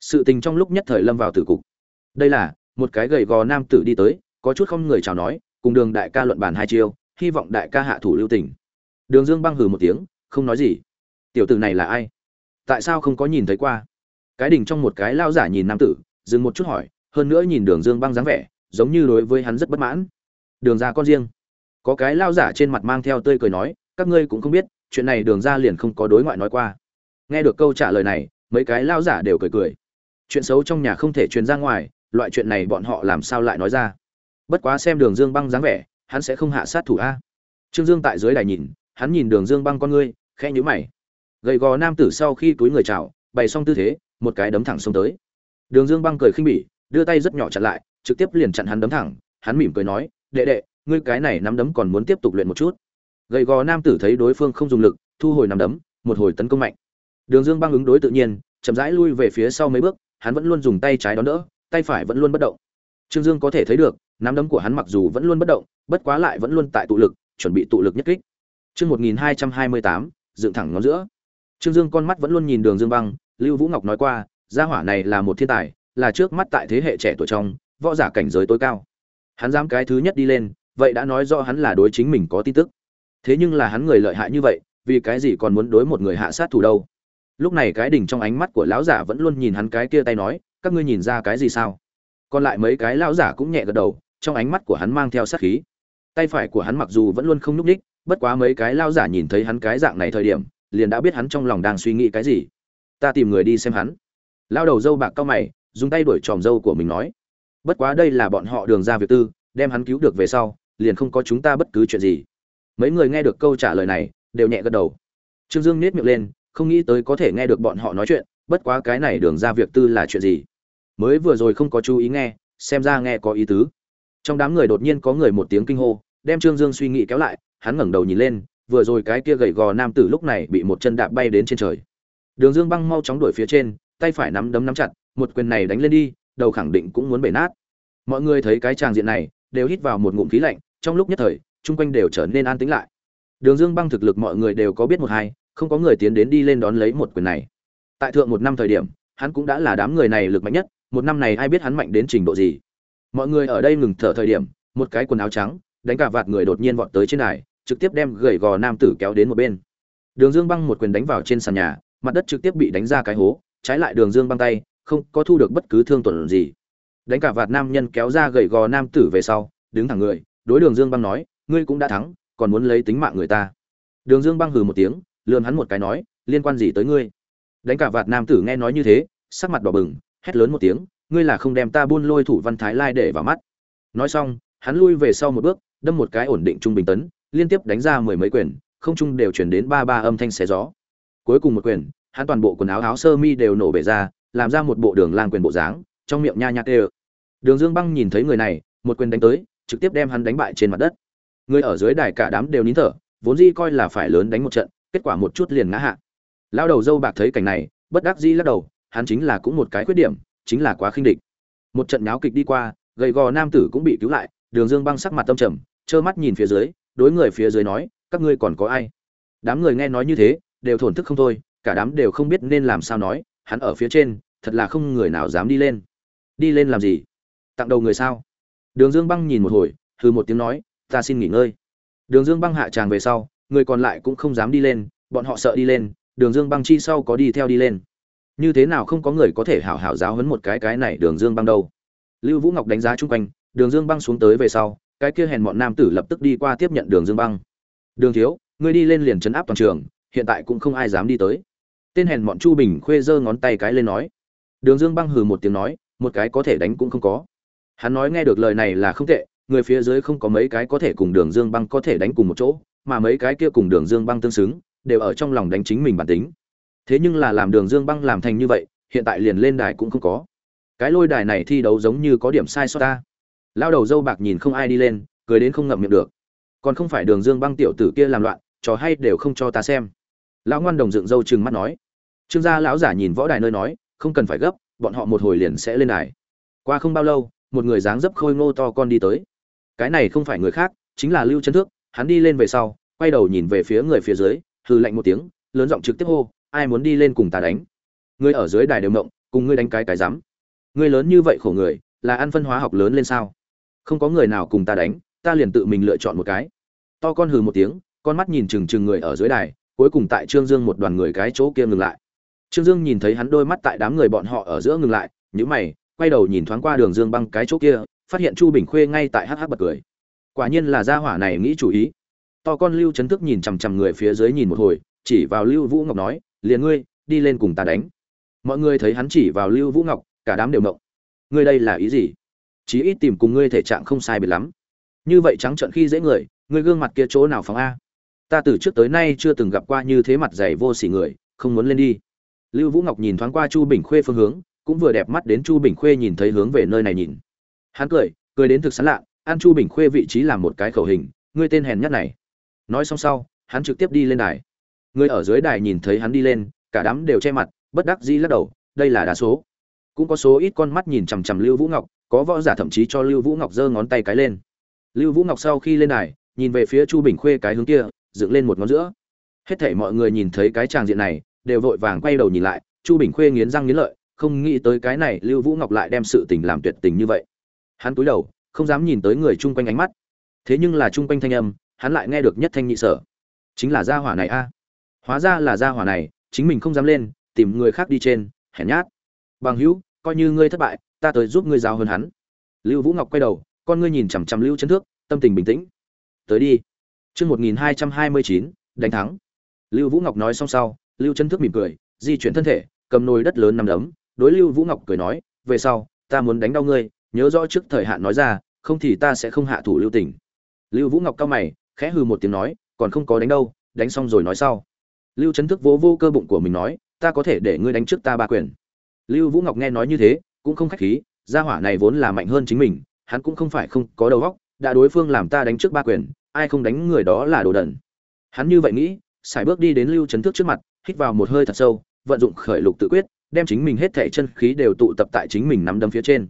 Sự tình trong lúc nhất thời lâm vào tử cục. Đây là một cái gầy gò nam tử đi tới có chút không người chào nói, cùng đường đại ca luận bàn hai chiêu, hy vọng đại ca hạ thủ lưu tình. Đường dương băng hừ một tiếng, không nói gì. Tiểu tử này là ai? Tại sao không có nhìn thấy qua? Cái đỉnh trong một cái lao giả nhìn nam tử, dừng một chút hỏi, hơn nữa nhìn đường dương băng dáng vẻ, giống như đối với hắn rất bất mãn. Đường ra con riêng. Có cái lao giả trên mặt mang theo tươi cười nói, các ngươi cũng không biết, chuyện này đường ra liền không có đối ngoại nói qua. Nghe được câu trả lời này, mấy cái lao giả đều cười cười. Chuyện xấu trong nhà không thể truyền ra ngoài, loại chuyện này bọn họ làm sao lại nói ra? Bất quá xem đường dương băng dáng vẻ, hắn sẽ không hạ sát thủ a. Trương dương tại dưới đài nhìn, hắn nhìn đường dương băng con ngươi, khẽ nhíu mày. Gầy gò nam tử sau khi túi người chào, bày xong tư thế, một cái đấm thẳng xông tới. Đường dương băng cười khinh bỉ, đưa tay rất nhỏ chặn lại, trực tiếp liền chặn hắn đấm thẳng, hắn mỉm cười nói, đệ đệ, ngươi cái này nắm đấm còn muốn tiếp tục luyện một chút. Gầy gò nam tử thấy đối phương không dùng lực, thu hồi nắm đấm, một hồi tấn công mạnh. Đường dương băng ứng đối tự nhiên, chậm rãi lui về phía sau mấy bước, hắn vẫn luôn dùng tay trái đón đỡ, tay phải vẫn luôn bất động. Trương dương có thể thấy được nắm đấm của hắn mặc dù vẫn luôn bất động bất quá lại vẫn luôn tại tụ lực chuẩn bị tụ lực nhất kích Chương 1228, dựng thẳng ngón giữa. Trương Dương con mắt vẫn luôn nhìn Đường Dương Băng, Lưu Vũ Ngọc nói qua, gia hỏa này là một thiên tài, là trước mắt tại thế hệ trẻ tuổi trong, võ giả cảnh giới tối cao. Hắn dám cái thứ nhất đi lên, vậy đã nói rõ hắn là đối chính mình có tin tức. Thế nhưng là hắn người lợi hại như vậy, vì cái gì còn muốn đối một người hạ sát thủ đâu? Lúc này cái đỉnh trong ánh mắt của lão giả vẫn luôn nhìn hắn cái kia tay nói, các ngươi nhìn ra cái gì sao? Còn lại mấy cái lão giả cũng nhẹ gật đầu, trong ánh mắt của hắn mang theo sát khí. Tay phải của hắn mặc dù vẫn luôn không nhúc ních bất quá mấy cái lão giả nhìn thấy hắn cái dạng này thời điểm, liền đã biết hắn trong lòng đang suy nghĩ cái gì. Ta tìm người đi xem hắn. Lão đầu dâu bạc cao mày, dùng tay đuổi tròm dâu của mình nói. Bất quá đây là bọn họ đường ra việc tư, đem hắn cứu được về sau, liền không có chúng ta bất cứ chuyện gì. Mấy người nghe được câu trả lời này, đều nhẹ gật đầu. Trương Dương nết miệng lên, không nghĩ tới có thể nghe được bọn họ nói chuyện, bất quá cái này đường ra việc tư là chuyện gì? Mới vừa rồi không có chú ý nghe, xem ra nghe có ý tứ. Trong đám người đột nhiên có người một tiếng kinh hô, đem Trương Dương suy nghĩ kéo lại, hắn ngẩng đầu nhìn lên, vừa rồi cái kia gầy gò nam tử lúc này bị một chân đạp bay đến trên trời. Đường Dương băng mau chóng đuổi phía trên, tay phải nắm đấm nắm chặt, một quyền này đánh lên đi, đầu khẳng định cũng muốn bể nát. Mọi người thấy cái tràng diện này, đều hít vào một ngụm khí lạnh, trong lúc nhất thời, chung quanh đều trở nên an tĩnh lại. Đường Dương băng thực lực mọi người đều có biết một hai, không có người tiến đến đi lên đón lấy một quyền này. Tại thượng một năm thời điểm, hắn cũng đã là đám người này lực mạnh nhất, một năm này ai biết hắn mạnh đến trình độ gì. Mọi người ở đây ngừng thở thời điểm, một cái quần áo trắng, đánh cả vạt người đột nhiên vọt tới trên đài, trực tiếp đem gầy gò nam tử kéo đến một bên. Đường Dương băng một quyền đánh vào trên sàn nhà, mặt đất trực tiếp bị đánh ra cái hố, trái lại Đường Dương băng tay, không có thu được bất cứ thương tổn gì. Đánh cả vạt nam nhân kéo ra gầy gò nam tử về sau, đứng thẳng người, đối Đường Dương băng nói, ngươi cũng đã thắng, còn muốn lấy tính mạng người ta. Đường Dương băng hừ một tiếng, lườm hắn một cái nói, liên quan gì tới ngươi? Đánh cả vạt nam tử nghe nói như thế, sắc mặt đỏ bừng, hét lớn một tiếng, ngươi là không đem ta buôn lôi thủ văn thái lai để vào mắt. Nói xong, hắn lui về sau một bước, đâm một cái ổn định trung bình tấn, liên tiếp đánh ra mười mấy quyền, không trung đều truyền đến ba ba âm thanh xé gió. Cuối cùng một quyền, hắn toàn bộ quần áo áo sơ mi đều nổ bể ra, làm ra một bộ đường lang quyền bộ dáng, trong miệng nha nha kêu. Đường Dương Băng nhìn thấy người này, một quyền đánh tới, trực tiếp đem hắn đánh bại trên mặt đất. Người ở dưới đài cả đám đều nín thở, vốn dĩ coi là phải lớn đánh một trận, kết quả một chút liền ngã hạ. Lão đầu dâu bạc thấy cảnh này, bất đắc dĩ lắc đầu, hắn chính là cũng một cái khuyết điểm, chính là quá khinh địch. Một trận nháo kịch đi qua, gầy gò nam tử cũng bị cứu lại, Đường Dương Băng sắc mặt tâm trầm, trơ mắt nhìn phía dưới, đối người phía dưới nói, các ngươi còn có ai? Đám người nghe nói như thế, đều thổn thức không thôi, cả đám đều không biết nên làm sao nói, hắn ở phía trên, thật là không người nào dám đi lên. Đi lên làm gì? Tặng đầu người sao? Đường Dương Băng nhìn một hồi, hừ một tiếng nói, ta xin nghỉ ngơi. Đường Dương Băng hạ tràng về sau, người còn lại cũng không dám đi lên, bọn họ sợ đi lên, Đường Dương Băng chi sau có đi theo đi lên. Như thế nào không có người có thể hảo hảo giáo huấn một cái cái này Đường Dương Băng đâu? Lưu Vũ Ngọc đánh giá chung quanh, Đường Dương Băng xuống tới về sau, cái kia hèn bọn nam tử lập tức đi qua tiếp nhận Đường Dương Băng. "Đường thiếu, ngươi đi lên liền chấn áp toàn trường, hiện tại cũng không ai dám đi tới." Tên hèn bọn Chu Bình khuê giơ ngón tay cái lên nói. Đường Dương Băng hừ một tiếng nói, một cái có thể đánh cũng không có. Hắn nói nghe được lời này là không tệ, người phía dưới không có mấy cái có thể cùng Đường Dương Băng có thể đánh cùng một chỗ, mà mấy cái kia cùng Đường Dương Băng tương xứng, đều ở trong lòng đánh chính mình bản tính. Thế nhưng là làm Đường Dương Băng làm thành như vậy, hiện tại liền lên đài cũng không có. Cái lôi đài này thi đấu giống như có điểm sai sót ta. Lao đầu dâu bạc nhìn không ai đi lên, cười đến không ngậm miệng được. Còn không phải Đường Dương Băng tiểu tử kia làm loạn, trò hay đều không cho ta xem. Lão ngoan đồng dựng dâu trừng mắt nói. Trương gia lão giả nhìn võ đài nơi nói, không cần phải gấp, bọn họ một hồi liền sẽ lên đài. Qua không bao lâu, một người dáng dấp khôi ngô to con đi tới. Cái này không phải người khác, chính là Lưu Chân Thước, hắn đi lên về sau, quay đầu nhìn về phía người phía dưới, hừ lạnh một tiếng, lớn giọng trực tiếp hô, ai muốn đi lên cùng ta đánh? Ngươi ở dưới đài đều mộng cùng ngươi đánh cái cái rắm. Ngươi lớn như vậy khổ người, là ăn phân hóa học lớn lên sao? Không có người nào cùng ta đánh, ta liền tự mình lựa chọn một cái. To con hừ một tiếng, con mắt nhìn chừng chừng người ở dưới đài, cuối cùng tại Trương Dương một đoàn người cái chỗ kia ngừng lại. Trương Dương nhìn thấy hắn đôi mắt tại đám người bọn họ ở giữa ngừng lại, nhữ mày, quay đầu nhìn thoáng qua Đường Dương băng cái chỗ kia, phát hiện Chu Bình Khuê ngay tại hh bật cười. Quả nhiên là gia hỏa này nghĩ chủ ý. To con Lưu Chấn Thức nhìn chằm chằm người phía dưới nhìn một hồi, chỉ vào Lưu Vũ Ngọc nói, "Liền ngươi, đi lên cùng ta đánh." Mọi người thấy hắn chỉ vào Lưu Vũ Ngọc, cả đám đều mộng "Ngươi đây là ý gì?" Chí ít tìm cùng ngươi thể trạng không sai biệt lắm. Như vậy trắng trợn khi dễ người, ngươi gương mặt kia chỗ nào phóng a? Ta từ trước tới nay chưa từng gặp qua như thế mặt dày vô sỉ người, không muốn lên đi. Lưu Vũ Ngọc nhìn thoáng qua Chu Bình Khuê phương hướng, cũng vừa đẹp mắt đến Chu Bình Khuê nhìn thấy hướng về nơi này nhìn. Hắn cười, cười đến thực sán lạ, an Chu Bình Khuê vị trí làm một cái khẩu hình, ngươi tên hèn nhất này. Nói xong sau, hắn trực tiếp đi lên đài. Người ở dưới đài nhìn thấy hắn đi lên, cả đám đều che mặt, bất đắc dĩ lắc đầu, đây là đa số. Cũng có số ít con mắt nhìn chằm chằm Lưu Vũ Ngọc, có võ giả thậm chí cho Lưu Vũ Ngọc giơ ngón tay cái lên. Lưu Vũ Ngọc sau khi lên đài, nhìn về phía chu bình khuê cái hướng kia dựng lên một ngón giữa. Hết thảy mọi người nhìn thấy cái tràng diện này đều vội vàng quay đầu nhìn lại chu bình khuê nghiến răng nghiến lợi không nghĩ tới cái này lưu vũ ngọc lại đem sự tình làm tuyệt tình như vậy. Hắn cúi đầu không dám nhìn tới người chung quanh ánh mắt. Thế nhưng là chung quanh thanh âm hắn lại nghe được nhất thanh nhị sở. Chính là gia hỏa này a hóa ra là gia hỏa này, chính mình không dám lên, tìm người khác đi trên, hèn nhát. Bằng hữu, coi như ngươi thất bại, ta tới giúp ngươi giáo hơn hắn. Lưu vũ ngọc quay đầu, con ngươi nhìn chằm chằm lưu chân thước, tâm tình bình tĩnh. Tới đi. Chương một nghìn hai trăm hai mươi chín, đánh thắng. Lưu vũ ngọc nói xong sau, lưu chân thước mỉm cười, di chuyển thân thể, cầm nồi đất lớn nằm đấm, đối lưu vũ ngọc cười nói, về sau, ta muốn đánh đau ngươi, nhớ rõ trước thời hạn nói ra, không thì ta sẽ không hạ thủ lưu tình. Lưu vũ ngọc cao mày, khẽ hừ một tiếng nói, còn không có đánh đâu, đánh xong rồi nói sau lưu trấn thức vỗ vô cơ bụng của mình nói, ta có thể để ngươi đánh trước ta ba quyền. Lưu vũ ngọc nghe nói như thế, cũng không khách khí, gia hỏa này vốn là mạnh hơn chính mình, hắn cũng không phải không có đầu óc, đã đối phương làm ta đánh trước ba quyền, ai không đánh người đó là đồ đần. Hắn như vậy nghĩ, xài bước đi đến lưu trấn thức trước mặt, hít vào một hơi thật sâu, vận dụng khởi lục tự quyết, đem chính mình hết thảy chân khí đều tụ tập tại chính mình nắm đấm phía trên.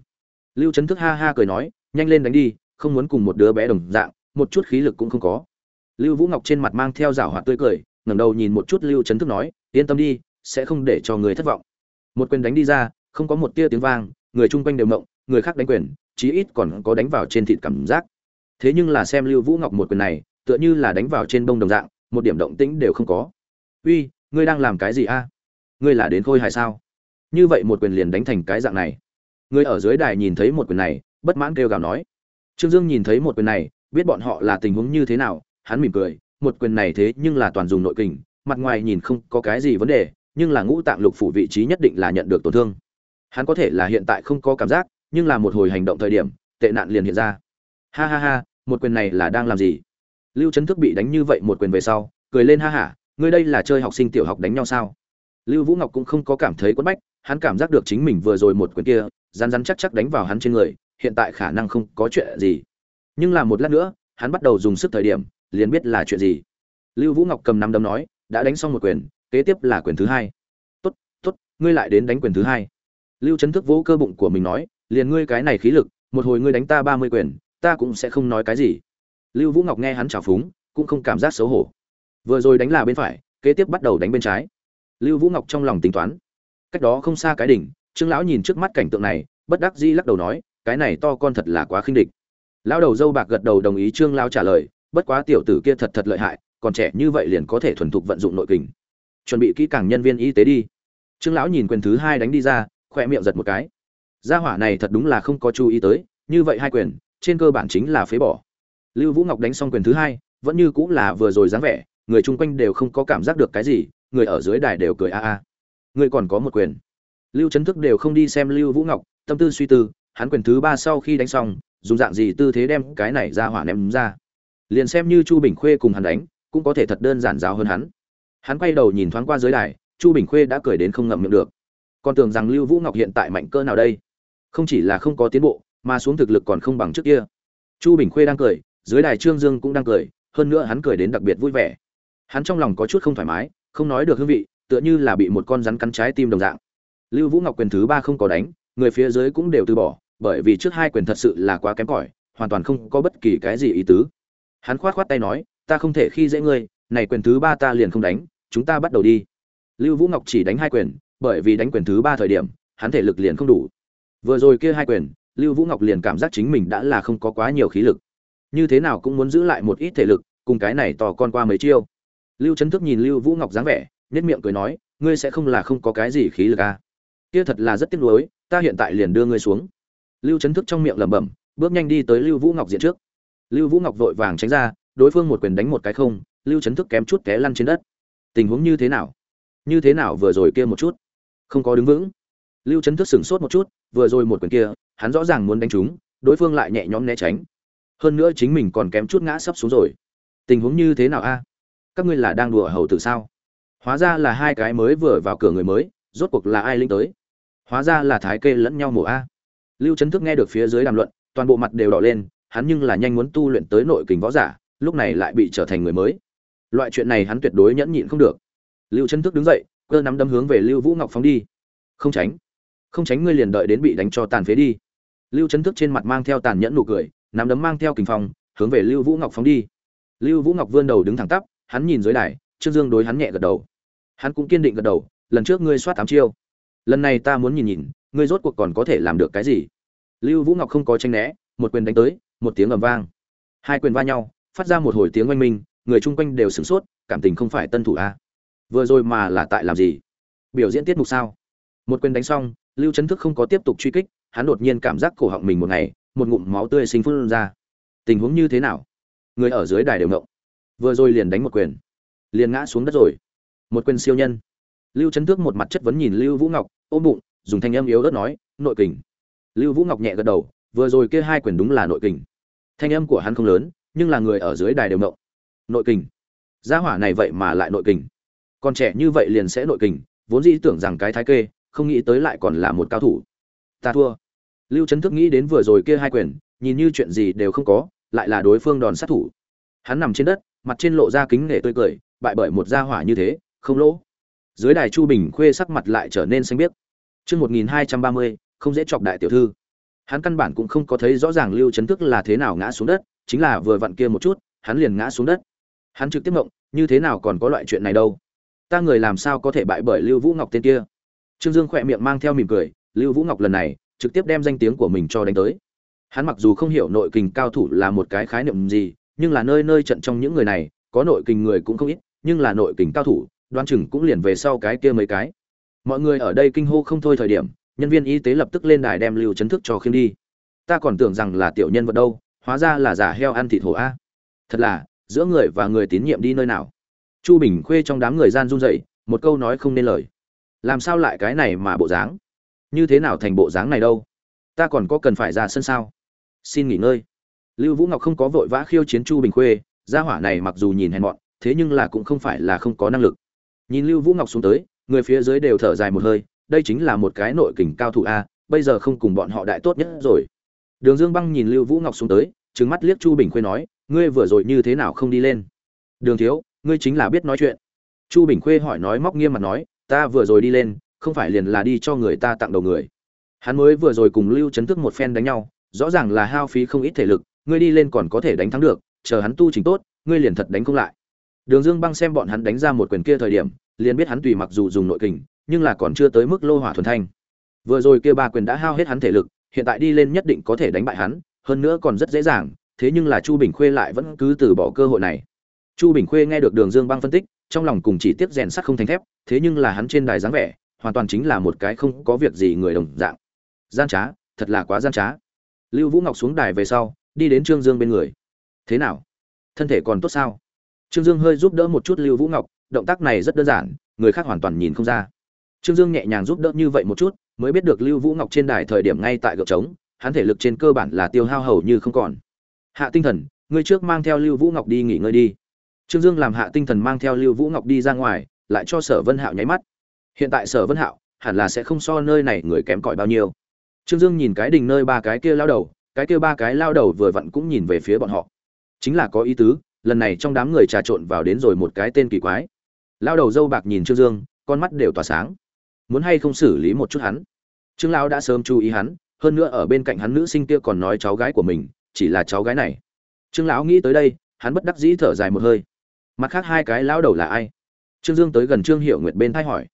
Lưu trấn thức ha ha cười nói, nhanh lên đánh đi, không muốn cùng một đứa bé đồng dạng, một chút khí lực cũng không có. Lưu vũ ngọc trên mặt mang theo rảo hoạt tươi cười ngẩng đầu nhìn một chút lưu chấn thức nói, yên tâm đi, sẽ không để cho người thất vọng. Một quyền đánh đi ra, không có một tia tiếng vang, người chung quanh đều mộng người khác đánh quyền, chí ít còn có đánh vào trên thịt cảm giác. Thế nhưng là xem lưu vũ ngọc một quyền này, tựa như là đánh vào trên bông đồng dạng, một điểm động tĩnh đều không có. Uy, ngươi đang làm cái gì a? Ngươi là đến khôi hài sao? Như vậy một quyền liền đánh thành cái dạng này. Người ở dưới đài nhìn thấy một quyền này, bất mãn kêu gào nói. Trương dương nhìn thấy một quyền này, biết bọn họ là tình huống như thế nào, hắn mỉm cười một quyền này thế nhưng là toàn dùng nội kình, mặt ngoài nhìn không có cái gì vấn đề, nhưng là ngũ tạng lục phủ vị trí nhất định là nhận được tổn thương. Hắn có thể là hiện tại không có cảm giác, nhưng là một hồi hành động thời điểm, tệ nạn liền hiện ra. Ha ha ha, một quyền này là đang làm gì? Lưu trấn thức bị đánh như vậy một quyền về sau, cười lên ha hả ngươi đây là chơi học sinh tiểu học đánh nhau sao? Lưu vũ ngọc cũng không có cảm thấy quẫn bách, hắn cảm giác được chính mình vừa rồi một quyền kia, rắn rắn chắc chắc đánh vào hắn trên người, hiện tại khả năng không có chuyện gì. Nhưng là một lát nữa, hắn bắt đầu dùng sức thời điểm liền biết là chuyện gì. Lưu vũ ngọc cầm nắm đấm nói, đã đánh xong một quyền, kế tiếp là quyền thứ hai. Tốt tốt, ngươi lại đến đánh quyền thứ hai. Lưu trấn thức vỗ cơ bụng của mình nói, liền ngươi cái này khí lực, một hồi ngươi đánh ta ba mươi quyền, ta cũng sẽ không nói cái gì. Lưu vũ ngọc nghe hắn trào phúng, cũng không cảm giác xấu hổ. Vừa rồi đánh là bên phải, kế tiếp bắt đầu đánh bên trái. Lưu vũ ngọc trong lòng tính toán. Cách đó không xa cái đỉnh, trương lão nhìn trước mắt cảnh tượng này, bất đắc dĩ lắc đầu nói, cái này to con thật là quá khinh địch. Lão đầu dâu bạc gật đầu đồng ý trương lão trả lời bất quá tiểu tử kia thật thật lợi hại, còn trẻ như vậy liền có thể thuần thục vận dụng nội kình. Chuẩn bị kỹ càng nhân viên y tế đi. Trương lão nhìn quyền thứ hai đánh đi ra khoe miệng giật một cái. Gia hỏa này thật đúng là không có chú ý tới, như vậy hai quyền, trên cơ bản chính là phế bỏ. Lưu vũ ngọc đánh xong quyền thứ hai, vẫn như cũng là vừa rồi dáng vẻ, người chung quanh đều không có cảm giác được cái gì, người ở dưới đài đều cười a a. Người còn có một quyền. Lưu trấn thức đều không đi xem lưu vũ ngọc, tâm tư suy tư, hắn quyền thứ ba sau khi đánh xong, dùng dạng gì tư thế đem cái này ra hỏa ném ra liền xem như chu bình khuê cùng hắn đánh, cũng có thể thật đơn giản giáo hơn hắn. Hắn quay đầu nhìn thoáng qua dưới đài, chu bình khuê đã cười đến không ngậm miệng được. Còn tưởng rằng lưu vũ ngọc hiện tại mạnh cơ nào đây? Không chỉ là không có tiến bộ, mà xuống thực lực còn không bằng trước kia. Chu bình khuê đang cười, dưới đài trương dương cũng đang cười, hơn nữa hắn cười đến đặc biệt vui vẻ. Hắn trong lòng có chút không thoải mái, không nói được hương vị, tựa như là bị một con rắn cắn trái tim đồng dạng. Lưu vũ ngọc quyền thứ ba không có đánh, người phía dưới cũng đều từ bỏ, bởi vì trước hai quyền thật sự là quá kém cỏi, hoàn toàn không có bất kỳ cái gì ý tứ hắn khoát khoát tay nói, ta không thể khi dễ ngươi, này quyền thứ ba ta liền không đánh, chúng ta bắt đầu đi. Lưu vũ ngọc chỉ đánh hai quyền, bởi vì đánh quyền thứ ba thời điểm, hắn thể lực liền không đủ. Vừa rồi kia hai quyền, lưu vũ ngọc liền cảm giác chính mình đã là không có quá nhiều khí lực. Như thế nào cũng muốn giữ lại một ít thể lực, cùng cái này tò con qua mấy chiêu. Lưu trấn thức nhìn lưu vũ ngọc dáng vẻ nhất miệng cười nói, ngươi sẽ không là không có cái gì khí lực à. kia thật là rất tiếc nuối, ta hiện tại liền đưa ngươi xuống. Lưu trấn thức trong miệng lẩm bẩm, bước nhanh đi tới lưu vũ ngọc diện trước lưu vũ ngọc vội vàng tránh ra, đối phương một quyền đánh một cái không, lưu Chấn thức kém chút té lăn trên đất. Tình huống như thế nào? Như thế nào vừa rồi kia một chút? Không có đứng vững. Lưu Chấn thức sửng sốt một chút, vừa rồi một quyền kia, hắn rõ ràng muốn đánh trúng, đối phương lại nhẹ nhõm né tránh. Hơn nữa chính mình còn kém chút ngã sấp xuống rồi. Tình huống như thế nào a? Các ngươi là đang đùa hầu tử sao? Hóa ra là hai cái mới vừa vào cửa người mới, rốt cuộc là ai linh tới? Hóa ra là thái kê lẫn nhau mổ a. Lưu Chấn thức nghe được phía dưới đàm luận, toàn bộ mặt đều đỏ lên hắn nhưng là nhanh muốn tu luyện tới nội kình võ giả, lúc này lại bị trở thành người mới. Loại chuyện này hắn tuyệt đối nhẫn nhịn không được. Lưu chân thức đứng dậy, cơ nắm đấm hướng về lưu vũ ngọc phóng đi. Không tránh không tránh ngươi liền đợi đến bị đánh cho tàn phế đi. Lưu chân thức trên mặt mang theo tàn nhẫn nụ cười, nắm đấm mang theo kình phong, hướng về lưu vũ ngọc phóng đi. Lưu vũ ngọc vươn đầu đứng thẳng tắp, hắn nhìn dưới đài, trương dương đối hắn nhẹ gật đầu. Hắn cũng kiên định gật đầu, lần trước ngươi soát tám chiêu. Lần này ta muốn nhìn nhìn, ngươi rốt cuộc còn có thể làm được cái gì? Lưu vũ ngọc không có tranh né, một quyền đánh tới một tiếng ầm vang. Hai quyền va nhau, phát ra một hồi tiếng oanh minh, người chung quanh đều sửng sốt, cảm tình không phải tân thủ a. Vừa rồi mà là tại làm gì? Biểu diễn tiết mục sao? Một quyền đánh xong, lưu Chấn thức không có tiếp tục truy kích, hắn đột nhiên cảm giác cổ họng mình một ngày, một ngụm máu tươi sinh phun ra. Tình huống như thế nào? Người ở dưới đài đều ngộng. Vừa rồi liền đánh một quyền, liền ngã xuống đất rồi. Một quyền siêu nhân. Lưu Chấn thức một mặt chất vấn nhìn lưu vũ ngọc, ôm bụng, dùng thanh âm yếu ớt nói, nội kình. Lưu vũ ngọc nhẹ gật đầu, vừa rồi kia hai quyền đúng là nội kình thanh âm của hắn không lớn, nhưng là người ở dưới đài đều mộng nội kình. Gia hỏa này vậy mà lại nội kình. Còn trẻ như vậy liền sẽ nội kình, vốn dĩ tưởng rằng cái thái kê, không nghĩ tới lại còn là một cao thủ. Ta thua. Lưu trấn thức nghĩ đến vừa rồi kia hai quyền, nhìn như chuyện gì đều không có, lại là đối phương đòn sát thủ. Hắn nằm trên đất, mặt trên lộ ra kính nể tươi cười, bại bởi một gia hỏa như thế, không lỗ. Dưới đài chu bình khuê sắc mặt lại trở nên xanh biếc. Chương một nghìn hai trăm ba mươi, không dễ chọc đại tiểu thư hắn căn bản cũng không có thấy rõ ràng lưu Chấn thức là thế nào ngã xuống đất, chính là vừa vặn kia một chút, hắn liền ngã xuống đất. Hắn trực tiếp mộng như thế nào còn có loại chuyện này đâu? Ta người làm sao có thể bại bởi lưu vũ ngọc tên kia? Trương dương khỏe miệng mang theo mỉm cười, lưu vũ ngọc lần này, trực tiếp đem danh tiếng của mình cho đánh tới. Hắn mặc dù không hiểu nội kình cao thủ là một cái khái niệm gì, nhưng là nơi nơi trận trong những người này, có nội kình người cũng không ít, nhưng là nội kình cao thủ đoan chừng cũng liền về sau cái kia mấy cái. Mọi người ở đây kinh hô không thôi thời điểm nhân viên y tế lập tức lên đài đem lưu chấn thức cho khiêng đi. Ta còn tưởng rằng là tiểu nhân vật đâu hóa ra là giả heo ăn thịt hổ a. Thật là giữa người và người tín nhiệm đi nơi nào? Chu bình khuê trong đám người gian run dậy, một câu nói không nên lời. Làm sao lại cái này mà bộ dáng? Như thế nào thành bộ dáng này đâu? Ta còn có cần phải ra sân sao? Xin nghỉ ngơi. Lưu vũ ngọc không có vội vã khiêu chiến chu bình khuê gia hỏa này mặc dù nhìn hèn mọn thế nhưng là cũng không phải là không có năng lực. Nhìn lưu vũ ngọc xuống tới người phía dưới đều thở dài một hơi đây chính là một cái nội kình cao thủ a, bây giờ không cùng bọn họ đại tốt nhất rồi. Đường dương băng nhìn lưu vũ ngọc xuống tới, trừng mắt liếc chu bình khuê nói, ngươi vừa rồi như thế nào không đi lên? Đường thiếu, ngươi chính là biết nói chuyện. Chu bình khuê hỏi nói móc nghiêm mặt nói, ta vừa rồi đi lên, không phải liền là đi cho người ta tặng đầu người. Hắn mới vừa rồi cùng lưu chấn thức một phen đánh nhau, rõ ràng là hao phí không ít thể lực, ngươi đi lên còn có thể đánh thắng được, chờ hắn tu trình tốt, ngươi liền thật đánh không lại. Đường dương băng xem bọn hắn đánh ra một quyền kia thời điểm, liền biết hắn tùy mặc dù dùng nội kình nhưng là còn chưa tới mức lô hỏa thuần thanh. Vừa rồi kia ba quyền đã hao hết hắn thể lực, hiện tại đi lên nhất định có thể đánh bại hắn, hơn nữa còn rất dễ dàng, thế nhưng là chu bình khuê lại vẫn cứ từ bỏ cơ hội này. Chu bình khuê nghe được đường dương băng phân tích, trong lòng cùng chỉ tiếp rèn sắt không thành thép, thế nhưng là hắn trên đài dáng vẻ, hoàn toàn chính là một cái không có việc gì người đồng dạng. Gian trá, thật là quá gian trá. Lưu vũ ngọc xuống đài về sau, đi đến trương dương bên người. Thế nào? Thân thể còn tốt sao? Trương dương hơi giúp đỡ một chút lưu vũ ngọc, động tác này rất đơn giản, người khác hoàn toàn nhìn không ra trương dương nhẹ nhàng giúp đỡ như vậy một chút, mới biết được lưu vũ ngọc trên đài thời điểm ngay tại gợp trống, hắn thể lực trên cơ bản là tiêu hao hầu như không còn. Hạ tinh thần, ngươi trước mang theo lưu vũ ngọc đi nghỉ ngơi đi. Trương dương làm hạ tinh thần mang theo lưu vũ ngọc đi ra ngoài, lại cho sở vân hạo nháy mắt. Hiện tại sở vân hạo hẳn là sẽ không so nơi này người kém cỏi bao nhiêu. Trương dương nhìn cái đình nơi ba cái kia lao đầu, cái kia ba cái lao đầu vừa vặn cũng nhìn về phía bọn họ. Chính là có ý tứ, lần này trong đám người trà trộn vào đến rồi một cái tên kỳ quái. Lao đầu dâu bạc nhìn trương dương, con mắt đều tỏa sáng muốn hay không xử lý một chút hắn. Trương lão đã sớm chú ý hắn, hơn nữa ở bên cạnh hắn nữ sinh kia còn nói cháu gái của mình, chỉ là cháu gái này. Trương lão nghĩ tới đây, hắn bất đắc dĩ thở dài một hơi. Mặt khác hai cái lão đầu là ai? Trương dương tới gần trương hiệu nguyệt bên thay hỏi.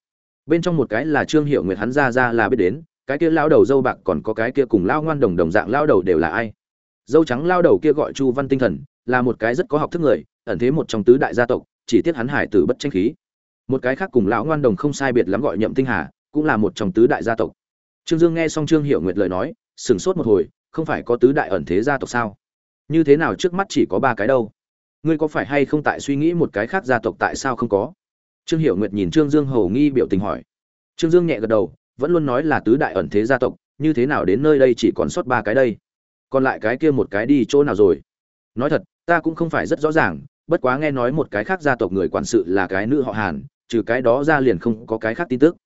Bên trong một cái là trương hiệu nguyệt hắn ra ra là biết đến, cái kia lão đầu dâu bạc còn có cái kia cùng lão ngoan đồng đồng dạng lão đầu đều là ai? Dâu trắng lão đầu kia gọi chu văn tinh thần, là một cái rất có học thức người, ẩn thế một trong tứ đại gia tộc, chỉ tiếc hắn hải tử bất tranh khí một cái khác cùng lão ngoan đồng không sai biệt lắm gọi nhậm tinh hà, cũng là một trong tứ đại gia tộc. Trương dương nghe xong trương hiệu nguyệt lời nói, sửng sốt một hồi, không phải có tứ đại ẩn thế gia tộc sao? Như thế nào trước mắt chỉ có ba cái đâu? Ngươi có phải hay không tại suy nghĩ một cái khác gia tộc tại sao không có? Trương hiểu nguyệt nhìn trương dương hầu nghi biểu tình hỏi. Trương dương nhẹ gật đầu, vẫn luôn nói là tứ đại ẩn thế gia tộc, như thế nào đến nơi đây chỉ còn sót ba cái đây? Còn lại cái kia một cái đi chỗ nào rồi? Nói thật, ta cũng không phải rất rõ ràng, bất quá nghe nói một cái khác gia tộc người quản sự là cái nữ họ hàn trừ cái đó ra liền không có cái khác tin tức.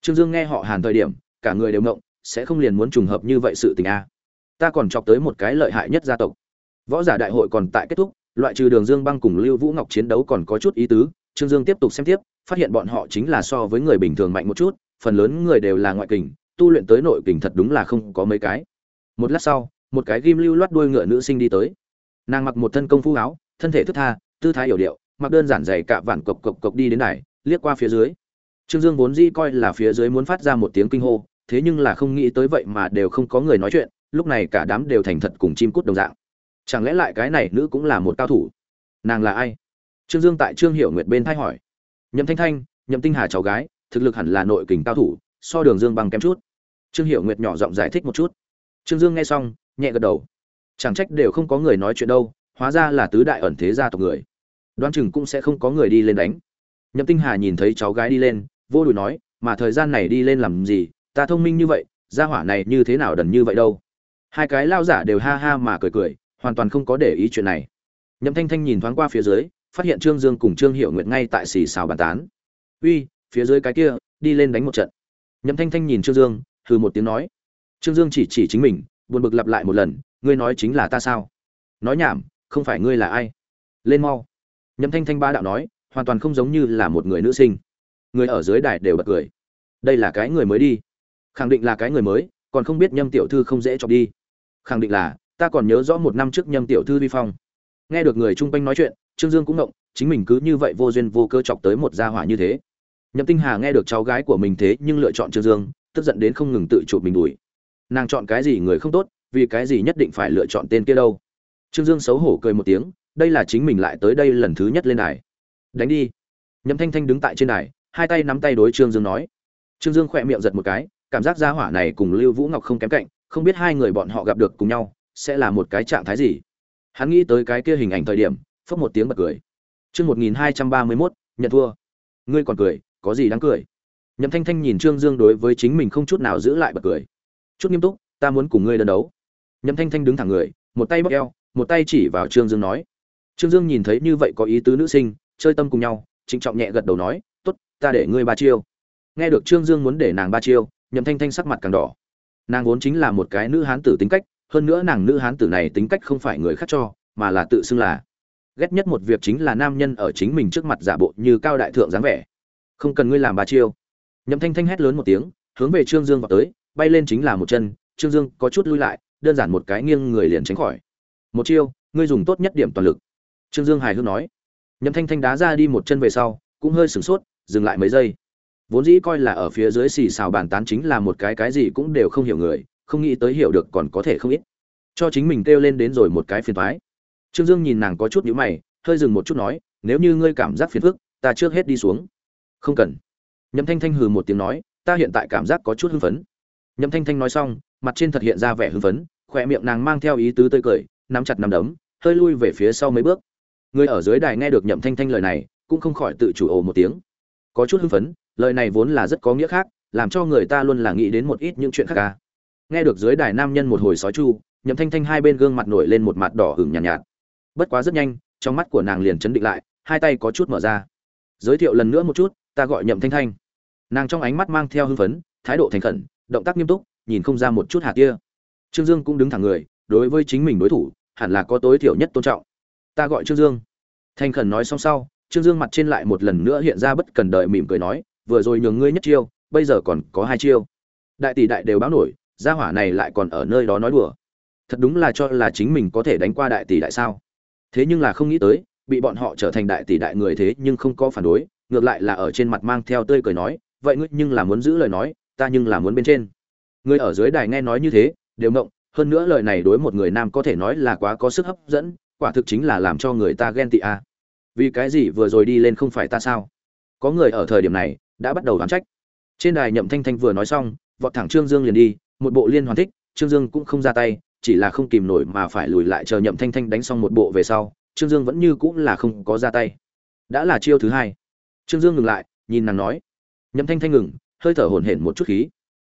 Trương dương nghe họ hàn thời điểm, cả người đều ngộng, sẽ không liền muốn trùng hợp như vậy sự tình a. Ta còn chọc tới một cái lợi hại nhất gia tộc. Võ giả đại hội còn tại kết thúc, loại trừ đường dương băng cùng lưu vũ ngọc chiến đấu còn có chút ý tứ, trương dương tiếp tục xem tiếp, phát hiện bọn họ chính là so với người bình thường mạnh một chút, phần lớn người đều là ngoại kình, tu luyện tới nội kình thật đúng là không có mấy cái. Một lát sau, một cái ghim lưu loát đuôi ngựa nữ sinh đi tới. Nàng mặc một thân công phu áo, thân thể thức tha, tư thái hiểu điệu, mặc đơn giản dày cạ vạn cộc cộc cộc đi đến này liếc qua phía dưới. Trương dương vốn dĩ coi là phía dưới muốn phát ra một tiếng kinh hô, thế nhưng là không nghĩ tới vậy mà đều không có người nói chuyện, lúc này cả đám đều thành thật cùng chim cút đồng dạng. Chẳng lẽ lại cái này nữ cũng là một cao thủ? Nàng là ai? Trương dương tại trương hiểu nguyệt bên thay hỏi. Nhậm thanh thanh, nhậm tinh hà cháu gái, thực lực hẳn là nội kình cao thủ, so đường dương bằng kém chút. Trương hiểu nguyệt nhỏ giọng giải thích một chút. Trương dương nghe xong, nhẹ gật đầu. Chẳng trách đều không có người nói chuyện đâu, hóa ra là tứ đại ẩn thế gia tộc người. Đoán chừng cũng sẽ không có người đi lên đánh nhậm tinh hà nhìn thấy cháu gái đi lên, vô đùi nói, mà thời gian này đi lên làm gì? Ta thông minh như vậy, gia hỏa này như thế nào đần như vậy đâu? Hai cái lao giả đều ha ha mà cười cười, hoàn toàn không có để ý chuyện này. Nhậm thanh thanh nhìn thoáng qua phía dưới, phát hiện trương dương cùng trương hiệu nguyệt ngay tại xì xào bàn tán. Uy, phía dưới cái kia, đi lên đánh một trận. Nhậm thanh thanh nhìn trương dương, hừ một tiếng nói, trương dương chỉ chỉ chính mình, buồn bực lặp lại một lần, ngươi nói chính là ta sao? Nói nhảm, không phải ngươi là ai. Lên mau. Nhậm thanh thanh ba đạo nói hoàn toàn không giống như là một người nữ sinh. Người ở dưới đài đều bật cười. Đây là cái người mới đi. Khẳng định là cái người mới, còn không biết nhâm tiểu thư không dễ chọc đi. Khẳng định là, ta còn nhớ rõ một năm trước nhâm tiểu thư vi phong. Nghe được người chung quanh nói chuyện, trương dương cũng ngộng, chính mình cứ như vậy vô duyên vô cơ chọc tới một gia hỏa như thế. Nhậm tinh hà nghe được cháu gái của mình thế nhưng lựa chọn trương dương, tức giận đến không ngừng tự chụp mình đuổi nàng chọn cái gì người không tốt, vì cái gì nhất định phải lựa chọn tên kia đâu. Trương dương xấu hổ cười một tiếng, đây là chính mình lại tới đây lần thứ nhất lên đài đánh đi. Nhậm thanh thanh đứng tại trên đài, hai tay nắm tay đối trương dương nói. Trương dương khỏe miệng giật một cái, cảm giác gia hỏa này cùng lưu vũ ngọc không kém cạnh, không biết hai người bọn họ gặp được cùng nhau, sẽ là một cái trạng thái gì. Hắn nghĩ tới cái kia hình ảnh thời điểm, phốc một tiếng bật cười. Chương một nghìn hai trăm ba mươi mốt, nhận thua. Ngươi còn cười, có gì đáng cười? Nhậm thanh thanh nhìn trương dương đối với chính mình không chút nào giữ lại bật cười. Chút nghiêm túc, ta muốn cùng ngươi đơn đấu. Nhậm thanh thanh đứng thẳng người, một tay bóc eo, một tay chỉ vào trương dương nói. Trương dương nhìn thấy như vậy có ý tứ nữ sinh chơi tâm cùng nhau, trịnh trọng nhẹ gật đầu nói t ố t ta để ngươi ba chiêu. Nghe được trương dương muốn để nàng ba chiêu, nhậm thanh thanh sắc mặt càng đỏ. Nàng vốn chính là một cái nữ hán tử tính cách, hơn nữa nàng nữ hán tử này tính cách không phải người khác cho, mà là tự xưng là ghét nhất một việc chính là nam nhân ở chính mình trước mặt giả bộ như cao đại thượng dáng vẻ. Không cần ngươi làm ba chiêu. Nhậm thanh thanh hét lớn một tiếng, hướng về trương dương vào tới, bay lên chính là một chân, trương dương có chút lui lại, đơn giản một cái nghiêng người liền tránh khỏi. Một chiêu, ngươi dùng tốt nhất điểm toàn lực. Trương dương hài hước nói nhậm thanh thanh đá ra đi một chân về sau, cũng hơi sửng sốt, dừng lại mấy giây. Vốn dĩ coi là ở phía dưới xì xào bàn tán chính là một cái cái gì cũng đều không hiểu người, không nghĩ tới hiểu được còn có thể không ít. Cho chính mình kêu lên đến rồi một cái phiền thoái trương dương nhìn nàng có chút nhíu mày, hơi dừng một chút nói, nếu như ngươi cảm giác phiền phức, ta trước hết đi xuống. Không cần. Nhậm thanh thanh hừ một tiếng nói, ta hiện tại cảm giác có chút hưng phấn. Nhậm thanh thanh nói xong, mặt trên thật hiện ra vẻ hưng phấn, khỏe miệng nàng mang theo ý tứ tươi cười, nắm chặt nắm đấm, hơi lui về phía sau mấy bước người ở dưới đài nghe được nhậm thanh thanh lời này cũng không khỏi tự chủ ồ một tiếng. Có chút hưng phấn lời này vốn là rất có nghĩa khác làm cho người ta luôn là nghĩ đến một ít những chuyện khác ca nghe được dưới đài nam nhân một hồi sói chu nhậm thanh thanh hai bên gương mặt nổi lên một mặt đỏ hửng nhàn nhạt, nhạt. Bất quá rất nhanh trong mắt của nàng liền chấn định lại hai tay có chút mở ra. Giới thiệu lần nữa một chút ta gọi nhậm thanh thanh. Nàng trong ánh mắt mang theo hưng phấn thái độ thành khẩn động tác nghiêm túc nhìn không ra một chút hạt kia. Trương dương cũng đứng thẳng người đối với chính mình đối thủ hẳn là có tối thiểu nhất tôn trọng ta gọi trương dương. Thanh khẩn nói xong sau, trương dương mặt trên lại một lần nữa hiện ra bất cần đợi mỉm cười nói, vừa rồi nhường ngươi nhất chiêu, bây giờ còn có hai chiêu. Đại tỷ đại đều báo nổi, gia hỏa này lại còn ở nơi đó nói đùa. Thật đúng là cho là chính mình có thể đánh qua đại tỷ đại sao. Thế nhưng là không nghĩ tới, bị bọn họ trở thành đại tỷ đại người thế nhưng không có phản đối, ngược lại là ở trên mặt mang theo tươi cười nói, vậy ngươi nhưng là muốn giữ lời nói, ta nhưng là muốn bên trên. Người ở dưới đài nghe nói như thế, đều ngộng, hơn nữa lời này đối một người nam có thể nói là quá có sức hấp dẫn quả thực chính là làm cho người ta ghen tị a à. vì cái gì vừa rồi đi lên không phải ta sao? Có người ở thời điểm này đã bắt đầu đoán trách. Trên đài nhậm thanh thanh vừa nói xong, vọt thẳng trương dương liền đi, một bộ liên hoàn thích, trương dương cũng không ra tay, chỉ là không kìm nổi mà phải lùi lại chờ nhậm thanh thanh đánh xong một bộ về sau, trương dương vẫn như cũng là không có ra tay. Đã là chiêu thứ hai. Trương dương ngừng lại, nhìn nàng nói. Nhậm thanh thanh ngừng, hơi thở hổn hển một chút khí.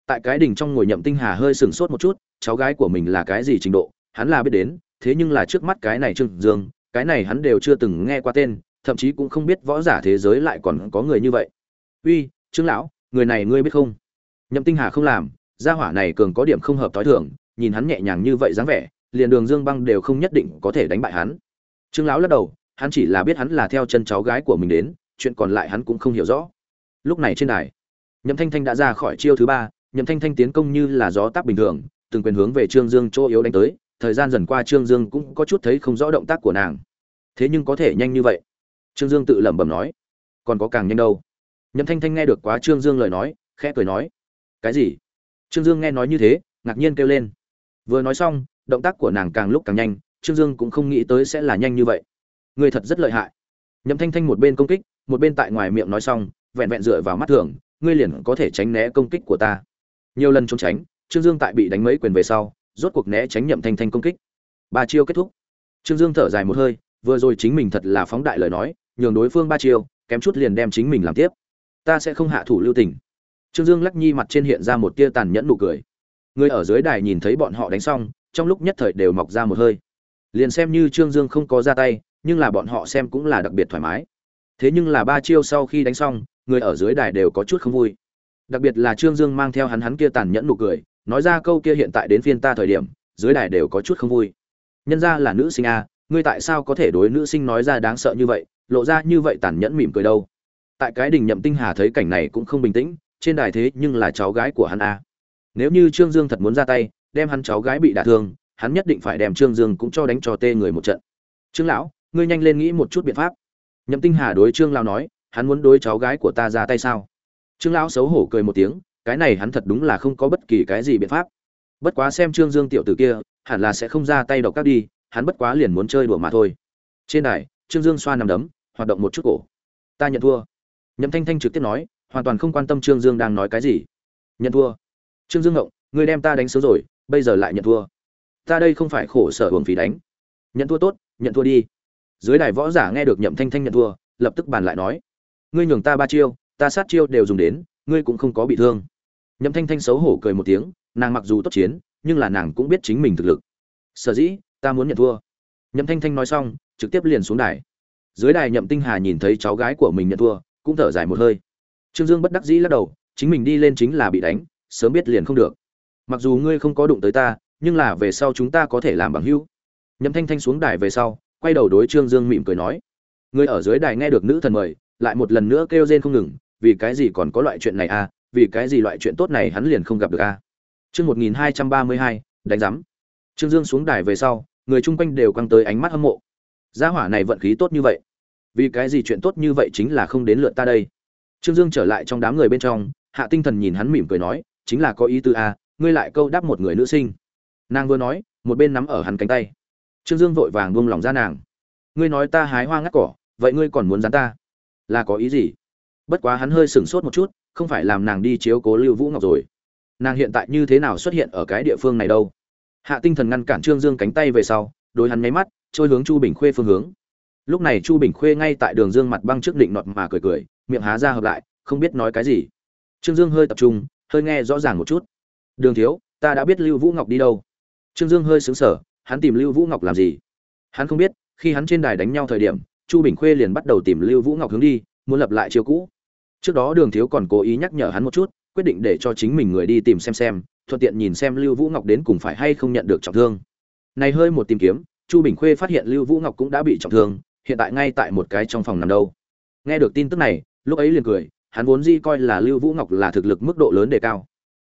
Tại cái đỉnh trong ngồi nhậm tinh hà hơi sừng sốt một chút, cháu gái của mình là cái gì trình độ, hắn là biết đến thế nhưng là trước mắt cái này trương dương, cái này hắn đều chưa từng nghe qua tên, thậm chí cũng không biết võ giả thế giới lại còn có người như vậy. Uy, trương lão, người này ngươi biết không? Nhậm tinh hà không làm, gia hỏa này cường có điểm không hợp tối thường, nhìn hắn nhẹ nhàng như vậy dáng vẻ, liền đường dương băng đều không nhất định có thể đánh bại hắn. Trương lão lắc đầu, hắn chỉ là biết hắn là theo chân cháu gái của mình đến, chuyện còn lại hắn cũng không hiểu rõ. Lúc này trên đài, nhậm thanh thanh đã ra khỏi chiêu thứ ba, nhậm thanh thanh tiến công như là gió táp bình thường, từng quyền hướng về trương dương chỗ yếu đánh tới thời gian dần qua trương dương cũng có chút thấy không rõ động tác của nàng. Thế nhưng có thể nhanh như vậy. Trương dương tự lẩm bẩm nói. Còn có càng nhanh đâu. Nhậm thanh thanh nghe được quá trương dương lời nói, khẽ cười nói. Cái gì? Trương dương nghe nói như thế, ngạc nhiên kêu lên. Vừa nói xong, động tác của nàng càng lúc càng nhanh, trương dương cũng không nghĩ tới sẽ là nhanh như vậy. Người thật rất lợi hại. Nhậm thanh thanh một bên công kích, một bên tại ngoài miệng nói xong, vẹn vẹn dựa vào mắt thường, ngươi liền có thể tránh né công kích của ta. Nhiều lần trốn tránh, trương dương tại bị đánh mấy quyền về sau rốt cuộc né tránh nhậm thanh thanh công kích. Ba chiêu kết thúc. Trương dương thở dài một hơi, vừa rồi chính mình thật là phóng đại lời nói, nhường đối phương ba chiêu, kém chút liền đem chính mình làm tiếp. Ta sẽ không hạ thủ lưu tình. Trương dương lắc nhi mặt trên hiện ra một tia tàn nhẫn nụ cười. Người ở dưới đài nhìn thấy bọn họ đánh xong, trong lúc nhất thời đều mọc ra một hơi. Liền xem như trương dương không có ra tay, nhưng là bọn họ xem cũng là đặc biệt thoải mái. Thế nhưng là ba chiêu sau khi đánh xong, người ở dưới đài đều có chút không vui. Đặc biệt là trương dương mang theo hắn hắn kia tàn nhẫn nụ cười nói ra câu kia hiện tại đến phiên ta thời điểm, dưới đài đều có chút không vui. Nhân ra là nữ sinh a, ngươi tại sao có thể đối nữ sinh nói ra đáng sợ như vậy, lộ ra như vậy tàn nhẫn mỉm cười đâu? Tại cái đình nhậm tinh hà thấy cảnh này cũng không bình tĩnh, trên đài thế nhưng là cháu gái của hắn a. Nếu như trương dương thật muốn ra tay, đem hắn cháu gái bị đả thương, hắn nhất định phải đem trương dương cũng cho đánh cho tê người một trận. Trương lão, ngươi nhanh lên nghĩ một chút biện pháp. Nhậm tinh hà đối trương lão nói, hắn muốn đối cháu gái của ta ra tay sao? Trương lão xấu hổ cười một tiếng cái này hắn thật đúng là không có bất kỳ cái gì biện pháp. Bất quá xem trương dương tiểu tử kia, hẳn là sẽ không ra tay độc các đi, hắn bất quá liền muốn chơi đùa mà thôi. Trên đài, trương dương xoa nằm đấm, hoạt động một chút cổ. Ta nhận thua. Nhậm thanh thanh trực tiếp nói, hoàn toàn không quan tâm trương dương đang nói cái gì. Nhận thua. Trương dương ngộng, ngươi đem ta đánh xấu rồi, bây giờ lại nhận thua. Ta đây không phải khổ sở hưởng phí đánh. Nhận thua tốt, nhận thua đi. Dưới đài võ giả nghe được nhậm thanh thanh nhận thua, lập tức bàn lại nói, ngươi nhường ta ba chiêu, ta sát chiêu đều dùng đến, ngươi cũng không có bị thương nhậm thanh thanh xấu hổ cười một tiếng, nàng mặc dù tốt chiến, nhưng là nàng cũng biết chính mình thực lực. Sở dĩ, ta muốn nhận thua. Nhậm thanh thanh nói xong, trực tiếp liền xuống đài. Dưới đài nhậm tinh hà nhìn thấy cháu gái của mình nhận thua, cũng thở dài một hơi. Trương dương bất đắc dĩ lắc đầu, chính mình đi lên chính là bị đánh, sớm biết liền không được. Mặc dù ngươi không có đụng tới ta, nhưng là về sau chúng ta có thể làm bằng hữu. Nhậm thanh thanh xuống đài về sau, quay đầu đối trương dương mỉm cười nói người ở dưới đài nghe được nữ thần mời, lại một lần nữa kêu rên không ngừng, vì cái gì còn có loại chuyện này à? Vì cái gì loại chuyện tốt này hắn liền không gặp được a? Chương một nghìn hai trăm ba mươi hai, đánh giám. Trương dương xuống đài về sau, người chung quanh đều quăng tới ánh mắt hâm mộ. Gia hỏa này vận khí tốt như vậy. Vì cái gì chuyện tốt như vậy chính là không đến lượt ta đây. Trương dương trở lại trong đám người bên trong, hạ tinh thần nhìn hắn mỉm cười nói, chính là có ý tứ a, ngươi lại câu đáp một người nữ sinh. Nàng vừa nói, một bên nắm ở hắn cánh tay. Trương dương vội vàng buông lỏng ra nàng. Ngươi nói ta hái hoa ngắt cỏ, vậy ngươi còn muốn dán ta? Là có ý gì? Bất quá hắn hơi sửng sốt một chút không phải làm nàng đi chiếu cố lưu vũ ngọc rồi. Nàng hiện tại như thế nào xuất hiện ở cái địa phương này đâu? Hạ tinh thần ngăn cản trương dương cánh tay về sau đôi hắn nháy mắt, trôi hướng chu bình khuê phương hướng. Lúc này chu bình khuê ngay tại đường dương mặt băng trước định nọt mà cười cười, miệng há ra hợp lại, không biết nói cái gì. Trương dương hơi tập trung, hơi nghe rõ ràng một chút. Đường thiếu, ta đã biết lưu vũ ngọc đi đâu. Trương dương hơi xứng sở hắn tìm lưu vũ ngọc làm gì? Hắn không biết, khi hắn trên đài đánh nhau thời điểm, chu bình khuê liền bắt đầu tìm lưu vũ ngọc hướng đi, muốn lập lại chiêu cũ trước đó đường thiếu còn cố ý nhắc nhở hắn một chút, quyết định để cho chính mình người đi tìm xem xem, thuận tiện nhìn xem lưu vũ ngọc đến cùng phải hay không nhận được trọng thương. Này hơi một tìm kiếm, chu bình khuê phát hiện lưu vũ ngọc cũng đã bị trọng thương, hiện tại ngay tại một cái trong phòng nằm đâu. Nghe được tin tức này, lúc ấy liền cười, hắn vốn di coi là lưu vũ ngọc là thực lực mức độ lớn đề cao.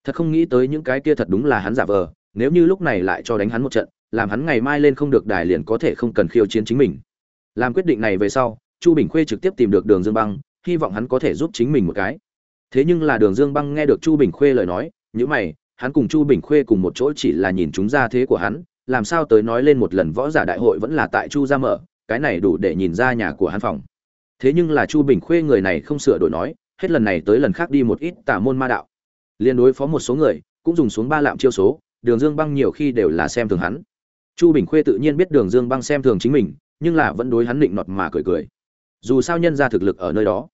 Thật không nghĩ tới những cái kia thật đúng là hắn giả vờ, nếu như lúc này lại cho đánh hắn một trận, làm hắn ngày mai lên không được đài liền có thể không cần khiêu chiến chính mình. Làm quyết định này về sau, chu bình khuê trực tiếp tìm được đường dương băng hy vọng hắn có thể giúp chính mình một cái. Thế nhưng là đường dương băng nghe được chu bình khuê lời nói nhữ mày, hắn cùng chu bình khuê cùng một chỗ chỉ là nhìn chúng ra thế của hắn, làm sao tới nói lên một lần võ giả đại hội vẫn là tại chu gia mở, cái này đủ để nhìn ra nhà của hắn phòng. Thế nhưng là chu bình khuê người này không sửa đổi nói, hết lần này tới lần khác đi một ít tả môn ma đạo. Liên đối phó một số người, cũng dùng xuống ba lạm chiêu số, đường dương băng nhiều khi đều là xem thường hắn. Chu bình khuê tự nhiên biết đường dương băng xem thường chính mình, nhưng là vẫn đối hắn định nọt mà cười cười. Dù sao nhân ra thực lực ở nơi đó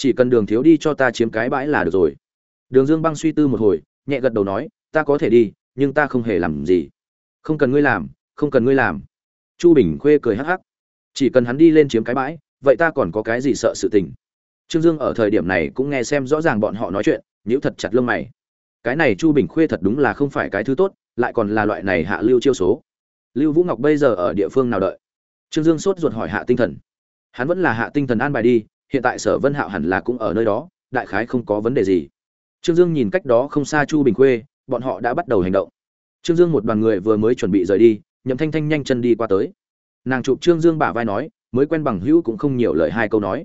chỉ cần đường thiếu đi cho ta chiếm cái bãi là được rồi. Đường dương băng suy tư một hồi, nhẹ gật đầu nói, ta có thể đi, nhưng ta không hề làm gì. Không cần ngươi làm, không cần ngươi làm. Chu bình khuê cười hắc hắc. Chỉ cần hắn đi lên chiếm cái bãi, vậy ta còn có cái gì sợ sự tình? Trương dương ở thời điểm này cũng nghe xem rõ ràng bọn họ nói chuyện, nhíu thật chặt lông mày. Cái này chu bình khuê thật đúng là không phải cái thứ tốt, lại còn là loại này hạ lưu chiêu số. Lưu vũ ngọc bây giờ ở địa phương nào đợi? Trương dương sốt ruột hỏi hạ tinh thần. Hắn vẫn là hạ tinh thần an bài đi hiện tại sở vân hạo hẳn là cũng ở nơi đó, đại khái không có vấn đề gì. Trương dương nhìn cách đó không xa chu bình khuê, bọn họ đã bắt đầu hành động. Trương dương một đoàn người vừa mới chuẩn bị rời đi, nhậm thanh thanh nhanh chân đi qua tới. Nàng chụp trương dương bả vai nói, mới quen bằng hữu cũng không nhiều lời hai câu nói.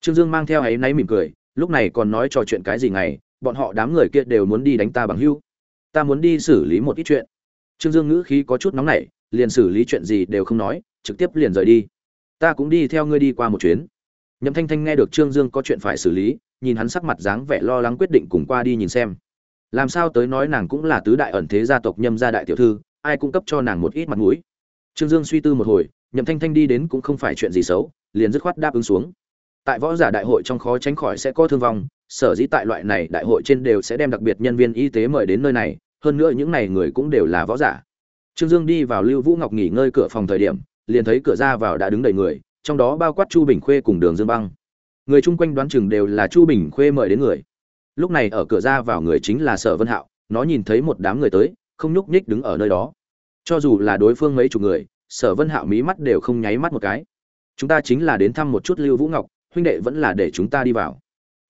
Trương dương mang theo ấy náy mỉm cười, lúc này còn nói trò chuyện cái gì ngày, bọn họ đám người kia đều muốn đi đánh ta bằng hữu. Ta muốn đi xử lý một ít chuyện. Trương dương ngữ khí có chút nóng nảy, liền xử lý chuyện gì đều không nói, trực tiếp liền rời đi. Ta cũng đi theo ngươi đi qua một chuyến nhậm thanh thanh nghe được trương dương có chuyện phải xử lý, nhìn hắn sắc mặt dáng vẻ lo lắng quyết định cùng qua đi nhìn xem. Làm sao tới nói nàng cũng là tứ đại ẩn thế gia tộc nhâm gia đại tiểu thư, ai cung cấp cho nàng một ít mặt mũi. Trương dương suy tư một hồi, nhậm thanh thanh đi đến cũng không phải chuyện gì xấu, liền dứt khoát đáp ứng xuống. Tại võ giả đại hội trong khó tránh khỏi sẽ có thương vong, sở dĩ tại loại này đại hội trên đều sẽ đem đặc biệt nhân viên y tế mời đến nơi này, hơn nữa những này người cũng đều là võ giả. Trương dương đi vào lưu vũ ngọc nghỉ ngơi cửa phòng thời điểm, liền thấy cửa ra vào đã đứng đầy người trong đó bao quát chu bình khuê cùng đường dương băng. Người chung quanh đoán chừng đều là chu bình khuê mời đến người. Lúc này ở cửa ra vào người chính là sở vân hạo, nó nhìn thấy một đám người tới, không nhúc nhích đứng ở nơi đó. Cho dù là đối phương mấy chục người, sở vân hạo mí mắt đều không nháy mắt một cái. Chúng ta chính là đến thăm một chút lưu vũ ngọc, huynh đệ vẫn là để chúng ta đi vào.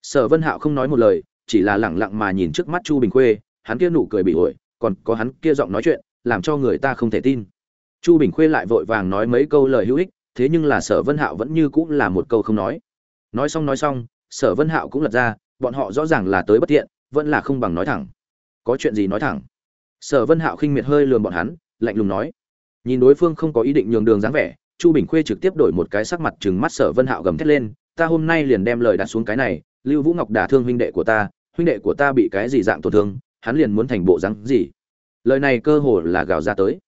Sở vân hạo không nói một lời, chỉ là lẳng lặng mà nhìn trước mắt chu bình khuê, hắn kia nụ cười bị ổi, còn có hắn kia giọng nói chuyện, làm cho người ta không thể tin. Chu bình khuê lại vội vàng nói mấy câu lời hữu ích thế nhưng là sở vân hạo vẫn như cũng là một câu không nói. Nói xong nói xong, sở vân hạo cũng lật ra, bọn họ rõ ràng là tới bất tiện, vẫn là không bằng nói thẳng. Có chuyện gì nói thẳng? Sở vân hạo khinh miệt hơi lườm bọn hắn, lạnh lùng nói. Nhìn đối phương không có ý định nhường đường dáng vẻ, chu bình khuê trực tiếp đổi một cái sắc mặt chừng mắt sở vân hạo gầm thét lên. Ta hôm nay liền đem lời đặt xuống cái này, lưu vũ ngọc đả thương huynh đệ của ta, huynh đệ của ta bị cái gì dạng tổn thương, hắn liền muốn thành bộ dáng gì? Lời này cơ hồ là gào ra tới.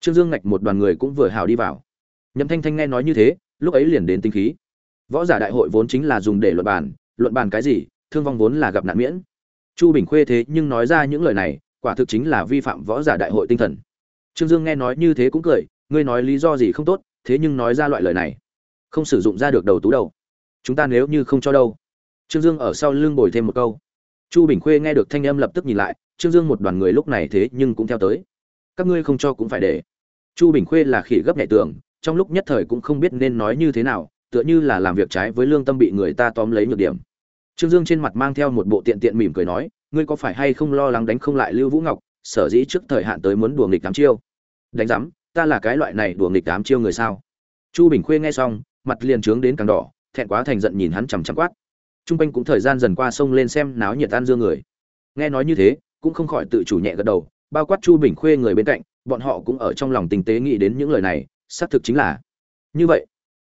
Trương dương ngạch một đoàn người cũng vừa hào đi vào nhậm thanh thanh nghe nói như thế, lúc ấy liền đến tinh khí. Võ giả đại hội vốn chính là dùng để luận bàn luận bàn cái gì, thương vong vốn là gặp nạn miễn. Chu bình khuê thế nhưng nói ra những lời này, quả thực chính là vi phạm võ giả đại hội tinh thần. Trương dương nghe nói như thế cũng cười, ngươi nói lý do gì không tốt, thế nhưng nói ra loại lời này. Không sử dụng ra được đầu tú đầu. Chúng ta nếu như không cho đâu. Trương dương ở sau lưng bồi thêm một câu. Chu bình khuê nghe được thanh âm lập tức nhìn lại, trương dương một đoàn người lúc này thế nhưng cũng theo tới. Các ngươi không cho cũng phải để. Chu bình khuê là khỉ gấp nhảy tường trong lúc nhất thời cũng không biết nên nói như thế nào tựa như là làm việc trái với lương tâm bị người ta tóm lấy nhược điểm. Trương dương trên mặt mang theo một bộ tiện tiện mỉm cười nói ngươi có phải hay không lo lắng đánh không lại lưu vũ ngọc sở dĩ trước thời hạn tới muốn đùa nghịch tám chiêu? Đánh giám ta là cái loại này đùa nghịch tám chiêu người sao? Chu bình khuê nghe xong mặt liền trướng đến càng đỏ thẹn quá thành giận nhìn hắn chằm chằm quát. Trung quanh cũng thời gian dần qua sông lên xem náo nhiệt tan dương người. Nghe nói như thế, cũng không khỏi tự chủ nhẹ gật đầu, bao quát Chu Bình Khuê người bên cạnh, bọn họ cũng ở trong lòng tình tế nghĩ đến những lời này, xác thực chính là như vậy.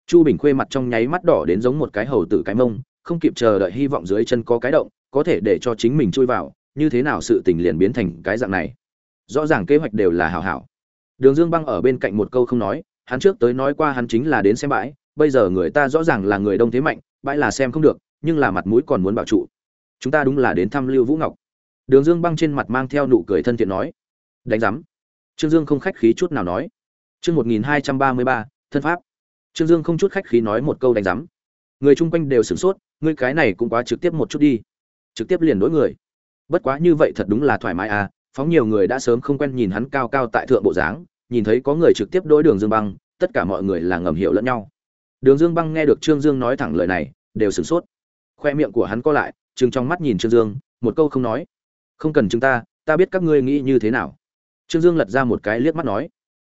Chu Bình Khuê mặt trong nháy mắt đỏ đến giống một cái hầu tử cái mông, không kịp chờ đợi hy vọng dưới chân có cái động, có thể để cho chính mình chui vào, như thế nào sự tình liền biến thành cái dạng này. Rõ ràng kế hoạch đều là hảo hảo. Đường Dương Băng ở bên cạnh một câu không nói, hắn trước tới nói qua hắn chính là đến xem bãi, bây giờ người ta rõ ràng là người đông thế mạnh, bãi là xem không được, nhưng là mặt mũi còn muốn bảo trụ chúng ta đúng là đến thăm lưu vũ ngọc đường dương băng trên mặt mang theo nụ cười thân thiện nói đánh giám trương dương không khách khí chút nào nói chương một nghìn hai trăm ba mươi ba, thân pháp. Trương dương không chút khách khí nói một câu đánh rắm. người chung quanh đều sửng sốt, ngươi cái này cũng quá trực tiếp một chút đi. Trực tiếp liền đối người. Bất quá như vậy thật đúng là thoải mái à phóng nhiều người đã sớm không quen nhìn hắn cao cao tại thượng bộ dáng, nhìn thấy có người trực tiếp đối đường dương băng, tất cả mọi người là ngầm hiểu lẫn nhau. Đường dương băng nghe được trương dương nói thẳng lời này, đều sửng sốt. Khoe miệng của hắn co lại, trừng trong mắt nhìn trương dương, một câu không nói. Không cần chúng ta ta biết các ngươi nghĩ như thế nào. Trương dương lật ra một cái liếc mắt nói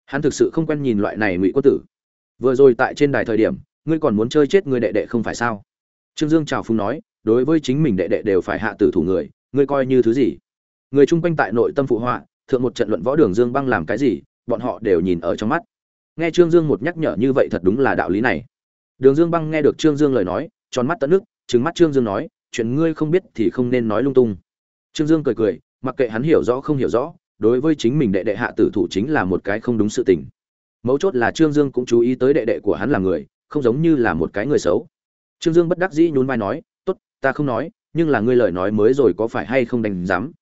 hắn thực sự không quen nhìn loại này ngụy quân tử. Vừa rồi tại trên đài thời điểm ngươi còn muốn chơi chết người đệ đệ không phải sao? Trương dương chào phúng nói đối với chính mình đệ đệ đều phải hạ tử thủ người ngươi coi như thứ gì? Người chung quanh tại nội tâm phụ họa thượng một trận luận võ đường dương băng làm cái gì bọn họ đều nhìn ở trong mắt. Nghe trương dương một nhắc nhở như vậy thật đúng là đạo lý này. Đường dương băng nghe được trương dương lời nói tròn mắt tận nước trừng mắt Trương Dương nói, chuyện ngươi không biết thì không nên nói lung tung. Trương Dương cười cười, mặc kệ hắn hiểu rõ không hiểu rõ, đối với chính mình đệ đệ hạ tử thủ chính là một cái không đúng sự tình. Mấu chốt là Trương Dương cũng chú ý tới đệ đệ của hắn là người, không giống như là một cái người xấu. Trương Dương bất đắc dĩ nhún vai nói, "Tốt, ta không nói, nhưng là ngươi lời nói mới rồi có phải hay không đành dám?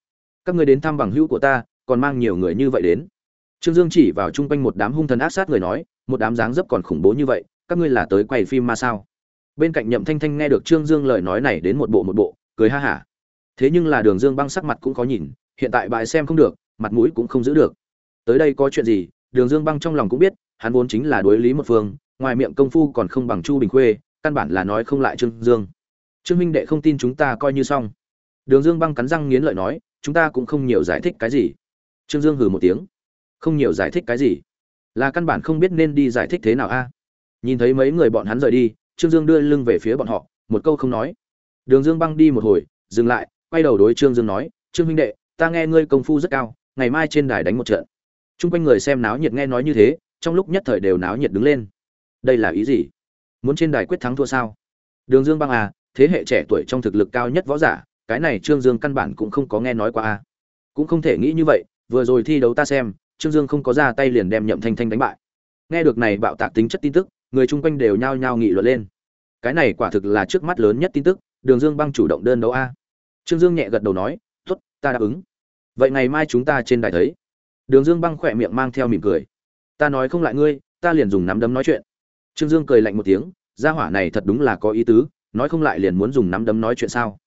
Các ngươi đến thăm bằng hữu của ta, còn mang nhiều người như vậy đến." Trương Dương chỉ vào trung quanh một đám hung thần ác sát người nói, một đám dáng dấp còn khủng bố như vậy, các ngươi là tới quay phim ma sao? bên cạnh nhậm thanh thanh nghe được trương dương lời nói này đến một bộ một bộ cười ha hả thế nhưng là đường dương băng sắc mặt cũng có nhìn hiện tại bại xem không được mặt mũi cũng không giữ được. Tới đây có chuyện gì, đường dương băng trong lòng cũng biết, hắn vốn chính là đối lý một phương, ngoài miệng công phu còn không bằng chu bình khuê, căn bản là nói không lại trương dương. Trương minh đệ không tin chúng ta coi như xong. Đường dương băng cắn răng nghiến lợi nói, chúng ta cũng không nhiều giải thích cái gì. Trương dương hừ một tiếng. Không nhiều giải thích cái gì? Là căn bản không biết nên đi giải thích thế nào a. Nhìn thấy mấy người bọn hắn rời đi, trương dương đưa lưng về phía bọn họ, một câu không nói. Đường dương băng đi một hồi, dừng lại, quay đầu đối trương dương nói, trương huynh đệ, ta nghe ngươi công phu rất cao ngày mai trên đài đánh một trận. Chung quanh người xem náo nhiệt nghe nói như thế, trong lúc nhất thời đều náo nhiệt đứng lên. Đây là ý gì? Muốn trên đài quyết thắng thua sao? Đường dương băng à thế hệ trẻ tuổi trong thực lực cao nhất võ giả, cái này trương dương căn bản cũng không có nghe nói qua à. Cũng không thể nghĩ như vậy, vừa rồi thi đấu ta xem, trương dương không có ra tay liền đem nhậm thanh thanh đánh bại. Nghe được này bạo tạc tính chất tin tức, người chung quanh đều nhao nhao nghị luận lên. Cái này quả thực là trước mắt lớn nhất tin tức, đường dương băng chủ động đơn đấu a. Trương dương nhẹ gật đầu nói t ố t ta đáp ứng vậy ngày mai chúng ta trên đài thấy. Đường dương băng khỏe miệng mang theo mỉm cười. Ta nói không lại ngươi, ta liền dùng nắm đấm nói chuyện. Trương dương cười lạnh một tiếng, gia hỏa này thật đúng là có ý tứ, nói không lại liền muốn dùng nắm đấm nói chuyện sao?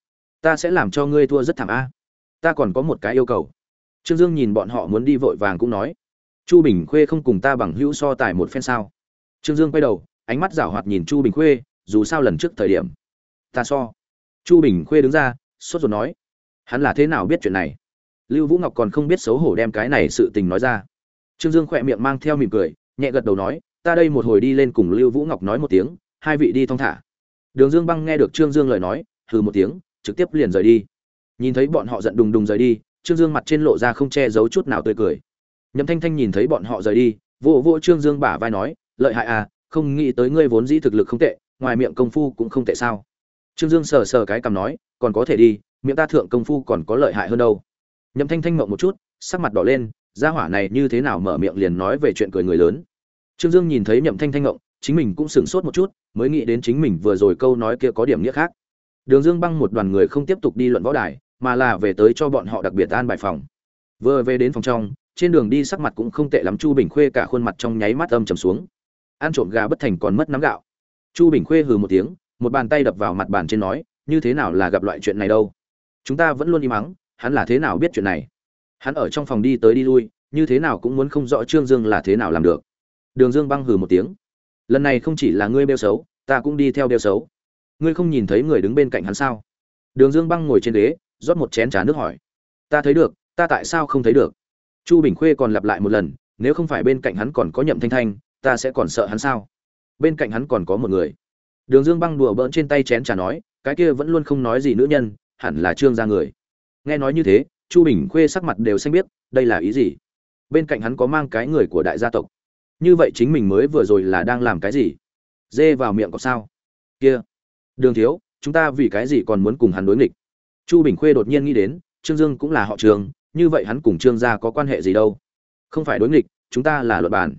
Ta sẽ làm cho ngươi thua rất thảm a. Ta còn có một cái yêu cầu. Trương dương nhìn bọn họ muốn đi vội vàng cũng nói. Chu bình khuê không cùng ta bằng hữu so tài một phen sao? Trương dương quay đầu, ánh mắt rảo hoạt nhìn chu bình khuê, dù sao lần trước thời điểm. Ta so. Chu bình khuê đứng ra, sốt ruột nói. Hắn là thế nào biết chuyện này? Lưu vũ ngọc còn không biết xấu hổ đem cái này sự tình nói ra. Trương dương khỏe miệng mang theo mỉm cười, nhẹ gật đầu nói, ta đây một hồi đi lên cùng lưu vũ ngọc nói một tiếng, hai vị đi thong thả. Đường dương băng nghe được trương dương lời nói, hừ một tiếng, trực tiếp liền rời đi. Nhìn thấy bọn họ giận đùng đùng rời đi, trương dương mặt trên lộ ra không che giấu chút nào tươi cười. Nhậm thanh thanh nhìn thấy bọn họ rời đi vô vô trương dương bả vai nói, lợi hại à không nghĩ tới ngươi vốn dĩ thực lực không tệ, ngoài miệng công phu cũng không tệ sao? Trương dương sờ sờ cái cằm nói, còn có thể đi, miệng ta thượng công phu còn có lợi hại hơn đâu nhậm thanh thanh mộng một chút, sắc mặt đỏ lên, gia hỏa này như thế nào mở miệng liền nói về chuyện cười người lớn. Trương dương nhìn thấy nhậm thanh thanh mộng chính mình cũng sửng sốt một chút, mới nghĩ đến chính mình vừa rồi câu nói kia có điểm nghĩa khác. Đường dương băng một đoàn người không tiếp tục đi luận võ đài, mà là về tới cho bọn họ đặc biệt an bài phòng. Vừa về đến phòng trong, trên đường đi sắc mặt cũng không tệ lắm, chu bình khuê cả khuôn mặt trong nháy mắt âm trầm xuống. Ăn trộm gà bất thành còn mất nắm gạo. Chu bình khuê hừ một tiếng, một bàn tay đập vào mặt bàn trên nói, như thế nào là gặp loại chuyện này đâu? Chúng ta vẫn luôn im mắng hắn là thế nào biết chuyện này? Hắn ở trong phòng đi tới đi lui, như thế nào cũng muốn không rõ trương dương là thế nào làm được. Đường dương băng hừ một tiếng. Lần này không chỉ là ngươi bêu xấu, ta cũng đi theo bêu xấu. Ngươi không nhìn thấy người đứng bên cạnh hắn sao? Đường dương băng ngồi trên ghế, rót một chén trà nước hỏi. Ta thấy được, ta tại sao không thấy được? Chu bình khuê còn lặp lại một lần, nếu không phải bên cạnh hắn còn có nhậm thanh thanh, ta sẽ còn sợ hắn sao? Bên cạnh hắn còn có một người. Đường dương băng đùa bỡn trên tay chén trà nói, cái kia vẫn luôn không nói gì nữ nhân, hẳn là trương gia người nghe nói như thế, chu bình khuê sắc mặt đều xanh biết đây là ý gì? Bên cạnh hắn có mang cái người của đại gia tộc. Như vậy chính mình mới vừa rồi là đang làm cái gì? Dê vào miệng có sao? Kia! Đường thiếu, chúng ta vì cái gì còn muốn cùng hắn đối nghịch? Chu bình khuê đột nhiên nghĩ đến, trương dương cũng là họ trường như vậy hắn cùng trương gia có quan hệ gì đâu? Không phải đối nghịch, chúng ta là luật bản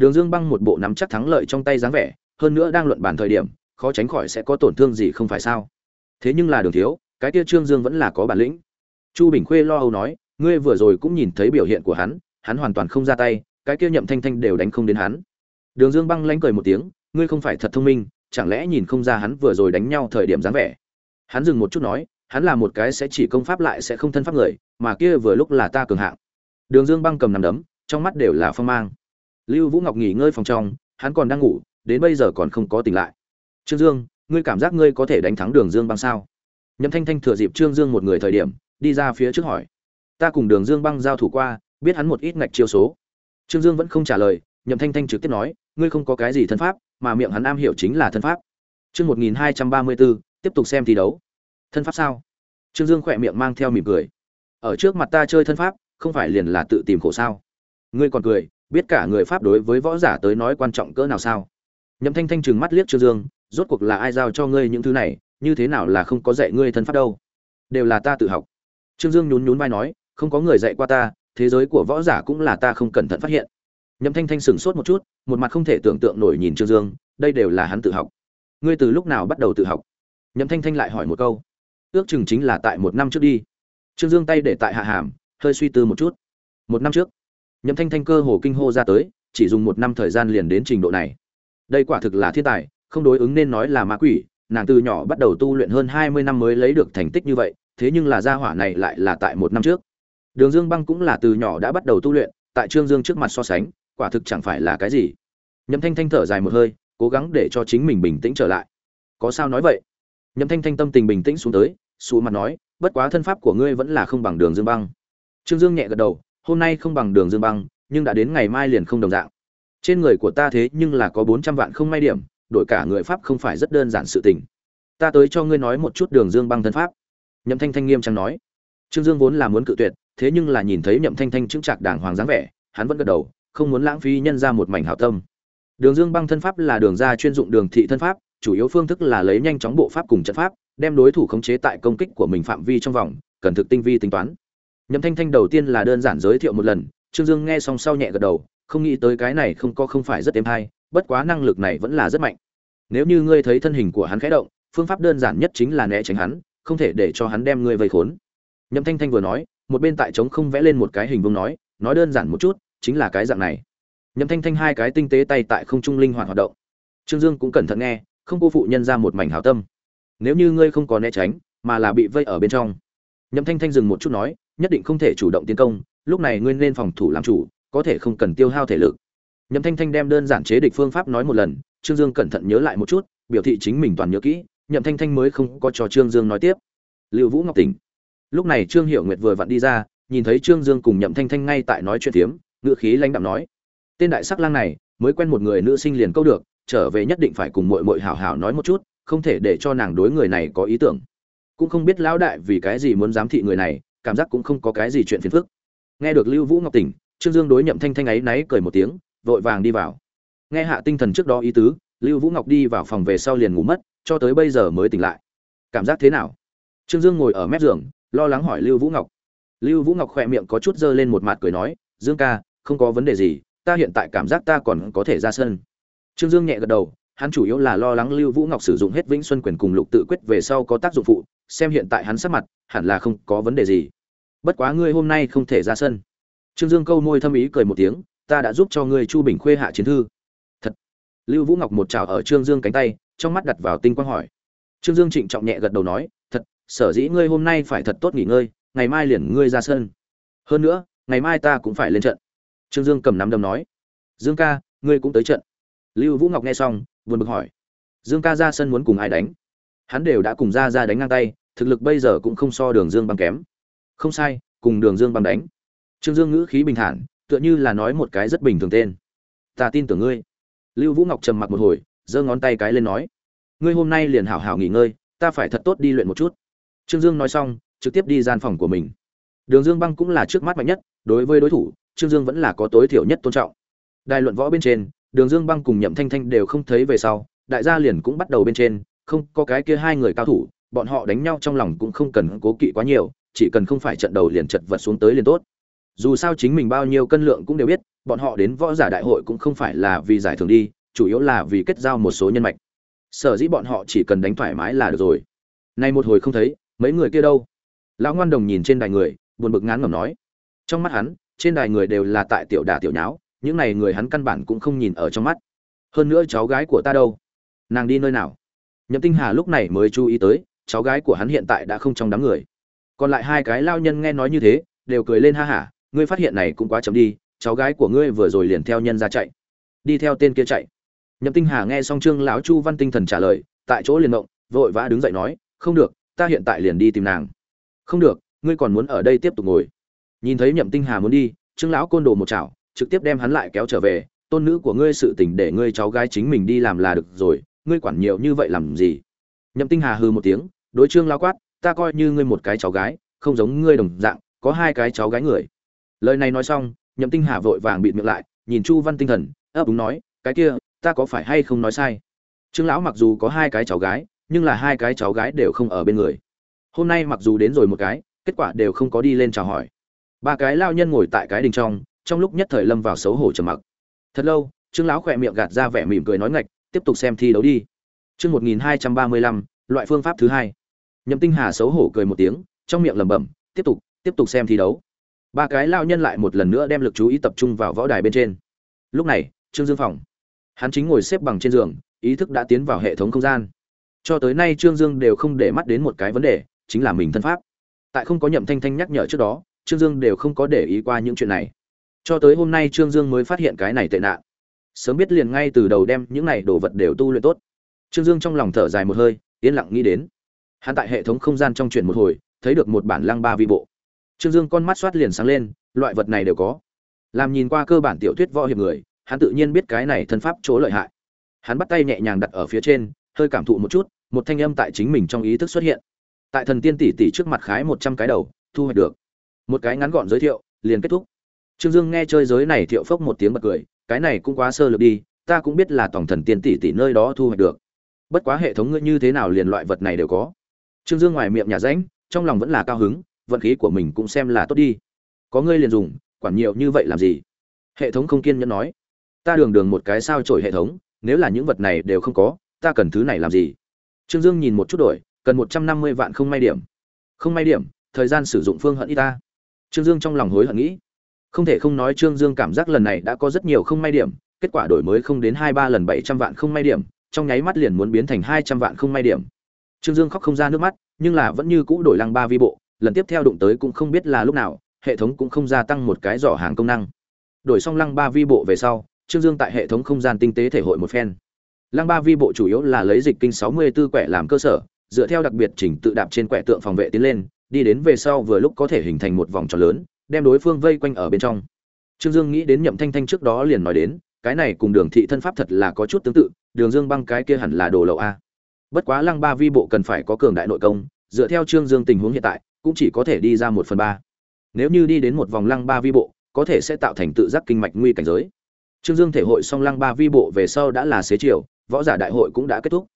đường dương băng một bộ nắm chắc thắng lợi trong tay dáng vẻ, hơn nữa đang luận bản thời điểm, khó tránh khỏi sẽ có tổn thương gì không phải sao? Thế nhưng là đường thiếu, cái kia trương dương vẫn là có bản lĩnh chu bình khuê lo âu nói, ngươi vừa rồi cũng nhìn thấy biểu hiện của hắn hắn hoàn toàn không ra tay, cái kia nhậm thanh thanh đều đánh không đến hắn. Đường dương băng lánh cười một tiếng, ngươi không phải thật thông minh, chẳng lẽ nhìn không ra hắn vừa rồi đánh nhau thời điểm dáng vẻ? Hắn dừng một chút nói, hắn là một cái sẽ chỉ công pháp lại sẽ không thân pháp người, mà kia vừa lúc là ta cường hạng. Đường dương băng cầm nằm đấm, trong mắt đều là phong mang. Lưu vũ ngọc nghỉ ngơi phòng trong, hắn còn đang ngủ, đến bây giờ còn không có tỉnh lại. Trương dương, ngươi cảm giác ngươi có thể đánh thắng đường dương băng sao? Nhậm thanh thanh thừa dịp trương dương một người thời điểm đi ra phía trước hỏi. Ta cùng đường dương băng giao thủ qua, biết hắn một ít ngạch chiêu số. Trương dương vẫn không trả lời, nhậm thanh thanh trực tiếp nói, ngươi không có cái gì thân pháp, mà miệng hắn am hiểu chính là thân pháp. Chương một nghìn hai trăm ba mươi bốn tiếp tục xem thi đấu. Thân pháp sao? Trương dương khỏe miệng mang theo mỉm cười. Ở trước mặt ta chơi thân pháp, không phải liền là tự tìm khổ sao? Ngươi còn cười, biết cả người pháp đối với võ giả tới nói quan trọng cỡ nào sao? Nhậm thanh thanh trừng mắt liếc trương dương, rốt cuộc là ai giao cho ngươi những thứ này, như thế nào là không có dạy ngươi thân pháp đâu? Đều là ta tự học trương dương nhún nhún vai nói, không có người dạy qua ta, thế giới của võ giả cũng là ta không cẩn thận phát hiện. Nhậm thanh thanh sửng sốt một chút, một mặt không thể tưởng tượng nổi nhìn trương dương, đây đều là hắn tự học. Ngươi từ lúc nào bắt đầu tự học? Nhậm thanh thanh lại hỏi một câu. Ước chừng chính là tại một năm trước đi. Trương dương tay để tại hạ hàm, hơi suy tư một chút. Một năm trước? Nhậm thanh thanh cơ hồ kinh hô ra tới, chỉ dùng một năm thời gian liền đến trình độ này. Đây quả thực là thiên tài, không đối ứng nên nói là ma quỷ, nàng từ nhỏ bắt đầu tu luyện hơn hai mươi năm mới lấy được thành tích như vậy thế nhưng là gia hỏa này lại là tại một năm trước. Đường dương băng cũng là từ nhỏ đã bắt đầu tu luyện, tại trương dương trước mặt so sánh, quả thực chẳng phải là cái gì. Nhậm thanh thanh thở dài một hơi, cố gắng để cho chính mình bình tĩnh trở lại. Có sao nói vậy? Nhậm thanh thanh tâm tình bình tĩnh xuống tới xù mặt nói, bất quá thân pháp của ngươi vẫn là không bằng đường dương băng. Trương dương nhẹ gật đầu, hôm nay không bằng đường dương băng, nhưng đã đến ngày mai liền không đồng dạng. Trên người của ta thế nhưng là có bốn trăm vạn không may điểm, đổi cả người pháp không phải rất đơn giản sự tình. Ta tới cho ngươi nói một chút đường dương băng thân pháp nhậm thanh thanh nghiêm trang nói. Trương dương vốn là muốn cự tuyệt, thế nhưng là nhìn thấy nhậm thanh thanh chứng trạc đàng hoàng dáng vẻ, hắn vẫn gật đầu, không muốn lãng phí nhân ra một mảnh hảo tâm. Đường dương băng thân pháp là đường ra chuyên dụng đường thị thân pháp, chủ yếu phương thức là lấy nhanh chóng bộ pháp cùng trận pháp, đem đối thủ khống chế tại công kích của mình phạm vi trong vòng, cần thực tinh vi tính toán. Nhậm thanh thanh đầu tiên là đơn giản giới thiệu một lần, trương dương nghe xong sau nhẹ gật đầu, không nghĩ tới cái này không có không phải rất êm hay, bất quá năng lực này vẫn là rất mạnh. Nếu như ngươi thấy thân hình của hắn khẽ động, phương pháp đơn giản nhất chính là né tránh hắn không thể để cho hắn đem ngươi vây khốn. Nhậm thanh thanh vừa nói, một bên tại trống không vẽ lên một cái hình vuông nói nói đơn giản một chút, chính là cái dạng này. Nhậm thanh thanh hai cái tinh tế tay tại không trung linh hoạt hoạt động. Trương dương cũng cẩn thận nghe, không cô phụ nhân ra một mảnh hảo tâm. Nếu như ngươi không có né tránh, mà là bị vây ở bên trong. Nhậm thanh thanh dừng một chút nói, nhất định không thể chủ động tiến công, lúc này ngươi nên phòng thủ làm chủ, có thể không cần tiêu hao thể lực. Nhậm thanh thanh đem đơn giản chế địch phương pháp nói một lần, trương dương cẩn thận nhớ lại một chút, biểu thị chính mình toàn nhớ kỹ nhậm thanh thanh mới không có cho trương dương nói tiếp. Lưu vũ ngọc tỉnh. Lúc này trương hiệu nguyệt vừa vặn đi ra, nhìn thấy trương dương cùng nhậm thanh thanh ngay tại nói chuyện phiếm ngựa khí lãnh đạm nói, tên đại sắc lang này, mới quen một người nữ sinh liền câu được, trở về nhất định phải cùng mội mội hảo hảo nói một chút, không thể để cho nàng đối người này có ý tưởng. Cũng không biết lão đại vì cái gì muốn giám thị người này, cảm giác cũng không có cái gì chuyện phiền phức. Nghe được lưu vũ ngọc tỉnh, trương dương đối nhậm thanh thanh ấy náy cười một tiếng, vội vàng đi vào. Nghe hạ tinh thần trước đó ý tứ, lưu vũ ngọc đi vào phòng về sau liền ngủ mất cho tới bây giờ mới tỉnh lại. Cảm giác thế nào? Trương dương ngồi ở mép giường, lo lắng hỏi lưu vũ ngọc. Lưu vũ ngọc khỏe miệng có chút dơ lên một mặt cười nói, dương ca, không có vấn đề gì, ta hiện tại cảm giác ta còn có thể ra sân. Trương dương nhẹ gật đầu, hắn chủ yếu là lo lắng lưu vũ ngọc sử dụng hết vĩnh xuân quyền cùng lục tự quyết về sau có tác dụng phụ, xem hiện tại hắn sắc mặt, hẳn là không có vấn đề gì. Bất quá ngươi hôm nay không thể ra sân. Trương dương câu môi thâm ý cười một tiếng, ta đã giúp cho ngươi chu bình khuê hạ chiến thư. Thật. Lưu vũ ngọc một trào ở trương dương cánh tay trong mắt đặt vào tinh quang hỏi. Trương dương trịnh trọng nhẹ gật đầu nói, thật, sở dĩ ngươi hôm nay phải thật tốt nghỉ ngơi, ngày mai liền ngươi ra sân. Hơn nữa, ngày mai ta cũng phải lên trận. Trương dương cầm nắm đấm nói, dương ca, ngươi cũng tới trận. Lưu vũ ngọc nghe xong, buồn bực hỏi, dương ca ra sân muốn cùng ai đánh? Hắn đều đã cùng ra ra đánh ngang tay, thực lực bây giờ cũng không so đường dương băng kém. Không sai, cùng đường dương băng đánh. Trương dương ngữ khí bình thản, tựa như là nói một cái rất bình thường tên. Ta tin tưởng ngươi. Lưu vũ ngọc trầm mặc một hồi giơ ngón tay cái lên nói, ngươi hôm nay liền hảo hảo nghỉ ngơi, ta phải thật tốt đi luyện một chút. Trương dương nói xong, trực tiếp đi gian phòng của mình. Đường dương băng cũng là trước mắt mạnh nhất, đối với đối thủ, trương dương vẫn là có tối thiểu nhất tôn trọng. Đài luận võ bên trên, đường dương băng cùng nhậm thanh thanh đều không thấy về sau, đại gia liền cũng bắt đầu bên trên, không có cái kia hai người cao thủ, bọn họ đánh nhau trong lòng cũng không cần cố kỵ quá nhiều, chỉ cần không phải trận đầu liền chật vật xuống tới liền tốt. Dù sao chính mình bao nhiêu cân lượng cũng đều biết, bọn họ đến võ giả đại hội cũng không phải là vì giải thưởng đi chủ yếu là vì kết giao một số nhân mạch. Sở dĩ bọn họ chỉ cần đánh thoải mái là được rồi. Nay một hồi không thấy, mấy người kia đâu? Lão ngoan đồng nhìn trên đài người, buồn bực ngán ngẩm nói. Trong mắt hắn, trên đài người đều là tại tiểu đà tiểu nháo, những này người hắn căn bản cũng không nhìn ở trong mắt. Hơn nữa cháu gái của ta đâu? Nàng đi nơi nào? Nhậm tinh hà lúc này mới chú ý tới, cháu gái của hắn hiện tại đã không trong đám người. Còn lại hai cái lao nhân nghe nói như thế, đều cười lên ha hả, ngươi phát hiện này cũng quá chậm đi, cháu gái của ngươi vừa rồi liền theo nhân ra chạy. Đi theo tên kia chạy nhậm tinh hà nghe xong trương lão chu văn tinh thần trả lời, tại chỗ liền động vội vã đứng dậy nói, không được, ta hiện tại liền đi tìm nàng. Không được, ngươi còn muốn ở đây tiếp tục ngồi. Nhìn thấy nhậm tinh hà muốn đi, trương lão côn đồ một chảo, trực tiếp đem hắn lại kéo trở về, tôn nữ của ngươi sự tình để ngươi cháu gái chính mình đi làm là được rồi, ngươi quản nhiều như vậy làm gì? Nhậm tinh hà hừ một tiếng, đối trương lão quát, ta coi như ngươi một cái cháu gái, không giống ngươi đồng dạng, có hai cái cháu gái người. Lời này nói xong, nhậm tinh hà vội vàng bịt miệng lại, nhìn chu văn tinh thần, ấp úng nói, cái kia ta có phải hay không nói sai? Trương lão mặc dù có hai cái cháu gái, nhưng là hai cái cháu gái đều không ở bên người. Hôm nay mặc dù đến rồi một cái, kết quả đều không có đi lên chào hỏi. Ba cái lao nhân ngồi tại cái đình trong trong lúc nhất thời lâm vào xấu hổ trầm mặc. Thật lâu, trương lão khỏe miệng gạt ra vẻ mỉm cười nói ngạch, tiếp tục xem thi đấu đi. Chương một nghìn hai trăm ba mươi lăm, loại phương pháp thứ hai. Nhậm tinh hà xấu hổ cười một tiếng, trong miệng lẩm bẩm, tiếp tục tiếp tục xem thi đấu. Ba cái lao nhân lại một lần nữa đem lực chú ý tập trung vào võ đài bên trên. Lúc này, trương dương phòng hắn chính ngồi xếp bằng trên giường, ý thức đã tiến vào hệ thống không gian. Cho tới nay trương dương đều không để mắt đến một cái vấn đề, chính là mình thân pháp. Tại không có nhậm thanh thanh nhắc nhở trước đó, trương dương đều không có để ý qua những chuyện này. Cho tới hôm nay trương dương mới phát hiện cái này tệ nạn. Sớm biết liền ngay từ đầu đem những này đồ vật đều tu luyện tốt. Trương dương trong lòng thở dài một hơi, yên lặng nghĩ đến. Hắn tại hệ thống không gian trong chuyển một hồi, thấy được một bản lăng ba vi bộ. Trương dương con mắt soát liền sáng lên, loại vật này đều có. Làm nhìn qua cơ bản tiểu thuyết võ hiệp người hắn tự nhiên biết cái này thân pháp chỗ lợi hại. Hắn bắt tay nhẹ nhàng đặt ở phía trên, hơi cảm thụ một chút, một thanh âm tại chính mình trong ý thức xuất hiện. Tại thần tiên tỷ tỷ trước mặt khái một trăm cái đầu, thu hoạch được. Một cái ngắn gọn giới thiệu, liền kết thúc. Trương dương nghe chơi giới này thiệu phốc một tiếng bật cười, cái này cũng quá sơ lược đi, ta cũng biết là tổng thần tiên tỷ tỷ nơi đó thu hoạch được. Bất quá hệ thống ngươi như thế nào liền loại vật này đều có. Trương dương ngoài miệng nhà ránh, trong lòng vẫn là cao hứng, vận khí của mình cũng xem là tốt đi. Có ngươi liền dùng, quản nhiều như vậy làm gì? Hệ thống không kiên nhẫn nói ta đường đường một cái sao trổi hệ thống, nếu là những vật này đều không có, ta cần thứ này làm gì? Trương dương nhìn một chút đổi, cần một trăm năm mươi vạn không may điểm. Không may điểm, thời gian sử dụng phương hận y ta. Trương dương trong lòng hối hận nghĩ. Không thể không nói trương dương cảm giác lần này đã có rất nhiều không may điểm, kết quả đổi mới không đến hai ba lần bảy trăm vạn không may điểm, trong nháy mắt liền muốn biến thành hai trăm vạn không may điểm. Trương dương khóc không ra nước mắt, nhưng là vẫn như cũ đổi lăng ba vi bộ, lần tiếp theo đụng tới cũng không biết là lúc nào, hệ thống cũng không gia tăng một cái giỏ hàng công năng. Đổi xong lăng ba vi bộ về sau trương dương tại hệ thống không gian tinh tế thể hội một phen. Lăng ba vi bộ chủ yếu là lấy dịch kinh 64 quẻ làm cơ sở, dựa theo đặc biệt chỉnh tự đạp trên quẻ tượng phòng vệ tiến lên, đi đến về sau vừa lúc có thể hình thành một vòng tròn lớn, đem đối phương vây quanh ở bên trong. Trương dương nghĩ đến nhậm thanh thanh trước đó liền nói đến, cái này cùng đường thị thân pháp thật là có chút tương tự, đường dương băng cái kia hẳn là đồ lậu a. Bất quá lăng ba vi bộ cần phải có cường đại nội công, dựa theo trương dương tình huống hiện tại, cũng chỉ có thể đi ra một phần ba. Nếu như đi đến một vòng lăng ba vi bộ, có thể sẽ tạo thành tự giác kinh mạch nguy cảnh giới trương dương thể hội song lăng ba vi bộ về sau đã là xế chiều, võ giả đại hội cũng đã kết thúc.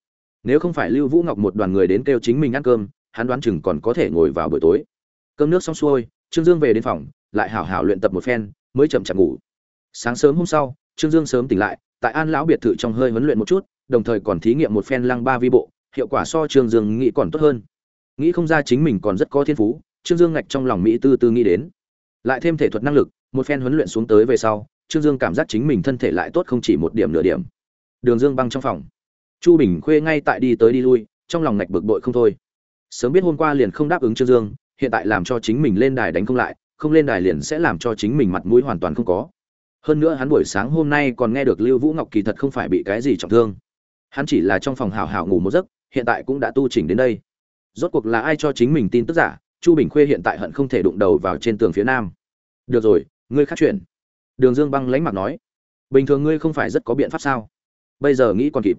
Nếu không phải lưu vũ ngọc một đoàn người đến kêu chính mình ăn cơm, hắn đoán chừng còn có thể ngồi vào buổi tối. Cơm nước xong xuôi, trương dương về đến phòng, lại hảo hảo luyện tập một phen, mới chậm chậm ngủ. Sáng sớm hôm sau, trương dương sớm tỉnh lại, tại an lão biệt thự trong hơi huấn luyện một chút, đồng thời còn thí nghiệm một phen lăng ba vi bộ, hiệu quả so trương dương nghĩ còn tốt hơn. Nghĩ không ra chính mình còn rất có thiên phú, trương dương ngạch trong lòng mỹ tư tư nghĩ đến. Lại thêm thể thuật năng lực, một phen huấn luyện xuống tới về sau trương dương cảm giác chính mình thân thể lại tốt không chỉ một điểm nửa điểm. Đường dương băng trong phòng. Chu bình khuê ngay tại đi tới đi lui, trong lòng ngạch bực bội không thôi. Sớm biết hôm qua liền không đáp ứng trương dương, hiện tại làm cho chính mình lên đài đánh không lại, không lên đài liền sẽ làm cho chính mình mặt mũi hoàn toàn không có. Hơn nữa hắn buổi sáng hôm nay còn nghe được lưu vũ ngọc kỳ thật không phải bị cái gì trọng thương. Hắn chỉ là trong phòng hào hào ngủ một giấc, hiện tại cũng đã tu chỉnh đến đây. Rốt cuộc là ai cho chính mình tin tức giả? Chu bình khuê hiện tại hận không thể đụng đầu vào trên tường phía nam. Được rồi, ngươi khác chuyện đường dương băng lánh mặt nói, bình thường ngươi không phải rất có biện pháp sao? Bây giờ nghĩ còn kịp.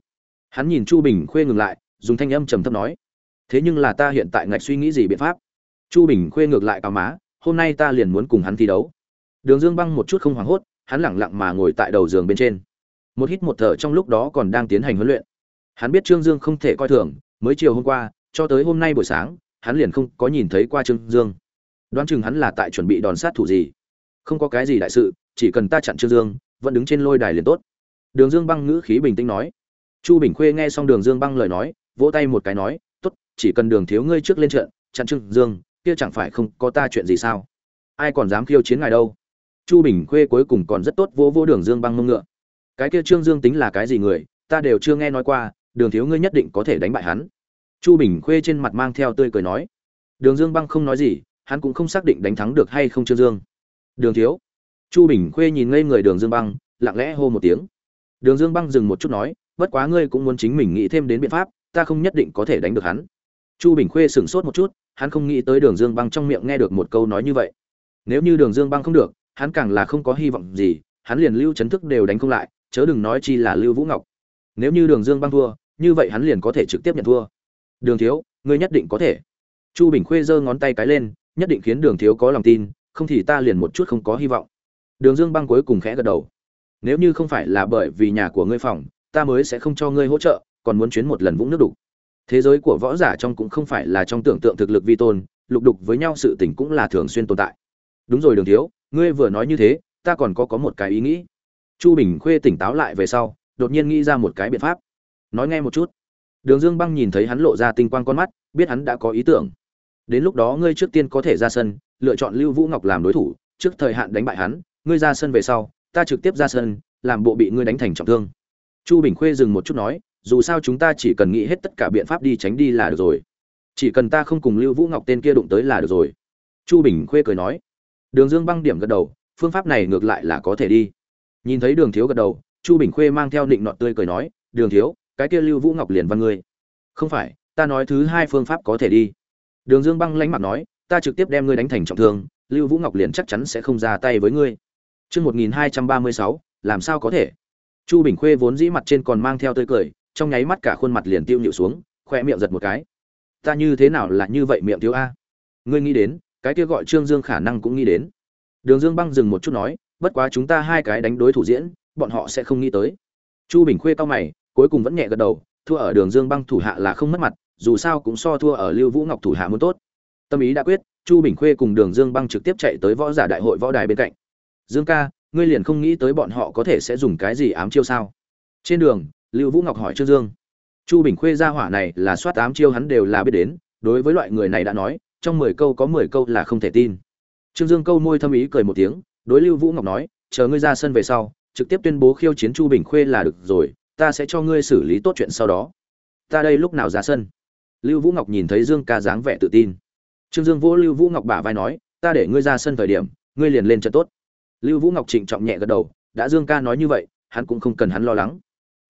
Hắn nhìn chu bình khuê ngừng lại, dùng thanh âm trầm thấp nói, thế nhưng là ta hiện tại ngạch suy nghĩ gì biện pháp? Chu bình khuê ngược lại cao má, hôm nay ta liền muốn cùng hắn thi đấu. Đường dương băng một chút không hoảng hốt, hắn lẳng lặng mà ngồi tại đầu giường bên trên. Một hít một thở trong lúc đó còn đang tiến hành huấn luyện. Hắn biết trương dương không thể coi thường, mới chiều hôm qua, cho tới hôm nay buổi sáng, hắn liền không có nhìn thấy qua trương dương. Đoán chừng hắn là tại chuẩn bị đòn sát thủ gì. Không có cái gì đại sự chỉ cần ta chặn trương dương, vẫn đứng trên lôi đài liền tốt. Đường dương băng ngữ khí bình tĩnh nói. Chu bình khuê nghe xong đường dương băng lời nói, vỗ tay một cái nói, tốt, chỉ cần đường thiếu ngươi trước lên trận, chặn trương dương, kia chẳng phải không có ta chuyện gì sao? Ai còn dám khiêu chiến ngài đâu? Chu bình khuê cuối cùng còn rất tốt vỗ vỗ đường dương băng mông ngựa. Cái kia trương dương tính là cái gì người, ta đều chưa nghe nói qua, đường thiếu ngươi nhất định có thể đánh bại hắn. Chu bình khuê trên mặt mang theo tươi cười nói. Đường dương băng không nói gì, hắn cũng không xác định đánh thắng được hay không trương dương. Đường thiếu chu bình khuê nhìn ngây người đường dương băng, lặng lẽ hô một tiếng. Đường dương băng dừng một chút nói, bất quá ngươi cũng muốn chính mình nghĩ thêm đến biện pháp, ta không nhất định có thể đánh được hắn. Chu bình khuê sửng sốt một chút, hắn không nghĩ tới đường dương băng trong miệng nghe được một câu nói như vậy. Nếu như đường dương băng không được, hắn càng là không có hy vọng gì, hắn liền lưu chấn thức đều đánh không lại, chớ đừng nói chi là lưu vũ ngọc. Nếu như đường dương băng thua, như vậy hắn liền có thể trực tiếp nhận thua. Đường thiếu, ngươi nhất định có thể. Chu bình khuê giơ ngón tay cái lên, nhất định khiến đường thiếu có lòng tin, không thì ta liền một chút không có hy vọng đường dương băng cuối cùng khẽ gật đầu. Nếu như không phải là bởi vì nhà của ngươi phòng, ta mới sẽ không cho ngươi hỗ trợ, còn muốn chuyến một lần vũng nước đục. Thế giới của võ giả trong cũng không phải là trong tưởng tượng thực lực vi tôn, lục đục với nhau sự tình cũng là thường xuyên tồn tại. Đúng rồi đường thiếu, ngươi vừa nói như thế, ta còn có có một cái ý nghĩ. Chu bình khuê tỉnh táo lại về sau, đột nhiên nghĩ ra một cái biện pháp. Nói nghe một chút. Đường dương băng nhìn thấy hắn lộ ra tinh quang con mắt, biết hắn đã có ý tưởng. Đến lúc đó ngươi trước tiên có thể ra sân, lựa chọn lưu vũ ngọc làm đối thủ, trước thời hạn đánh bại hắn ngươi ra sân về sau, ta trực tiếp ra sân, làm bộ bị ngươi đánh thành trọng thương. Chu bình khuê dừng một chút nói, dù sao chúng ta chỉ cần nghĩ hết tất cả biện pháp đi tránh đi là được rồi. Chỉ cần ta không cùng lưu vũ ngọc tên kia đụng tới là được rồi. Chu bình khuê cười nói. Đường dương băng điểm gật đầu, phương pháp này ngược lại là có thể đi. Nhìn thấy đường thiếu gật đầu, chu bình khuê mang theo định nọt tươi cười nói, đường thiếu, cái kia lưu vũ ngọc liền văn ngươi. Không phải, ta nói thứ hai phương pháp có thể đi. Đường dương băng lánh mặt nói, ta trực tiếp đem ngươi đánh thành trọng thương, lưu vũ ngọc liền chắc chắn sẽ không ra tay với ngươi. Chương 1236, làm sao có thể? Chu bình khuê vốn dĩ mặt trên còn mang theo tươi cười trong nháy mắt cả khuôn mặt liền tiêu nhịu xuống khoe miệng giật một cái. Ta như thế nào là như vậy miệng thiếu a? Ngươi nghĩ đến cái kia gọi trương dương khả năng cũng nghĩ đến. Đường dương băng dừng một chút nói bất quá chúng ta hai cái đánh đối thủ diễn bọn họ sẽ không nghĩ tới. Chu bình khuê cao mày cuối cùng vẫn nhẹ gật đầu thua ở đường dương băng thủ hạ là không mất mặt dù sao cũng so thua ở lưu vũ ngọc thủ hạ muốn tốt. Tâm ý đã quyết chu bình khuê cùng đường dương băng trực tiếp chạy tới võ giả đại hội võ đài bên cạnh dương ca, ngươi liền không nghĩ tới bọn họ có thể sẽ dùng cái gì ám chiêu sao? Trên đường, lưu vũ ngọc hỏi trương dương. Chu bình khuê ra hỏa này là soát ám chiêu hắn đều là biết đến, đối với loại người này đã nói, trong mười câu có mười câu là không thể tin. Trương dương câu môi thâm ý cười một tiếng, đối lưu vũ ngọc nói, chờ ngươi ra sân về sau, trực tiếp tuyên bố khiêu chiến chu bình khuê là được rồi, ta sẽ cho ngươi xử lý tốt chuyện sau đó. Ta đây lúc nào ra sân? Lưu vũ ngọc nhìn thấy dương ca dáng vẻ tự tin. Trương dương vỗ lưu vũ ngọc bả vai nói, ta để ngươi ra sân thời điểm, ngươi liền lên trận tốt lưu vũ ngọc trịnh trọng nhẹ gật đầu, đã dương ca nói như vậy, hắn cũng không cần hắn lo lắng.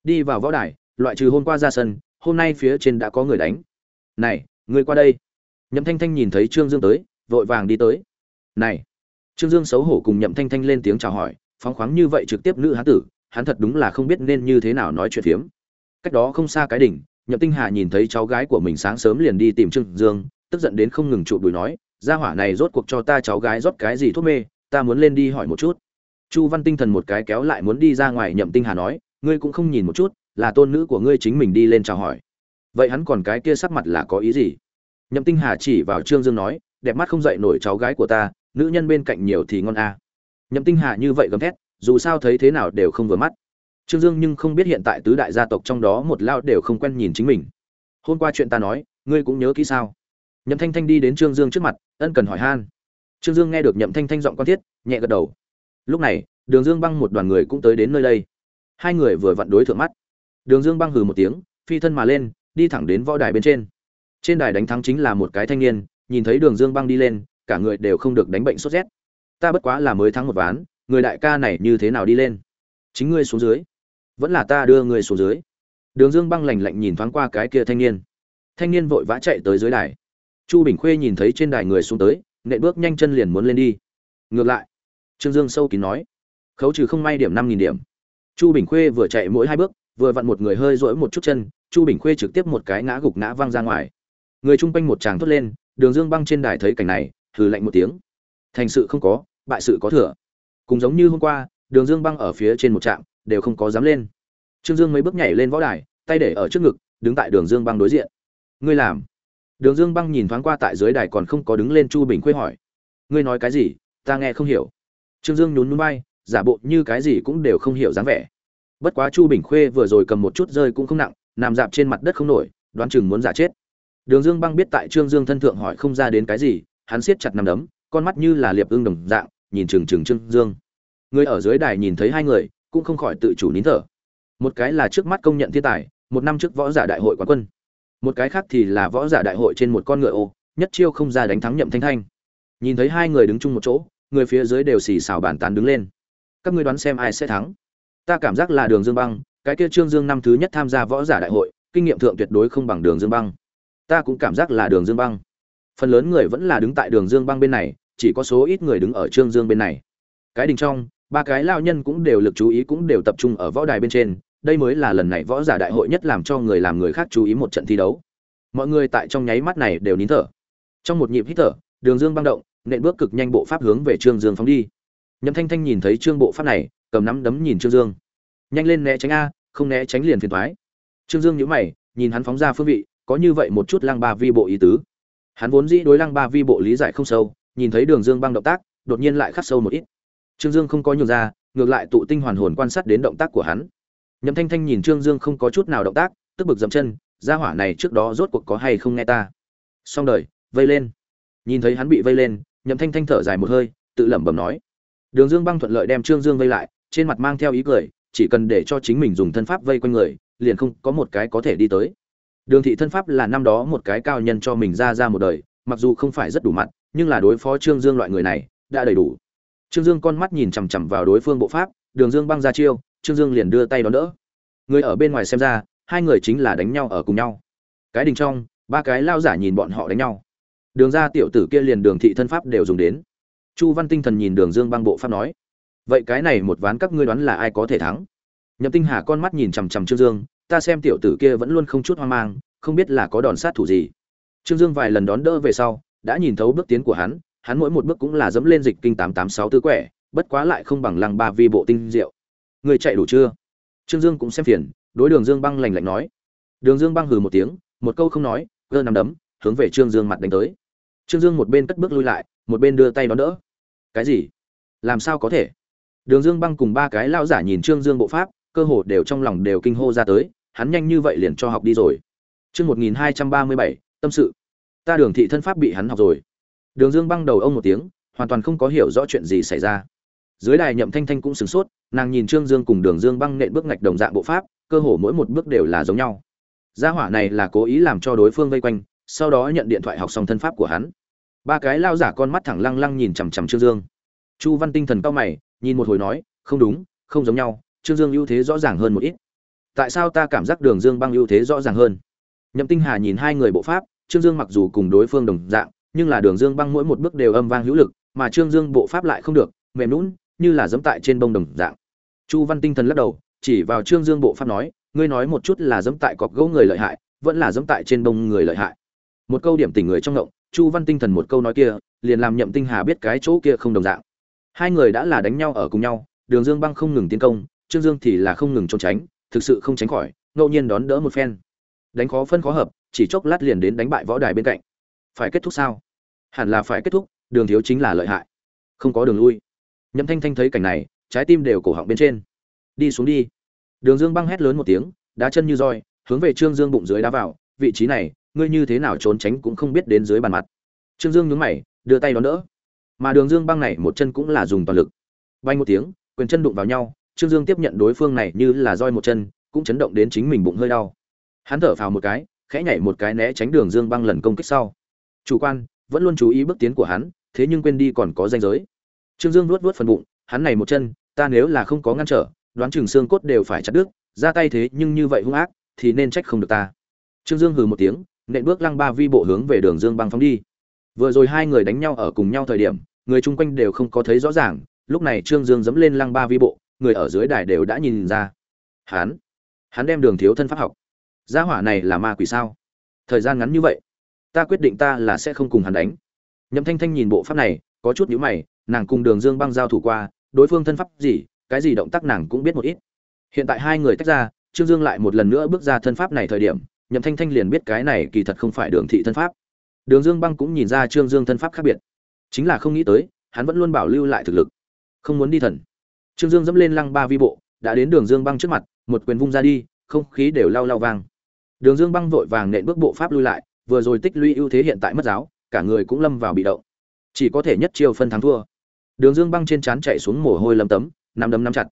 Đi vào võ đài, loại trừ hôm qua ra sân, hôm nay phía trên đã có người đánh. Này, người qua đây. Nhậm thanh thanh nhìn thấy trương dương tới, vội vàng đi tới. Này. Trương dương xấu hổ cùng nhậm thanh thanh lên tiếng chào hỏi, phóng khoáng như vậy trực tiếp nữ hán tử, hắn thật đúng là không biết nên như thế nào nói chuyện phiếm. Cách đó không xa cái đỉnh, nhậm tinh hà nhìn thấy cháu gái của mình sáng sớm liền đi tìm trương dương, tức giận đến không ngừng trụ đùi nói, gia hỏa này rốt cuộc cho ta cháu gái rót cái gì thuốc mê ta muốn lên đi hỏi một chút. Chu văn tinh thần một cái kéo lại muốn đi ra ngoài nhậm tinh hà nói, ngươi cũng không nhìn một chút, là tôn nữ của ngươi chính mình đi lên chào hỏi. Vậy hắn còn cái kia sắc mặt là có ý gì? Nhậm tinh hà chỉ vào trương dương nói, đẹp mắt không dậy nổi cháu gái của ta, nữ nhân bên cạnh nhiều thì ngon a à. nhậm tinh hà như vậy gầm thét, dù sao thấy thế nào đều không vừa mắt. Trương dương nhưng không biết hiện tại tứ đại gia tộc trong đó một lao đều không quen nhìn chính mình. Hôm qua chuyện ta nói, ngươi cũng nhớ kỹ sao? Nhậm thanh thanh đi đến trương dương trước mặt, ân cần hỏi han trương dương nghe được nhậm thanh thanh giọng quan thiết, nhẹ gật đầu. Lúc này, đường dương băng một đoàn người cũng tới đến nơi đây. Hai người vừa vặn đối thượng mắt. Đường dương băng hừ một tiếng, phi thân mà lên, đi thẳng đến võ đài bên trên. Trên đài đánh thắng chính là một cái thanh niên, nhìn thấy đường dương băng đi lên, cả người đều không được đánh bệnh sốt rét. Ta bất quá là mới thắng một ván, người đại ca này như thế nào đi lên? Chính ngươi xuống dưới. Vẫn là ta đưa ngươi xuống dưới. Đường dương băng lạnh lạnh nhìn thoáng qua cái kia thanh niên. Thanh niên vội vã chạy tới dưới đài. Chu bình khuê nhìn thấy trên đài người xuống tới nện bước nhanh chân liền muốn lên đi. Ngược lại, trương dương sâu kín nói, khấu trừ không may điểm năm nghìn điểm. Chu bình khuê vừa chạy mỗi hai bước, vừa vặn một người hơi rỗi một chút chân, chu bình khuê trực tiếp một cái ngã gục ngã văng ra ngoài. Người chung quanh một tràng thốt lên, đường dương băng trên đài thấy cảnh này, hừ lạnh một tiếng. Thành sự không có, bại sự có thừa. Cùng giống như hôm qua, đường dương băng ở phía trên một trạm, đều không có dám lên. Trương dương mấy bước nhảy lên võ đài, tay để ở trước ngực, đứng tại đường dương băng đối diện. Ngươi làm đường dương băng nhìn thoáng qua tại dưới đài còn không có đứng lên chu bình khuê hỏi, ngươi nói cái gì? Ta nghe không hiểu. Trương dương nhún núi bay giả bộ như cái gì cũng đều không hiểu dáng vẻ. Bất quá chu bình khuê vừa rồi cầm một chút rơi cũng không nặng, nằm dạp trên mặt đất không nổi, đoán chừng muốn giả chết. Đường dương băng biết tại trương dương thân thượng hỏi không ra đến cái gì, hắn siết chặt nằm đấm, con mắt như là liệp ưng đồng dạng, nhìn trừng trừng trương dương. Người ở dưới đài nhìn thấy hai người, cũng không khỏi tự chủ nín thở. Một cái là trước mắt công nhận thiên tài, một năm trước võ giả đại hội quán quân một cái khác thì là võ giả đại hội trên một con ngựa ô, nhất chiêu không ra đánh thắng nhậm thanh thanh. Nhìn thấy hai người đứng chung một chỗ, người phía dưới đều xì xào bàn tán đứng lên. Các ngươi đoán xem ai sẽ thắng? Ta cảm giác là đường dương băng, cái kia trương dương năm thứ nhất tham gia võ giả đại hội, kinh nghiệm thượng tuyệt đối không bằng đường dương băng. Ta cũng cảm giác là đường dương băng. Phần lớn người vẫn là đứng tại đường dương băng bên này, chỉ có số ít người đứng ở trương dương bên này. Cái đình trong, ba cái lao nhân cũng đều lực chú ý cũng đều tập trung ở võ đài bên trên đây mới là lần này võ giả đại hội nhất làm cho người làm người khác chú ý một trận thi đấu. Mọi người tại trong nháy mắt này đều nín thở. Trong một nhịp hít thở, đường dương băng động, nện bước cực nhanh bộ pháp hướng về trương dương phóng đi. Nhậm thanh thanh nhìn thấy trương bộ pháp này, cầm nắm đấm nhìn trương dương. Nhanh lên né tránh a, không né tránh liền phiền thoái trương dương nhữ mày, nhìn hắn phóng ra phương vị, có như vậy một chút lăng ba vi bộ ý tứ. Hắn vốn dĩ đối lăng ba vi bộ lý giải không sâu, nhìn thấy đường dương băng động tác, đột nhiên lại khắc sâu một ít. Trương dương không có nhường ra, ngược lại tụ tinh hoàn hồn quan sát đến động tác của hắn nhậm thanh thanh nhìn trương dương không có chút nào động tác, tức bực dậm chân, gia hỏa này trước đó rốt cuộc có hay không nghe ta. Xong đời, vây lên. Nhìn thấy hắn bị vây lên, nhậm thanh thanh thở dài một hơi, tự lẩm bẩm nói. Đường dương băng thuận lợi đem trương dương vây lại, trên mặt mang theo ý cười, chỉ cần để cho chính mình dùng thân pháp vây quanh người, liền không có một cái có thể đi tới. Đường thị thân pháp là năm đó một cái cao nhân cho mình ra ra một đời, mặc dù không phải rất đủ mặt, nhưng là đối phó trương dương loại người này, đã đầy đủ. Trương dương con mắt nhìn chằm chằm vào đối phương bộ pháp, đường dương băng ra chiêu trương dương liền đưa tay đón đỡ. Người ở bên ngoài xem ra, hai người chính là đánh nhau ở cùng nhau. Cái đình trong, ba cái lao giả nhìn bọn họ đánh nhau. Đường ra tiểu tử kia liền đường thị thân pháp đều dùng đến. Chu văn tinh thần nhìn đường dương băng bộ pháp nói, vậy cái này một ván các ngươi đoán là ai có thể thắng? Nhậm tinh hà con mắt nhìn chằm chằm trương dương, ta xem tiểu tử kia vẫn luôn không chút hoang mang, không biết là có đòn sát thủ gì. Trương dương vài lần đón đỡ về sau, đã nhìn thấu bước tiến của hắn hắn mỗi một bước cũng là dẫm lên dịch kinh tám tám sáu tứ quẻ, bất quá lại không bằng lăng ba vi bộ tinh diệu người chạy đủ chưa? Trương dương cũng xem phiền, đối đường dương băng lành lạnh nói. Đường dương băng hừ một tiếng, một câu không nói cơ nằm đấm, hướng về trương dương mặt đánh tới. Trương dương một bên cất bước lui lại, một bên đưa tay đón đỡ. Cái gì? Làm sao có thể? Đường dương băng cùng ba cái lao giả nhìn trương dương bộ pháp, cơ hồ đều trong lòng đều kinh hô ra tới, hắn nhanh như vậy liền cho học đi rồi. Chương một nghìn hai trăm ba mươi bảy, tâm sự. Ta đường thị thân pháp bị hắn học rồi. Đường dương băng đầu ông một tiếng, hoàn toàn không có hiểu rõ chuyện gì xảy ra. Dưới đài nhậm thanh thanh cũng sửng sốt nàng nhìn trương dương cùng đường dương băng nện bước ngạch đồng dạng bộ pháp, cơ hồ mỗi một bước đều là giống nhau. Gia hỏa này là cố ý làm cho đối phương vây quanh, sau đó nhận điện thoại học xong thân pháp của hắn. Ba cái lao giả con mắt thẳng lăng lăng nhìn chằm chằm trương dương. Chu văn tinh thần cao mày, nhìn một hồi nói, không đúng, không giống nhau, trương dương ưu thế rõ ràng hơn một ít. Tại sao ta cảm giác đường dương băng ưu thế rõ ràng hơn? Nhậm tinh hà nhìn hai người bộ pháp, trương dương mặc dù cùng đối phương đồng dạng, nhưng là đường dương băng mỗi một bước đều âm vang hữu lực, mà trương dương bộ pháp lại không được, mềm lún như là dẫm tại trên bông đồng dạng. Chu văn tinh thần lắc đầu, chỉ vào trương dương bộ pháp nói, ngươi nói một chút là dẫm tại cọc gỗ người lợi hại, vẫn là dẫm tại trên bông người lợi hại. Một câu điểm tỉnh người trong ngộng chu văn tinh thần một câu nói kia, liền làm nhậm tinh hà biết cái chỗ kia không đồng dạng. Hai người đã là đánh nhau ở cùng nhau, đường dương băng không ngừng tiến công, trương dương thì là không ngừng trốn tránh, thực sự không tránh khỏi, ngẫu nhiên đón đỡ một phen. Đánh khó phân khó hợp, chỉ chốc lát liền đến đánh bại võ đài bên cạnh. Phải kết thúc sao? Hẳn là phải kết thúc, đường thiếu chính là lợi hại. Không có đường lui nhậm thanh thanh thấy cảnh này, trái tim đều cổ họng bên trên. Đi xuống đi. Đường dương băng hét lớn một tiếng, đá chân như roi, hướng về trương dương bụng dưới đá vào. Vị trí này, ngươi như thế nào trốn tránh cũng không biết đến dưới bàn mặt. Trương dương nhướng mày, đưa tay đón đỡ. Mà đường dương băng này một chân cũng là dùng toàn lực. Bay một tiếng, quyền chân đụng vào nhau, trương dương tiếp nhận đối phương này như là roi một chân, cũng chấn động đến chính mình bụng hơi đau. Hắn thở phào một cái, khẽ nhảy một cái né tránh đường dương băng lần công kích sau. Chủ quan, vẫn luôn chú ý bước tiến của hắn, thế nhưng quên đi còn có danh giới trương dương nuốt nuốt phần bụng, hắn này một chân, ta nếu là không có ngăn trở, đoán chừng xương cốt đều phải chặt đứt, ra tay thế nhưng như vậy hung ác, thì nên trách không được ta. Trương dương hừ một tiếng, nện bước lăng ba vi bộ hướng về đường dương băng phóng đi. Vừa rồi hai người đánh nhau ở cùng nhau thời điểm, người chung quanh đều không có thấy rõ ràng, lúc này trương dương dẫm lên lăng ba vi bộ, người ở dưới đài đều đã nhìn ra. Hắn hắn đem đường thiếu thân pháp học. Gia hỏa này là ma quỷ sao? Thời gian ngắn như vậy, ta quyết định ta là sẽ không cùng hắn đánh. Nhậm thanh thanh nhìn bộ pháp này có chút nhíu mày, nàng cùng đường dương băng giao thủ qua, đối phương thân pháp gì, cái gì động tác nàng cũng biết một ít. Hiện tại hai người tách ra, trương dương lại một lần nữa bước ra thân pháp này thời điểm, nhậm thanh thanh liền biết cái này kỳ thật không phải đường thị thân pháp. Đường dương băng cũng nhìn ra trương dương thân pháp khác biệt. Chính là không nghĩ tới, hắn vẫn luôn bảo lưu lại thực lực. Không muốn đi thần. Trương dương dẫm lên lăng ba vi bộ, đã đến đường dương băng trước mặt, một quyền vung ra đi, không khí đều lao lao vang. Đường dương băng vội vàng nện bước bộ pháp lui lại, vừa rồi tích lũy ưu thế hiện tại mất giáo, cả người cũng lâm vào bị động chỉ có thể nhất chiêu phân thắng thua. Đường dương băng trên trán chạy xuống mồ hôi lấm tấm năm đấm nắm chặt.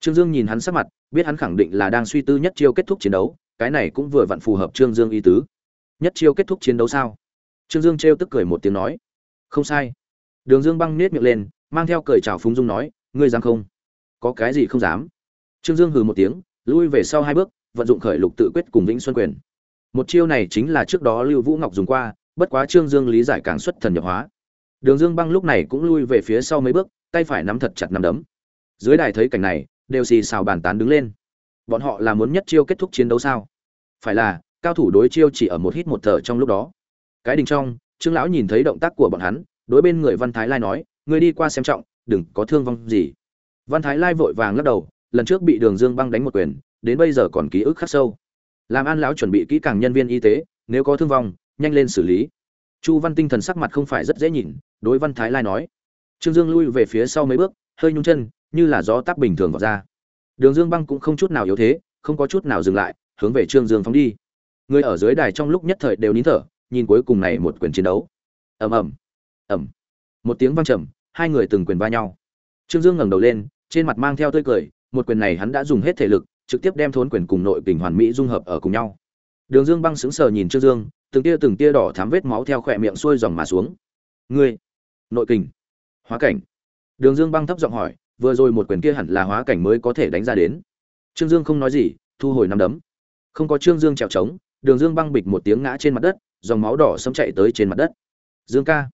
Trương dương nhìn hắn sắc mặt, biết hắn khẳng định là đang suy tư nhất chiêu kết thúc chiến đấu, cái này cũng vừa vặn phù hợp trương dương ý tứ. Nhất chiêu kết thúc chiến đấu sao? Trương dương trêu tức cười một tiếng nói. Không sai. Đường dương băng nết miệng lên, mang theo cười chào phúng dung nói, ngươi dám không? Có cái gì không dám? Trương dương hừ một tiếng, lui về sau hai bước, vận dụng khởi lục tự quyết cùng vĩnh xuân quyền. Một chiêu này chính là trước đó lưu vũ ngọc dùng qua, bất quá trương dương lý giải càng xuất thần nhập hóa đường dương băng lúc này cũng lui về phía sau mấy bước, tay phải nắm thật chặt nắm đấm. Dưới đài thấy cảnh này, đều xì xào bàn tán đứng lên. Bọn họ là muốn nhất chiêu kết thúc chiến đấu sao? Phải là, cao thủ đối chiêu chỉ ở một hít một thở trong lúc đó. Cái đình trong, trương lão nhìn thấy động tác của bọn hắn, đối bên người văn thái lai nói người đi qua xem trọng, đừng có thương vong gì. Văn thái lai vội vàng lắc đầu, lần trước bị đường dương băng đánh một quyền, đến bây giờ còn ký ức khắc sâu. Làm an lão chuẩn bị kỹ càng nhân viên y tế, nếu có thương vong, nhanh lên xử lý chu văn tinh thần sắc mặt không phải rất dễ nhìn, đối văn thái lai nói. Trương dương lui về phía sau mấy bước, hơi nhung chân, như là gió táp bình thường vào ra. Đường dương băng cũng không chút nào yếu thế, không có chút nào dừng lại, hướng về trương dương phóng đi. Người ở dưới đài trong lúc nhất thời đều nín thở, nhìn cuối cùng này một quyền chiến đấu. Ầm ầm ầm. Một tiếng vang trầm, hai người từng quyền va nhau. Trương dương ngẩng đầu lên, trên mặt mang theo tươi cười, một quyền này hắn đã dùng hết thể lực, trực tiếp đem thốn quyền cùng nội kình hoàn mỹ dung hợp ở cùng nhau. Đường dương băng sững sờ nhìn trương dương từng tia từng tia đỏ thám vết máu theo khỏe miệng xuôi dòng mà xuống. Ngươi, nội kình, hóa cảnh. Đường dương băng thấp giọng hỏi, vừa rồi một quyền kia hẳn là hóa cảnh mới có thể đánh ra đến. Trương dương không nói gì, thu hồi năm đấm. Không có trương dương trèo trống đường dương băng bịch một tiếng ngã trên mặt đất, dòng máu đỏ xâm chạy tới trên mặt đất. Dương ca.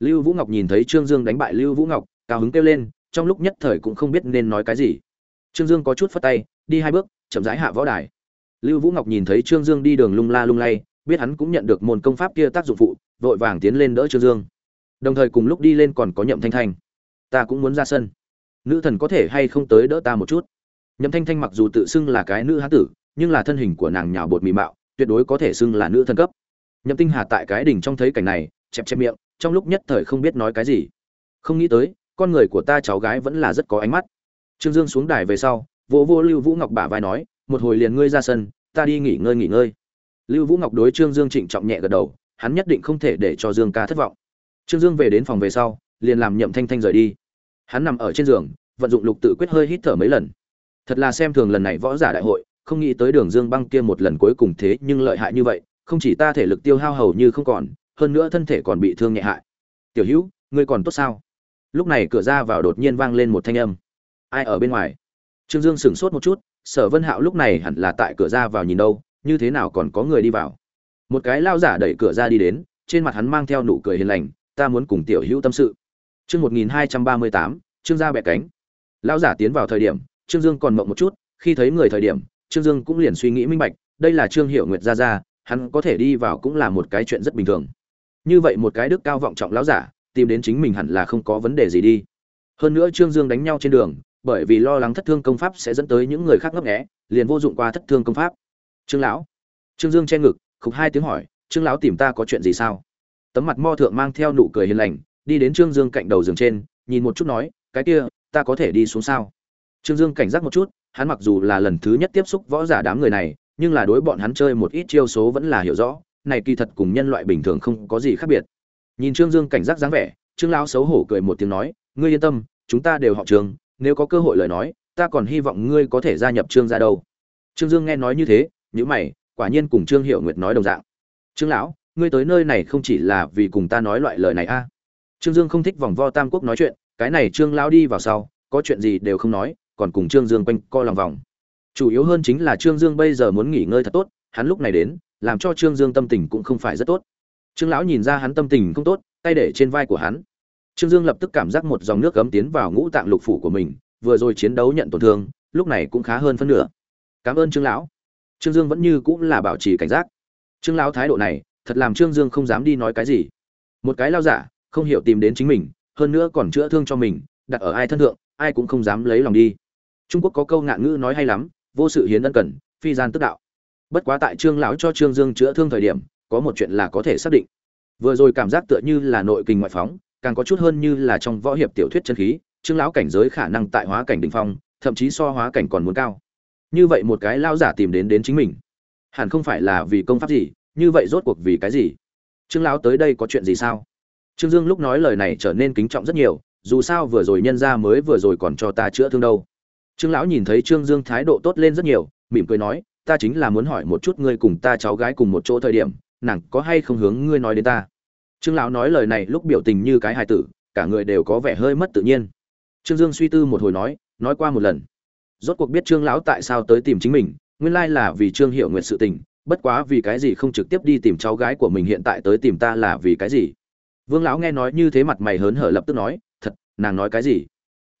Lưu vũ ngọc nhìn thấy trương dương đánh bại lưu vũ ngọc, cao hứng kêu lên, trong lúc nhất thời cũng không biết nên nói cái gì. Trương dương có chút phất tay, đi hai bước, chậm rãi hạ võ đài. Lưu vũ ngọc nhìn thấy trương dương đi đường lung la lung lay biết hắn cũng nhận được môn công pháp kia tác dụng phụ, vội vàng tiến lên đỡ trương dương. Đồng thời cùng lúc đi lên còn có nhậm thanh thanh. Ta cũng muốn ra sân. Nữ thần có thể hay không tới đỡ ta một chút? Nhậm thanh thanh mặc dù tự xưng là cái nữ hán tử, nhưng là thân hình của nàng nhào bột mì mạo, tuyệt đối có thể xưng là nữ thần cấp. Nhậm tinh hà tại cái đỉnh trong thấy cảnh này, chẹp chẹp miệng, trong lúc nhất thời không biết nói cái gì. Không nghĩ tới, con người của ta cháu gái vẫn là rất có ánh mắt. Trương dương xuống đài về sau, vỗ vô lưu vũ ngọc bả vai nói, một hồi liền ngươi ra sân, ta đi nghỉ ngơi nghỉ ngơi lưu vũ ngọc đối trương dương trịnh trọng nhẹ gật đầu, hắn nhất định không thể để cho dương ca thất vọng. Trương dương về đến phòng về sau, liền làm nhậm thanh thanh rời đi. Hắn nằm ở trên giường, vận dụng lục tự quyết hơi hít thở mấy lần. Thật là xem thường lần này võ giả đại hội, không nghĩ tới đường dương băng kia một lần cuối cùng thế nhưng lợi hại như vậy, không chỉ ta thể lực tiêu hao hầu như không còn, hơn nữa thân thể còn bị thương nhẹ hại. Tiểu hữu, ngươi còn tốt sao? Lúc này cửa ra vào đột nhiên vang lên một thanh âm. Ai ở bên ngoài? Trương dương sửng sốt một chút, sở vân hạo lúc này hẳn là tại cửa ra vào nhìn đâu như thế nào còn có người đi vào. Một cái lao giả đẩy cửa ra đi đến, trên mặt hắn mang theo nụ cười hiền lành, ta muốn cùng tiểu hữu tâm sự. Chương một nghìn hai trăm ba mươi tám, trương gia bẹ cánh. Lao giả tiến vào thời điểm, trương dương còn mộng một chút, khi thấy người thời điểm, trương dương cũng liền suy nghĩ minh bạch, đây là trương hiệu nguyệt gia gia, hắn có thể đi vào cũng là một cái chuyện rất bình thường. Như vậy một cái đức cao vọng trọng lão giả, tìm đến chính mình hẳn là không có vấn đề gì đi. Hơn nữa trương dương đánh nhau trên đường, bởi vì lo lắng thất thương công pháp sẽ dẫn tới những người khác ngấp nghé, liền vô dụng qua thất thương công pháp trương lão. Trương dương che ngực, khục hai tiếng hỏi, trương lão tìm ta có chuyện gì sao? Tấm mặt mo thượng mang theo nụ cười hiền lành, đi đến trương dương cạnh đầu giường trên, nhìn một chút nói, cái kia, ta có thể đi xuống sao? Trương dương cảnh giác một chút, hắn mặc dù là lần thứ nhất tiếp xúc võ giả đám người này, nhưng là đối bọn hắn chơi một ít chiêu số vẫn là hiểu rõ, này kỳ thật cùng nhân loại bình thường không có gì khác biệt. Nhìn trương dương cảnh giác dáng vẻ, trương lão xấu hổ cười một tiếng nói, ngươi yên tâm, chúng ta đều họ trường, nếu có cơ hội lời nói, ta còn hy vọng ngươi có thể gia nhập trương gia đâu. Trương dương nghe nói như thế nhíu mày, quả nhiên cùng trương hiểu nguyệt nói đồng dạng. Trương lão, ngươi tới nơi này không chỉ là vì cùng ta nói loại lời này a. Trương dương không thích vòng vo tam quốc nói chuyện, cái này trương lão đi vào sau, có chuyện gì đều không nói, còn cùng trương dương quanh co lòng vòng. Chủ yếu hơn chính là trương dương bây giờ muốn nghỉ ngơi thật tốt, hắn lúc này đến, làm cho trương dương tâm tình cũng không phải rất tốt. Trương lão nhìn ra hắn tâm tình không tốt, tay để trên vai của hắn. Trương dương lập tức cảm giác một dòng nước gấm tiến vào ngũ tạng lục phủ của mình, vừa rồi chiến đấu nhận tổn thương, lúc này cũng khá hơn phân nửa. Cảm ơn trương lão trương dương vẫn như cũng là bảo trì cảnh giác. Trương lão thái độ này, thật làm trương dương không dám đi nói cái gì. Một cái lao giả, không hiểu tìm đến chính mình, hơn nữa còn chữa thương cho mình, đặt ở ai thân thượng, ai cũng không dám lấy lòng đi. Trung quốc có câu ngạn ngữ nói hay lắm, vô sự hiến ân cần, phi gian tức đạo. Bất quá tại trương lão cho trương dương chữa thương thời điểm, có một chuyện là có thể xác định. Vừa rồi cảm giác tựa như là nội kinh ngoại phóng, càng có chút hơn như là trong võ hiệp tiểu thuyết chân khí, trương lão cảnh giới khả năng tại hóa cảnh đ ỉ n h phong, thậm chí so hóa cảnh còn muốn cao như vậy một cái lao giả tìm đến đến chính mình. Hẳn không phải là vì công pháp gì, như vậy rốt cuộc vì cái gì? Trương lão tới đây có chuyện gì sao? Trương dương lúc nói lời này trở nên kính trọng rất nhiều, dù sao vừa rồi nhân ra mới vừa rồi còn cho ta chữa thương đâu. Trương lão nhìn thấy trương dương thái độ tốt lên rất nhiều, mỉm cười nói, ta chính là muốn hỏi một chút ngươi cùng ta cháu gái cùng một chỗ thời điểm, nàng có hay không hướng ngươi nói đến ta? Trương lão nói lời này lúc biểu tình như cái hài tử, cả người đều có vẻ hơi mất tự nhiên. Trương dương suy tư một hồi nói nói qua một lần rốt cuộc biết trương lão tại sao tới tìm chính mình, nguyên lai là vì trương hiểu nguyện sự tình, bất quá vì cái gì không trực tiếp đi tìm cháu gái của mình hiện tại tới tìm ta là vì cái gì? Vương lão nghe nói như thế mặt mày hớn hở lập tức nói, thật, nàng nói cái gì?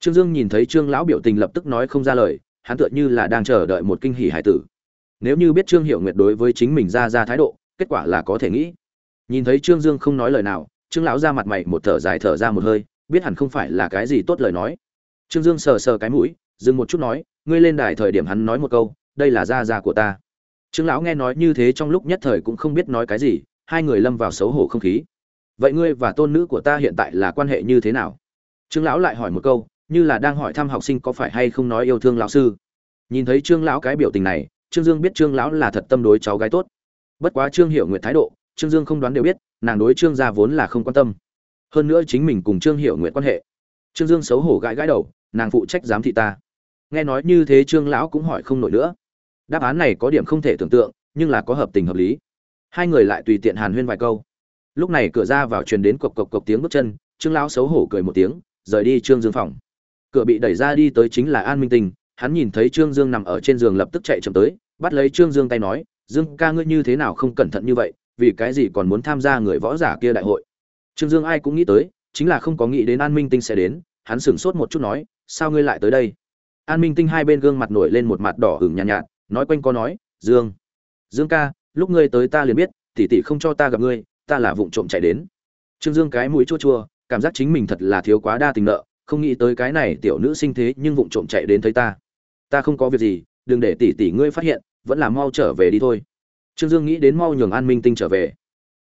Trương dương nhìn thấy trương lão biểu tình lập tức nói không ra lời, hắn tựa như là đang chờ đợi một kinh hỉ hải tử. Nếu như biết trương hiệu nguyệt đối với chính mình ra ra thái độ, kết quả là có thể nghĩ. Nhìn thấy trương dương không nói lời nào, trương lão ra mặt mày một thở dài thở ra một hơi, biết hẳn không phải là cái gì tốt lời nói. Trương dương sờ sờ cái mũi dừng một chút nói, ngươi lên đài thời điểm hắn nói một câu, đây là gia gia của ta. Trương lão nghe nói như thế trong lúc nhất thời cũng không biết nói cái gì, hai người lâm vào xấu hổ không khí. Vậy ngươi và tôn nữ của ta hiện tại là quan hệ như thế nào? Trương lão lại hỏi một câu, như là đang hỏi thăm học sinh có phải hay không nói yêu thương lão sư. Nhìn thấy trương lão cái biểu tình này, trương dương biết trương lão là thật tâm đối cháu gái tốt. Bất quá trương hiểu nguyện thái độ, trương dương không đoán đều biết, nàng đối trương gia vốn là không quan tâm. Hơn nữa chính mình cùng trương hiểu nguyện quan hệ. Trương dương xấu hổ gãi gãi đầu nàng phụ trách giám thị ta. Nghe nói như thế trương lão cũng hỏi không nổi nữa. Đáp án này có điểm không thể tưởng tượng, nhưng là có hợp tình hợp lý. Hai người lại tùy tiện hàn huyên vài câu. Lúc này cửa ra vào truyền đến cộc cộc cộc tiếng bước chân, trương lão xấu hổ cười một tiếng, rời đi trương dương phòng. Cửa bị đẩy ra đi tới chính là an minh tình hắn nhìn thấy trương dương nằm ở trên giường lập tức chạy chậm tới, bắt lấy trương dương tay nói, dương ca ngươi như thế nào không cẩn thận như vậy, vì cái gì còn muốn tham gia người võ giả kia đại hội? Trương dương ai cũng nghĩ tới, chính là không có nghĩ đến an minh tinh sẽ đến, hắn sửng sốt một chút nói sao ngươi lại tới đây? An minh tinh hai bên gương mặt nổi lên một mặt đỏ hửng nhàn nhạt, nhạt nói quanh co nói dương dương ca lúc ngươi tới ta liền biết tỷ tỷ không cho ta gặp ngươi ta là vụng trộm chạy đến. Trương dương cái mũi chua chua cảm giác chính mình thật là thiếu quá đa tình nợ không nghĩ tới cái này tiểu nữ sinh thế nhưng vụng trộm chạy đến thấy ta. Ta không có việc gì đừng để tỷ tỷ ngươi phát hiện vẫn là mau trở về đi thôi. Trương dương nghĩ đến mau nhường an minh tinh trở về.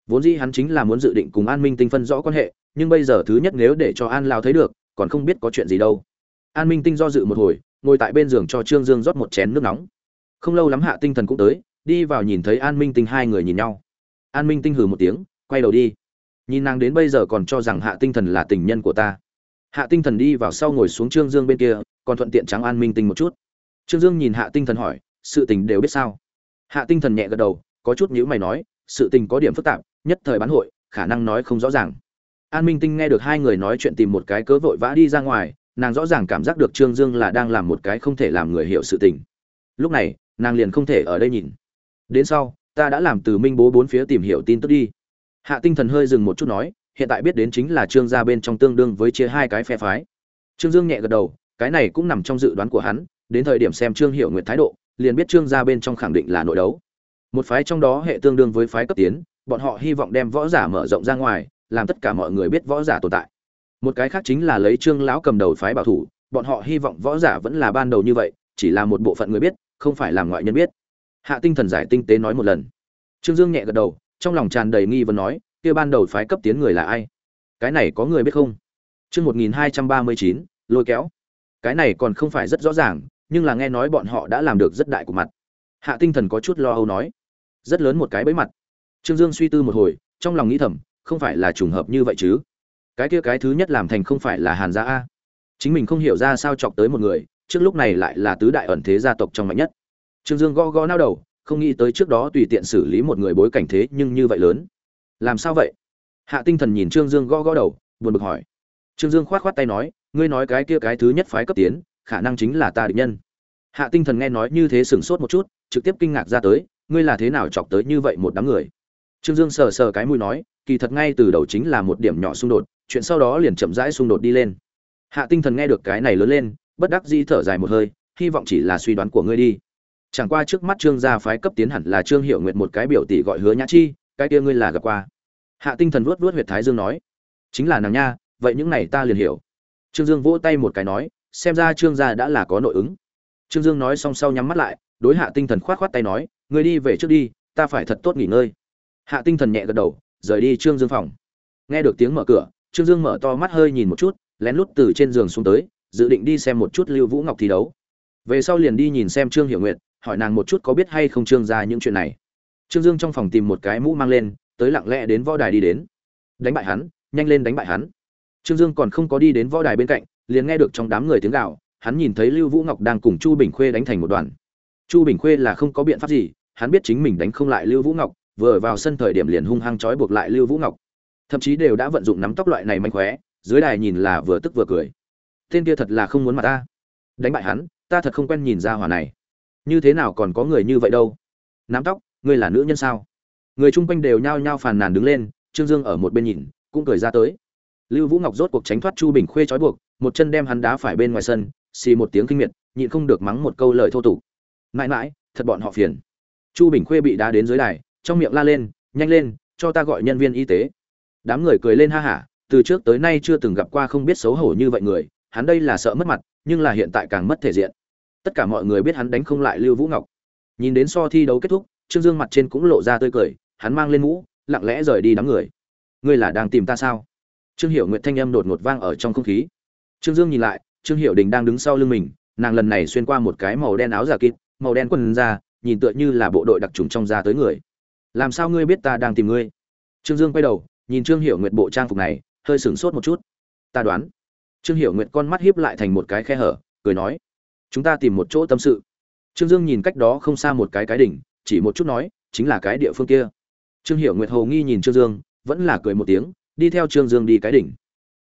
Vốn dĩ hắn chính là muốn dự định cùng an minh tinh phân rõ quan hệ nhưng bây giờ thứ nhất nếu để cho an lao thấy được còn không biết có chuyện gì đâu an minh tinh do dự một hồi, ngồi tại bên giường cho trương dương rót một chén nước nóng. Không lâu lắm hạ tinh thần cũng tới, đi vào nhìn thấy an minh tinh hai người nhìn nhau. An minh tinh hừ một tiếng, quay đầu đi. Nhìn nàng đến bây giờ còn cho rằng hạ tinh thần là tình nhân của ta. Hạ tinh thần đi vào sau ngồi xuống trương dương bên kia, còn thuận tiện trắng an minh tinh một chút. Trương dương nhìn hạ tinh thần hỏi, sự tình đều biết sao? Hạ tinh thần nhẹ gật đầu, có chút nhữ mày nói, sự tình có điểm phức tạp, nhất thời bán hội, khả năng nói không rõ ràng. An minh tinh nghe được hai người nói chuyện tìm một cái cớ vội vã đi ra ngoài nàng rõ ràng cảm giác được trương dương là đang làm một cái không thể làm người hiểu sự tình. Lúc này, nàng liền không thể ở đây nhìn. Đến sau, ta đã làm từ minh bố bốn phía tìm hiểu tin tức đi. Hạ tinh thần hơi dừng một chút nói, hiện tại biết đến chính là trương gia bên trong tương đương với chia hai cái phe phái. Trương dương nhẹ gật đầu, cái này cũng nằm trong dự đoán của hắn, đến thời điểm xem trương hiểu nguyện thái độ, liền biết trương gia bên trong khẳng định là nội đấu. Một phái trong đó hệ tương đương với phái cấp tiến, bọn họ hy vọng đem võ giả mở rộng ra ngoài, làm tất cả mọi người biết võ giả tồn tại một cái khác chính là lấy trương lão cầm đầu phái bảo thủ, bọn họ hy vọng võ giả vẫn là ban đầu như vậy, chỉ là một bộ phận người biết, không phải là ngoại nhân biết. Hạ tinh thần giải tinh tế nói một lần. Trương dương nhẹ gật đầu, trong lòng tràn đầy nghi vấn nói, kia ban đầu phái cấp tiến người là ai? Cái này có người biết không? Chương một nghìn hai trăm ba mươi chín, lôi kéo. Cái này còn không phải rất rõ ràng, nhưng là nghe nói bọn họ đã làm được rất đại của mặt. Hạ tinh thần có chút lo âu nói. Rất lớn một cái bẫy mặt. Trương dương suy tư một hồi, trong lòng nghĩ thầm, không phải là trùng hợp như vậy chứ? Cái kia cái thứ nhất làm thành không phải là hàn gia a. Chính mình không hiểu ra sao chọc tới một người, trước lúc này lại là tứ đại ẩn thế gia tộc trong mạnh nhất. Trương dương gõ gõ nao đầu, không nghĩ tới trước đó tùy tiện xử lý một người bối cảnh thế nhưng như vậy lớn. Làm sao vậy? Hạ tinh thần nhìn trương dương gõ gõ đầu, buồn bực hỏi. Trương dương khoát khoát tay nói, ngươi nói cái kia cái thứ nhất phái cấp tiến, khả năng chính là ta địch nhân. Hạ tinh thần nghe nói như thế sửng sốt một chút, trực tiếp kinh ngạc ra tới, ngươi là thế nào chọc tới như vậy một đám người? Trương dương sờ sờ cái mũi nói, kỳ thật ngay từ đầu chính là một điểm nhỏ xung đột chuyện sau đó liền chậm rãi xung đột đi lên. Hạ tinh thần nghe được cái này lớn lên, bất đắc dĩ thở dài một hơi, hy vọng chỉ là suy đoán của ngươi đi. Chẳng qua trước mắt trương gia phái cấp tiến hẳn là trương hiệu nguyện một cái biểu tỷ gọi hứa nhã chi, cái kia ngươi là gặp qua. Hạ tinh thần vuốt vuốt huyệt thái dương nói, chính là nàng nha, vậy những này ta liền hiểu. Trương dương vỗ tay một cái nói, xem ra trương gia đã là có nội ứng. Trương dương nói xong sau nhắm mắt lại, đối hạ tinh thần khoát khoát tay nói, ngươi đi về trước đi, ta phải thật tốt nghỉ ngơi. Hạ tinh thần nhẹ gật đầu, rời đi trương dương phòng. Nghe được tiếng mở cửa trương dương mở to mắt hơi nhìn một chút lén lút từ trên giường xuống tới dự định đi xem một chút lưu vũ ngọc thi đấu. Về sau liền đi nhìn xem trương hiểu nguyệt hỏi nàng một chút có biết hay không trương ra những chuyện này. Trương dương trong phòng tìm một cái mũ mang lên tới lặng lẽ đến võ đài đi đến. Đánh bại hắn nhanh lên đánh bại hắn. Trương dương còn không có đi đến võ đài bên cạnh liền nghe được trong đám người tiếng gào, hắn nhìn thấy lưu vũ ngọc đang cùng chu bình khuê đánh thành một đoàn. Chu bình khuê là không có biện pháp gì hắn biết chính mình đánh không lại lưu vũ ngọc vừa vào sân thời điểm liền hung hăng trói buộc lại lưu vũ ngọc thậm chí đều đã vận dụng nắm tóc loại này mạnh khóe, dưới đài nhìn là vừa tức vừa cười. Tên kia thật là không muốn mặt ta. Đánh bại hắn, ta thật không quen nhìn ra hòa này. Như thế nào còn có người như vậy đâu? Nắm tóc, ngươi là nữ nhân sao? Người chung quanh đều nhao nhao phàn nàn đứng lên, trương dương ở một bên nhìn, cũng cười ra tới. Lưu vũ ngọc rốt cuộc tránh thoát chu bình khuê trói buộc, một chân đem hắn đá phải bên ngoài sân, xì một tiếng kinh miệt, nhịn không được mắng một câu lời thô tục. Mãi mãi, thật bọn họ phiền. Chu bình khuê bị đá đến dưới đài, trong miệng la lên, nhanh lên, cho ta gọi nhân viên y tế đám người cười lên ha hả, từ trước tới nay chưa từng gặp qua không biết xấu hổ như vậy người, hắn đây là sợ mất mặt, nhưng là hiện tại càng mất thể diện. Tất cả mọi người biết hắn đánh không lại lưu vũ ngọc. Nhìn đến so thi đấu kết thúc, trương dương mặt trên cũng lộ ra tươi cười, hắn mang lên mũ, lặng lẽ rời đi đám người. Ngươi là đang tìm ta sao? Trương hiểu nguyện thanh âm đột ngột vang ở trong không khí. Trương dương nhìn lại, trương hiểu đình đang đứng sau lưng mình, nàng lần này xuyên qua một cái màu đen áo giả kịp màu đen quần ra nhìn tựa như là bộ đội đặc trùng trong ra tới người. Làm sao ngươi biết ta đang tìm ngươi? Trương dương quay đầu nhìn trương hiểu nguyệt bộ trang phục này, hơi sửng sốt một chút. Ta đoán, trương hiểu nguyệt con mắt hiếp lại thành một cái khe hở, cười nói, chúng ta tìm một chỗ tâm sự. Trương dương nhìn cách đó không xa một cái cái đỉnh, chỉ một chút nói, chính là cái địa phương kia. Trương hiểu nguyệt hồ nghi nhìn trương dương, vẫn là cười một tiếng, đi theo trương dương đi cái đỉnh.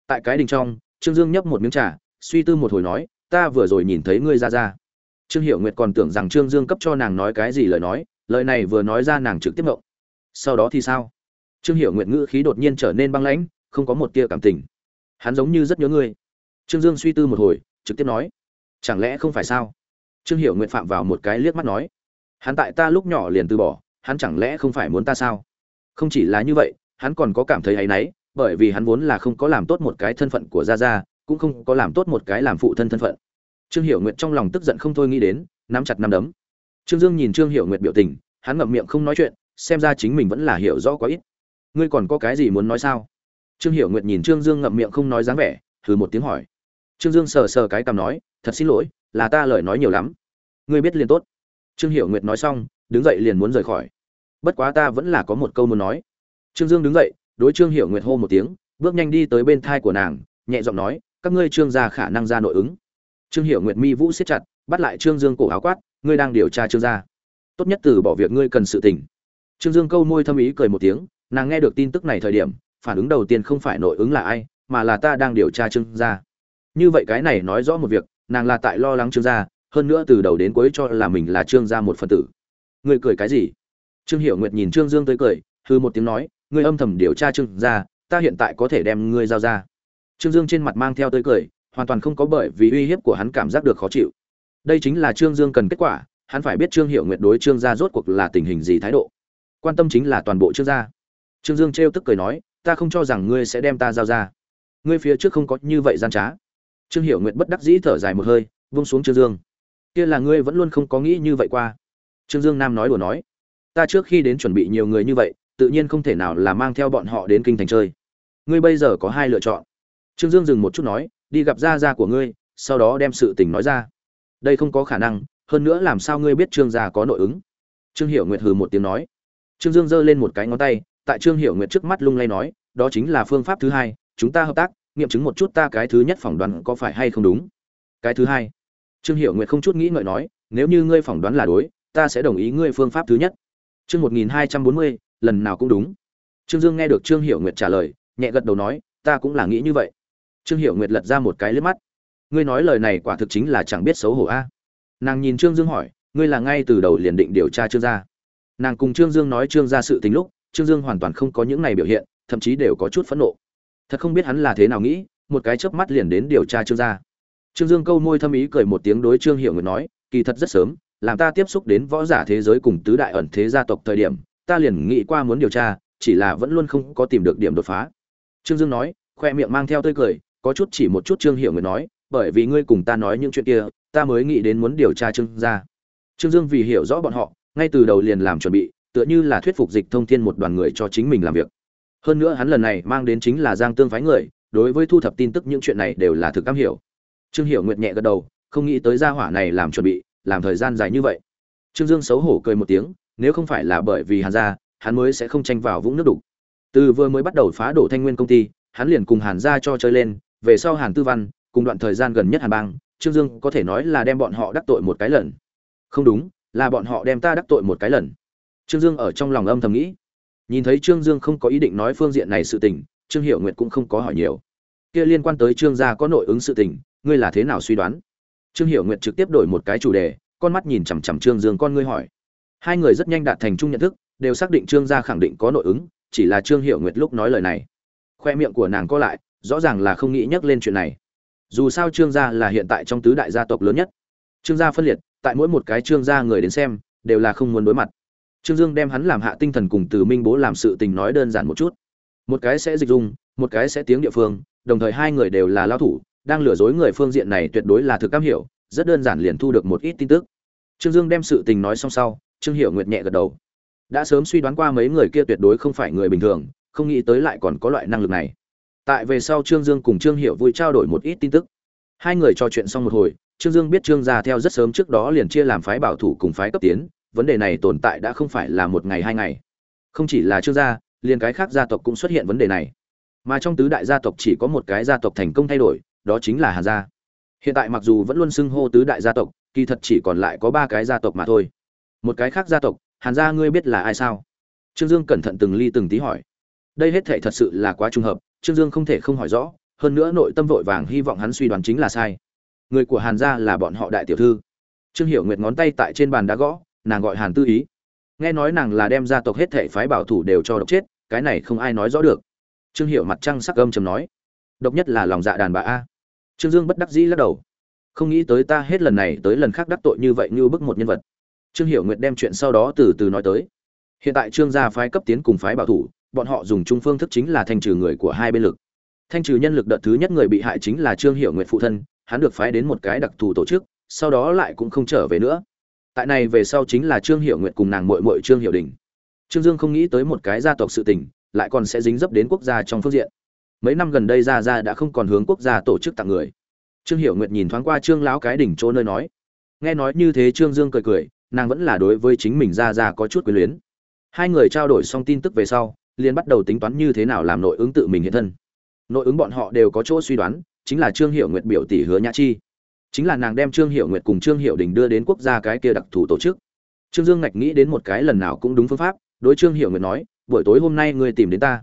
Tại cái đỉnh trong, trương dương nhấp một miếng trà, suy tư một hồi nói, ta vừa rồi nhìn thấy ngươi ra ra. Trương hiểu nguyệt còn tưởng rằng trương dương cấp cho nàng nói cái gì lời nói, lời này vừa nói ra nàng trực tiếp mộng sau đó thì sao? Trương hiểu nguyệt ngữ khí đột nhiên trở nên băng lãnh, không có một tia cảm tình. Hắn giống như rất nhớ ngươi. Trương dương suy tư một hồi, trực tiếp nói, chẳng lẽ không phải sao? Trương hiểu nguyện phạm vào một cái liếc mắt nói, hắn tại ta lúc nhỏ liền từ bỏ, hắn chẳng lẽ không phải muốn ta sao? Không chỉ là như vậy, hắn còn có cảm thấy áy náy, bởi vì hắn vốn là không có làm tốt một cái thân phận của gia gia, cũng không có làm tốt một cái làm phụ thân thân phận. Trương hiểu nguyện trong lòng tức giận không thôi nghĩ đến, nắm chặt nắm đấm. Trương dương nhìn trương hiểu nguyện biểu tình, hắn ngậm miệng không nói chuyện, xem ra chính mình vẫn là hiểu rõ quá ít ngươi còn có cái gì muốn nói sao? Trương hiểu Nguyệt nhìn trương dương ngậm miệng không nói dáng vẻ thử một tiếng hỏi. Trương dương sờ sờ cái cằm nói, thật xin lỗi, là ta lời nói nhiều lắm. Ngươi biết liền tốt. Trương hiểu nguyệt nói xong, đứng dậy liền muốn rời khỏi. Bất quá ta vẫn là có một câu muốn nói. Trương dương đứng dậy, đối trương hiểu nguyệt hô một tiếng, bước nhanh đi tới bên thai của nàng, nhẹ giọng nói, các ngươi trương gia khả năng ra nội ứng. Trương hiểu nguyệt mi vũ siết chặt, bắt lại trương dương cổ áo quát, ngươi đang điều tra trương gia. Tốt nhất từ bỏ việc ngươi cần sự tình. Trương dương câu môi thâm ý cười một tiếng nàng nghe được tin tức này thời điểm, phản ứng đầu tiên không phải nội ứng là ai, mà là ta đang điều tra trương gia. Như vậy cái này nói rõ một việc, nàng là tại lo lắng trương gia, hơn nữa từ đầu đến cuối cho là mình là trương gia một phần tử. Ngươi cười cái gì? Trương hiểu nguyệt nhìn trương dương tới cười hư một tiếng nói, ngươi âm thầm điều tra trương gia, ta hiện tại có thể đem ngươi giao ra. Trương dương trên mặt mang theo tới cười, hoàn toàn không có bởi vì uy hiếp của hắn cảm giác được khó chịu. Đây chính là trương dương cần kết quả, hắn phải biết trương hiểu nguyệt đối trương gia rốt cuộc là tình hình gì thái độ. Quan tâm chính là toàn bộ trương gia trương dương trêu tức cười nói, ta không cho rằng ngươi sẽ đem ta giao ra. Ngươi phía trước không có như vậy gian trá. Trương hiểu nguyệt bất đắc dĩ thở dài một hơi vung xuống trương dương. Kia là ngươi vẫn luôn không có nghĩ như vậy qua. Trương dương nam nói đùa nói, ta trước khi đến chuẩn bị nhiều người như vậy, tự nhiên không thể nào là mang theo bọn họ đến kinh thành chơi. Ngươi bây giờ có hai lựa chọn. Trương dương dừng một chút nói, đi gặp gia gia của ngươi, sau đó đem sự tình nói ra. Đây không có khả năng, hơn nữa làm sao ngươi biết trương gia có nội ứng? Trương hiểu nguyệt hừ một tiếng nói. Trương dương giơ lên một cái ngón tay tại trương hiểu nguyệt trước mắt lung lay nói, đó chính là phương pháp thứ hai, chúng ta hợp tác, nghiệm chứng một chút ta cái thứ nhất phỏng đoán có phải hay không đúng. Cái thứ hai. Trương hiểu nguyệt không chút nghĩ ngợi nói, nếu như ngươi phỏng đoán là đối, ta sẽ đồng ý ngươi phương pháp thứ nhất. Chương một nghìn hai trăm bốn mươi, lần nào cũng đúng. Trương dương nghe được trương hiểu nguyệt trả lời, nhẹ gật đầu nói, ta cũng là nghĩ như vậy. Trương hiểu nguyệt lật ra một cái liếc mắt. Ngươi nói lời này quả thực chính là chẳng biết xấu hổ a. Nàng nhìn trương dương hỏi, ngươi là ngay từ đầu liền định điều tra trương gia. Nàng cùng trương dương nói trương gia sự tình lúc trương dương hoàn toàn không có những này biểu hiện, thậm chí đều có chút phẫn nộ. Thật không biết hắn là thế nào nghĩ, một cái chớp mắt liền đến điều tra trương gia. Trương dương câu môi thâm ý cười một tiếng đối trương Hiểu người nói, kỳ thật rất sớm, làm ta tiếp xúc đến võ giả thế giới cùng tứ đại ẩn thế gia tộc thời điểm, ta liền nghĩ qua muốn điều tra, chỉ là vẫn luôn không có tìm được điểm đột phá. Trương dương nói, khoe miệng mang theo tươi cười, có chút chỉ một chút trương Hiểu người nói, bởi vì ngươi cùng ta nói những chuyện kia, ta mới nghĩ đến muốn điều tra trương gia. Trương dương vì hiểu rõ bọn họ, ngay từ đầu liền làm chuẩn bị tựa như là thuyết phục dịch thông thiên một đoàn người cho chính mình làm việc. Hơn nữa hắn lần này mang đến chính là giang tương phái người, đối với thu thập tin tức những chuyện này đều là thực am hiểu. Trương hiểu nguyệt nhẹ gật đầu, không nghĩ tới gia hỏa này làm chuẩn bị, làm thời gian dài như vậy. Trương dương xấu hổ cười một tiếng, nếu không phải là bởi vì hàn gia, hắn mới sẽ không tranh vào vũng nước đục. Từ vừa mới bắt đầu phá đổ thanh nguyên công ty, hắn liền cùng hàn gia cho chơi lên, về sau hàn tư văn, cùng đoạn thời gian gần nhất hàn bang, trương dương có thể nói là đem bọn họ đắc tội một cái lần. Không đúng, là bọn họ đem ta đắc tội một cái lần trương dương ở trong lòng âm thầm nghĩ. Nhìn thấy trương dương không có ý định nói phương diện này sự tình, trương Hiểu nguyệt cũng không có hỏi nhiều. Kia liên quan tới trương gia có nội ứng sự tình, ngươi là thế nào suy đoán? Trương Hiểu nguyệt trực tiếp đổi một cái chủ đề, con mắt nhìn chằm chằm trương dương, con ngươi hỏi. Hai người rất nhanh đạt thành chung nhận thức, đều xác định trương gia khẳng định có nội ứng, chỉ là trương Hiểu nguyệt lúc nói lời này, khoe miệng của nàng co lại, rõ ràng là không nghĩ nhắc lên chuyện này. Dù sao trương gia là hiện tại trong tứ đại gia tộc lớn nhất. Trương gia phân liệt, tại mỗi một cái trương gia người đến xem, đều là không muốn đối mặt. Trương Dương đem hắn làm hạ tinh thần cùng Từ Minh Bố làm sự tình nói đơn giản một chút. Một cái sẽ dịch dung, một cái sẽ tiếng địa phương, đồng thời hai người đều là lao thủ, đang lừa dối người phương diện này tuyệt đối là thực cam hiểu, rất đơn giản liền thu được một ít tin tức. Trương Dương đem sự tình nói xong sau, Trương Hiểu Nguyệt nhẹ gật đầu. Đã sớm suy đoán qua mấy người kia tuyệt đối không phải người bình thường, không nghĩ tới lại còn có loại năng lực này. Tại về sau Trương Dương cùng Trương Hiểu vui trao đổi một ít tin tức. Hai người trò chuyện xong một hồi, Trương Dương biết Trương gia theo rất sớm trước đó liền chia làm phái bảo thủ cùng phái cấp tiến, vấn đề này tồn tại đã không phải là một ngày hai ngày. Không chỉ là trương gia, liền cái khác gia tộc cũng xuất hiện vấn đề này. Mà trong tứ đại gia tộc chỉ có một cái gia tộc thành công thay đổi, đó chính là hàn gia. Hiện tại mặc dù vẫn luôn xưng hô tứ đại gia tộc, kỳ thật chỉ còn lại có ba cái gia tộc mà thôi. Một cái khác gia tộc, hàn gia ngươi biết là ai sao? Trương dương cẩn thận từng ly từng tí hỏi. Đây hết thể thật sự là quá trùng hợp, trương dương không thể không hỏi rõ, hơn nữa nội tâm vội vàng hy vọng hắn suy đoán chính là sai. Người của hàn gia là bọn họ đại tiểu thư. Trương hiểu nguyệt ngón tay tại trên bàn đã gõ nàng gọi hàn tư ý. Nghe nói nàng là đem gia tộc hết thệ phái bảo thủ đều cho độc chết, cái này không ai nói rõ được. Trương hiệu mặt trăng sắc âm chầm nói, độc nhất là lòng dạ đàn bà a. Trương dương bất đắc dĩ lắc đầu, không nghĩ tới ta hết lần này tới lần khác đắc tội như vậy như bức một nhân vật. Trương hiểu nguyện đem chuyện sau đó từ từ nói tới. Hiện tại trương gia phái cấp tiến cùng phái bảo thủ, bọn họ dùng chung phương thức chính là thanh trừ người của hai bên lực. Thanh trừ nhân lực đợt thứ nhất người bị hại chính là trương hiểu nguyệt phụ thân, hắn được phái đến một cái đặc thù tổ chức, sau đó lại cũng không trở về nữa tại này về sau chính là trương hiểu nguyện cùng nàng muội muội trương hiểu đình. Trương dương không nghĩ tới một cái gia tộc sự tình, lại còn sẽ dính dấp đến quốc gia trong phương diện. Mấy năm gần đây gia gia đã không còn hướng quốc gia tổ chức tặng người. Trương hiểu nguyện nhìn thoáng qua trương lão cái đỉnh chỗ nơi nói. Nghe nói như thế trương dương cười cười, nàng vẫn là đối với chính mình gia gia có chút quyền luyến. Hai người trao đổi xong tin tức về sau, liền bắt đầu tính toán như thế nào làm nội ứng tự mình hiện thân. Nội ứng bọn họ đều có chỗ suy đoán, chính là trương hiểu nguyện biểu tỷ hứa nhã chi chính là nàng đem trương hiệu nguyệt cùng trương hiệu đình đưa đến quốc gia cái kia đặc thù tổ chức. Trương dương ngạch nghĩ đến một cái lần nào cũng đúng phương pháp, đối trương hiệu nguyệt nói, buổi tối hôm nay ngươi tìm đến ta.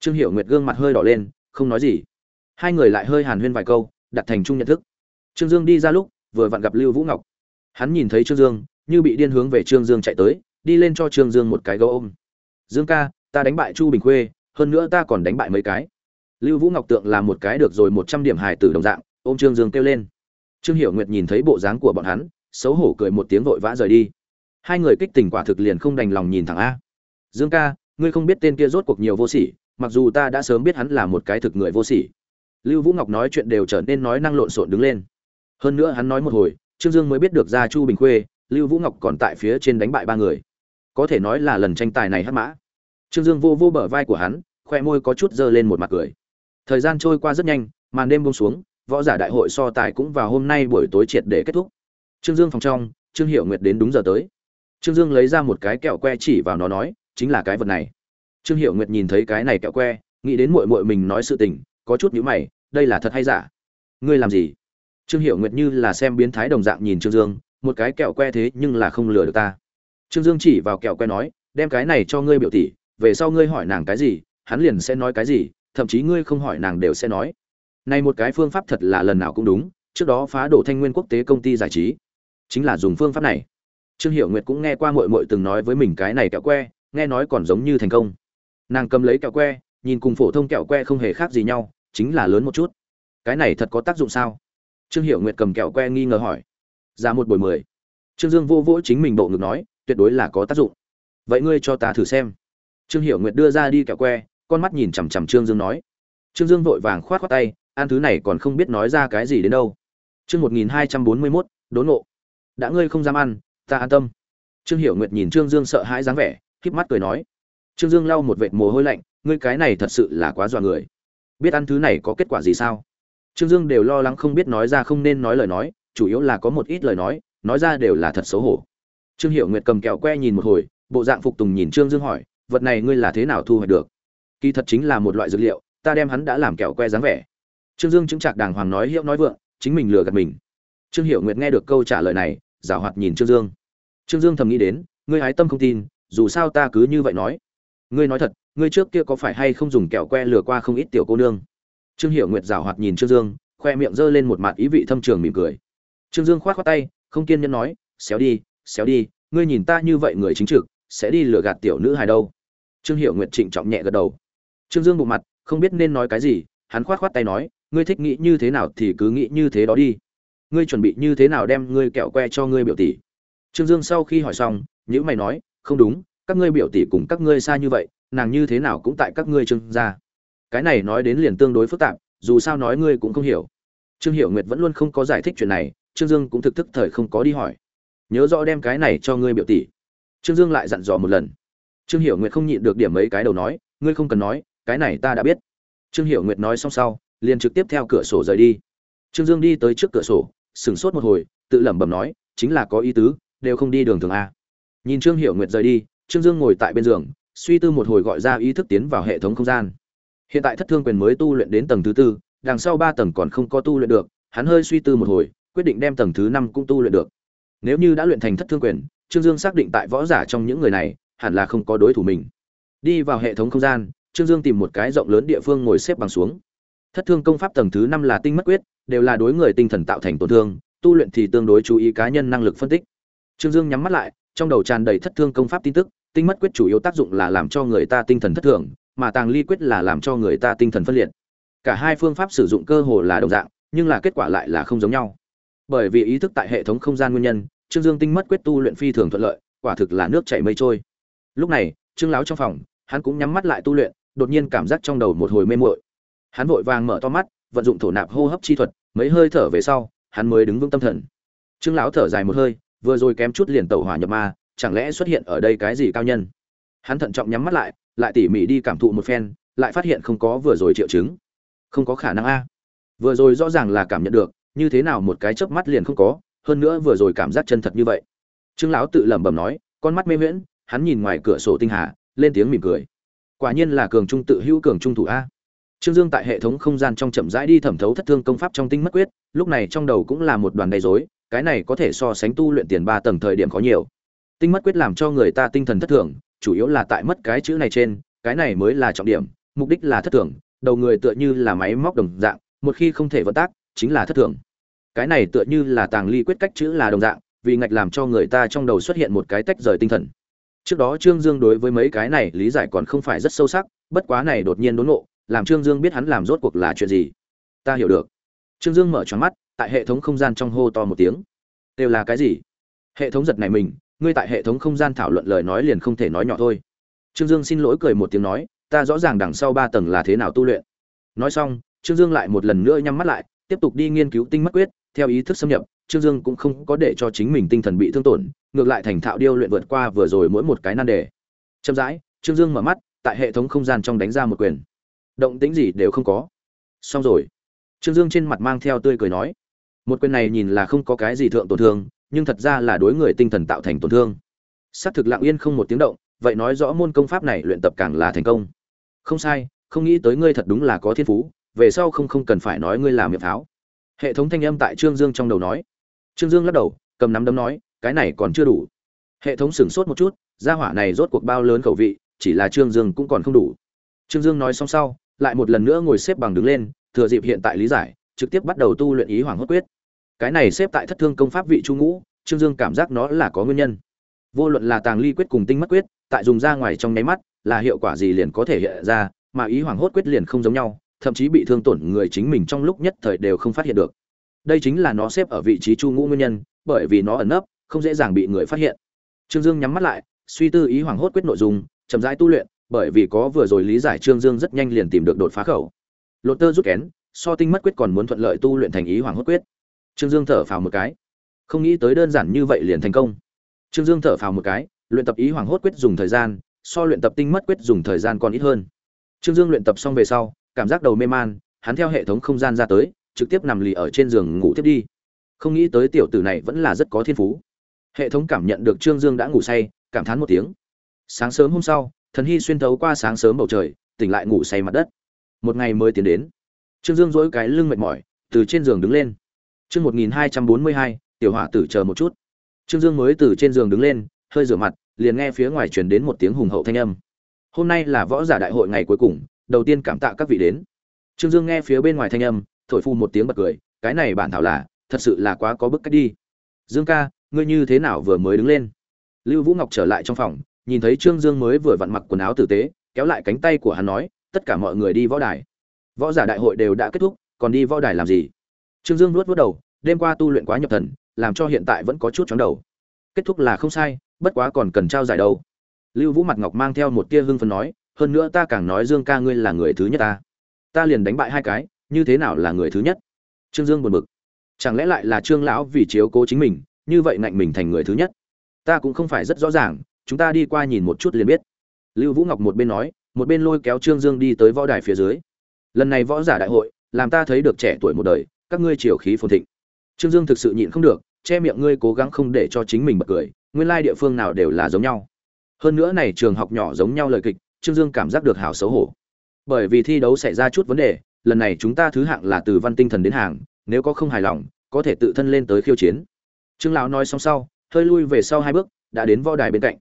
Trương hiệu nguyệt gương mặt hơi đỏ lên, không nói gì. Hai người lại hơi hàn huyên vài câu, đặt thành chung nhận thức. Trương dương đi ra lúc, vừa vặn gặp lưu vũ ngọc. Hắn nhìn thấy trương dương, như bị điên hướng về trương dương chạy tới, đi lên cho trương dương một cái gấu ôm. Dương ca, ta đánh bại chu bình khuê, hơn nữa ta còn đánh bại mấy cái. Lưu vũ ngọc tượng là một cái được rồi một trăm điểm hài tử đồng dạng, ôm trương dương kêu lên trương hiểu nguyệt nhìn thấy bộ dáng của bọn hắn, xấu hổ cười một tiếng vội vã rời đi. Hai người kích tình quả thực liền không đành lòng nhìn thẳng a. Dương ca, ngươi không biết tên kia rốt cuộc nhiều vô sỉ, mặc dù ta đã sớm biết hắn là một cái thực người vô sỉ. Lưu vũ ngọc nói chuyện đều trở nên nói năng lộn xộn đứng lên. Hơn nữa hắn nói một hồi, trương dương mới biết được ra chu bình khuê, lưu vũ ngọc còn tại phía trên đánh bại ba người. Có thể nói là lần tranh tài này hắc mã. Trương dương vô vô bờ vai của hắn, khoe môi có chút dơ lên một mặt cười. Thời gian trôi qua rất nhanh, màn đêm buông xuống võ giả đại hội so tài cũng vào hôm nay buổi tối triệt để kết thúc. Trương dương phòng trong, trương hiệu nguyệt đến đúng giờ tới. Trương dương lấy ra một cái kẹo que chỉ vào nó nói, chính là cái vật này. Trương hiệu nguyệt nhìn thấy cái này kẹo que, nghĩ đến muội muội mình nói sự tình, có chút nhíu mày, đây là thật hay giả? Ngươi làm gì? Trương hiệu nguyệt như là xem biến thái đồng dạng nhìn trương dương, một cái kẹo que thế nhưng là không lừa được ta. Trương dương chỉ vào kẹo que nói, đem cái này cho ngươi biểu tỷ, về sau ngươi hỏi nàng cái gì, hắn liền sẽ nói cái gì, thậm chí ngươi không hỏi nàng đều sẽ nói này một cái phương pháp thật là lần nào cũng đúng, trước đó phá đổ thanh nguyên quốc tế công ty giải trí. Chính là dùng phương pháp này. Trương hiệu nguyệt cũng nghe qua muội muội từng nói với mình cái này kẹo que, nghe nói còn giống như thành công. Nàng cầm lấy kẹo que, nhìn cùng phổ thông kẹo que không hề khác gì nhau, chính là lớn một chút. Cái này thật có tác dụng sao? Trương hiệu nguyệt cầm kẹo que nghi ngờ hỏi. Ra một buổi mười. Trương dương vô vỗ chính mình bộ ngực nói, tuyệt đối là có tác dụng. Vậy ngươi cho ta thử xem. Trương hiệu nguyệt đưa ra đi kẹo que, con mắt nhìn chằm chằm trương dương nói. Trương dương vội vàng khoát khoát tay ăn thứ này còn không biết nói ra cái gì đến đâu. Chương một nghìn hai trăm bốn mươi mốt, đốn ngộ. Đã ngươi không dám ăn, ta an tâm. Trương hiểu nguyệt nhìn trương dương sợ hãi dáng vẻ k mắt cười nói. Trương dương lau một vệt mồ hôi lạnh, ngươi cái này thật sự là quá dọa người. Biết ăn thứ này có kết quả gì sao? Trương dương đều lo lắng không biết nói ra không nên nói lời nói, chủ yếu là có một ít lời nói nói ra đều là thật xấu hổ. Trương hiểu nguyệt cầm kẹo que nhìn một hồi, bộ dạng phục tùng nhìn trương dương hỏi, vật này ngươi là thế nào thu hoạch được? Kỳ thật chính là một loại dược liệu, ta đem hắn đã làm kẹo que dáng vẻ trương dương chứng trạc đàng hoàng nói hiệu nói vượng, chính mình lừa gạt mình. Trương hiểu nguyệt nghe được câu trả lời này giảo hoạt nhìn trương dương. Trương dương thầm nghĩ đến, ngươi hái tâm không tin, dù sao ta cứ như vậy nói. Ngươi nói thật, ngươi trước kia có phải hay không dùng kẹo que lừa qua không ít tiểu cô nương? Trương hiểu nguyệt giảo hoạt nhìn trương dương, khoe miệng giơ lên một mặt ý vị thâm trường mỉm cười. Trương dương khoát khoát tay, không kiên nhẫn nói, xéo đi xéo đi, ngươi nhìn ta như vậy người chính trực, sẽ đi lừa gạt tiểu nữ hài đâu? Trương hiểu nguyệt trịnh trọng nhẹ gật đầu. Trương dương bộ mặt, không biết nên nói cái gì, hắn khoát khoát tay nói ngươi thích nghĩ như thế nào thì cứ nghĩ như thế đó đi. Ngươi chuẩn bị như thế nào đem ngươi kẹo que cho ngươi biểu tỷ? Trương dương sau khi hỏi xong nhữ mày nói, không đúng, các ngươi biểu tỷ cùng các ngươi xa như vậy, nàng như thế nào cũng tại các ngươi trương gia. Cái này nói đến liền tương đối phức tạp, dù sao nói ngươi cũng không hiểu. Trương hiểu nguyệt vẫn luôn không có giải thích chuyện này, trương dương cũng thực thức thời không có đi hỏi. Nhớ rõ đem cái này cho ngươi biểu tỷ. Trương dương lại dặn dò một lần. Trương hiểu nguyệt không nhịn được điểm mấy cái đầu nói, ngươi không cần nói, cái này ta đã biết. Trương hiểu nguyệt nói xong sau liền trực tiếp theo cửa sổ rời đi. Trương dương đi tới trước cửa sổ, sửng sốt một hồi, tự lẩm bẩm nói, chính là có ý tứ, đều không đi đường thường a. Nhìn trương hiểu nguyệt rời đi, trương dương ngồi tại bên giường, suy tư một hồi gọi ra ý thức tiến vào hệ thống không gian. Hiện tại thất thương quyền mới tu luyện đến tầng thứ tư, đằng sau ba tầng còn không có tu luyện được, hắn hơi suy tư một hồi, quyết định đem tầng thứ năm cũng tu luyện được. Nếu như đã luyện thành thất thương quyền, trương dương xác định tại võ giả trong những người này, hẳn là không có đối thủ mình. Đi vào hệ thống không gian, trương dương tìm một cái rộng lớn địa phương ngồi xếp bằng xuống thất thương công pháp tầng thứ năm là tinh mất quyết, đều là đối người tinh thần tạo thành tổn thương, tu luyện thì tương đối chú ý cá nhân năng lực phân tích. Trương dương nhắm mắt lại, trong đầu tràn đầy thất thương công pháp tin tức, tinh mất quyết chủ yếu tác dụng là làm cho người ta tinh thần thất thường, mà tàng ly quyết là làm cho người ta tinh thần phân liệt. Cả hai phương pháp sử dụng cơ hồ là đồng dạng, nhưng là kết quả lại là không giống nhau. Bởi vì ý thức tại hệ thống không gian nguyên nhân, trương dương tinh mất quyết tu luyện phi thường thuận lợi, quả thực là nước chảy mây trôi. Lúc này, trương lão trong phòng, hắn cũng nhắm mắt lại tu luyện, đột nhiên cảm giác trong đầu một hồi mê muội hắn vội vàng mở to mắt, vận dụng thổ nạp hô hấp chi thuật, mấy hơi thở về sau, hắn mới đứng vững tâm thần. Trương lão thở dài một hơi, vừa rồi kém chút liền tẩu hỏa nhập ma, chẳng lẽ xuất hiện ở đây cái gì cao nhân? Hắn thận trọng nhắm mắt lại lại tỉ mỉ đi cảm thụ một phen, lại phát hiện không có vừa rồi triệu chứng. Không có khả năng a. Vừa rồi rõ ràng là cảm nhận được, như thế nào một cái chớp mắt liền không có, hơn nữa vừa rồi cảm giác chân thật như vậy. Trương lão tự lẩm bẩm nói, con mắt mê miễn hắn nhìn ngoài cửa sổ tinh hà, lên tiếng mỉm cười. Quả nhiên là cường trung tự hữu cường trung thủ a trương dương tại hệ thống không gian trong chậm rãi đi thẩm thấu thất thương công pháp trong tinh mất quyết, lúc này trong đầu cũng là một đoàn đầy rối, cái này có thể so sánh tu luyện tiền ba tầng thời điểm có nhiều. Tinh mất quyết làm cho người ta tinh thần thất thường, chủ yếu là tại mất cái chữ này trên, cái này mới là trọng điểm, mục đích là thất thường, đầu người tựa như là máy móc đồng dạng, một khi không thể vận tác, chính là thất thường. Cái này tựa như là tàng ly quyết cách chữ là đồng dạng, vì ngạch làm cho người ta trong đầu xuất hiện một cái tách rời tinh thần. Trước đó trương dương đối với mấy cái này lý giải còn không phải rất sâu sắc, bất quá này đột nhiên đốn ngộ làm trương dương biết hắn làm rốt cuộc là chuyện gì. Ta hiểu được. Trương dương mở tròn mắt, tại hệ thống không gian trong hô to một tiếng. Đều là cái gì? Hệ thống giật này mình, ngươi tại hệ thống không gian thảo luận lời nói liền không thể nói nhỏ thôi. Trương dương xin lỗi cười một tiếng nói, ta rõ ràng đằng sau ba tầng là thế nào tu luyện. Nói xong, trương dương lại một lần nữa nhắm mắt lại, tiếp tục đi nghiên cứu tinh mất quyết, theo ý thức xâm nhập, trương dương cũng không có để cho chính mình tinh thần bị thương tổn, ngược lại thành thạo điêu luyện vượt qua vừa rồi mỗi một cái nan đề. Chậm rãi, trương dương mở mắt, tại hệ thống không gian trong đánh ra một quyền động tĩnh gì đều không có. Xong rồi. Trương dương trên mặt mang theo tươi cười nói, một quyền này nhìn là không có cái gì thượng tổn thương, nhưng thật ra là đối người tinh thần tạo thành tổn thương. Xác thực lặng yên không một tiếng động, vậy nói rõ môn công pháp này luyện tập càng là thành công. Không sai, không nghĩ tới ngươi thật đúng là có thiên phú, về sau không không cần phải nói ngươi làm miệng pháo. Hệ thống thanh âm tại trương dương trong đầu nói. Trương dương lắc đầu, cầm nắm đấm nói, cái này còn chưa đủ. Hệ thống sửng sốt một chút, gia hỏa này rốt cuộc bao lớn khẩu vị, chỉ là trương dương cũng còn không đủ. Trương dương nói xong sau lại một lần nữa ngồi xếp bằng đứng lên, thừa dịp hiện tại lý giải, trực tiếp bắt đầu tu luyện ý hoàng hốt quyết. Cái này xếp tại thất thương công pháp vị trung ngũ, trương dương cảm giác nó là có nguyên nhân. Vô luận là tàng ly quyết cùng tinh mất quyết, tại dùng ra ngoài trong nháy mắt, là hiệu quả gì liền có thể hiện ra, mà ý hoàng hốt quyết liền không giống nhau, thậm chí bị thương tổn người chính mình trong lúc nhất thời đều không phát hiện được. Đây chính là nó xếp ở vị trí chu ngũ nguyên nhân, bởi vì nó ẩn nấp, không dễ dàng bị người phát hiện. Trương dương nhắm mắt lại, suy tư ý hoàng hốt quyết nội dung, chậm rãi tu luyện bởi vì có vừa rồi lý giải trương dương rất nhanh liền tìm được đột phá khẩu. Lột tơ rút kén, so tinh mất quyết còn muốn thuận lợi tu luyện thành ý hoàng hốt quyết. Trương dương thở phào một cái. Không nghĩ tới đơn giản như vậy liền thành công. Trương dương thở phào một cái, luyện tập ý hoàng hốt quyết dùng thời gian, so luyện tập tinh mất quyết dùng thời gian còn ít hơn. Trương dương luyện tập xong về sau, cảm giác đầu mê man, hắn theo hệ thống không gian ra tới, trực tiếp nằm lì ở trên giường ngủ tiếp đi. Không nghĩ tới tiểu tử này vẫn là rất có thiên phú. Hệ thống cảm nhận được trương dương đã ngủ say, cảm thán một tiếng. Sáng sớm hôm sau thần hy xuyên thấu qua sáng sớm bầu trời, tỉnh lại ngủ say mặt đất. Một ngày mới tiến đến. Trương dương dỗi cái lưng mệt mỏi, từ trên giường đứng lên. Chương một nghìn hai trăm bốn mươi hai, tiểu hỏa tử chờ một chút. Trương dương mới từ trên giường đứng lên, hơi rửa mặt, liền nghe phía ngoài truyền đến một tiếng hùng hậu thanh âm. Hôm nay là võ giả đại hội ngày cuối cùng, đầu tiên cảm tạ các vị đến. Trương dương nghe phía bên ngoài thanh âm, thổi phu một tiếng bật cười, cái này bản thảo là, thật sự là quá có bức cách đi. Dương ca, ngươi như thế nào vừa mới đứng lên? Lưu vũ ngọc trở lại trong phòng nhìn thấy trương dương mới vừa vặn mặc quần áo tử tế, kéo lại cánh tay của hắn nói, tất cả mọi người đi võ đài. Võ giả đại hội đều đã kết thúc, còn đi võ đài làm gì? Trương dương nuốt nuốt đầu, đêm qua tu luyện quá nhập thần, làm cho hiện tại vẫn có chút chóng đầu. Kết thúc là không sai, bất quá còn cần trao giải đâu. Lưu vũ mặt ngọc mang theo một tia hưng phấn nói, hơn nữa ta càng nói dương ca ngươi là người thứ nhất ta. Ta liền đánh bại hai cái, như thế nào là người thứ nhất? Trương dương buồn bực. Chẳng lẽ lại là trương lão vì chiếu cố chính mình, như vậy ngạnh mình thành người thứ nhất? Ta cũng không phải rất rõ ràng chúng ta đi qua nhìn một chút liền biết. Lưu vũ ngọc một bên nói, một bên lôi kéo trương dương đi tới võ đài phía dưới. Lần này võ giả đại hội, làm ta thấy được trẻ tuổi một đời, các ngươi chiều khí phồn thịnh. Trương dương thực sự nhịn không được, che miệng ngươi cố gắng không để cho chính mình bật cười, nguyên lai địa phương nào đều là giống nhau. Hơn nữa này trường học nhỏ giống nhau lời kịch, trương dương cảm giác được hào xấu hổ. Bởi vì thi đấu xảy ra chút vấn đề, lần này chúng ta thứ hạng là từ văn tinh thần đến hàng, nếu có không hài lòng, có thể tự thân lên tới khiêu chiến. Trương lão nói xong sau, hơi lui về sau hai bước, đã đến võ đài bên cạnh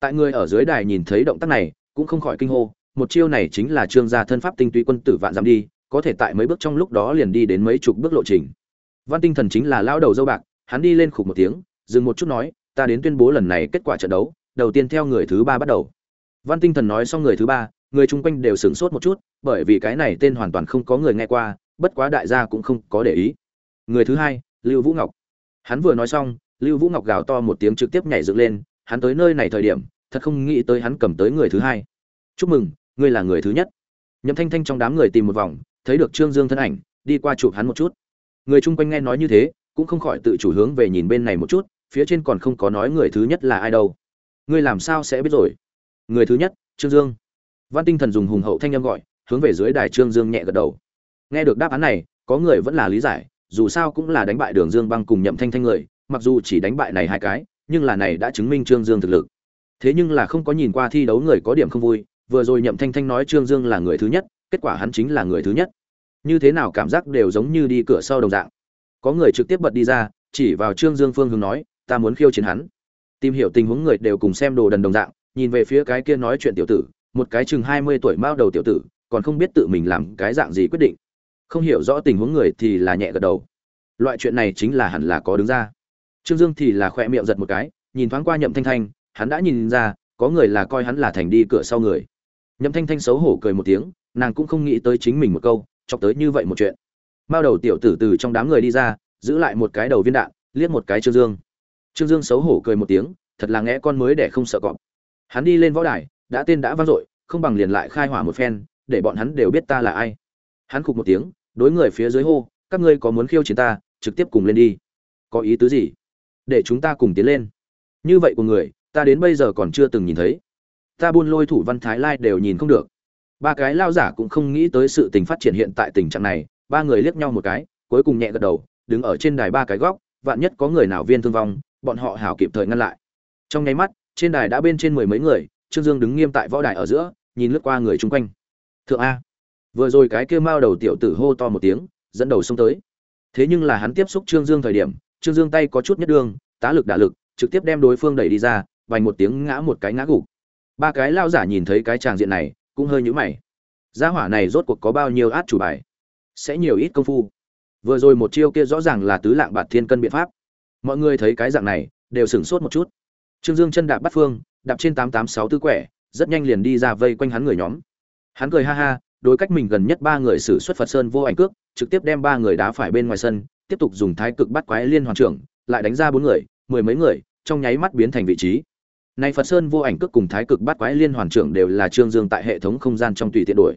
tại người ở dưới đài nhìn thấy động tác này, cũng không khỏi kinh hô, một chiêu này chính là trương gia thân pháp tinh túy quân tử vạn dám đi, có thể tại mấy bước trong lúc đó liền đi đến mấy chục bước lộ trình. Văn tinh thần chính là lão đầu dâu bạc, hắn đi lên khục một tiếng, dừng một chút nói, ta đến tuyên bố lần này kết quả trận đấu, đầu tiên theo người thứ ba bắt đầu. Văn tinh thần nói xong người thứ ba, người chung quanh đều sửng sốt một chút, bởi vì cái này tên hoàn toàn không có người nghe qua, bất quá đại gia cũng không có để ý. Người thứ hai, lưu vũ ngọc. Hắn vừa nói xong, lưu vũ ngọc gào to một tiếng trực tiếp nhảy dựng lên hắn tới nơi này thời điểm, thật không nghĩ tới hắn cầm tới người thứ hai. Chúc mừng, ngươi là người thứ nhất. Nhậm thanh thanh trong đám người tìm một vòng, thấy được trương dương thân ảnh, đi qua chụp hắn một chút. Người chung quanh nghe nói như thế, cũng không khỏi tự chủ hướng về nhìn bên này một chút, phía trên còn không có nói người thứ nhất là ai đâu. Ngươi làm sao sẽ biết rồi? Người thứ nhất, trương dương. Văn tinh thần dùng hùng hậu thanh âm gọi, hướng về dưới đài trương dương nhẹ gật đầu. Nghe được đáp án này, có người vẫn là lý giải, dù sao cũng là đánh bại đường dương băng cùng nhậm thanh thanh người, mặc dù chỉ đánh bại này hai cái nhưng là này đã chứng minh trương dương thực lực. Thế nhưng là không có nhìn qua thi đấu người có điểm không vui, vừa rồi nhậm thanh thanh nói trương dương là người thứ nhất, kết quả hắn chính là người thứ nhất. Như thế nào cảm giác đều giống như đi cửa sau đồng dạng. Có người trực tiếp bật đi ra, chỉ vào trương dương phương hướng nói, ta muốn khiêu chiến hắn. Tìm hiểu tình huống người đều cùng xem đồ đần đồng dạng, nhìn về phía cái kia nói chuyện tiểu tử, một cái chừng hai mươi tuổi mao đầu tiểu tử, còn không biết tự mình làm cái dạng gì quyết định. Không hiểu rõ tình huống người thì là nhẹ gật đầu. Loại chuyện này chính là hẳn là có đứng ra trương dương thì là khỏe miệng giật một cái, nhìn thoáng qua nhậm thanh thanh, hắn đã nhìn ra, có người là coi hắn là thành đi cửa sau người. Nhậm thanh thanh xấu hổ cười một tiếng, nàng cũng không nghĩ tới chính mình một câu, chọc tới như vậy một chuyện. Mao đầu tiểu tử từ trong đám người đi ra, giữ lại một cái đầu viên đạn, liếc một cái trương dương. Trương dương xấu hổ cười một tiếng, thật là ngẽ con mới để không sợ cọp. Hắn đi lên võ đài, đã tên đã vang dội, không bằng liền lại khai hỏa một phen, để bọn hắn đều biết ta là ai. Hắn khục một tiếng, đối người phía dưới hô, các ngươi có muốn khiêu chiến ta, trực tiếp cùng lên đi. Có ý tứ gì? Để chúng ta cùng tiến lên. Như vậy của người, ta đến bây giờ còn chưa từng nhìn thấy. Ta buôn lôi thủ văn thái lai đều nhìn không được. Ba cái lao giả cũng không nghĩ tới sự tình phát triển hiện tại tình trạng này, ba người liếc nhau một cái, cuối cùng nhẹ gật đầu, đứng ở trên đài ba cái góc, vạn nhất có người nào viên thương vong, bọn họ hảo kịp thời ngăn lại. Trong nháy mắt, trên đài đã bên trên mười mấy người, trương dương đứng nghiêm tại võ đài ở giữa, nhìn lướt qua người chung quanh. Thượng a. Vừa rồi cái kia mao đầu tiểu tử hô to một tiếng, dẫn đầu xông tới. Thế nhưng là hắn tiếp xúc trương dương thời điểm trương dương tay có chút nhất đường, tá lực đả lực trực tiếp đem đối phương đẩy đi ra vành một tiếng ngã một cái ngã gục. Ba cái lao giả nhìn thấy cái tràng diện này cũng hơi nhũ mày. Gia hỏa này rốt cuộc có bao nhiêu át chủ bài? Sẽ nhiều ít công phu. Vừa rồi một chiêu kia rõ ràng là tứ lạng bạt thiên cân biện pháp. Mọi người thấy cái dạng này đều sửng sốt một chút. Trương dương chân đạp bắt phương đạp trên tám tám sáu tư quẻ rất nhanh liền đi ra vây quanh hắn người nhóm. Hắn cười ha ha đối cách mình gần nhất ba người sử xuất phật sơn vô ảnh cước trực tiếp đem ba người đá phải bên ngoài sân tiếp tục dùng thái cực bắt quái liên hoàn trưởng, lại đánh ra bốn người, mười mấy người, trong nháy mắt biến thành vị trí. Này phật sơn vô ảnh cước cùng thái cực bắt quái liên hoàn trưởng đều là trương dương tại hệ thống không gian trong tùy tiện đổi.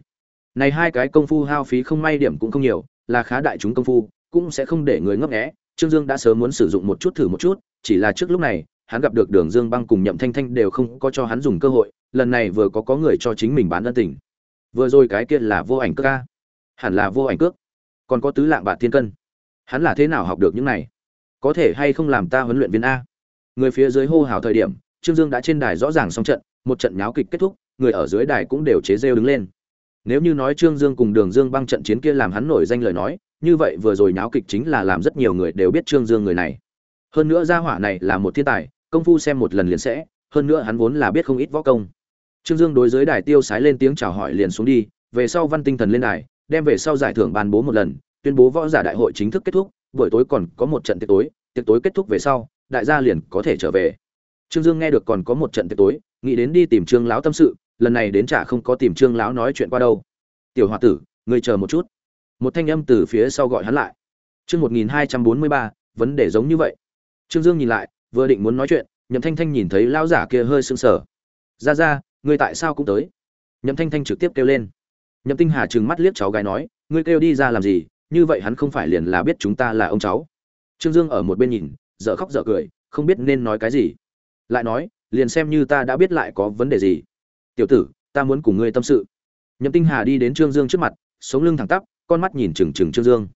Này hai cái công phu hao phí không may điểm cũng không nhiều, là khá đại chúng công phu, cũng sẽ không để người ngấp nghé. Trương dương đã sớm muốn sử dụng một chút thử một chút, chỉ là trước lúc này, hắn gặp được đường dương băng cùng nhậm thanh thanh đều không có cho hắn dùng cơ hội, lần này vừa có có người cho chính mình bán ân tình. Vừa rồi cái kia là vô ảnh cước ca hẳn là vô ảnh cước. Còn có tứ lạng bạc thiên cân hắn là thế nào học được những này? Có thể hay không làm ta huấn luyện viên a? Người phía dưới hô hào thời điểm, trương dương đã trên đài rõ ràng xong trận, một trận nháo kịch kết thúc, người ở dưới đài cũng đều chế rêu đứng lên. Nếu như nói trương dương cùng đường dương băng trận chiến kia làm hắn nổi danh lời nói, như vậy vừa rồi nháo kịch chính là làm rất nhiều người đều biết trương dương người này. Hơn nữa gia hỏa này là một thiên tài, công phu xem một lần liền sẽ, hơn nữa hắn vốn là biết không ít võ công. Trương dương đối dưới đài tiêu sái lên tiếng chào hỏi liền xuống đi, về sau văn tinh thần lên đài, đem về sau giải thưởng ban bố một lần tuyên bố võ giả đại hội chính thức kết thúc, buổi tối còn có một trận tiệc tối tiệc tối kết thúc về sau, đại gia liền có thể trở về. Trương dương nghe được còn có một trận tiệc tối, nghĩ đến đi tìm trương lão tâm sự, lần này đến chả không có tìm trương lão nói chuyện qua đâu. Tiểu h o a tử người chờ một chút. Một thanh âm từ phía sau gọi hắn lại. Chương một nghìn hai trăm bốn mươi ba, vấn đề giống như vậy. Trương dương nhìn lại, vừa định muốn nói chuyện, nhậm thanh thanh nhìn thấy lão giả kia hơi sưng sờ. Ra ra, ngươi tại sao cũng tới? Nhậm thanh thanh trực tiếp kêu lên. Nhậm tinh hà trừng mắt liếc cháu gái nói, ngươi kêu đi ra làm gì? Như vậy hắn không phải liền là biết chúng ta là ông cháu. Trương dương ở một bên nhìn, dở khóc dở cười, không biết nên nói cái gì. Lại nói, liền xem như ta đã biết lại có vấn đề gì. Tiểu tử, ta muốn cùng ngươi tâm sự. Nhậm tinh hà đi đến trương dương trước mặt, sống lưng thẳng tắp, con mắt nhìn trừng trừng trương dương.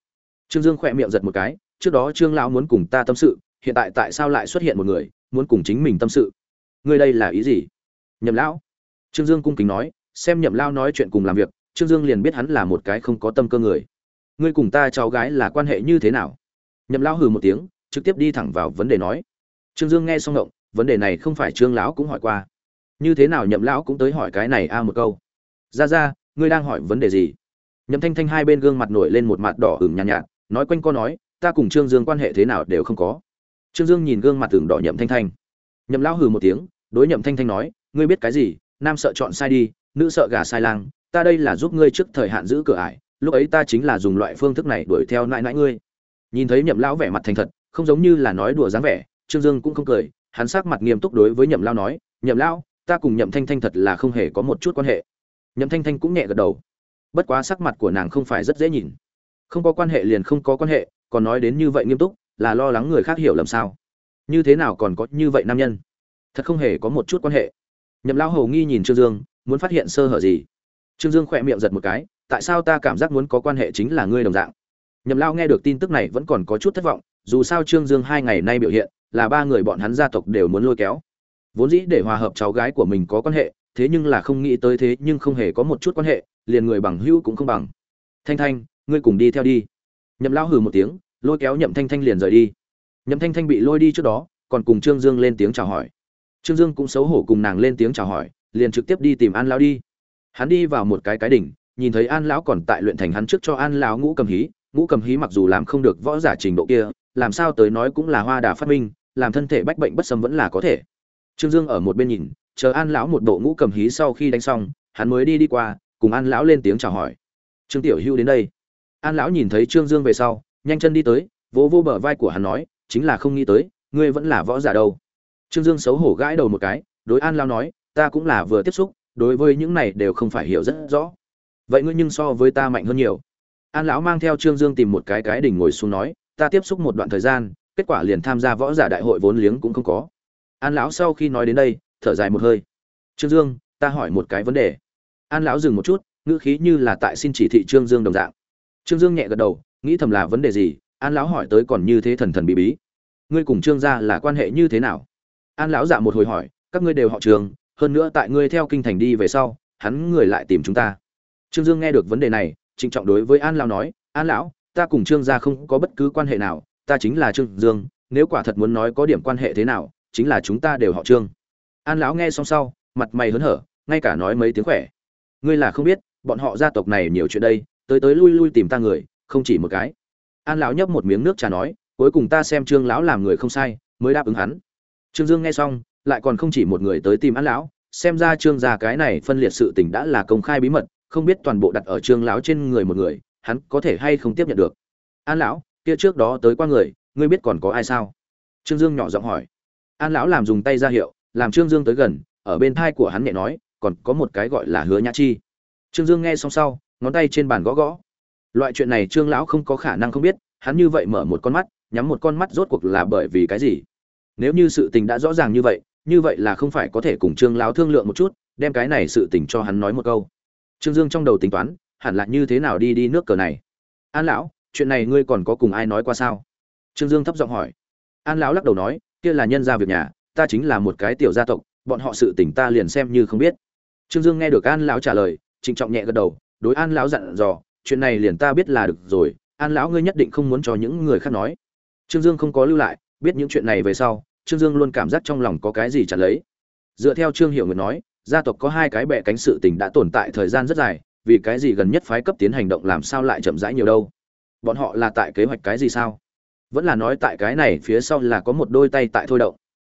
Trương dương khỏe miệng giật một cái, trước đó trương lão muốn cùng ta tâm sự, hiện tại tại sao lại xuất hiện một người, muốn cùng chính mình tâm sự? Ngươi đây là ý gì? Nhậm lão. Trương dương cung kính nói, xem nhậm lao nói chuyện cùng làm việc, trương dương liền biết hắn là một cái không có tâm cơ người ngươi cùng ta cháu gái là quan hệ như thế nào? Nhậm lão hừ một tiếng trực tiếp đi thẳng vào vấn đề nói. Trương dương nghe xong động vấn đề này không phải trương lão cũng hỏi qua. Như thế nào nhậm lão cũng tới hỏi cái này a một câu. Ra ra ngươi đang hỏi vấn đề gì? Nhậm thanh thanh hai bên gương mặt nổi lên một mặt đỏ ửng nhàn nhạt, nhạt nói quanh co nói ta cùng trương dương quan hệ thế nào đều không có. Trương dương nhìn gương mặt tưởng đỏ nhậm thanh thanh. Nhậm lão hừ một tiếng đối nhậm thanh thanh nói ngươi biết cái gì? Nam sợ chọn sai đi nữ sợ gà sai lang ta đây là giúp ngươi trước thời hạn giữ cửa ải lúc ấy ta chính là dùng loại phương thức này đuổi theo nãi nãi ngươi. Nhìn thấy nhậm lão vẻ mặt thành thật, không giống như là nói đùa dáng vẻ, trương dương cũng không cười, hắn sắc mặt nghiêm túc đối với nhậm lão nói, nhậm lão, ta cùng nhậm thanh thanh thật là không hề có một chút quan hệ. Nhậm thanh thanh cũng nhẹ gật đầu. Bất quá sắc mặt của nàng không phải rất dễ nhìn. Không có quan hệ liền không có quan hệ, còn nói đến như vậy nghiêm túc, là lo lắng người khác hiểu lầm sao? Như thế nào còn có như vậy nam nhân? Thật không hề có một chút quan hệ. Nhậm lão hầu nghi nhìn trương dương, muốn phát hiện sơ hở gì? Trương dương khỏe miệng giật một cái tại sao ta cảm giác muốn có quan hệ chính là ngươi đồng dạng? Nhậm lão nghe được tin tức này vẫn còn có chút thất vọng, dù sao trương dương hai ngày nay biểu hiện là ba người bọn hắn gia tộc đều muốn lôi kéo. Vốn dĩ để hòa hợp cháu gái của mình có quan hệ, thế nhưng là không nghĩ tới thế nhưng không hề có một chút quan hệ, liền người bằng hữu cũng không bằng. Thanh thanh, ngươi cùng đi theo đi. Nhậm lão hừ một tiếng, lôi kéo nhậm thanh thanh liền rời đi. Nhậm thanh thanh bị lôi đi trước đó, còn cùng trương dương lên tiếng chào hỏi. Trương dương cũng xấu hổ cùng nàng lên tiếng chào hỏi, liền trực tiếp đi tìm an lão đi. Hắn đi vào một cái cái đỉnh nhìn thấy an lão còn tại luyện thành hắn trước cho an lão ngũ cầm hí, ngũ cầm hí mặc dù làm không được võ giả trình độ kia, làm sao tới nói cũng là hoa đà phát minh, làm thân thể bách bệnh bất sâm vẫn là có thể. Trương dương ở một bên nhìn, chờ an lão một bộ ngũ cầm hí sau khi đánh xong, hắn mới đi đi qua, cùng an lão lên tiếng chào hỏi. Trương tiểu hưu đến đây. An lão nhìn thấy trương dương về sau, nhanh chân đi tới, vỗ vô bờ vai của hắn nói, chính là không nghĩ tới, ngươi vẫn là võ giả đâu. Trương dương xấu hổ gãi đầu một cái, đối an lão nói, ta cũng là vừa tiếp xúc, đối với những này đều không phải hiểu rất rõ vậy ngươi nhưng so với ta mạnh hơn nhiều. An lão mang theo trương dương tìm một cái cái đỉnh ngồi xuống nói, ta tiếp xúc một đoạn thời gian, kết quả liền tham gia võ giả đại hội vốn liếng cũng không có. An lão sau khi nói đến đây, thở dài một hơi. Trương dương, ta hỏi một cái vấn đề. An lão dừng một chút, ngữ khí như là tại xin chỉ thị trương dương đồng dạng. Trương dương nhẹ gật đầu, nghĩ thầm là vấn đề gì? An lão hỏi tới còn như thế thần thần bí bí. Ngươi cùng trương gia là quan hệ như thế nào? An lão dạ một hồi hỏi, các ngươi đều họ trường hơn nữa tại ngươi theo kinh thành đi về sau, hắn người lại tìm chúng ta trương dương nghe được vấn đề này, trịnh trọng đối với an lão nói, an lão, ta cùng trương gia không có bất cứ quan hệ nào, ta chính là trương dương, nếu quả thật muốn nói có điểm quan hệ thế nào, chính là chúng ta đều họ trương. An lão nghe xong sau, mặt mày hớn hở, ngay cả nói mấy tiếng khỏe. Ngươi là không biết, bọn họ gia tộc này nhiều chuyện đây, tới tới lui lui tìm ta người, không chỉ một cái. An lão nhấp một miếng nước trà nói, cuối cùng ta xem trương lão làm người không sai, mới đáp ứng hắn. Trương dương nghe xong, lại còn không chỉ một người tới tìm an lão, xem ra trương gia cái này phân liệt sự tình đã là công khai bí mật không biết toàn bộ đặt ở trương lão trên người một người, hắn có thể hay không tiếp nhận được. An lão, kia trước đó tới qua người, ngươi biết còn có ai sao? Trương dương nhỏ giọng hỏi. An lão làm dùng tay ra hiệu, làm trương dương tới gần, ở bên thai của hắn nhẹ nói, còn có một cái gọi là hứa nhã chi. Trương dương nghe xong sau, ngón tay trên bàn gõ gõ. Loại chuyện này trương lão không có khả năng không biết, hắn như vậy mở một con mắt, nhắm một con mắt rốt cuộc là bởi vì cái gì? Nếu như sự tình đã rõ ràng như vậy như vậy là không phải có thể cùng trương lão thương lượng một chút, đem cái này sự tình cho hắn nói một câu trương dương trong đầu tính toán, hẳn là như thế nào đi đi nước cờ này? An lão, chuyện này ngươi còn có cùng ai nói qua sao? Trương dương thấp giọng hỏi. An lão lắc đầu nói, kia là nhân gia việc nhà, ta chính là một cái tiểu gia tộc, bọn họ sự tình ta liền xem như không biết. Trương dương nghe được an lão trả lời, trịnh trọng nhẹ gật đầu, đối an lão dặn dò, chuyện này liền ta biết là được rồi, an lão ngươi nhất định không muốn cho những người khác nói. Trương dương không có lưu lại, biết những chuyện này về sau, trương dương luôn cảm giác trong lòng có cái gì chặt lấy. Dựa theo trương hiệu nguyệt nói gia tộc có hai cái bệ cánh sự tình đã tồn tại thời gian rất dài, vì cái gì gần nhất phái cấp tiến hành động làm sao lại chậm rãi nhiều đâu? Bọn họ là tại kế hoạch cái gì sao? Vẫn là nói tại cái này phía sau là có một đôi tay tại thôi động.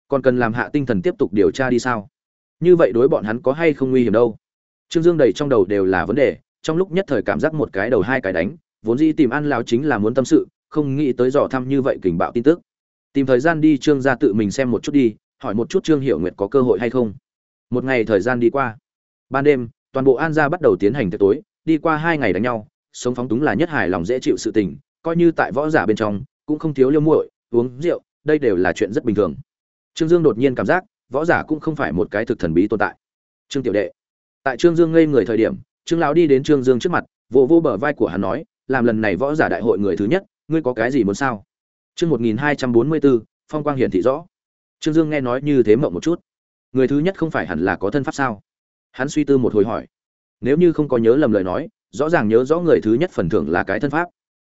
Còn cần làm hạ tinh thần tiếp tục điều tra đi sao? Như vậy đối bọn hắn có hay không nguy hiểm đâu? Trương dương đầy trong đầu đều là vấn đề, trong lúc nhất thời cảm giác một cái đầu hai cái đánh, vốn dĩ tìm ăn lao chính là muốn tâm sự, không nghĩ tới dò thăm như vậy kình bạo tin tức. Tìm thời gian đi, trương ra tự mình xem một chút đi, hỏi một chút trương hiểu nguyệt có cơ hội hay không một ngày thời gian đi qua. Ban đêm, toàn bộ an gia bắt đầu tiến hành tiệc tối, đi qua hai ngày đánh nhau, sống phóng túng là nhất hài lòng dễ chịu sự tình, coi như tại võ giả bên trong, cũng không thiếu liêu muội, uống rượu, đây đều là chuyện rất bình thường. Trương dương đột nhiên cảm giác, võ giả cũng không phải một cái thực thần bí tồn tại. Trương tiểu đệ, tại trương dương ngây người thời điểm, trương lão đi đến trương dương trước mặt, vỗ vỗ bờ vai của hắn nói, làm lần này võ giả đại hội người thứ nhất, ngươi có cái gì muốn sao? Chương một nghìn hai trăm bốn mươi bốn, phong quang hiển thị rõ. Trương dương nghe nói như thế mộng một chút người thứ nhất không phải hẳn là có thân pháp sao? Hắn suy tư một hồi hỏi. Nếu như không có nhớ lầm lời nói, rõ ràng nhớ rõ người thứ nhất phần thưởng là cái thân pháp.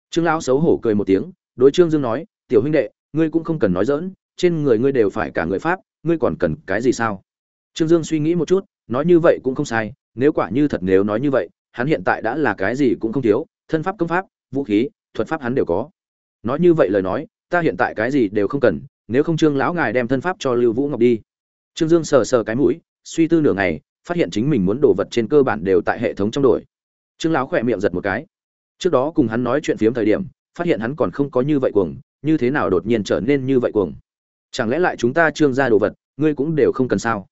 Trương lão xấu hổ cười một tiếng, đối trương dương nói, tiểu huynh đệ, ngươi cũng không cần nói dỡn trên người ngươi đều phải cả người pháp, ngươi còn cần cái gì sao? Trương dương suy nghĩ một chút, nói như vậy cũng không sai, nếu quả như thật nếu nói như vậy, hắn hiện tại đã là cái gì cũng không thiếu, thân pháp, công pháp, vũ khí, thuật pháp hắn đều có. Nói như vậy lời nói, ta hiện tại cái gì đều không cần, nếu không trương lão ngài đem thân pháp cho lưu vũ ngọc đi trương dương sờ sờ cái mũi, suy tư nửa ngày, phát hiện chính mình muốn đồ vật trên cơ bản đều tại hệ thống trong đổi trương lão khỏe miệng giật một cái. Trước đó cùng hắn nói chuyện phiếm thời điểm, phát hiện hắn còn không có như vậy cuồng, như thế nào đột nhiên trở nên như vậy cuồng? Chẳng lẽ lại chúng ta trương ra đồ vật, ngươi cũng đều không cần sao?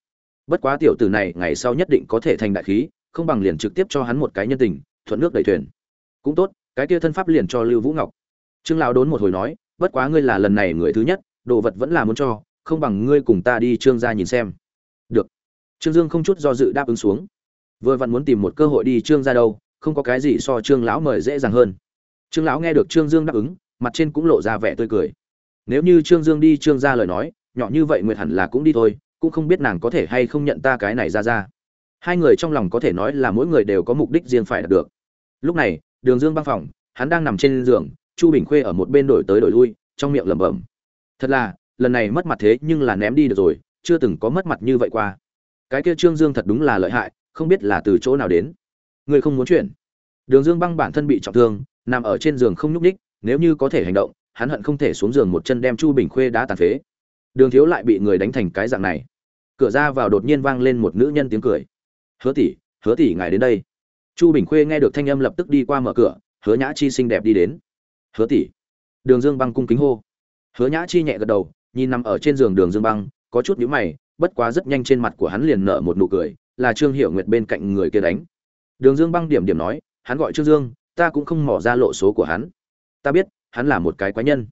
Bất quá tiểu tử này, ngày sau nhất định có thể thành đại khí, không bằng liền trực tiếp cho hắn một cái nhân tình, thuận nước đẩy thuyền. Cũng tốt, cái kia thân pháp liền cho lưu vũ ngọc. Trương lão đốn một hồi nói, bất quá ngươi là lần này người thứ nhất, đồ vật vẫn là muốn cho không bằng ngươi cùng ta đi trương gia nhìn xem. Được. Trương dương không chút do dự đáp ứng xuống. Vừa vặn muốn tìm một cơ hội đi trương gia đâu, không có cái gì so trương lão mời dễ dàng hơn. Trương lão nghe được trương dương đáp ứng, mặt trên cũng lộ ra vẻ tươi cười. Nếu như trương dương đi trương gia lời nói, nhỏ như vậy nguyệt hẳn là cũng đi thôi, cũng không biết nàng có thể hay không nhận ta cái này ra ra. Hai người trong lòng có thể nói là mỗi người đều có mục đích riêng phải đạt được. Lúc này, đường dương băng phòng, hắn đang nằm trên giường, chu bình khuê ở một bên đổi tới đổi lui, trong miệng lẩm bẩm. Thật là lần này mất mặt thế nhưng là ném đi được rồi, chưa từng có mất mặt như vậy qua. Cái kia trương dương thật đúng là lợi hại, không biết là từ chỗ nào đến. Người không muốn chuyển. Đường dương băng bản thân bị trọng thương, nằm ở trên giường không nhúc ních nếu như có thể hành động, hắn hận không thể xuống giường một chân đem chu bình khuê đá tàn phế. Đường thiếu lại bị người đánh thành cái dạng này. Cửa ra vào đột nhiên vang lên một nữ nhân tiếng cười. Hứa tỷ hứa tỷ ngài đến đây. Chu bình khuê nghe được thanh âm lập tức đi qua mở cửa, hứa nhã chi xinh đẹp đi đến. Hứa tỷ. Đường dương băng cung kính hô. Hứa nhã chi nhẹ gật đầu nhìn nằm ở trên giường đường dương băng, có chút nhíu mày, bất quá rất nhanh trên mặt của hắn liền nở một nụ cười, là trương hiểu nguyệt bên cạnh người kia đánh. Đường dương băng điểm điểm nói, hắn gọi trương dương, ta cũng không mỏ ra lộ số của hắn. Ta biết, hắn là một cái quái nhân.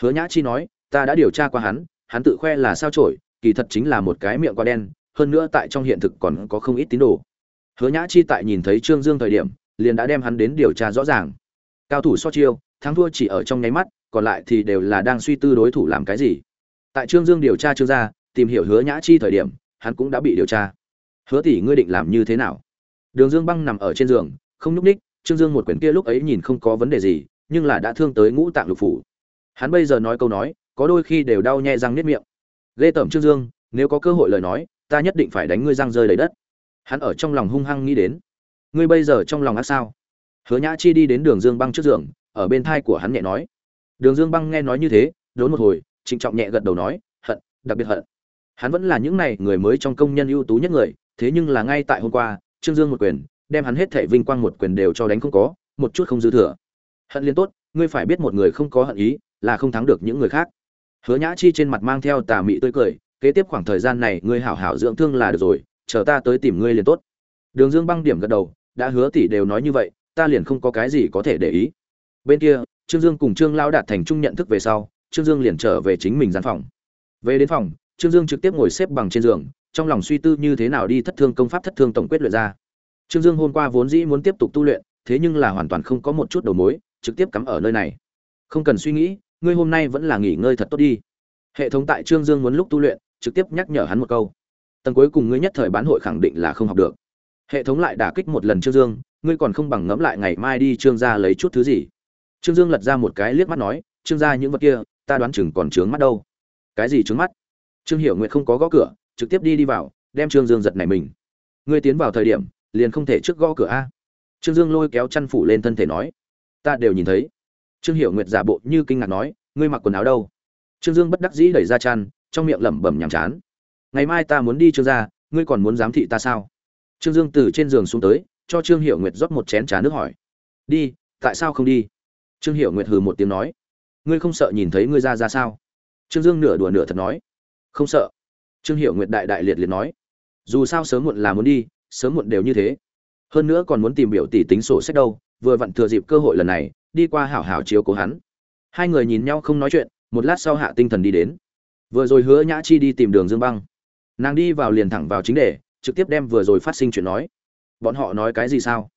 Hứa nhã chi nói, ta đã điều tra qua hắn hắn tự khoe là sao trổi kỳ thật chính là một cái miệng quá đen, hơn nữa tại trong hiện thực còn có không ít tín đồ. Hứa nhã chi tại nhìn thấy trương dương thời điểm, liền đã đem hắn đến điều tra rõ ràng. Cao thủ so chiêu, thắng thua chỉ ở trong nháy mắt, còn lại thì đều là đang suy tư đối thủ làm cái gì tại trương dương điều tra trương gia, tìm hiểu hứa nhã chi thời điểm, hắn cũng đã bị điều tra. Hứa tỷ, ngươi định làm như thế nào? Đường dương băng nằm ở trên giường, không nhúc ních trương dương một quyển kia lúc ấy nhìn không có vấn đề gì, nhưng là đã thương tới ngũ tạng lục phủ. Hắn bây giờ nói câu nói, có đôi khi đều đau nhẹ răng nếp miệng. Ghê tởm trương dương, nếu có cơ hội lời nói, ta nhất định phải đánh ngươi răng rơi đầy đất. Hắn ở trong lòng hung hăng nghĩ đến. Ngươi bây giờ trong lòng ác sao? Hứa nhã chi đi đến đường dương băng trước giường, ở bên thai của hắn nhẹ nói. Đường dương băng nghe nói như thế, đốn một hồi trịnh trọng nhẹ gật đầu nói, hận, đặc biệt hận. Hắn vẫn là những này người mới trong công nhân ưu tú nhất người, thế nhưng là ngay tại hôm qua, trương dương một quyền, đem hắn hết thảy vinh quang một quyền đều cho đánh không có, một chút không dư thừa. Hận liên tốt, ngươi phải biết một người không có hận ý, là không thắng được những người khác. Hứa nhã chi trên mặt mang theo tà mị tươi cười, kế tiếp khoảng thời gian này, ngươi hảo hảo dưỡng thương là được rồi, chờ ta tới tìm ngươi liền tốt. Đường dương băng điểm gật đầu, đã hứa tỷ đều nói như vậy, ta liền không có cái gì có thể để ý. Bên kia, trương dương cùng trương lao đạt thành trung nhận thức về sau trương dương liền trở về chính mình gian phòng. Về đến phòng, trương dương trực tiếp ngồi xếp bằng trên giường, trong lòng suy tư như thế nào đi thất thương công pháp, thất thương tổng quyết luyện ra. Trương dương hôm qua vốn dĩ muốn tiếp tục tu luyện, thế nhưng là hoàn toàn không có một chút đầu mối, trực tiếp cắm ở nơi này. Không cần suy nghĩ, ngươi hôm nay vẫn là nghỉ ngơi thật tốt đi. Hệ thống tại trương dương muốn lúc tu luyện, trực tiếp nhắc nhở hắn một câu. Tầng cuối cùng ngươi nhất thời bán hội khẳng định là không học được. Hệ thống lại đả kích một lần trương dương, ngươi còn không bằng ngẫm lại ngày mai đi trương gia lấy chút thứ gì. Trương dương lật ra một cái liếc mắt nói, trương gia những vật kia ta đoán chừng còn trướng mắt đâu. Cái gì trướng mắt? Trương hiểu nguyện không có gõ cửa, trực tiếp đi đi vào, đem trương dương giật này mình. Ngươi tiến vào thời điểm, liền không thể trước gõ cửa a. Trương dương lôi kéo chăn phủ lên thân thể nói, ta đều nhìn thấy. Trương hiểu nguyệt giả bộ như kinh ngạc nói, ngươi mặc quần áo đâu? Trương dương bất đắc dĩ đẩy ra chăn, trong miệng lẩm bẩm nhàm chán, ngày mai ta muốn đi trương gia, ngươi còn muốn giám thị ta sao? Trương dương từ trên giường xuống tới, cho trương hiểu nguyệt rót một chén trà nước hỏi, đi, tại sao không đi? Trương hiểu nguyệt hừ một tiếng nói ngươi không sợ nhìn thấy ngươi ra ra sao? Trương dương nửa đùa nửa thật nói. Không sợ. Trương hiểu nguyệt đại đại liệt liệt nói. Dù sao sớm muộn là muốn đi, sớm muộn đều như thế. Hơn nữa còn muốn tìm biểu tỷ tính sổ sách đâu, vừa vặn thừa dịp cơ hội lần này, đi qua hảo hảo chiếu cố hắn. Hai người nhìn nhau không nói chuyện, một lát sau hạ tinh thần đi đến. Vừa rồi hứa nhã chi đi tìm đường dương băng. Nàng đi vào liền thẳng vào chính đề, trực tiếp đem vừa rồi phát sinh chuyện nói. Bọn họ nói cái gì sao?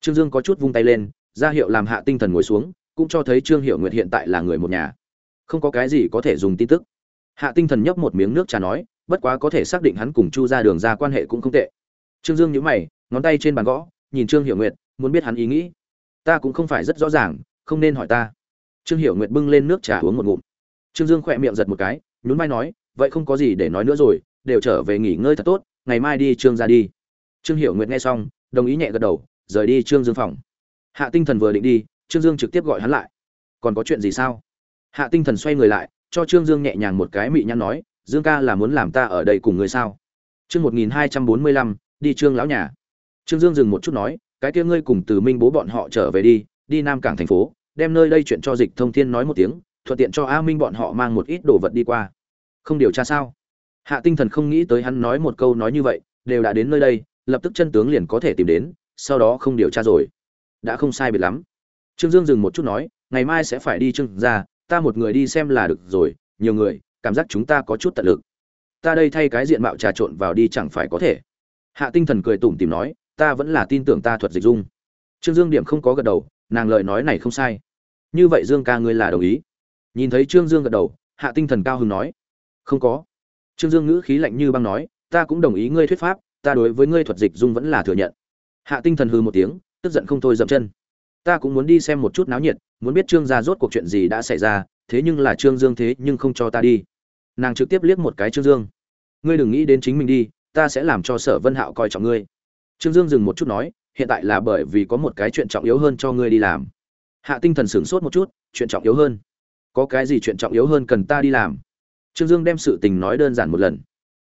Trương dương có chút vung tay lên, ra hiệu làm hạ tinh thần ngồi xuống cũng cho thấy trương hiệu nguyệt hiện tại là người một nhà. Không có cái gì có thể dùng tin tức. Hạ tinh thần nhấp một miếng nước trà nói, bất quá có thể xác định hắn cùng chu ra đường ra quan hệ cũng không tệ. Trương dương nhíu mày, ngón tay trên bàn gõ, nhìn trương hiệu nguyệt, muốn biết hắn ý nghĩ. Ta cũng không phải rất rõ ràng, không nên hỏi ta. Trương hiệu nguyệt bưng lên nước trà uống một ngụm. Trương dương khỏe miệng giật một cái, nhún vai nói, vậy không có gì để nói nữa rồi, đều trở về nghỉ ngơi thật tốt, ngày mai đi trương ra đi. Trương hiệu nguyệt nghe xong, đồng ý nhẹ gật đầu, rời đi trương dương phòng. Hạ tinh thần vừa định đi trương dương trực tiếp gọi hắn lại. Còn có chuyện gì sao? Hạ tinh thần xoay người lại, cho trương dương nhẹ nhàng một cái mị nhăn nói, dương ca là muốn làm ta ở đây cùng người sao? Chương một nghìn hai trăm bốn mươi lăm, đi trương lão nhà. Trương dương dừng một chút nói, cái kia ngươi cùng từ minh bố bọn họ trở về đi đi nam cảng thành phố, đem nơi đây chuyện cho dịch thông thiên nói một tiếng, thuận tiện cho a minh bọn họ mang một ít đồ vật đi qua. Không điều tra sao? Hạ tinh thần không nghĩ tới hắn nói một câu nói như vậy, đều đã đến nơi đây, lập tức chân tướng liền có thể tìm đến, sau đó không điều tra rồi. Đã không sai biệt lắm trương dương dừng một chút nói, ngày mai sẽ phải đi trương ra ta một người đi xem là được rồi, nhiều người, cảm giác chúng ta có chút tận lực. Ta đây thay cái diện mạo trà trộn vào đi chẳng phải có thể. Hạ tinh thần cười tủm tìm nói, ta vẫn là tin tưởng ta thuật dịch dung. Trương dương điểm không có gật đầu, nàng lời nói này không sai. Như vậy dương ca ngươi là đồng ý. Nhìn thấy trương dương gật đầu, hạ tinh thần cao hứng nói, không có. Trương dương ngữ khí lạnh như băng nói, ta cũng đồng ý ngươi thuyết pháp, ta đối với ngươi thuật dịch dung vẫn là thừa nhận. Hạ tinh thần hừ một tiếng, tức giận không thôi dậm chân ta cũng muốn đi xem một chút náo nhiệt, muốn biết trương gia rốt cuộc chuyện gì đã xảy ra, thế nhưng là trương dương thế nhưng không cho ta đi. Nàng trực tiếp liếc một cái trương dương. Ngươi đừng nghĩ đến chính mình đi, ta sẽ làm cho sở vân hạo coi trọng ngươi. Trương dương dừng một chút nói, hiện tại là bởi vì có một cái chuyện trọng yếu hơn cho ngươi đi làm. Hạ tinh thần sửng sốt một chút, chuyện trọng yếu hơn. Có cái gì chuyện trọng yếu hơn cần ta đi làm? Trương dương đem sự tình nói đơn giản một lần.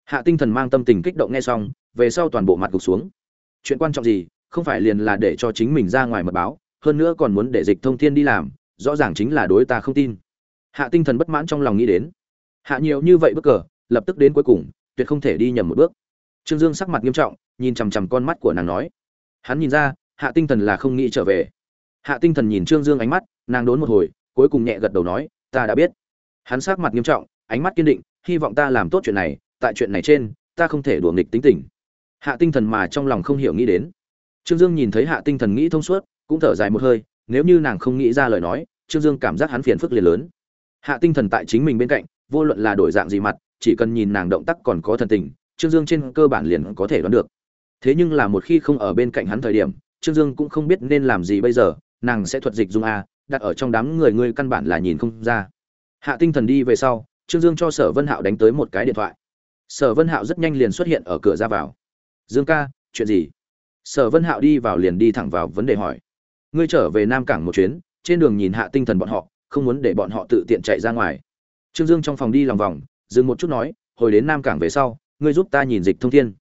Hạ tinh thần mang tâm tình kích động nghe xong, về sau toàn bộ mặt gục xuống. Chuyện quan trọng gì, không phải liền là để cho chính mình ra ngoài mật báo hơn nữa còn muốn để dịch thông thiên đi làm, rõ ràng chính là đối ta không tin. Hạ tinh thần bất mãn trong lòng nghĩ đến. Hạ nhiều như vậy bất cờ, lập tức đến cuối cùng, tuyệt không thể đi nhầm một bước. Trương dương sắc mặt nghiêm trọng, nhìn chằm chằm con mắt của nàng nói. Hắn nhìn ra, hạ tinh thần là không nghĩ trở về. Hạ tinh thần nhìn trương dương ánh mắt, nàng đốn một hồi, cuối cùng nhẹ gật đầu nói, ta đã biết. Hắn sắc mặt nghiêm trọng, ánh mắt kiên định, hy vọng ta làm tốt chuyện này, tại chuyện này trên, ta không thể đùa nghịch tính tình. Hạ tinh thần mà trong lòng không hiểu nghĩ đến. Trương dương nhìn thấy hạ tinh thần nghĩ thông suốt cũng thở dài một hơi, nếu như nàng không nghĩ ra lời nói, trương dương cảm giác hắn phiền phức liền lớn. Hạ tinh thần tại chính mình bên cạnh, vô luận là đổi dạng gì mặt, chỉ cần nhìn nàng động tác còn có thần tình, trương dương trên cơ bản liền có thể đoán được. Thế nhưng là một khi không ở bên cạnh hắn thời điểm, trương dương cũng không biết nên làm gì bây giờ, nàng sẽ thuật dịch dung a, đặt ở trong đám người ngươi căn bản là nhìn không ra. Hạ tinh thần đi về sau, trương dương cho sở vân hạo đánh tới một cái điện thoại. Sở vân hạo rất nhanh liền xuất hiện ở cửa ra vào. Dương ca, chuyện gì? Sở vân hạo đi vào liền đi thẳng vào vấn đề hỏi ngươi trở về nam cảng một chuyến, trên đường nhìn hạ tinh thần bọn họ, không muốn để bọn họ tự tiện chạy ra ngoài. Trương dương trong phòng đi lòng vòng, dừng một chút nói, hồi đến nam cảng về sau, ngươi giúp ta nhìn dịch thông thiên.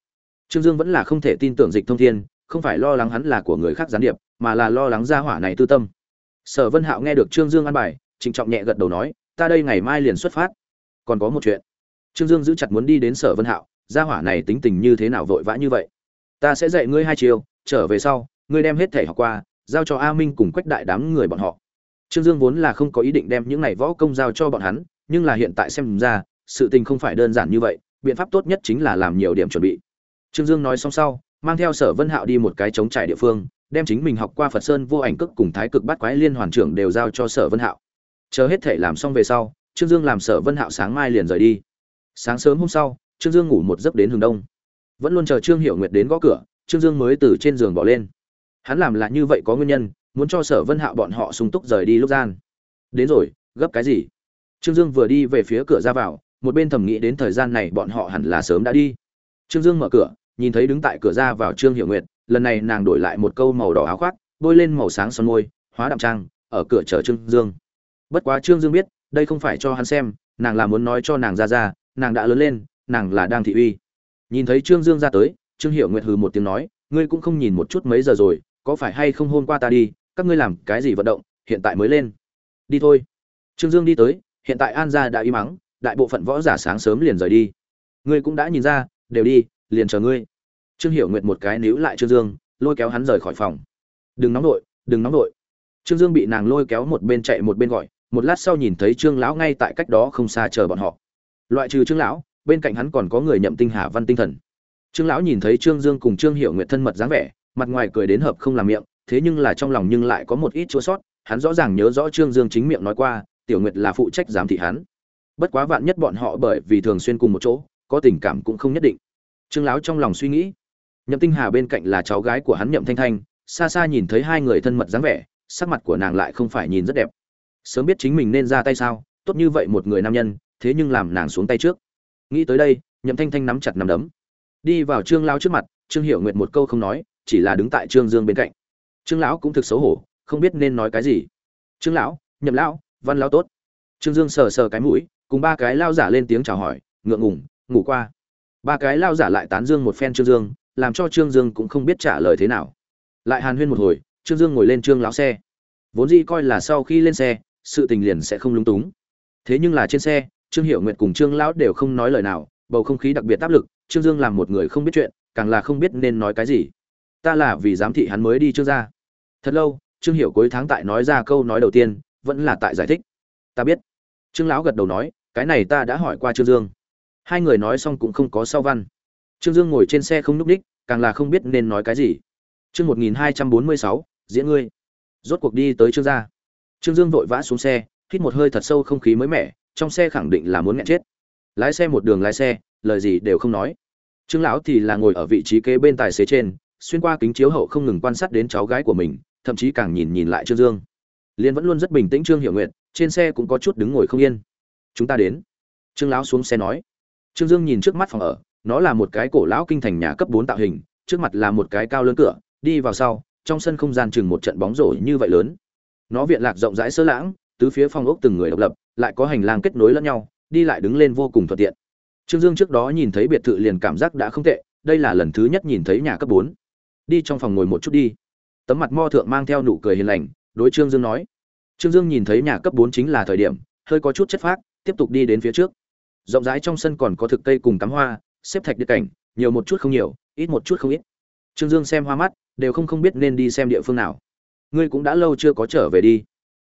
Trương dương vẫn là không thể tin tưởng dịch thông thiên, không phải lo lắng hắn là của người khác gián điệp, mà là lo lắng gia hỏa này tư tâm. Sở vân hạo nghe được trương dương ăn bài, trịnh trọng nhẹ gật đầu nói, ta đây ngày mai liền xuất phát. Còn có một chuyện. Trương dương giữ chặt muốn đi đến sở vân hạo, gia hỏa này tính tình như thế nào vội vã như vậy? Ta sẽ dạy ngươi hai chiều, trở về sau, ngươi đem hết thể học qua giao cho a minh cùng quách đại đám người bọn họ. Trương dương vốn là không có ý định đem những này võ công giao cho bọn hắn, nhưng là hiện tại xem ra, sự tình không phải đơn giản như vậy, biện pháp tốt nhất chính là làm nhiều điểm chuẩn bị. Trương dương nói xong sau, mang theo sở vân hạo đi một cái chống trải địa phương, đem chính mình học qua phật sơn vô ảnh cước cùng thái cực bắt quái liên hoàn trưởng đều giao cho sở vân hạo. Chờ hết thể làm xong về sau, trương dương làm sở vân hạo sáng mai liền rời đi. Sáng sớm hôm sau, trương dương ngủ một giấc đến hướng đông. Vẫn luôn chờ trương hiểu nguyệt đến gõ cửa, trương dương mới từ trên giường bỏ lên hắn làm là như vậy có nguyên nhân, muốn cho sở vân hạo bọn họ sung túc rời đi lúc gian. Đến rồi, gấp cái gì? Trương dương vừa đi về phía cửa ra vào, một bên thầm nghĩ đến thời gian này bọn họ hẳn là sớm đã đi. Trương dương mở cửa, nhìn thấy đứng tại cửa ra vào trương hiểu nguyệt, lần này nàng đổi lại một câu màu đỏ áo khoác, bôi lên màu sáng son môi, hóa đạm trang, ở cửa chờ trương dương. Bất quá trương dương biết, đây không phải cho hắn xem, nàng là muốn nói cho nàng ra ra, nàng đã lớn lên, nàng là đang thị uy. Nhìn thấy trương dương ra tới, trương hiểu nguyệt hừ một tiếng nói, ngươi cũng không nhìn một chút mấy giờ rồi có phải hay không hôm qua ta đi, các ngươi làm cái gì vận động, hiện tại mới lên. Đi thôi. Trương dương đi tới, hiện tại an gia đã im mắng, đại bộ phận võ giả sáng sớm liền rời đi. Ngươi cũng đã nhìn ra, đều đi, liền chờ ngươi. Trương hiểu nguyệt một cái níu lại trương dương, lôi kéo hắn rời khỏi phòng. Đừng nóng nổi đừng nóng nổi trương dương bị nàng lôi kéo một bên chạy một bên gọi, một lát sau nhìn thấy trương lão ngay tại cách đó không xa chờ bọn họ. Loại trừ trương lão, bên cạnh hắn còn có người nhậm tinh hà văn tinh thần. Trương lão nhìn thấy trương dương cùng trương hiểu nguyệt thân mật dáng vẻ mặt ngoài cười đến hợp không làm miệng, thế nhưng là trong lòng nhưng lại có một ít chua sót, hắn rõ ràng nhớ rõ trương dương chính miệng nói qua, tiểu nguyệt là phụ trách giám thị hắn. Bất quá vạn nhất bọn họ bởi vì thường xuyên cùng một chỗ, có tình cảm cũng không nhất định. Trương lão trong lòng suy nghĩ. Nhậm tinh hà bên cạnh là cháu gái của hắn nhậm thanh thanh, xa xa nhìn thấy hai người thân mật dáng vẻ, sắc mặt của nàng lại không phải nhìn rất đẹp. Sớm biết chính mình nên ra tay sao, tốt như vậy một người nam nhân, thế nhưng làm nàng xuống tay trước. Nghĩ tới đây, nhậm thanh thanh nắm chặt nắm đấm. Đi vào trương lão trước mặt, trương hiểu nguyệt một câu không nói chỉ là đứng tại trương dương bên cạnh. Trương lão cũng thực xấu hổ, không biết nên nói cái gì. Trương lão, nhậm lão, văn lão tốt. Trương dương sờ sờ cái mũi, cùng ba cái lao giả lên tiếng chào hỏi, ngượng ngủng ngủ qua. Ba cái lao giả lại tán dương một phen trương dương, làm cho trương dương cũng không biết trả lời thế nào. Lại hàn huyên một hồi, trương dương ngồi lên trương lão xe. Vốn dĩ coi là sau khi lên xe, sự tình liền sẽ không lung túng. Thế nhưng là trên xe, trương hiệu nguyệt cùng trương lão đều không nói lời nào, bầu không khí đặc biệt áp lực, trương dương làm một người không biết chuyện, càng là không biết nên nói cái gì ta là vì giám thị hắn mới đi trước ra. thật lâu, trương hiểu cuối tháng tại nói ra câu nói đầu tiên, vẫn là tại giải thích. Ta biết. Trương lão gật đầu nói, cái này ta đã hỏi qua trương dương. Hai người nói xong cũng không có sau văn. Trương dương ngồi trên xe không n ú c ních, càng là không biết nên nói cái gì. Chương một nghìn hai trăm bốn mươi sáu, diễn ngươi. Rốt cuộc đi tới trương gia. Trương dương vội vã xuống xe, hít một hơi thật sâu không khí mới mẻ, trong xe khẳng định là muốn nghẹn chết. Lái xe một đường lái xe, lời gì đều không nói. Trương lão thì là ngồi ở vị trí kế bên tài xế trên xuyên qua kính chiếu hậu không ngừng quan sát đến cháu gái của mình, thậm chí càng nhìn nhìn lại trương dương. Liên vẫn luôn rất bình tĩnh trương hiểu nguyện trên xe cũng có chút đứng ngồi không yên. Chúng ta đến. Trương lão xuống xe nói. Trương dương nhìn trước mắt phòng ở, nó là một cái cổ lão kinh thành nhà cấp bốn tạo hình, trước mặt là một cái cao lớn cửa, đi vào sau, trong sân không gian chừng một trận bóng rổ như vậy lớn. Nó viện lạc rộng rãi sơ lãng, tứ phía phòng ốc từng người độc lập, lại có hành lang kết nối lẫn nhau, đi lại đứng lên vô cùng thuận tiện. Trương dương trước đó nhìn thấy biệt thự liền cảm giác đã không tệ, đây là lần thứ nhất nhìn thấy nhà cấp bốn đi trong phòng ngồi một chút đi. Tấm mặt mo thượng mang theo nụ cười hiền lành, đối trương dương nói. Trương dương nhìn thấy nhà cấp bốn chính là thời điểm, hơi có chút chất phác, tiếp tục đi đến phía trước. Rộng rãi trong sân còn có thực cây cùng cắm hoa, xếp thạch địa cảnh, nhiều một chút không nhiều, ít một chút không ít. Trương dương xem hoa mắt, đều không không biết nên đi xem địa phương nào. Ngươi cũng đã lâu chưa có trở về đi.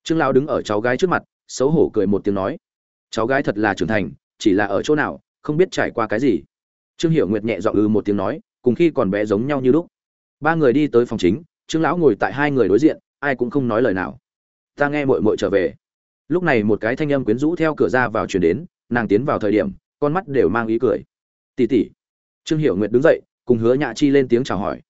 Trương lão đứng ở cháu gái trước mặt, xấu hổ cười một tiếng nói. Cháu gái thật là trưởng thành, chỉ là ở chỗ nào, không biết trải qua cái gì. Trương hiểu nguyệt nhẹ dọn ư ừ một tiếng nói, cùng khi còn bé giống nhau như lúc ba người đi tới phòng chính, trương lão ngồi tại hai người đối diện, ai cũng không nói lời nào. Ta nghe mội mội trở về. Lúc này một cái thanh âm quyến rũ theo cửa ra vào chuyển đến, nàng tiến vào thời điểm, con mắt đều mang ý cười. Tỉ tỉ trương hiểu nguyệt đứng dậy, cùng hứa nhã chi lên tiếng chào hỏi.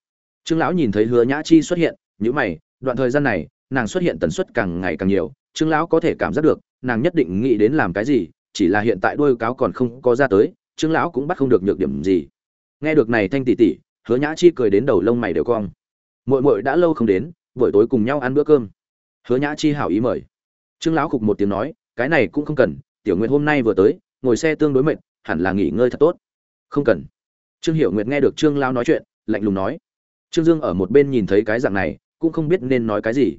Trương lão nhìn thấy hứa nhã chi xuất hiện nhữ mày, đoạn thời gian này, nàng xuất hiện tần suất càng ngày càng nhiều, trương lão có thể cảm giác được, nàng nhất định nghĩ đến làm cái gì, chỉ là hiện tại đôi cáo còn không có ra tới, trương lão cũng bắt không được nhược điểm gì. Nghe được này thanh tỷ tỷ hứa nhã chi cười đến đầu lông mày đều cong. Muội muội đã lâu không đến, buổi tối cùng nhau ăn bữa cơm. Hứa nhã chi hảo ý mời. Trương lão khục một tiếng nói, cái này cũng không cần, tiểu nguyệt hôm nay vừa tới, ngồi xe tương đối mệt, hẳn là nghỉ ngơi thật tốt. Không cần. Trương hiểu nguyệt nghe được trương lão nói chuyện, lạnh lùng nói. Trương dương ở một bên nhìn thấy cái dạng này, cũng không biết nên nói cái gì.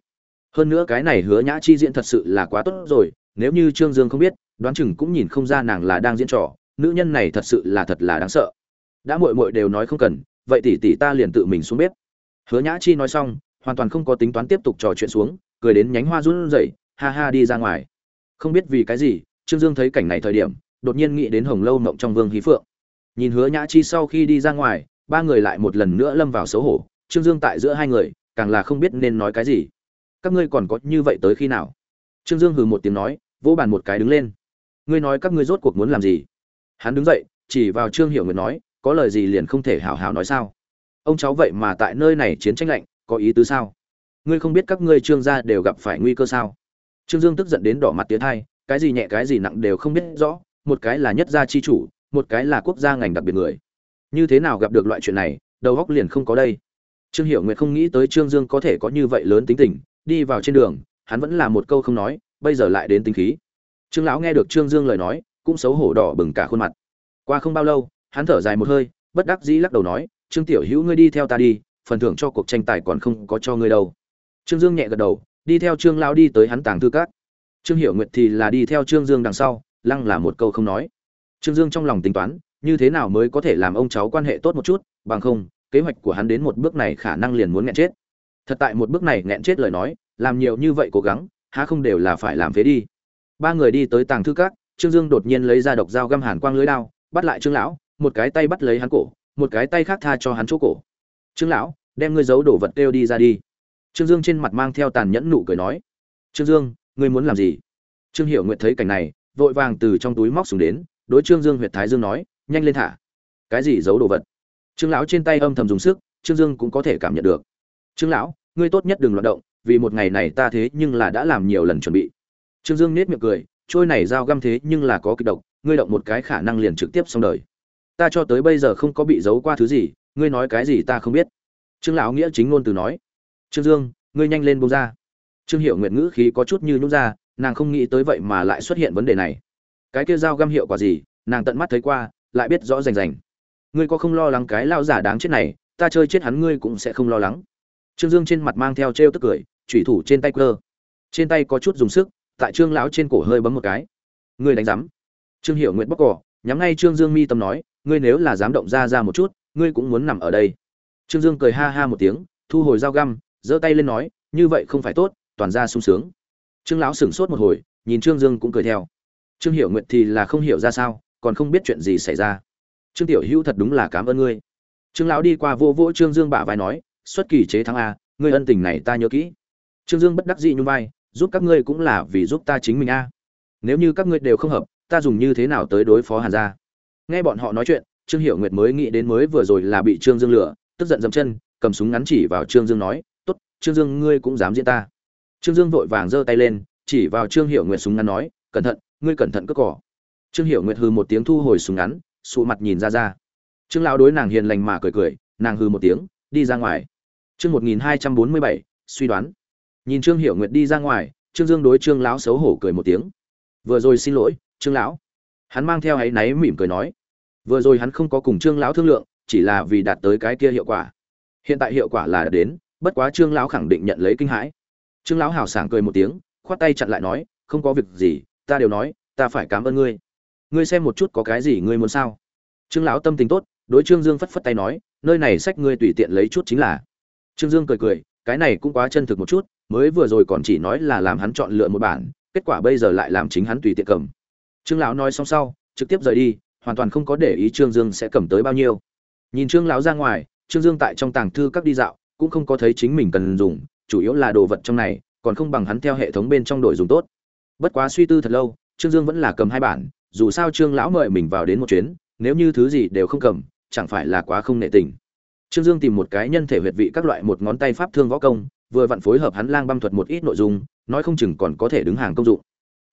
Hơn nữa cái này hứa nhã chi diễn thật sự là quá tốt rồi, nếu như trương dương không biết, đoán chừng cũng nhìn không ra nàng là đang diễn trò, nữ nhân này thật sự là thật là đáng sợ. Đã muội muội đều nói không cần vậy tỷ tỷ ta liền tự mình xuống bếp. Hứa nhã chi nói xong, hoàn toàn không có tính toán tiếp tục trò chuyện xuống, cười đến nhánh hoa run rẩy, ha ha đi ra ngoài. Không biết vì cái gì, trương dương thấy cảnh này thời điểm, đột nhiên nghĩ đến hồng lâu mộng trong vương hí phượng. Nhìn hứa nhã chi sau khi đi ra ngoài, ba người lại một lần nữa lâm vào xấu hổ, trương dương tại giữa hai người, càng là không biết nên nói cái gì. Các ngươi còn có như vậy tới khi nào? Trương dương hừ một tiếng nói, vỗ bàn một cái đứng lên. Ngươi nói các ngươi rốt cuộc muốn làm gì? Hắn đứng dậy, chỉ vào trương hiểu nguyệt nói có lời gì liền không thể hào hào nói sao? Ông cháu vậy mà tại nơi này chiến tranh lạnh, có ý tứ sao? Ngươi không biết các ngươi trương gia đều gặp phải nguy cơ sao? Trương dương tức giận đến đỏ mặt tiến hai, cái gì nhẹ, cái gì nặng đều không biết rõ, một cái là nhất gia chi chủ, một cái là quốc gia ngành đặc biệt người. Như thế nào gặp được loại chuyện này, đầu góc liền không có đây. Trương hiểu nguyệt không nghĩ tới trương dương có thể có như vậy lớn tính tình, đi vào trên đường, hắn vẫn là một câu không nói, bây giờ lại đến tính khí. Trương lão nghe được trương dương lời nói, cũng xấu hổ đỏ bừng cả khuôn mặt. Qua không bao lâu hắn thở dài một hơi, bất đắc dĩ lắc đầu nói, trương tiểu hữu ngươi đi theo ta đi, phần thưởng cho cuộc tranh tài còn không có cho ngươi đâu. Trương dương nhẹ gật đầu, đi theo trương lão đi tới hắn tàng thư cát trương hiểu nguyệt thì là đi theo trương dương đằng sau, lăng là một câu không nói. Trương dương trong lòng tính toán, như thế nào mới có thể làm ông cháu quan hệ tốt một chút, bằng không, kế hoạch của hắn đến một bước này khả năng liền muốn nghẹn chết. Thật tại một bước này nghẹn chết lời nói, làm nhiều như vậy cố gắng, há không đều là phải làm phế đi. Ba người đi tới tàng thư các, trương dương đột nhiên lấy ra độc dao găm hàn quang lưới đao, bắt lại trương lão một cái tay bắt lấy hắn cổ, một cái tay khác tha cho hắn chỗ cổ. Trương lão, đem ngươi giấu đồ vật kêu đi ra đi. Trương dương trên mặt mang theo tàn nhẫn nụ cười nói. Trương dương, ngươi muốn làm gì? Trương hiểu nguyện thấy cảnh này, vội vàng từ trong túi móc xuống đến, đối trương dương huyệt thái dương nói, nhanh lên thả. Cái gì giấu đồ vật? Trương lão trên tay âm thầm dùng sức, trương dương cũng có thể cảm nhận được. Trương lão, ngươi tốt nhất đừng loạt động, vì một ngày này ta thế nhưng là đã làm nhiều lần chuẩn bị. Trương dương nết miệng cười, trôi này dao găm thế nhưng là có kịch độc, ngươi động một cái khả năng liền trực tiếp xong đời ta cho tới bây giờ không có bị giấu qua thứ gì, ngươi nói cái gì ta không biết. Trương lão nghĩa chính ngôn từ nói. Trương dương, ngươi nhanh lên bông ra. Trương hiệu nguyện ngữ khí có chút như nhút ra, nàng không nghĩ tới vậy mà lại xuất hiện vấn đề này. Cái kia dao găm hiệu quả gì, nàng tận mắt thấy qua, lại biết rõ rành rành. Ngươi có không lo lắng cái lao giả đáng chết này, ta chơi chết hắn ngươi cũng sẽ không lo lắng. Trương dương trên mặt mang theo t r e o tức cười thủy thủ trên tay cơ. Trên tay có chút dùng sức, tại trương lão trên cổ hơi bấm một cái. Ngươi đánh rắm trương hiểu nguyện bóc cỏ nhắm ngay trương dương mi tâm nói ngươi nếu là dám động ra ra một chút, ngươi cũng muốn nằm ở đây. Trương dương cười ha ha một tiếng, thu hồi dao găm, giơ tay lên nói, như vậy không phải tốt, toàn ra sung sướng. Trương lão sửng sốt một hồi, nhìn trương dương cũng cười theo. Trương hiểu nguyện thì là không hiểu ra sao, còn không biết chuyện gì xảy ra. Trương tiểu hữu thật đúng là cảm ơn ngươi. Trương lão đi qua vô vỗ trương dương bả vai nói, xuất kỳ chế thắng a, ngươi ân tình này ta nhớ kỹ. Trương dương bất đắc dĩ nhún vai, giúp các ngươi cũng là vì giúp ta chính mình a. Nếu như các ngươi đều không hợp, ta dùng như thế nào tới đối phó hàn gia? Nghe bọn họ nói chuyện, trương hiểu nguyệt mới nghĩ đến mới vừa rồi là bị trương dương lừa, tức giận dậm chân, cầm súng ngắn chỉ vào trương dương nói, tốt, trương dương, ngươi cũng dám diễn ta. Trương dương vội vàng giơ tay lên, chỉ vào trương hiểu nguyệt súng ngắn nói, cẩn thận, ngươi cẩn thận cất cỏ trương hiểu nguyệt hừ một tiếng thu hồi súng ngắn, sụ mặt nhìn ra ra. Trương lão đối nàng hiền lành mà cười cười, nàng hừ một tiếng, đi ra ngoài. Chương một nghìn hai trăm bốn mươi bảy, suy đoán. Nhìn trương hiểu nguyệt đi ra ngoài, trương dương đối trương lão xấu hổ cười một tiếng. Vừa rồi xin lỗi, trương lão. Hắn mang theo áy náy mỉm cười nói vừa rồi hắn không có cùng trương lão thương lượng, chỉ là vì đạt tới cái kia hiệu quả. Hiện tại hiệu quả là đã đến, bất quá trương lão khẳng định nhận lấy kinh hãi. Trương lão hào sảng cười một tiếng, khoát tay chặn lại nói, không có việc gì, ta đều nói, ta phải cảm ơn ngươi. Ngươi xem một chút có cái gì ngươi muốn sao? Trương lão tâm tình tốt, đối trương dương phất phất tay nói, nơi này sách ngươi tùy tiện lấy chút chính là. Trương dương cười cười, cái này cũng quá chân thực một chút, mới vừa rồi còn chỉ nói là làm hắn chọn lựa một bản, kết quả bây giờ lại làm chính hắn tùy tiện cầm. Trương lão nói xong sau, trực tiếp rời đi hoàn toàn không có để ý trương dương sẽ cầm tới bao nhiêu. Nhìn trương lão ra ngoài, trương dương tại trong tàng thư các đi dạo, cũng không có thấy chính mình cần dùng, chủ yếu là đồ vật trong này, còn không bằng hắn theo hệ thống bên trong đội dùng tốt. Bất quá suy tư thật lâu, trương dương vẫn là cầm hai bản, dù sao trương lão mời mình vào đến một chuyến, nếu như thứ gì đều không cầm, chẳng phải là quá không nệ tình. Trương dương tìm một cái nhân thể huyệt vị các loại một ngón tay pháp thương võ công, vừa vặn phối hợp hắn lang băm thuật một ít nội dung, nói không chừng còn có thể đứng hàng công dụng.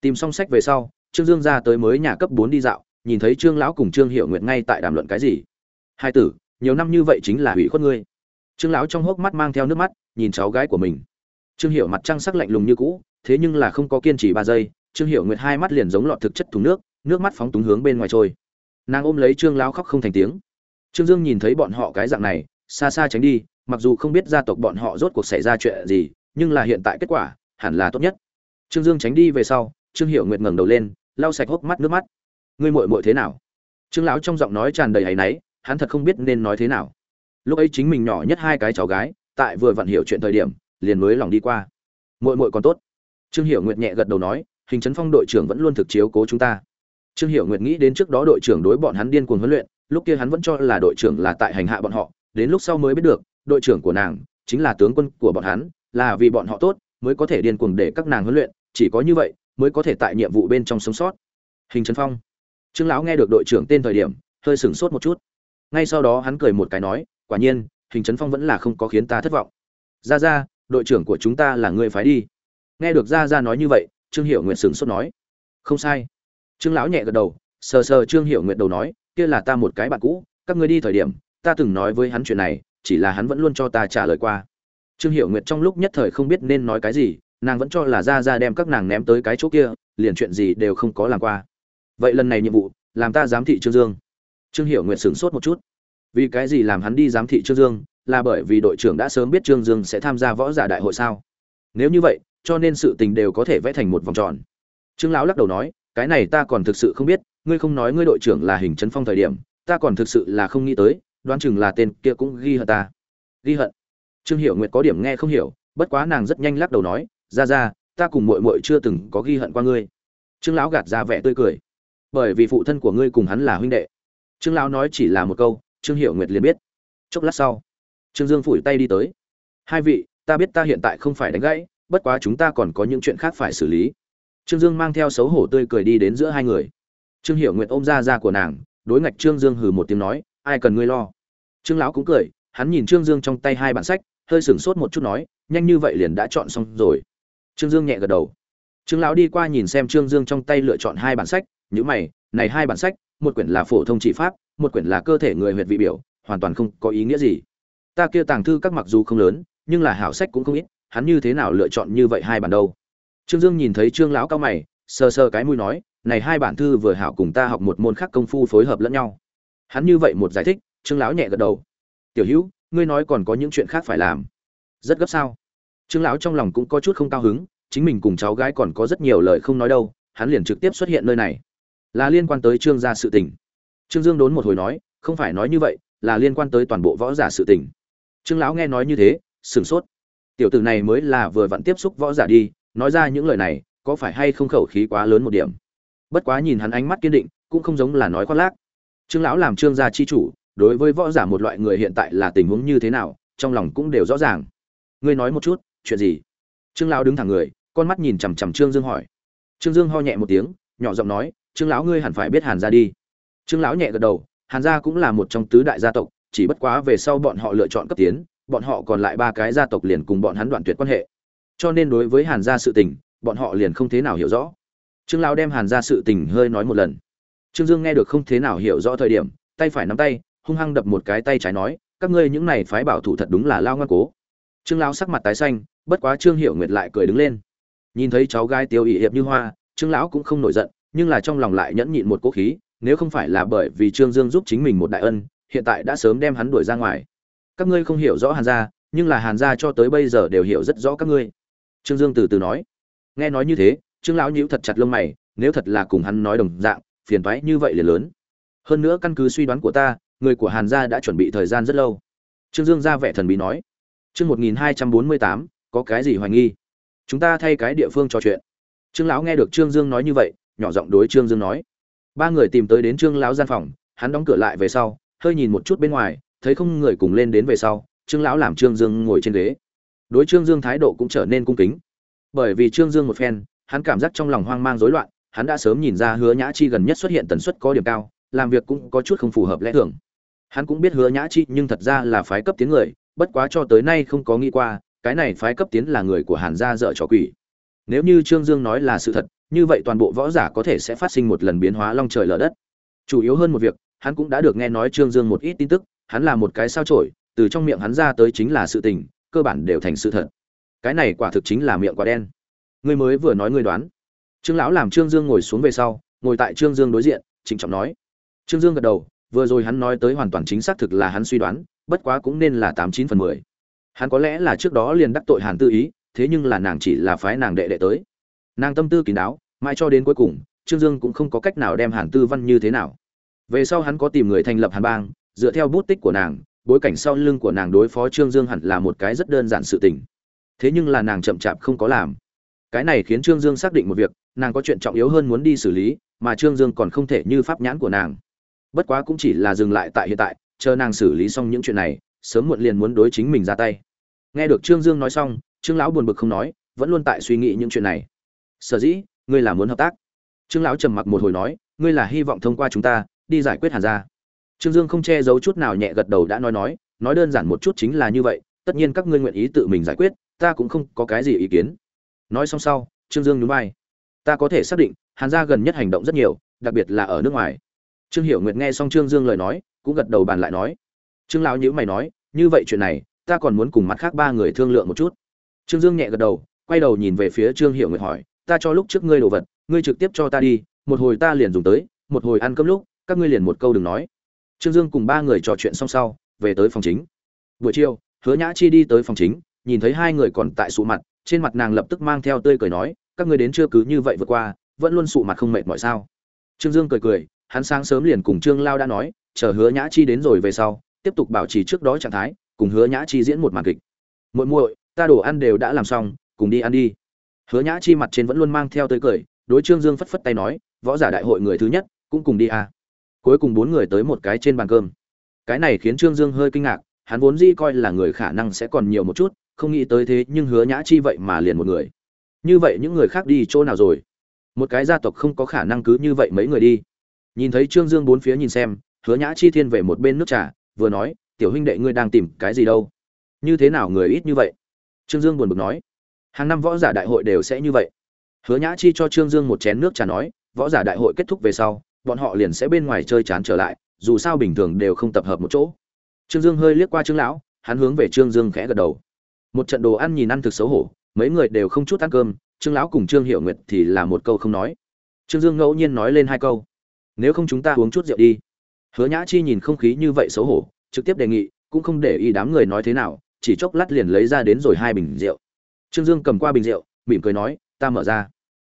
Tìm xong sách về sau, trương dương ra tới mới nhà cấp bốn đi dạo nhìn thấy trương lão cùng trương hiệu nguyệt ngay tại đàm luận cái gì? Hai tử, nhiều năm như vậy chính là hủy khuất ngươi. Trương lão trong hốc mắt mang theo nước mắt, nhìn cháu gái của mình. Trương hiệu mặt trăng sắc lạnh lùng như cũ, thế nhưng là không có kiên trì ba giây, trương hiệu nguyệt hai mắt liền giống lọt thực chất thùng nước nước mắt phóng túng hướng bên ngoài trôi. Nàng ôm lấy trương lão khóc không thành tiếng. Trương dương nhìn thấy bọn họ cái dạng này, xa xa tránh đi, mặc dù không biết gia tộc bọn họ rốt cuộc xảy ra chuyện gì, nhưng là hiện tại kết quả, hẳn là tốt nhất. Trương dương tránh đi về sau, trương hiệu nguyệt ngẩng đầu lên, lau sạch hốc mắt nước mắt ngươi muội muội thế nào? Trương lão trong giọng nói tràn đầy áy náy, hắn thật không biết nên nói thế nào. Lúc ấy chính mình nhỏ nhất hai cái cháu gái, tại vừa vặn hiểu chuyện thời điểm, liền mới lòng đi qua. Muội muội còn tốt. Trương hiểu nguyệt nhẹ gật đầu nói, hình chấn phong đội trưởng vẫn luôn thực chiếu cố chúng ta. Trương hiểu nguyệt nghĩ đến trước đó đội trưởng đối bọn hắn điên cuồng huấn luyện, lúc kia hắn vẫn cho là đội trưởng là tại hành hạ bọn họ, đến lúc sau mới biết được, đội trưởng của nàng chính là tướng quân của bọn hắn, là vì bọn họ tốt, mới có thể điên cuồng để các nàng huấn luyện, chỉ có như vậy, mới có thể tại nhiệm vụ bên trong sống sót. Hình trấn phong trương lão nghe được đội trưởng tên thời điểm, hơi sửng sốt một chút. Ngay sau đó hắn cười một cái nói, quả nhiên, hình trấn phong vẫn là không có khiến ta thất vọng. Ra ra, đội trưởng của chúng ta là người phái đi. Nghe được ra ra nói như vậy, trương hiểu nguyện sửng sốt nói, không sai. Trương lão nhẹ gật đầu, sờ sờ trương hiểu nguyện đầu nói, kia là ta một cái bạn cũ, các ngươi đi thời điểm, ta từng nói với hắn chuyện này, chỉ là hắn vẫn luôn cho ta trả lời qua. Trương hiểu nguyệt trong lúc nhất thời không biết nên nói cái gì, nàng vẫn cho là ra ra đem các nàng ném tới cái chỗ kia, liền chuyện gì đều không có làm qua vậy lần này nhiệm vụ, làm ta giám thị trương dương. Trương hiểu nguyệt sửng sốt một chút. Vì cái gì làm hắn đi giám thị trương dương? Là bởi vì đội trưởng đã sớm biết trương dương sẽ tham gia võ giả đại hội sao? Nếu như vậy, cho nên sự tình đều có thể vẽ thành một vòng tròn. Trương lão lắc đầu nói, cái này ta còn thực sự không biết, ngươi không nói ngươi đội trưởng là hình chấn phong thời điểm, ta còn thực sự là không nghĩ tới, đoán chừng là tên kia cũng ghi hận ta. Ghi hận? Trương hiểu nguyệt có điểm nghe không hiểu, bất quá nàng rất nhanh lắc đầu nói, ra ra, ta cùng muội muội chưa từng có ghi hận qua ngươi. Trương lão gạt ra vẻ tươi cười bởi vì phụ thân của ngươi cùng hắn là huynh đệ. Trương lão nói chỉ là một câu, trương hiểu nguyệt liền biết. Chốc lát sau, trương dương phủi tay đi tới. Hai vị, ta biết ta hiện tại không phải đánh gãy, bất quá chúng ta còn có những chuyện khác phải xử lý. Trương dương mang theo xấu hổ tươi cười đi đến giữa hai người. Trương hiểu nguyệt ôm ra ra của nàng, đối ngạch trương dương hừ một tiếng nói, ai cần ngươi lo? Trương lão cũng cười, hắn nhìn trương dương trong tay hai bản sách, hơi sửng sốt một chút nói, nhanh như vậy liền đã chọn xong rồi. Trương dương nhẹ gật đầu. Trương lão đi qua nhìn xem trương dương trong tay lựa chọn hai bản sách nhữ mày, này hai bản sách, một quyển là phổ thông trị pháp, một quyển là cơ thể người huyệt vị biểu, hoàn toàn không có ý nghĩa gì. Ta kia tàng thư các mặc dù không lớn, nhưng là hảo sách cũng không ít, hắn như thế nào lựa chọn như vậy hai bản đâu? Trương dương nhìn thấy trương lão cao mày, sờ sờ cái mũi nói, này hai bản thư vừa hảo cùng ta học một môn khác công phu phối hợp lẫn nhau. Hắn như vậy một giải thích, trương lão nhẹ gật đầu. Tiểu hữu, ngươi nói còn có những chuyện khác phải làm. Rất gấp sao? Trương lão trong lòng cũng có chút không cao hứng, chính mình cùng cháu gái còn có rất nhiều lời không nói đâu, hắn liền trực tiếp xuất hiện nơi này là liên quan tới trương gia sự tình. Trương dương đốn một hồi nói, không phải nói như vậy, là liên quan tới toàn bộ võ giả sự tình. Trương lão nghe nói như thế, sửng sốt. Tiểu tử này mới là vừa vặn tiếp xúc võ giả đi, nói ra những lời này, có phải hay không khẩu khí quá lớn một điểm? Bất quá nhìn hắn ánh mắt kiên định, cũng không giống là nói khoác lác. Trương lão làm trương gia chi chủ, đối với võ giả một loại người hiện tại là tình huống như thế nào, trong lòng cũng đều rõ ràng. Ngươi nói một chút, chuyện gì? Trương lão đứng thẳng người, con mắt nhìn chằm chằm trương dương hỏi. Trương dương ho nhẹ một tiếng, nhỏ giọng nói trương lão ngươi hẳn phải biết hàn gia đi. Trương lão nhẹ gật đầu, hàn gia cũng là một trong tứ đại gia tộc, chỉ bất quá về sau bọn họ lựa chọn cấp tiến, bọn họ còn lại ba cái gia tộc liền cùng bọn hắn đoạn tuyệt quan hệ. Cho nên đối với hàn gia sự tình, bọn họ liền không thế nào hiểu rõ. Trương lão đem hàn gia sự tình hơi nói một lần. Trương dương nghe được không thế nào hiểu rõ thời điểm, tay phải nắm tay, hung hăng đập một cái tay trái nói, các ngươi những này phái bảo thủ thật đúng là lao ngoan cố. Trương lão sắc mặt tái xanh, bất quá trương hiểu nguyệt lại cười đứng lên. Nhìn thấy cháu gái tiêu ỵ hiệp như hoa, trương lão cũng không nổi giận nhưng là trong lòng lại nhẫn nhịn một cố khí, nếu không phải là bởi vì trương dương giúp chính mình một đại ân, hiện tại đã sớm đem hắn đuổi ra ngoài. Các ngươi không hiểu rõ hàn gia, nhưng là hàn gia cho tới bây giờ đều hiểu rất rõ các ngươi. Trương dương từ từ nói. Nghe nói như thế, trương lão nhíu thật chặt lông mày, nếu thật là cùng hắn nói đồng dạng, phiền toái như vậy liền lớn. Hơn nữa căn cứ suy đoán của ta, người của hàn gia đã chuẩn bị thời gian rất lâu. Trương dương ra vẻ thần bí nói. Chương một nghìn hai trăm bốn mươi tám, có cái gì hoài nghi? Chúng ta thay cái địa phương trò chuyện. Trương lão nghe được trương dương nói như vậy nhỏ giọng đối trương dương nói. Ba người tìm tới đến trương lão gian phòng, hắn đóng cửa lại về sau, hơi nhìn một chút bên ngoài, thấy không người cùng lên đến về sau, trương lão làm trương dương ngồi trên ghế. Đối trương dương thái độ cũng trở nên cung kính. Bởi vì trương dương một phen, hắn cảm giác trong lòng hoang mang rối loạn, hắn đã sớm nhìn ra hứa nhã chi gần nhất xuất hiện tần suất có điểm cao, làm việc cũng có chút không phù hợp lẽ thường. Hắn cũng biết hứa nhã chi nhưng thật ra là phái cấp tiến người, bất quá cho tới nay không có nghĩ qua, cái này phái cấp tiến là người của hàn gia dợ trò quỷ nếu như trương dương nói là sự thật, như vậy toàn bộ võ giả có thể sẽ phát sinh một lần biến hóa long trời lở đất. Chủ yếu hơn một việc, hắn cũng đã được nghe nói trương dương một ít tin tức, hắn là một cái sao trổi từ trong miệng hắn ra tới chính là sự tình, cơ bản đều thành sự thật. Cái này quả thực chính là miệng quả đen. Ngươi mới vừa nói ngươi đoán. Trương lão làm trương dương ngồi xuống về sau, ngồi tại trương dương đối diện, trịnh trọng nói. Trương dương gật đầu, vừa rồi hắn nói tới hoàn toàn chính xác thực là hắn suy đoán, bất quá cũng nên là tám chín phần mười. Hắn có lẽ là trước đó liền đắc tội hàn tư ý thế nhưng là nàng chỉ là phái nàng đệ đệ tới. Nàng tâm tư kín đáo, mãi cho đến cuối cùng, trương dương cũng không có cách nào đem hàn tư văn như thế nào. Về sau hắn có tìm người thành lập hàn bang, dựa theo bút tích của nàng, bối cảnh sau lưng của nàng đối phó trương dương hẳn là một cái rất đơn giản sự tình. Thế nhưng là nàng chậm chạp không có làm. Cái này khiến trương dương xác định một việc, nàng có chuyện trọng yếu hơn muốn đi xử lý, mà trương dương còn không thể như pháp nhãn của nàng. Bất quá cũng chỉ là dừng lại tại hiện tại, chờ nàng xử lý xong những chuyện này, sớm muộn liền muốn đối chính mình ra tay. Nghe được trương dương nói xong trương lão buồn bực không nói, vẫn luôn tại suy nghĩ những chuyện này. Sở dĩ, ngươi là muốn hợp tác? Trương lão trầm mặc một hồi nói, ngươi là hy vọng thông qua chúng ta, đi giải quyết hàn gia. Trương dương không che giấu chút nào nhẹ gật đầu đã nói nói nói đơn giản một chút chính là như vậy, tất nhiên các ngươi nguyện ý tự mình giải quyết, ta cũng không có cái gì ý kiến. Nói xong sau, trương dương nhún vai. Ta có thể xác định, hàn gia gần nhất hành động rất nhiều, đặc biệt là ở nước ngoài. Trương hiểu nguyệt nghe xong trương dương lời nói, cũng gật đầu bàn lại nói. Trương lão nhữ mày nói, như vậy chuyện này, ta còn muốn cùng mặt khác ba người thương lượng một chút trương dương nhẹ gật đầu, quay đầu nhìn về phía trương hiểu nguyệt hỏi, ta cho lúc trước ngươi đồ vật, ngươi trực tiếp cho ta đi, một hồi ta liền dùng tới, một hồi ăn cơm lúc, các ngươi liền một câu đừng nói. Trương dương cùng ba người trò chuyện xong sau, về tới phòng chính. Buổi chiều, hứa nhã chi đi tới phòng chính, nhìn thấy hai người còn tại sụ mặt, trên mặt nàng lập tức mang theo tươi cười nói, các ngươi đến chưa cứ như vậy vượt qua, vẫn luôn sụ mặt không mệt mỏi sao? Trương dương cười cười, hắn sáng sớm liền cùng trương lao đã nói, chờ hứa nhã chi đến rồi về sau, tiếp tục bảo trì trước đó trạng thái, cùng hứa nhã chi diễn một màn kịch. Muội muội ta đồ ăn đều đã làm xong, cùng đi ăn đi. Hứa nhã chi mặt trên vẫn luôn mang theo tươi cười, đối trương dương phất phất tay nói, võ giả đại hội người thứ nhất, cũng cùng đi à. cuối cùng bốn người tới một cái trên bàn cơm. Cái này khiến trương dương hơi kinh ngạc, hắn vốn dĩ coi là người khả năng sẽ còn nhiều một chút, không nghĩ tới thế nhưng hứa nhã chi vậy mà liền một người. Như vậy những người khác đi chỗ nào rồi? Một cái gia tộc không có khả năng cứ như vậy mấy người đi. Nhìn thấy trương dương bốn phía nhìn xem, hứa nhã chi thiên về một bên nước trà, vừa nói, tiểu huynh đệ ngươi đang tìm cái gì đâu? Như thế nào người ít như vậy? Trương dương buồn bực nói, hàng năm võ giả đại hội đều sẽ như vậy. Hứa nhã chi cho trương dương một chén nước trà nói, võ giả đại hội kết thúc về sau, bọn họ liền sẽ bên ngoài chơi chán trở lại, dù sao bình thường đều không tập hợp một chỗ. Trương dương hơi liếc qua trương lão, hắn hướng về trương dương khẽ gật đầu. Một trận đồ ăn nhìn ăn thực xấu hổ, mấy người đều không chút ăn cơm, trương lão cùng trương hiệu nguyệt thì là một câu không nói. Trương dương ngẫu nhiên nói lên hai câu, nếu không chúng ta uống chút rượu đi. Hứa nhã chi nhìn không khí như vậy xấu hổ, trực tiếp đề nghị, cũng không để ý đám người nói thế nào chỉ chốc lát liền lấy ra đến rồi hai bình rượu. Trương dương cầm qua bình rượu, mỉm cười nói, ta mở ra.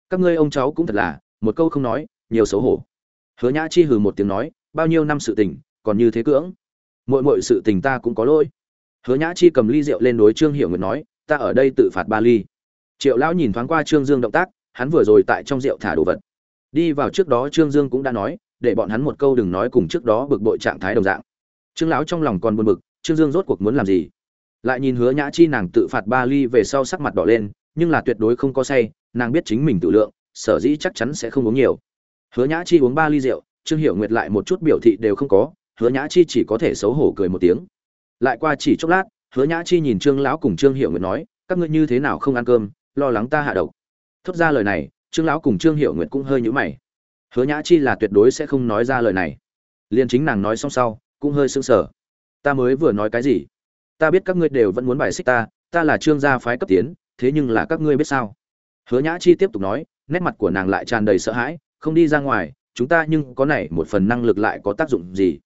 Các ngươi ông cháu cũng thật là, một câu không nói, nhiều xấu hổ. Hứa nhã chi hừ một tiếng nói, bao nhiêu năm sự tình, còn như thế cưỡng? Mỗi mỗi sự tình ta cũng có lỗi. Hứa nhã chi cầm ly rượu lên đối trương hiểu nguyệt nói, ta ở đây tự phạt ba ly. Triệu lão nhìn thoáng qua trương dương động tác, hắn vừa rồi tại trong rượu thả đồ vật. Đi vào trước đó trương dương cũng đã nói, để bọn hắn một câu đừng nói cùng trước đó bực bội trạng thái đồng dạng. Trương lão trong lòng còn buồn bực, trương dương rốt cuộc muốn làm gì? Lại nhìn hứa nhã chi nàng tự phạt ba ly về sau sắc mặt đỏ lên, nhưng là tuyệt đối không có say, nàng biết chính mình tự lượng, sở dĩ chắc chắn sẽ không uống nhiều. Hứa nhã chi uống ba ly rượu, trương hiểu nguyệt lại một chút biểu thị đều không có, hứa nhã chi chỉ có thể xấu hổ cười một tiếng. Lại qua chỉ chốc lát, hứa nhã chi nhìn trương lão cùng trương hiểu nguyệt nói, các ngươi như thế nào không ăn cơm, lo lắng ta hạ độc. Thốt ra lời này, trương lão cùng trương hiểu nguyệt cũng hơi nhũ mày. Hứa nhã chi là tuyệt đối sẽ không nói ra lời này. Liền chính nàng nói xong sau, cũng hơi sững sờ. Ta mới vừa nói cái gì? Ta biết các ngươi đều vẫn muốn bài xích ta ta là trương gia phái cấp tiến, thế nhưng là các ngươi biết sao? Hứa nhã chi tiếp tục nói, nét mặt của nàng lại tràn đầy sợ hãi, không đi ra ngoài, chúng ta nhưng có này một phần năng lực lại có tác dụng gì?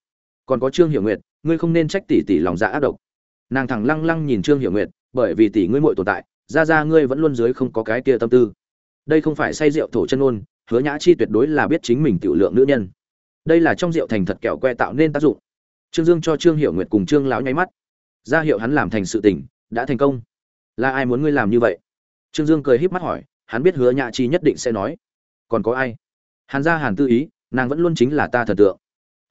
Còn có trương hiểu nguyệt, ngươi không nên trách tỷ tỷ lòng dạ ác độc. Nàng thẳng lăng lăng nhìn trương hiểu nguyệt, bởi vì tỷ ngươi muội tồn tại, ra ra ngươi vẫn luôn dưới không có cái kia tâm tư. Đây không phải say rượu thổ chân ôn, hứa nhã chi tuyệt đối là biết chính mình tiểu lượng nữ nhân. Đây là trong rượu thành thật kẹo que tạo nên tác dụng. Trương dương cho trương hiểu nguyệt cùng trương lão nháy mắt ra hiệu hắn làm thành sự tình, đã thành công. Là ai muốn ngươi làm như vậy? Trương dương cười híp mắt hỏi, hắn biết hứa nhã chi nhất định sẽ nói. Còn có ai? Hàn gia hàn tư ý, nàng vẫn luôn chính là ta thần tượng.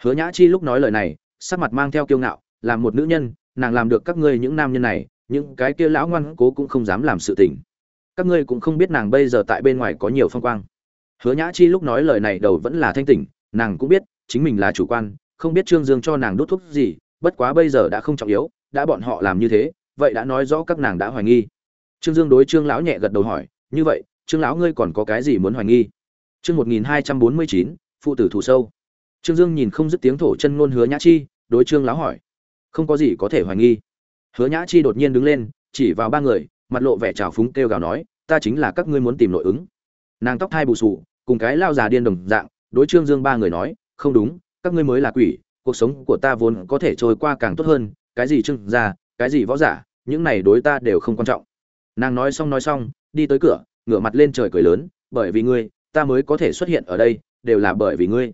Hứa nhã chi lúc nói lời này, sắc mặt mang theo kiêu ngạo làm một nữ nhân, nàng làm được các ngươi những nam nhân này, những cái kia lão ngoan cố cũng không dám làm sự tình. Các ngươi cũng không biết nàng bây giờ tại bên ngoài có nhiều phong quang. Hứa nhã chi lúc nói lời này đầu vẫn là thanh tỉnh, nàng cũng biết, chính mình là chủ quan, không biết trương dương cho nàng đốt thuốc gì, bất quá bây giờ đã không trọng yếu đã bọn họ làm như thế, vậy đã nói rõ các nàng đã hoài nghi. Trương dương đối trương lão nhẹ gật đầu hỏi, như vậy, trương lão ngươi còn có cái gì muốn hoài nghi? Chương một nghìn hai trăm bốn mươi chín, phụ tử thủ sâu. Trương dương nhìn không dứt tiếng thổ chân ngôn hứa nhã chi, đối trương lão hỏi, không có gì có thể hoài nghi. Hứa nhã chi đột nhiên đứng lên, chỉ vào ba người, mặt lộ vẻ trào phúng kêu gào nói, ta chính là các ngươi muốn tìm nội ứng. Nàng tóc thai bù sù, cùng cái lao già điên đồng dạng, đối trương dương ba người nói, không đúng, các ngươi mới là quỷ, cuộc sống của ta vốn có thể trôi qua càng tốt hơn cái gì trưng ra, cái gì võ giả những này đối ta đều không quan trọng. Nàng nói xong nói xong đi tới cửa ngửa mặt lên trời cười lớn bởi vì ngươi ta mới có thể xuất hiện ở đây đều là bởi vì ngươi.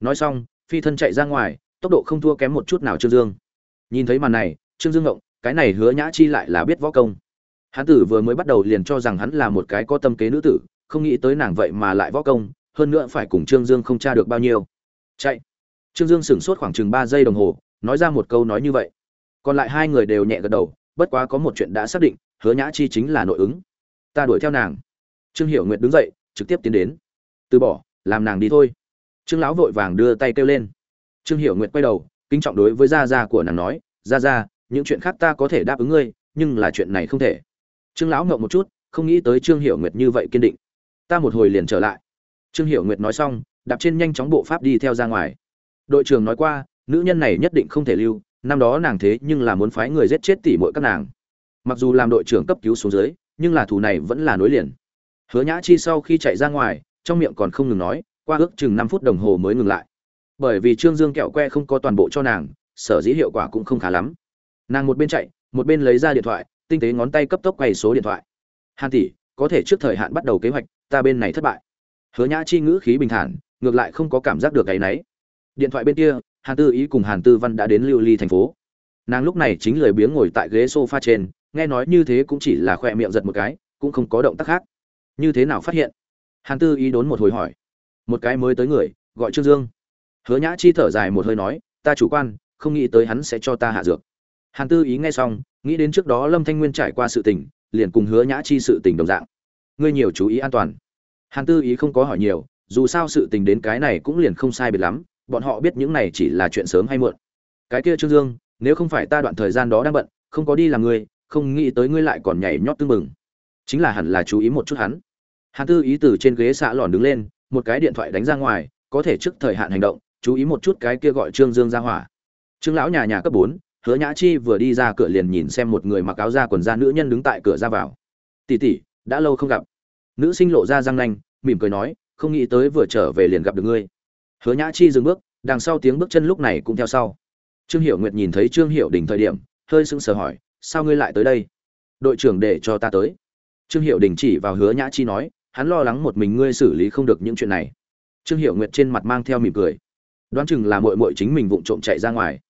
Nói xong phi thân chạy ra ngoài tốc độ không thua kém một chút nào trương dương. Nhìn thấy màn này trương dương ngộng cái này hứa nhã chi lại là biết võ công. Hán tử vừa mới bắt đầu liền cho rằng hắn là một cái có tâm kế nữ tử không nghĩ tới nàng vậy mà lại võ công hơn nữa phải cùng trương dương không tra được bao nhiêu. Chạy. Trương dương sửng sốt khoảng chừng ba giây đồng hồ nói ra một câu nói như vậy còn lại hai người đều nhẹ gật đầu, bất quá có một chuyện đã xác định, hứa nhã chi chính là nội ứng. Ta đuổi theo nàng. Trương hiểu nguyệt đứng dậy, trực tiếp tiến đến. Từ bỏ, làm nàng đi thôi. Trương lão vội vàng đưa tay kêu lên. Trương hiểu nguyệt quay đầu, kính trọng đối với gia gia của nàng nói, gia gia, những chuyện khác ta có thể đáp ứng ngươi, nhưng là chuyện này không thể. Trương lão ngậm một chút, không nghĩ tới trương hiểu nguyệt như vậy kiên định. Ta một hồi liền trở lại. Trương hiểu nguyệt nói xong, đạp trên nhanh chóng bộ pháp đi theo ra ngoài. Đội trưởng nói qua, nữ nhân này nhất định không thể lưu năm đó nàng thế nhưng là muốn phái người giết chết tỷ muội các nàng. Mặc dù làm đội trưởng cấp cứu xuống dưới, nhưng là thù này vẫn là nối liền. Hứa nhã chi sau khi chạy ra ngoài, trong miệng còn không ngừng nói, qua ước chừng năm phút đồng hồ mới ngừng lại. Bởi vì trương dương kẹo que không có toàn bộ cho nàng, sở dĩ hiệu quả cũng không khá lắm. Nàng một bên chạy, một bên lấy ra điện thoại, tinh tế ngón tay cấp tốc quay số điện thoại. Hàn tỷ, có thể trước thời hạn bắt đầu kế hoạch, ta bên này thất bại. Hứa nhã chi ngữ khí bình thản, ngược lại không có cảm giác được cái náy. Điện thoại bên kia hàn tư ý cùng hàn tư văn đã đến lưu ly thành phố. Nàng lúc này chính lười biếng ngồi tại ghế sofa trên, nghe nói như thế cũng chỉ là khoe miệng giật một cái, cũng không có động tác khác. Như thế nào phát hiện? Hàn tư ý đốn một hồi hỏi. Một cái mới tới người, gọi trương dương. Hứa nhã chi thở dài một hơi nói, ta chủ quan, không nghĩ tới hắn sẽ cho ta hạ dược. Hàn tư ý nghe xong, nghĩ đến trước đó lâm thanh nguyên trải qua sự tình, liền cùng hứa nhã chi sự tình đồng dạng. Ngươi nhiều chú ý an toàn. Hàn tư ý không có hỏi nhiều, dù sao sự tình đến cái này cũng liền không sai biệt lắm bọn họ biết những này chỉ là chuyện sớm hay muộn. Cái kia trương dương, nếu không phải ta đoạn thời gian đó đang bận, không có đi làm ngươi không nghĩ tới ngươi lại còn nhảy nhót tưng mừng chính là hẳn là chú ý một chút hắn. Hàn tư ý từ trên ghế xạ lòn đứng lên, một cái điện thoại đánh ra ngoài, có thể trước thời hạn hành động, chú ý một chút cái kia gọi trương dương ra hỏa. Trương lão nhà nhà cấp bốn, hứa nhã chi vừa đi ra cửa liền nhìn xem một người mặc áo da quần da nữ nhân đứng tại cửa ra vào. Tỉ tỉ đã lâu không gặp. Nữ sinh lộ ra răng nanh, mỉm cười nói, không nghĩ tới vừa trở về liền gặp được ngươi hứa nhã chi dừng bước, đằng sau tiếng bước chân lúc này cũng theo sau. Trương hiểu nguyệt nhìn thấy trương hiểu đỉnh thời điểm, hơi sững sờ hỏi, sao ngươi lại tới đây? Đội trưởng để cho ta tới. Trương Hiểu đình chỉ vào hứa nhã chi nói, hắn lo lắng một mình ngươi xử lý không được những chuyện này. Trương Hiểu nguyệt trên mặt mang theo mỉm cười. Đoán chừng là muội muội chính mình vụng trộm chạy ra ngoài.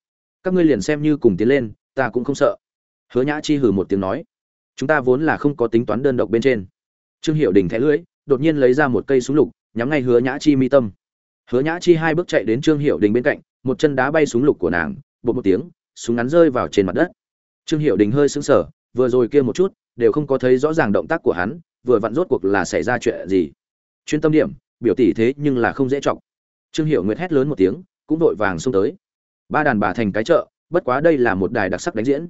Các ngươi liền xem như cùng tiến lên, ta cũng không sợ. Hứa nhã chi hừ một tiếng nói, chúng ta vốn là không có tính toán đơn độc bên trên. Trương Hiểu đình thẻ lưỡi, đột nhiên lấy ra một cây súng lục, nhắm ngay hứa nhã chi mi tâm hứa nhã chi hai bước chạy đến trương hiệu đình bên cạnh, một chân đá bay súng lục của nàng, bột một tiếng, súng ngắn rơi vào trên mặt đất. Trương hiệu đình hơi sững sờ, vừa rồi kia một chút, đều không có thấy rõ ràng động tác của hắn, vừa vặn rốt cuộc là xảy ra chuyện gì. Chuyên tâm điểm, biểu tỷ thế nhưng là không dễ trọng trương hiệu nguyệt hét lớn một tiếng, cũng vội vàng xông tới. Ba đàn bà thành cái chợ, bất quá đây là một đài đặc sắc đánh diễn.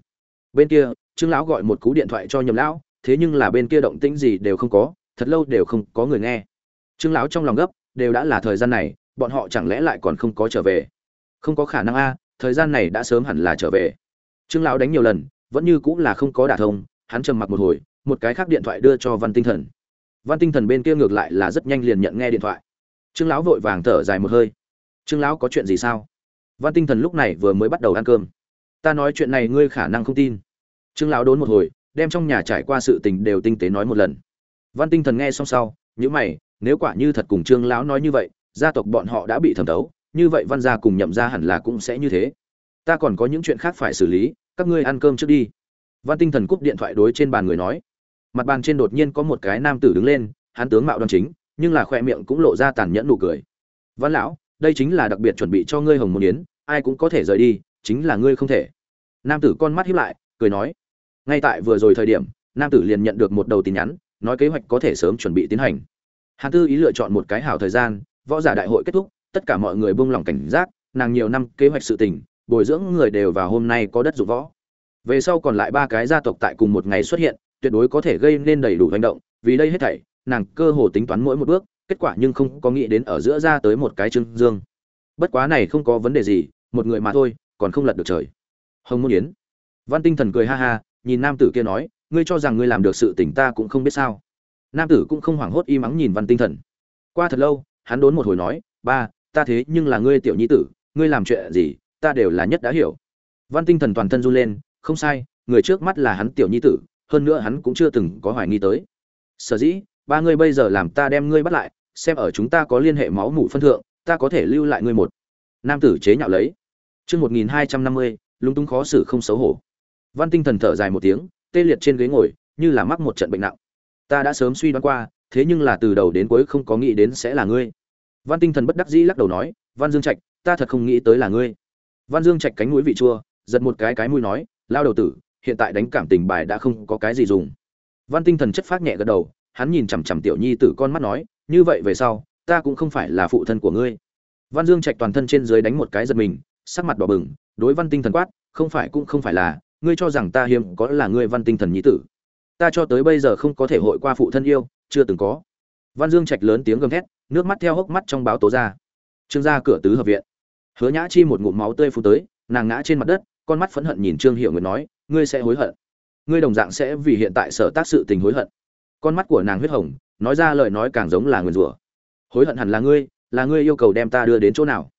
Bên kia, trương lão gọi một cú điện thoại cho nhầm lão, thế nhưng là bên kia động tĩnh gì đều không có, thật lâu đều không có người nghe. Trương lão trong lòng gấp, đều đã là thời gian này bọn họ chẳng lẽ lại còn không có trở về? Không có khả năng a, thời gian này đã sớm hẳn là trở về. Trương lão đánh nhiều lần, vẫn như cũng là không có đả thông, hắn trầm mặc một hồi, một cái khác điện thoại đưa cho văn tinh thần. Văn tinh thần bên kia ngược lại là rất nhanh liền nhận nghe điện thoại. Trương lão vội vàng thở dài một hơi. Trương lão có chuyện gì sao? Văn tinh thần lúc này vừa mới bắt đầu ăn cơm. Ta nói chuyện này ngươi khả năng không tin. Trương lão đốn một hồi, đem trong nhà trải qua sự tình đều tinh tế nói một lần. Văn tinh thần nghe xong sau nhữ mày, nếu quả như thật cùng trương lão nói như vậy gia tộc bọn họ đã bị thẩm thấu, như vậy văn gia cùng nhậm gia hẳn là cũng sẽ như thế. Ta còn có những chuyện khác phải xử lý, các ngươi ăn cơm trước đi. Văn tinh thần cúp điện thoại đối trên bàn người nói. Mặt bàn trên đột nhiên có một cái nam tử đứng lên, hắn tướng mạo đoan chính, nhưng là khoe miệng cũng lộ ra tàn nhẫn nụ cười. Văn lão, đây chính là đặc biệt chuẩn bị cho ngươi hồng môn yến, ai cũng có thể rời đi, chính là ngươi không thể. Nam tử con mắt hiếp lại, cười nói. Ngay tại vừa rồi thời điểm, nam tử liền nhận được một đầu tin nhắn, nói kế hoạch có thể sớm chuẩn bị tiến hành. Hàn tư ý lựa chọn một cái hảo thời gian võ giả đại hội kết thúc, tất cả mọi người buông lỏng cảnh giác, nàng nhiều năm kế hoạch sự tình, bồi dưỡng người đều vào hôm nay có đất dụng võ. Về sau còn lại ba cái gia tộc tại cùng một ngày xuất hiện, tuyệt đối có thể gây nên đầy đủ hành động, vì đây hết thảy, nàng cơ hồ tính toán mỗi một bước, kết quả nhưng không có nghĩ đến ở giữa ra tới một cái trương dương. Bất quá này không có vấn đề gì, một người mà thôi, còn không lật được trời. Hồng môn yến. Văn tinh thần cười ha ha, nhìn nam tử kia nói, ngươi cho rằng ngươi làm được sự tỉnh ta cũng không biết sao? Nam tử cũng không hoảng hốt y mắng nhìn văn tinh thần. Qua thật lâu hắn đốn một hồi nói, ba, ta thế nhưng là ngươi tiểu nhi tử, ngươi làm chuyện gì, ta đều là nhất đã hiểu. Văn tinh thần toàn thân run lên, không sai, người trước mắt là hắn tiểu nhi tử, hơn nữa hắn cũng chưa từng có hoài nghi tới. Sở dĩ, ba ngươi bây giờ làm ta đem ngươi bắt lại, xem ở chúng ta có liên hệ máu mủ phân thượng, ta có thể lưu lại ngươi một. Nam tử chế nhạo lấy. Chương một nghìn hai trăm năm mươi, lúng túng khó xử không xấu hổ. Văn tinh thần thở dài một tiếng, tê liệt trên ghế ngồi, như là mắc một trận bệnh nặng. Ta đã sớm suy đoán qua thế nhưng là từ đầu đến cuối không có nghĩ đến sẽ là ngươi. Văn tinh thần bất đắc dĩ lắc đầu nói, văn dương trạch, ta thật không nghĩ tới là ngươi. Văn dương trạch cánh mũi vị chua, giật một cái cái mũi nói, lao đầu tử, hiện tại đánh cảm tình bài đã không có cái gì dùng. Văn tinh thần chất phát nhẹ gật đầu, hắn nhìn chằm chằm tiểu nhi tử con mắt nói, như vậy về sau, ta cũng không phải là phụ thân của ngươi. Văn dương trạch toàn thân trên dưới đánh một cái giật mình, sắc mặt đỏ bừng, đối văn tinh thần quát, không phải cũng không phải là, ngươi cho rằng ta hiếm có là ngươi văn tinh thần nhi tử ta cho tới bây giờ không có thể hội qua phụ thân yêu, chưa từng có. Văn dương trạch lớn tiếng gầm thét, nước mắt theo hốc mắt trong báo tố ra. Trương ra cửa tứ hợp viện. Hứa nhã chi một ngụm máu tươi phun tới, nàng ngã trên mặt đất, con mắt phẫn hận nhìn trương hiệu nguyệt nói, ngươi sẽ hối hận. Ngươi đồng dạng sẽ vì hiện tại sở tác sự tình hối hận. Con mắt của nàng huyết hồng, nói ra lời nói càng giống là nguyền rủa. Hối hận hẳn là ngươi là ngươi yêu cầu đem ta đưa đến chỗ nào?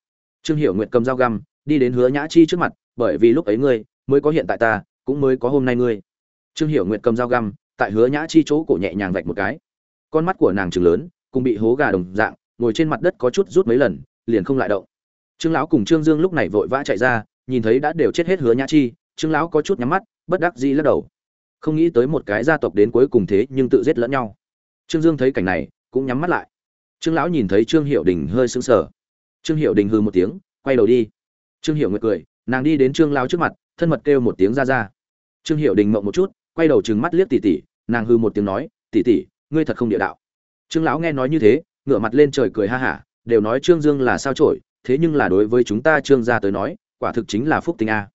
Trương hiệu nguyệt cầm dao găm, đi đến hứa nhã chi trước mặt, bởi vì lúc ấy ngươi mới có hiện tại ta, cũng mới có hôm nay ngươi trương Hiểu nguyệt cầm dao găm, tại hứa nhã chi chỗ cổ nhẹ nhàng vạch một cái. Con mắt của nàng trừng lớn, cùng bị hố gà đồng dạng, ngồi trên mặt đất có chút rút mấy lần, liền không lại động. Trương lão cùng trương dương lúc này vội vã chạy ra, nhìn thấy đã đều chết hết hứa nhã chi, trương lão có chút nhắm mắt, bất đắc dĩ lắc đầu. Không nghĩ tới một cái gia tộc đến cuối cùng thế nhưng tự giết lẫn nhau. Trương dương thấy cảnh này, cũng nhắm mắt lại. Trương lão nhìn thấy trương hiệu đình hơi sững sờ. Trương hiệu đình hư một tiếng, quay đầu đi. Trương hiệu nguyệt cười, nàng đi đến trương lão trước mặt, thân mật kêu một tiếng ra ra. Trương hiệu đình mộng một chút quay đầu trừng mắt liếc tỷ tỷ, nàng hư một tiếng nói tỷ tỷ, ngươi thật không địa đạo. Trương lão nghe nói như thế ngửa mặt lên trời cười ha hả đều nói trương dương là sao chổi, thế nhưng là đối với chúng ta trương gia tới nói quả thực chính là phúc tinh a.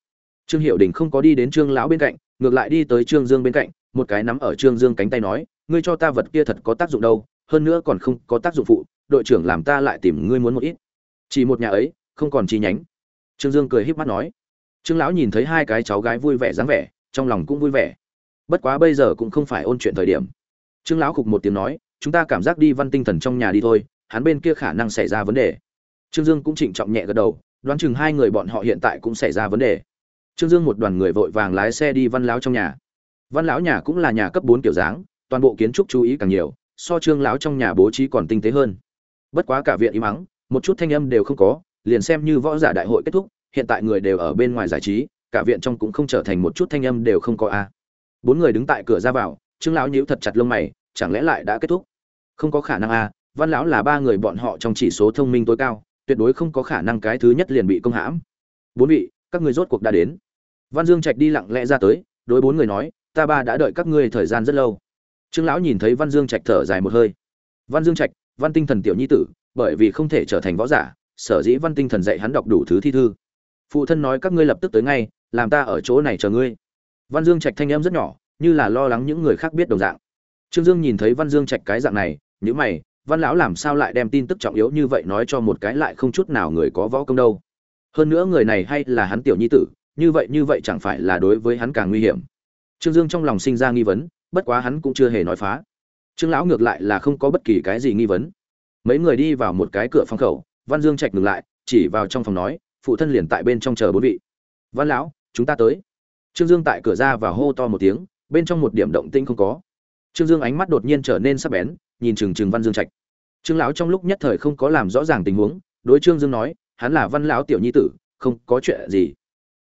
Trương hiệu đình không có đi đến trương lão bên cạnh ngược lại đi tới trương dương bên cạnh một cái nắm ở trương dương cánh tay nói ngươi cho ta vật kia thật có tác dụng đâu hơn nữa còn không có tác dụng phụ đội trưởng làm ta lại tìm ngươi muốn một ít. Chỉ một nhà ấy không còn chi nhánh. Trương dương cười híp mắt nói. Trương lão nhìn thấy hai cái cháu gái vui vẻ dáng vẻ trong lòng cũng vui vẻ bất quá bây giờ cũng không phải ôn chuyện thời điểm. Trương lão khục một tiếng nói, chúng ta cảm giác đi văn tinh thần trong nhà đi thôi, hắn bên kia khả năng xảy ra vấn đề. Trương dương cũng trịnh trọng nhẹ gật đầu, đoán chừng hai người bọn họ hiện tại cũng xảy ra vấn đề. Trương dương một đoàn người vội vàng lái xe đi văn lão trong nhà. Văn lão nhà cũng là nhà cấp bốn kiểu dáng, toàn bộ kiến trúc chú ý càng nhiều, so trương lão trong nhà bố trí còn tinh tế hơn. Bất quá cả viện im ắng, một chút thanh âm đều không có, liền xem như võ giả đại hội kết thúc, hiện tại người đều ở bên ngoài giải trí, cả viện trong cũng không trở thành một chút thanh âm đều không có a bốn người đứng tại cửa ra vào, trương lão nhíu thật chặt lông mày, chẳng lẽ lại đã kết thúc? Không có khả năng a văn lão là ba người bọn họ trong chỉ số thông minh tối cao, tuyệt đối không có khả năng cái thứ nhất liền bị công hãm. Bốn vị, các ngươi rốt cuộc đã đến. Văn dương trạch đi lặng lẽ ra tới, đối bốn người nói, ta ba đã đợi các ngươi thời gian rất lâu. Trương lão nhìn thấy văn dương trạch thở dài một hơi. Văn dương trạch, văn tinh thần tiểu nhi tử, bởi vì không thể trở thành võ giả, sở dĩ văn tinh thần dạy hắn đọc đủ thứ thi thư. Phụ thân nói các ngươi lập tức tới ngay, làm ta ở chỗ này chờ ngươi văn dương trạch thanh âm rất nhỏ, như là lo lắng những người khác biết đồng dạng. Trương dương nhìn thấy văn dương trạch cái dạng này, nhíu mày, văn lão làm sao lại đem tin tức trọng yếu như vậy nói cho một cái lại không chút nào người có võ công đâu? Hơn nữa người này hay là hắn tiểu nhi tử, như vậy như vậy chẳng phải là đối với hắn càng nguy hiểm. Trương dương trong lòng sinh ra nghi vấn, bất quá hắn cũng chưa hề nói phá. Trương lão ngược lại là không có bất kỳ cái gì nghi vấn. Mấy người đi vào một cái cửa phòng khẩu, văn dương trạch ngừng lại, chỉ vào trong phòng nói, phụ thân liền tại bên trong chờ bốn vị. Văn lão, chúng ta tới trương dương tại cửa ra và hô to một tiếng, bên trong một điểm động tinh không có. Trương dương ánh mắt đột nhiên trở nên sắc bén, nhìn trừng trừng văn dương trạch. Trương lão trong lúc nhất thời không có làm rõ ràng tình huống, đối trương dương nói, hắn là văn lão tiểu nhi tử, không có chuyện gì.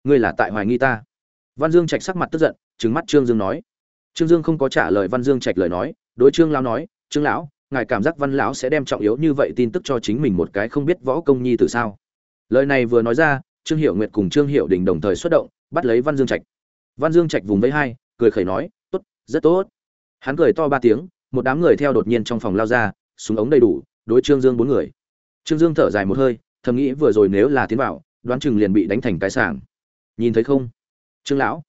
Ngươi là tại hoài nghi ta. Văn dương trạch sắc mặt tức giận, trừng mắt trương dương nói. Trương dương không có trả lời văn dương trạch lời nói, đối trương lão nói, trương lão, ngài cảm giác văn lão sẽ đem trọng yếu như vậy tin tức cho chính mình một cái không biết võ công nhi tử sao? Lời này vừa nói ra, trương Hiểu nguyệt cùng trương Hiểu đình đồng thời xuất động, bắt lấy văn dương trạch văn dương trạch vùng vẫy hai, cười khẩy nói, tốt, rất tốt. Hắn cười to ba tiếng, một đám người theo đột nhiên trong phòng lao ra, súng ống đầy đủ, đối trương dương bốn người. Trương dương thở dài một hơi, thầm nghĩ vừa rồi nếu là tiến vào, đoán chừng liền bị đánh thành cái sảng. Nhìn thấy không? Trương lão.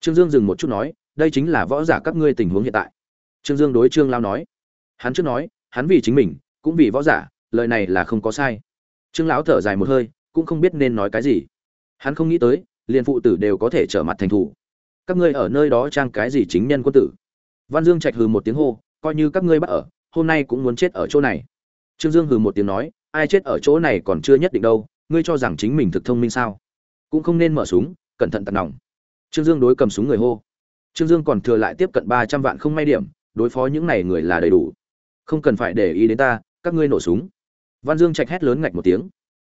Trương dương dừng một chút nói, đây chính là võ giả các ngươi tình huống hiện tại. Trương dương đối trương Lão nói. Hắn trước nói, hắn vì chính mình, cũng vì võ giả, lời này là không có sai. Trương lão thở dài một hơi, cũng không biết nên nói cái gì. Hắn không nghĩ tới, liền phụ tử đều có thể trở mặt thành thủ các ngươi ở nơi đó trang cái gì chính nhân quân tử? Văn dương trạch hừ một tiếng hô, coi như các ngươi bắt ở, hôm nay cũng muốn chết ở chỗ này. Trương dương hừ một tiếng nói, ai chết ở chỗ này còn chưa nhất định đâu, ngươi cho rằng chính mình thực thông minh sao? Cũng không nên mở súng, cẩn thận tận nòng trương dương đối cầm súng người hô. Trương dương còn thừa lại tiếp cận ba trăm vạn không may điểm, đối phó những này người là đầy đủ. Không cần phải để ý đến ta, các ngươi nổ súng. Văn dương trạch hét lớn ngạch một tiếng.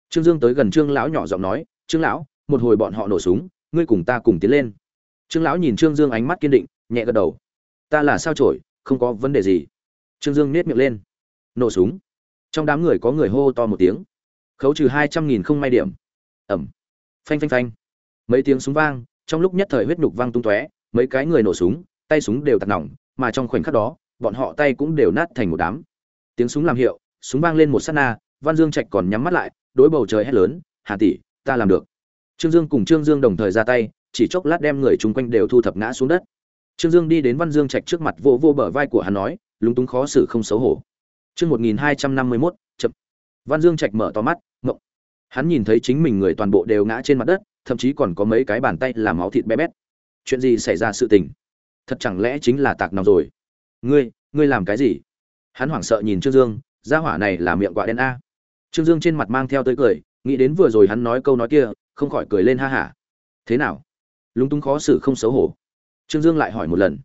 Trương dương tới gần trương lão nhỏ giọng nói, trương lão, một hồi bọn họ nổ súng, ngươi cùng ta cùng tiến lên trương lão nhìn trương dương ánh mắt kiên định, nhẹ gật đầu. Ta là sao trổi không có vấn đề gì. Trương dương nết miệng lên. Nổ súng. Trong đám người có người hô to một tiếng. Khấu trừ hai trăm nghìn không may điểm. Ẩm. Phanh phanh phanh. Mấy tiếng súng vang, trong lúc nhất thời huyết nhục vang tung tóe, mấy cái người nổ súng, tay súng đều tạt nỏng mà trong khoảnh khắc đó, bọn họ tay cũng đều nát thành một đám. Tiếng súng làm hiệu, súng vang lên một sát na, văn dương trạch còn nhắm mắt lại, đối bầu trời hét lớn hà tỷ, ta làm được. Trương dương cùng trương dương đồng thời ra tay chỉ chốc lát đem người chung quanh đều thu thập ngã xuống đất. Trương dương đi đến văn dương trạch trước mặt vô vô bờ vai của hắn nói, lúng túng khó xử không xấu hổ. Chương một nghìn hai trăm năm mươi mốt, chậm. Văn dương trạch mở to mắt, ngộng. Hắn nhìn thấy chính mình người toàn bộ đều ngã trên mặt đất, thậm chí còn có mấy cái bàn tay làm máu thịt bé bét. Chuyện gì xảy ra sự tình? Thật chẳng lẽ chính là tạc nào rồi? Ngươi ngươi làm cái gì? Hắn hoảng sợ nhìn trương dương, gia hỏa này là miệng quạ đen a. Trương dương trên mặt mang theo tới cười, nghĩ đến vừa rồi hắn nói câu nói kia, không khỏi cười lên ha hả. Thế nào? Lúng túng khó xử không xấu hổ. Trương dương lại hỏi một lần.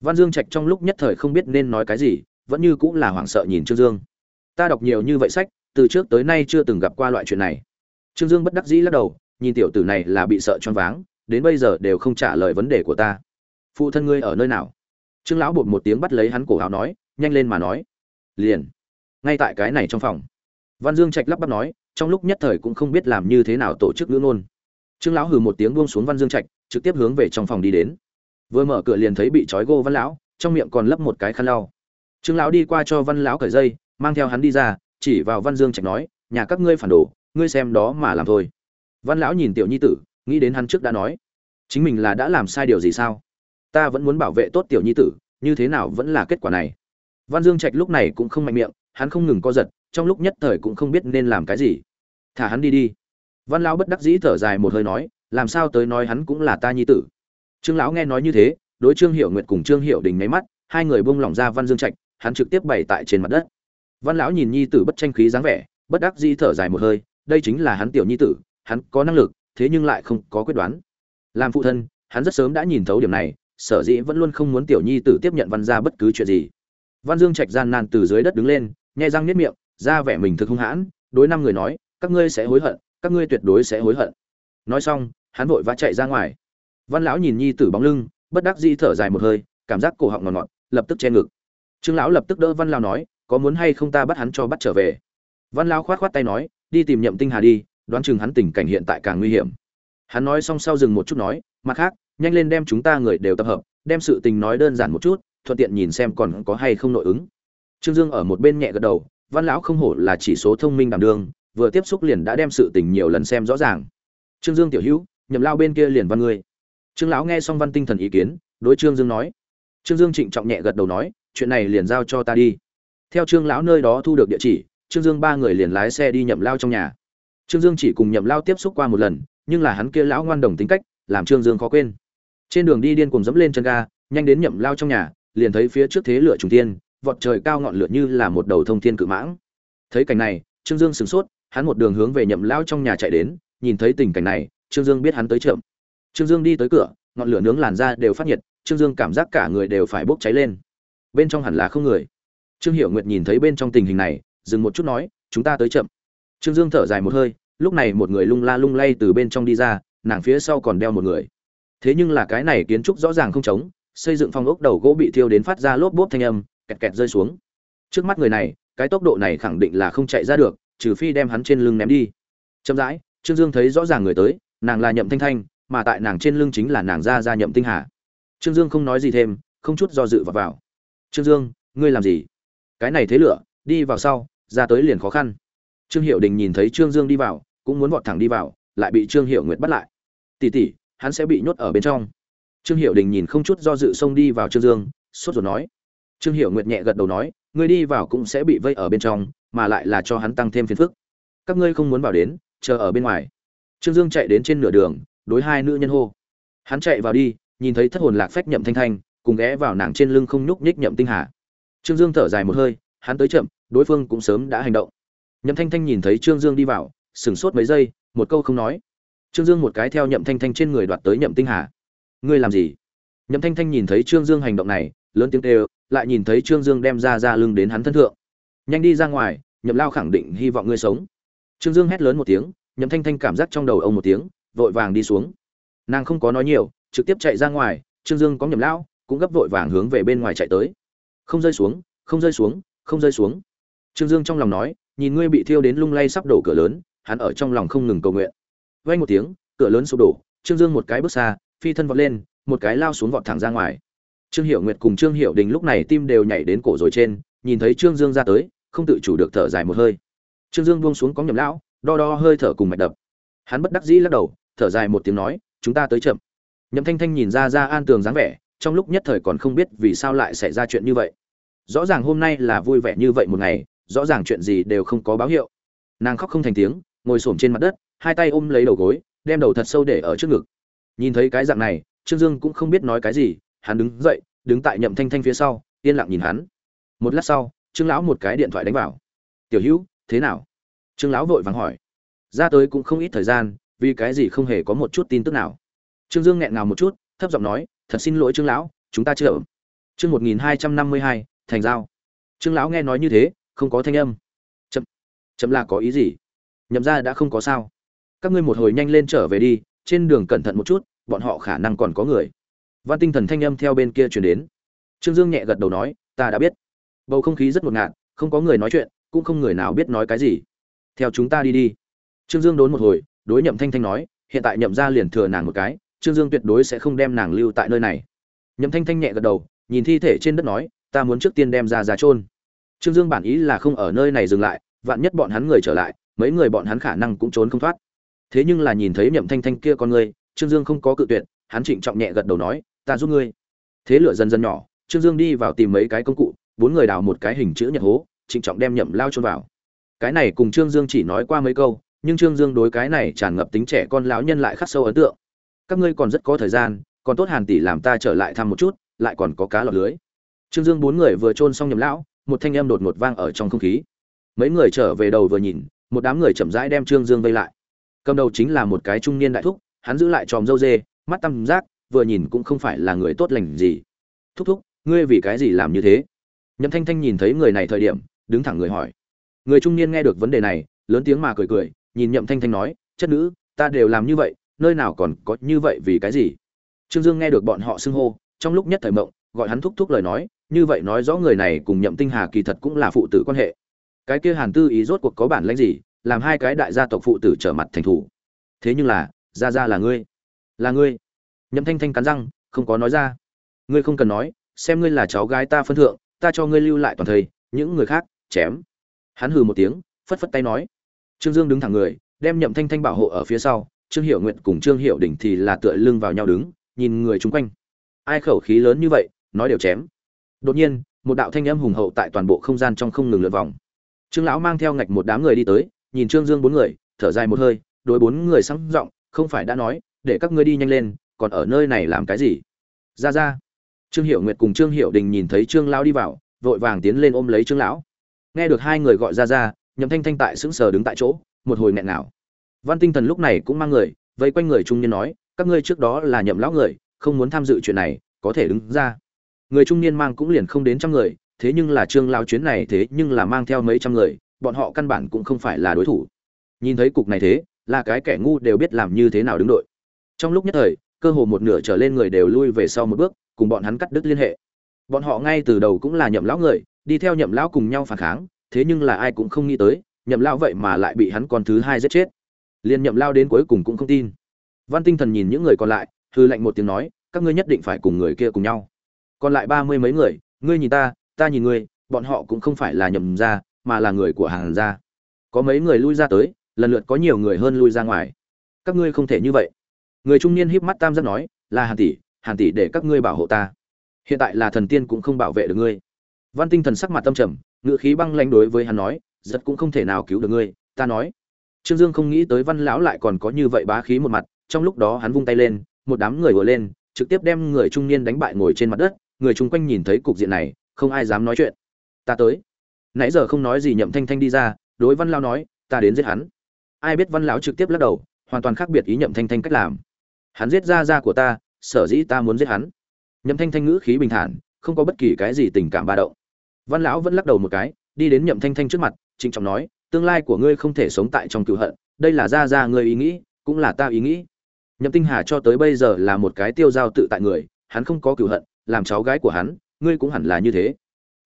Văn dương trạch trong lúc nhất thời không biết nên nói cái gì, vẫn như cũng là hoảng sợ nhìn trương dương. Ta đọc nhiều như vậy sách, từ trước tới nay chưa từng gặp qua loại chuyện này. Trương dương bất đắc dĩ lắc đầu, nhìn tiểu tử này là bị sợ choáng váng, đến bây giờ đều không trả lời vấn đề của ta. Phụ thân ngươi ở nơi nào? Trương lão bột một tiếng bắt lấy hắn cổ áo nói, nhanh lên mà nói. Liền. Ngay tại cái này trong phòng. Văn dương trạch lắp bắp nói, trong lúc nhất thời cũng không biết làm như thế nào tổ chức ngữ ngôn. Trương lão hừ một tiếng buông xuống văn dương trạch trực tiếp hướng về trong phòng đi đến. Vừa mở cửa liền thấy bị trói gô văn lão, trong miệng còn lấp một cái khăn lau. Trương lão đi qua cho văn lão cởi dây, mang theo hắn đi ra, chỉ vào văn dương trạch nói, nhà các ngươi phản đồ, ngươi xem đó mà làm thôi. Văn lão nhìn tiểu nhi tử, nghĩ đến hắn trước đã nói, chính mình là đã làm sai điều gì sao? Ta vẫn muốn bảo vệ tốt tiểu nhi tử, như thế nào vẫn là kết quả này? Văn dương trạch lúc này cũng không mạnh miệng, hắn không ngừng co giật, trong lúc nhất thời cũng không biết nên làm cái gì. Thả hắn đi đi. Văn lão bất đắc dĩ thở dài một hơi nói làm sao tới nói hắn cũng là ta nhi tử. Trương lão nghe nói như thế, đối trương hiệu nguyệt cùng trương hiệu đình nháy mắt, hai người buông lỏng ra văn dương trạch, hắn trực tiếp bày tại trên mặt đất. Văn lão nhìn nhi tử bất tranh khí dáng vẻ, bất đắc dĩ thở dài một hơi, đây chính là hắn tiểu nhi tử, hắn có năng lực, thế nhưng lại không có quyết đoán. Làm phụ thân, hắn rất sớm đã nhìn thấu điểm này, sở dĩ vẫn luôn không muốn tiểu nhi tử tiếp nhận văn gia bất cứ chuyện gì. Văn dương trạch gian nan từ dưới đất đứng lên, nhai răng nếp miệng, ra vẻ mình thực hung hãn, đối năm người nói, các ngươi sẽ hối hận, các ngươi tuyệt đối sẽ hối hận. Nói xong hắn vội vã chạy ra ngoài. Văn lão nhìn nhi tử bóng lưng, bất đắc dĩ thở dài một hơi, cảm giác cổ họng ngọt ngọt, lập tức che ngực. Trương lão lập tức đỡ văn lão nói, có muốn hay không ta bắt hắn cho bắt trở về? Văn lão khoát khoát tay nói, đi tìm nhậm tinh hà đi, đoán chừng hắn tình cảnh hiện tại càng nguy hiểm. Hắn nói xong sau dừng một chút nói, mặt khác, nhanh lên đem chúng ta người đều tập hợp, đem sự tình nói đơn giản một chút, thuận tiện nhìn xem còn có hay không nội ứng. Trương dương ở một bên nhẹ gật đầu, văn lão không hổ là chỉ số thông minh đảm đương, vừa tiếp xúc liền đã đem sự tình nhiều lần xem rõ ràng. Trương dương tiểu hữu nhậm lao bên kia liền văn ngươi. Trương lão nghe xong văn tinh thần ý kiến, đối trương dương nói. Trương dương trịnh trọng nhẹ gật đầu nói, chuyện này liền giao cho ta đi. Theo trương lão nơi đó thu được địa chỉ, trương dương ba người liền lái xe đi nhậm lao trong nhà. Trương dương chỉ cùng nhậm lao tiếp xúc qua một lần, nhưng là hắn kia lão ngoan đồng tính cách, làm trương dương khó quên. Trên đường đi điên cùng dẫm lên chân ga, nhanh đến nhậm lao trong nhà, liền thấy phía trước thế lửa trùng tiên vọt trời cao ngọn lửa như là một đầu thông thiên cự mãng. Thấy cảnh này, trương dương sửng sốt, hắn một đường hướng về nhậm lao trong nhà chạy đến, nhìn thấy tình cảnh này trương dương biết hắn tới chậm. Trương dương đi tới cửa, ngọn lửa nướng làn da đều phát nhiệt, trương dương cảm giác cả người đều phải bốc cháy lên. Bên trong hẳn là không người. Trương hiểu nguyệt nhìn thấy bên trong tình hình này, dừng một chút nói, chúng ta tới chậm. Trương dương thở dài một hơi, lúc này một người lung la lung lay từ bên trong đi ra, nàng phía sau còn đeo một người. Thế nhưng là cái này kiến trúc rõ ràng không trống, xây dựng phong ốc đầu gỗ bị thiêu đến phát ra lốp bốp thanh âm, kẹt kẹt rơi xuống. Trước mắt người này, cái tốc độ này khẳng định là không chạy ra được, trừ phi đem hắn trên lưng ném đi. Chậm rãi, trương dương thấy rõ ràng người tới nàng là nhậm thanh thanh, mà tại nàng trên lưng chính là nàng ra ra nhậm tinh hà. Trương dương không nói gì thêm, không chút do dự vào vào. Trương dương, ngươi làm gì? Cái này thế lửa, đi vào sau, ra tới liền khó khăn. Trương hiệu đình nhìn thấy trương dương đi vào, cũng muốn vọt thẳng đi vào, lại bị trương hiệu nguyệt bắt lại. Tỉ tỉ, hắn sẽ bị nhốt ở bên trong. Trương hiệu đình nhìn không chút do dự xông đi vào trương dương, sốt ruột nói. Trương hiệu nguyệt nhẹ gật đầu nói, ngươi đi vào cũng sẽ bị vây ở bên trong, mà lại là cho hắn tăng thêm phiền phức. Các ngươi không muốn vào đến, chờ ở bên ngoài trương dương chạy đến trên nửa đường, đối hai nữ nhân hô. Hắn chạy vào đi, nhìn thấy thất hồn lạc phách nhậm thanh thanh, cùng ghé vào nàng trên lưng không nhúc nhích nhậm tinh hà. Trương dương thở dài một hơi, hắn tới chậm, đối phương cũng sớm đã hành động. Nhậm thanh thanh nhìn thấy trương dương đi vào, sửng sốt mấy giây, một câu không nói. Trương dương một cái theo nhậm thanh thanh trên người đoạt tới nhậm tinh hà. Ngươi làm gì? Nhậm thanh thanh nhìn thấy trương dương hành động này, lớn tiếng kêu, lại nhìn thấy trương dương đem ra ra lưng đến hắn thân thượng. Nhanh đi ra ngoài, nhậm lao khẳng định hy vọng ngươi sống. Trương dương hét lớn một tiếng nhậm thanh thanh cảm giác trong đầu ông một tiếng, vội vàng đi xuống. Nàng không có nói nhiều, trực tiếp chạy ra ngoài, trương dương có nhầm lão, cũng gấp vội vàng hướng về bên ngoài chạy tới. Không rơi xuống, không rơi xuống, không rơi xuống. Trương dương trong lòng nói, nhìn ngươi bị thiêu đến lung lay sắp đổ cửa lớn, hắn ở trong lòng không ngừng cầu nguyện. Vay một tiếng, cửa lớn sụp đổ, trương dương một cái bước xa, phi thân vọt lên, một cái lao xuống vọt thẳng ra ngoài. Trương hiệu nguyệt cùng trương hiệu đình lúc này tim đều nhảy đến cổ rồi trên, nhìn thấy trương dương ra tới, không tự chủ được thở dài một hơi. Trương dương buông xuống có nhầm lão đo đo hơi thở cùng mạch đập. Hắn bất đắc dĩ lắc đầu, thở dài một tiếng nói, chúng ta tới chậm. Nhậm thanh thanh nhìn ra ra an tường dáng vẻ, trong lúc nhất thời còn không biết vì sao lại xảy ra chuyện như vậy. Rõ ràng hôm nay là vui vẻ như vậy một ngày, rõ ràng chuyện gì đều không có báo hiệu. Nàng khóc không thành tiếng, ngồi s trên mặt đất, hai tay ôm lấy đầu gối, đem đầu thật sâu để ở trước ngực. Nhìn thấy cái dạng này, trương dương cũng không biết nói cái gì, hắn đứng dậy, đứng tại nhậm thanh thanh phía sau, yên lặng nhìn hắn. Một lát sau, trương lão một cái điện thoại đánh vào. Tiểu hữu, thế nào? Trương lão vội vàng hỏi. Ra tới cũng không ít thời gian, vì cái gì không hề có một chút tin tức nào. Trương dương nghẹn ngào một chút, thấp giọng nói, thật xin lỗi trương lão, chúng ta chưa ở. chương một nghìn hai trăm năm mươi hai, thành giao. Trương lão nghe nói như thế, không có thanh âm. Chậm chậm là có ý gì? Nhậm ra đã không có sao. Các ngươi một hồi nhanh lên trở về đi, trên đường cẩn thận một chút, bọn họ khả năng còn có người. Văn tinh thần thanh âm theo bên kia chuyển đến. Trương dương nhẹ gật đầu nói, ta đã biết. Bầu không khí rất ngột ngạt, không có người nói chuyện, cũng không người nào biết nói cái gì theo chúng ta đi đi. Trương dương đốn một hồi, đối nhậm thanh thanh nói, hiện tại nhậm ra liền thừa nàng một cái, trương dương tuyệt đối sẽ không đem nàng lưu tại nơi này. Nhậm thanh thanh nhẹ gật đầu, nhìn thi thể trên đất nói, ta muốn trước tiên đem ra ra trôn trương dương bản ý là không ở nơi này dừng lại, vạn nhất bọn hắn người trở lại, mấy người bọn hắn khả năng cũng trốn không thoát. Thế nhưng là nhìn thấy nhậm thanh thanh kia con người, trương dương không có cự tuyệt, hắn trịnh trọng nhẹ gật đầu nói, ta giúp ngươi. Thế lửa dần dần nhỏ, trương dương đi vào tìm mấy cái công cụ, bốn người đào một cái hình chữ nhật hố, trịnh trọng đem nhậm lao trôn vào cái này cùng trương dương chỉ nói qua mấy câu, nhưng trương dương đối cái này tràn ngập tính trẻ con lão nhân lại khắc sâu ấn tượng. Các ngươi còn rất có thời gian, còn tốt hàn tỷ làm ta trở lại thăm một chút, lại còn có cá lọt lưới. Trương dương bốn người vừa trôn xong nhậm lão, một thanh âm đột ngột vang ở trong không khí. Mấy người trở về đầu vừa nhìn, một đám người chậm rãi đem trương dương vây lại. Cầm đầu chính là một cái trung niên đại thúc, hắn giữ lại tròm dâu dê, mắt tăm giác vừa nhìn cũng không phải là người tốt lành gì. Thúc thúc, ngươi vì cái gì làm như thế? Nhậm thanh thanh nhìn thấy người này thời điểm, đứng thẳng người hỏi người trung niên nghe được vấn đề này, lớn tiếng mà cười cười, nhìn nhậm thanh thanh nói, chất nữ, ta đều làm như vậy, nơi nào còn có như vậy vì cái gì? Trương dương nghe được bọn họ xưng hô, trong lúc nhất thời mộng, gọi hắn thúc thúc lời nói, như vậy nói rõ người này cùng nhậm tinh hà kỳ thật cũng là phụ tử quan hệ. Cái kia hàn tư ý rốt cuộc có bản lãnh gì, làm hai cái đại gia tộc phụ tử trở mặt thành thủ? Thế nhưng là, ra ra là ngươi là ngươi. Nhậm thanh thanh cắn răng, không có nói ra. Ngươi không cần nói, xem ngươi là cháu gái ta phân thượng, ta cho ngươi lưu lại toàn thầy những người khác, chém hắn hừ một tiếng, phất phất tay nói. Trương dương đứng thẳng người, đem nhậm thanh thanh bảo hộ ở phía sau, trương hiệu nguyện cùng trương hiệu đỉnh thì là tựa lưng vào nhau đứng, nhìn người chung quanh. Ai khẩu khí lớn như vậy, nói đều chém. Đột nhiên, một đạo thanh âm hùng hậu tại toàn bộ không gian trong không ngừng lượn vòng. Trương lão mang theo ngạch một đám người đi tới, nhìn trương dương bốn người, thở dài một hơi, đối bốn người sáng giọng, không phải đã nói, để các ngươi đi nhanh lên, còn ở nơi này làm cái gì? Ra ra. Trương hiệu nguyệt cùng trương hiệu đình nhìn thấy trương lão đi vào, vội vàng tiến lên ôm lấy trương lão nghe được hai người gọi ra ra, nhậm thanh thanh tại sững sờ đứng tại chỗ, một hồi nghẹn nào văn tinh thần lúc này cũng mang người, vây quanh người trung niên nói, các ngươi trước đó là nhậm lão người, không muốn tham dự chuyện này, có thể đứng ra. Người trung niên mang cũng liền không đến trăm người, thế nhưng là trương lão chuyến này thế nhưng là mang theo mấy trăm người, bọn họ căn bản cũng không phải là đối thủ. Nhìn thấy cục này thế, là cái kẻ ngu đều biết làm như thế nào đứng đội. Trong lúc nhất thời, cơ hồ một nửa trở lên người đều lui về sau một bước, cùng bọn hắn cắt đứt liên hệ bọn họ ngay từ đầu cũng là nhậm lão người, đi theo nhậm lão cùng nhau phản kháng, thế nhưng là ai cũng không nghĩ tới, nhậm lão vậy mà lại bị hắn con thứ hai giết chết. Liền nhậm lao đến cuối cùng cũng không tin. Văn tinh thần nhìn những người còn lại hư lạnh một tiếng nói, các ngươi nhất định phải cùng người kia cùng nhau. Còn lại ba mươi mấy người, ngươi nhìn ta ta nhìn ngươi, bọn họ cũng không phải là nhậm gia, mà là người của hàng gia. Có mấy người lui ra tới, lần lượt có nhiều người hơn lui ra ngoài. Các ngươi không thể như vậy. Người trung niên híp mắt tam giác nói, là hàn tỷ hàn tỷ để các ngươi bảo hộ ta hiện tại là thần tiên cũng không bảo vệ được ngươi. Văn tinh thần sắc mặt tâm trầm ngựa khí băng lanh đối với hắn nói, giật cũng không thể nào cứu được ngươi, ta nói. Trương dương không nghĩ tới văn lão lại còn có như vậy bá khí một mặt, trong lúc đó hắn vung tay lên, một đám người vừa lên, trực tiếp đem người trung niên đánh bại ngồi trên mặt đất, người chung quanh nhìn thấy cục diện này, không ai dám nói chuyện. Ta tới. Nãy giờ không nói gì nhậm thanh thanh đi ra, đối văn lão nói, ta đến giết hắn. Ai biết văn lão trực tiếp lắc đầu, hoàn toàn khác biệt ý nhậm thanh thanh cách làm. Hắn giết ra ra của ta, sở dĩ ta muốn giết hắn nhậm thanh thanh ngữ khí bình thản, không có bất kỳ cái gì tình cảm ba động. Văn lão vẫn lắc đầu một cái, đi đến nhậm thanh thanh trước mặt, trịnh trọng nói, tương lai của ngươi không thể sống tại trong cựu hận, đây là ra ra ngươi ý nghĩ, cũng là ta ý nghĩ. Nhậm tinh hà cho tới bây giờ là một cái tiêu giao tự tại người, hắn không có cựu hận, làm cháu gái của hắn, ngươi cũng hẳn là như thế.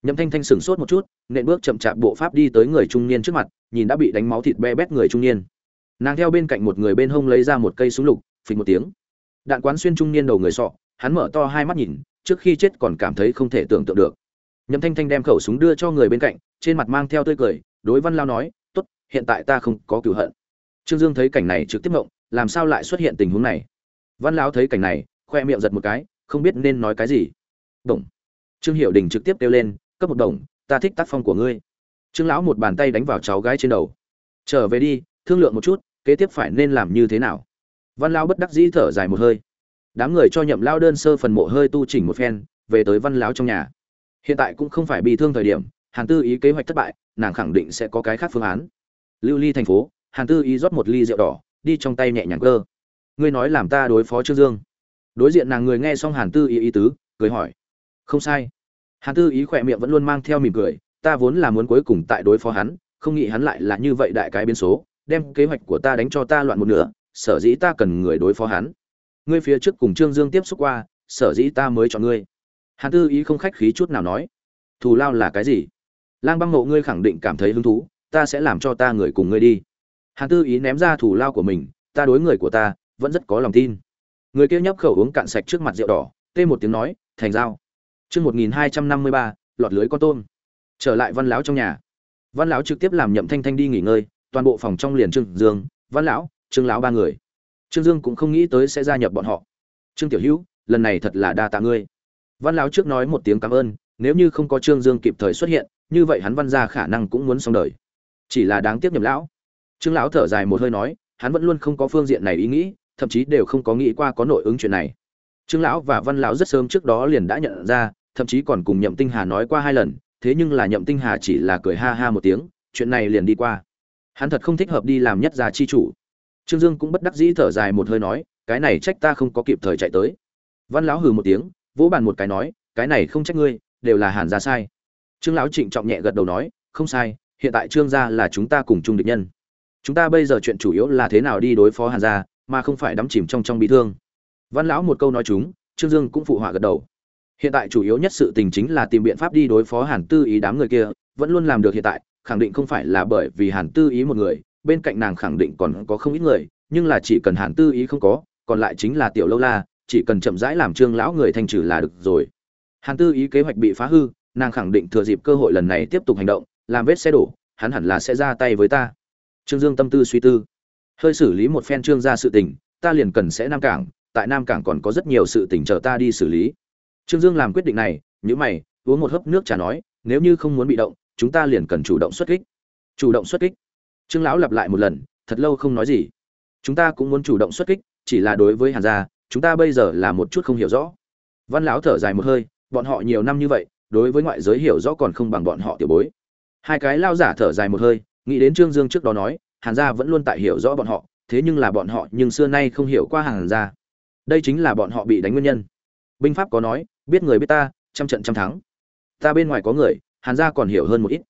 Nhậm thanh thanh sửng sốt một chút, nện bước chậm chạp bộ pháp đi tới người trung niên trước mặt, nhìn đã bị đánh máu thịt be bét người trung niên. Nàng theo bên cạnh một người bên hông lấy ra một cây súng lục, phình một tiếng. Đạn quán xuyên trung niên đầu người sọ hắn mở to hai mắt nhìn, trước khi chết còn cảm thấy không thể tưởng tượng được. Nhậm thanh thanh đem khẩu súng đưa cho người bên cạnh, trên mặt mang theo tươi cười, đối văn lao nói, tốt, hiện tại ta không có cửu hận. Trương dương thấy cảnh này trực tiếp ngộng, làm sao lại xuất hiện tình huống này? Văn lão thấy cảnh này, khoe miệng giật một cái, không biết nên nói cái gì. Đồng. Trương hiệu đình trực tiếp kêu lên, cấp một đồng, ta thích tác phong của ngươi. Trương lão một bàn tay đánh vào cháu gái trên đầu. Trở về đi, thương lượng một chút, kế tiếp phải nên làm như thế nào? Văn lão bất đắc dĩ thở dài một hơi đám người cho nhậm lao đơn sơ phần mộ hơi tu chỉnh một phen, về tới văn lão trong nhà. Hiện tại cũng không phải bị thương thời điểm, hàn tư ý kế hoạch thất bại, nàng khẳng định sẽ có cái khác phương án. Lưu ly thành phố, hàn tư ý rót một ly rượu đỏ, đi trong tay nhẹ nhàng cơ. Ngươi nói làm ta đối phó trương dương. Đối diện nàng người nghe xong hàn tư ý ý tứ, cười hỏi. Không sai. Hàn tư ý khỏe miệng vẫn luôn mang theo mỉm cười, ta vốn là muốn cuối cùng tại đối phó hắn, không nghĩ hắn lại là như vậy đại cái biến số, đem kế hoạch của ta đánh cho ta loạn một nửa, sở dĩ ta cần người đối phó hắn ngươi phía trước cùng trương dương tiếp xúc qua, sở dĩ ta mới chọn ngươi. Hàn tư ý không khách khí chút nào nói. Thù lao là cái gì? Lang băng mộ ngươi khẳng định cảm thấy hứng thú, ta sẽ làm cho ta người cùng ngươi đi. Hàn tư ý ném ra thù lao của mình, ta đối người của ta vẫn rất có lòng tin. Người kia nhấp khẩu uống cạn sạch trước mặt rượu đỏ, tê một tiếng nói, thành dao chương một nghìn hai trăm năm mươi ba, lọt lưới con tôm. Trở lại văn lão trong nhà. Văn lão trực tiếp làm nhậm thanh thanh đi nghỉ ngơi, toàn bộ phòng trong liền trương dương, văn lão, trương lão ba người trương dương cũng không nghĩ tới sẽ gia nhập bọn họ. Trương tiểu hữu, lần này thật là đa tạ ngươi. Văn lão trước nói một tiếng cảm ơn, nếu như không có trương dương kịp thời xuất hiện, như vậy hắn văn ra khả năng cũng muốn xong đời. Chỉ là đáng tiếc nhầm lão. Trương lão thở dài một hơi nói, hắn vẫn luôn không có phương diện này ý nghĩ, thậm chí đều không có nghĩ qua có nội ứng chuyện này. Trương lão và văn lão rất sớm trước đó liền đã nhận ra, thậm chí còn cùng nhậm tinh hà nói qua hai lần, thế nhưng là nhậm tinh hà chỉ là cười ha ha một tiếng, chuyện này liền đi qua. Hắn thật không thích hợp đi làm nhất gia chi chủ trương dương cũng bất đắc dĩ thở dài một hơi nói, cái này trách ta không có kịp thời chạy tới. Văn lão hừ một tiếng, vỗ bàn một cái nói, cái này không trách ngươi, đều là hàn gia sai. Trương lão trịnh trọng nhẹ gật đầu nói, không sai, hiện tại trương gia là chúng ta cùng chung địch nhân. Chúng ta bây giờ chuyện chủ yếu là thế nào đi đối phó hàn gia, mà không phải đắm chìm trong trong bị thương. Văn lão một câu nói chúng, trương dương cũng phụ họa gật đầu. Hiện tại chủ yếu nhất sự tình chính là tìm biện pháp đi đối phó hàn tư ý đám người kia, vẫn luôn làm được hiện tại, khẳng định không phải là bởi vì hàn tư ý một người bên cạnh nàng khẳng định còn có không ít người, nhưng là chỉ cần hàn tư ý không có, còn lại chính là tiểu lâu la, chỉ cần chậm rãi làm trương lão người thanh trừ là được rồi. Hàn tư ý kế hoạch bị phá hư, nàng khẳng định thừa dịp cơ hội lần này tiếp tục hành động, làm vết xe đổ, hắn hẳn là sẽ ra tay với ta. Trương dương tâm tư suy tư. Hơi xử lý một phen trương ra sự tình, ta liền cần sẽ nam cảng, tại nam cảng còn có rất nhiều sự tình chờ ta đi xử lý. Trương dương làm quyết định này nhữ mày, uống một hớp nước trà nói, nếu như không muốn bị động, chúng ta liền cần chủ động xuất kích. Chủ động xuất kích trương lão lặp lại một lần, thật lâu không nói gì. Chúng ta cũng muốn chủ động xuất kích, chỉ là đối với hàn gia, chúng ta bây giờ là một chút không hiểu rõ. Văn lão thở dài một hơi, bọn họ nhiều năm như vậy, đối với ngoại giới hiểu rõ còn không bằng bọn họ tiểu bối. Hai cái lao giả thở dài một hơi, nghĩ đến trương dương trước đó nói, hàn gia vẫn luôn tại hiểu rõ bọn họ, thế nhưng là bọn họ nhưng xưa nay không hiểu qua hàn gia. Đây chính là bọn họ bị đánh nguyên nhân. Binh pháp có nói, biết người biết ta, trăm trận trăm thắng. Ta bên ngoài có người, hàn gia còn hiểu hơn một ít.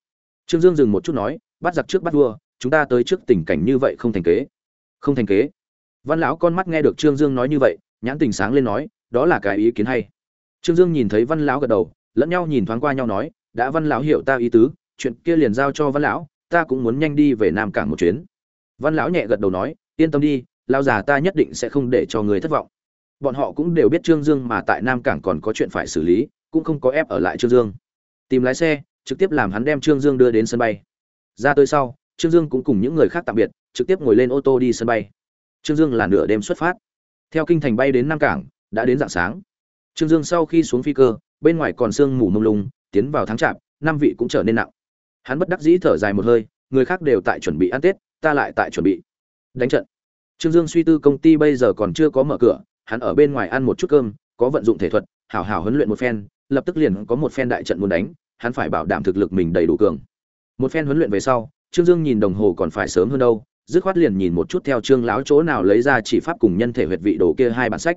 Trương dương dừng một chút nói, bắt giặc trước bắt vua chúng ta tới trước tình cảnh như vậy không thành kế. Không thành kế. Văn lão con mắt nghe được trương dương nói như vậy, nhãn tình sáng lên nói, đó là cái ý kiến hay. Trương dương nhìn thấy văn lão gật đầu, lẫn nhau nhìn thoáng qua nhau nói, đã văn lão hiểu ta ý tứ, chuyện kia liền giao cho văn lão, ta cũng muốn nhanh đi về nam cảng một chuyến. Văn lão nhẹ gật đầu nói, yên tâm đi, lão già ta nhất định sẽ không để cho người thất vọng. Bọn họ cũng đều biết trương dương mà tại nam cảng còn có chuyện phải xử lý, cũng không có ép ở lại trương dương. Tìm lái xe, trực tiếp làm hắn đem trương dương đưa đến sân bay. Ra tới sau trương dương cũng cùng những người khác tạm biệt, trực tiếp ngồi lên ô tô đi sân bay. Trương dương là nửa đêm xuất phát. Theo kinh thành bay đến nam cảng, đã đến dạng sáng. Trương dương sau khi xuống phi cơ, bên ngoài còn sương mù mông lung, tiến vào tháng chạp, năm vị cũng trở nên nặng. Hắn bất đắc dĩ thở dài một hơi, người khác đều tại chuẩn bị ăn tết, ta lại tại chuẩn bị. Đánh trận. Trương dương suy tư công ty bây giờ còn chưa có mở cửa, hắn ở bên ngoài ăn một chút cơm, có vận dụng thể thuật, hảo hảo huấn luyện một phen, lập tức liền có một phen đại trận muốn đánh, hắn phải bảo đảm thực lực mình đầy đủ cường. Một phen huấn luyện về sau trương dương nhìn đồng hồ còn phải sớm hơn đâu, dứt khoát liền nhìn một chút theo trương lão chỗ nào lấy ra chỉ pháp cùng nhân thể huyệt vị đồ kia hai bản sách.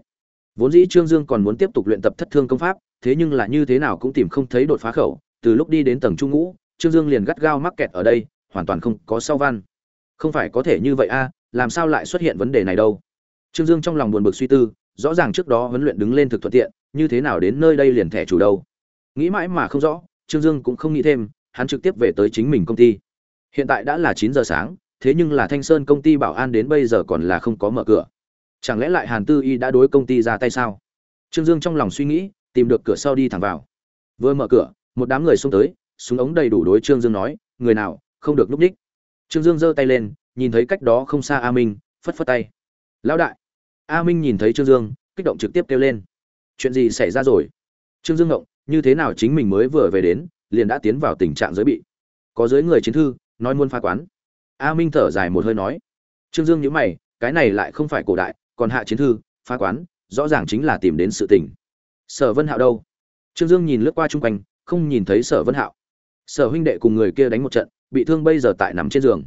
Vốn dĩ trương dương còn muốn tiếp tục luyện tập thất thương công pháp, thế nhưng là như thế nào cũng tìm không thấy đột phá khẩu, từ lúc đi đến tầng trung ngũ, trương dương liền gắt gao mắc kẹt ở đây, hoàn toàn không có sau văn. Không phải có thể như vậy a à, làm sao lại xuất hiện vấn đề này đâu? Trương dương trong lòng buồn bực suy tư, rõ ràng trước đó huấn luyện đứng lên thực thuận tiện, như thế nào đến nơi đây liền thẻ chủ đâu? Nghĩ mãi mà không rõ, trương dương cũng không nghĩ thêm, hắn trực tiếp về tới chính mình công ty hiện tại đã là chín giờ sáng, thế nhưng là thanh sơn công ty bảo an đến bây giờ còn là không có mở cửa. Chẳng lẽ lại hàn tư y đã đối công ty ra tay sao? Trương dương trong lòng suy nghĩ, tìm được cửa sau đi thẳng vào. Vừa mở cửa, một đám người xông tới, súng ống đầy đủ đối trương dương nói, người nào, không được núp ních trương dương giơ tay lên, nhìn thấy cách đó không xa a minh, phất phất tay. Lão đại. A minh nhìn thấy trương dương, kích động trực tiếp kêu lên. Chuyện gì xảy ra rồi? Trương dương ngộng, như thế nào chính mình mới vừa về đến, liền đã tiến vào tình trạng giới bị? Có giới người chiến thư nói muốn phá quán. A minh thở dài một hơi nói, trương dương nhíu mày, cái này lại không phải cổ đại, còn hạ chiến thư, phá quán, rõ ràng chính là tìm đến sự tình. Sở vân hạo đâu? Trương dương nhìn lướt qua chung quanh, không nhìn thấy sở vân hạo. Sở huynh đệ cùng người kia đánh một trận, bị thương bây giờ tại nằm trên giường.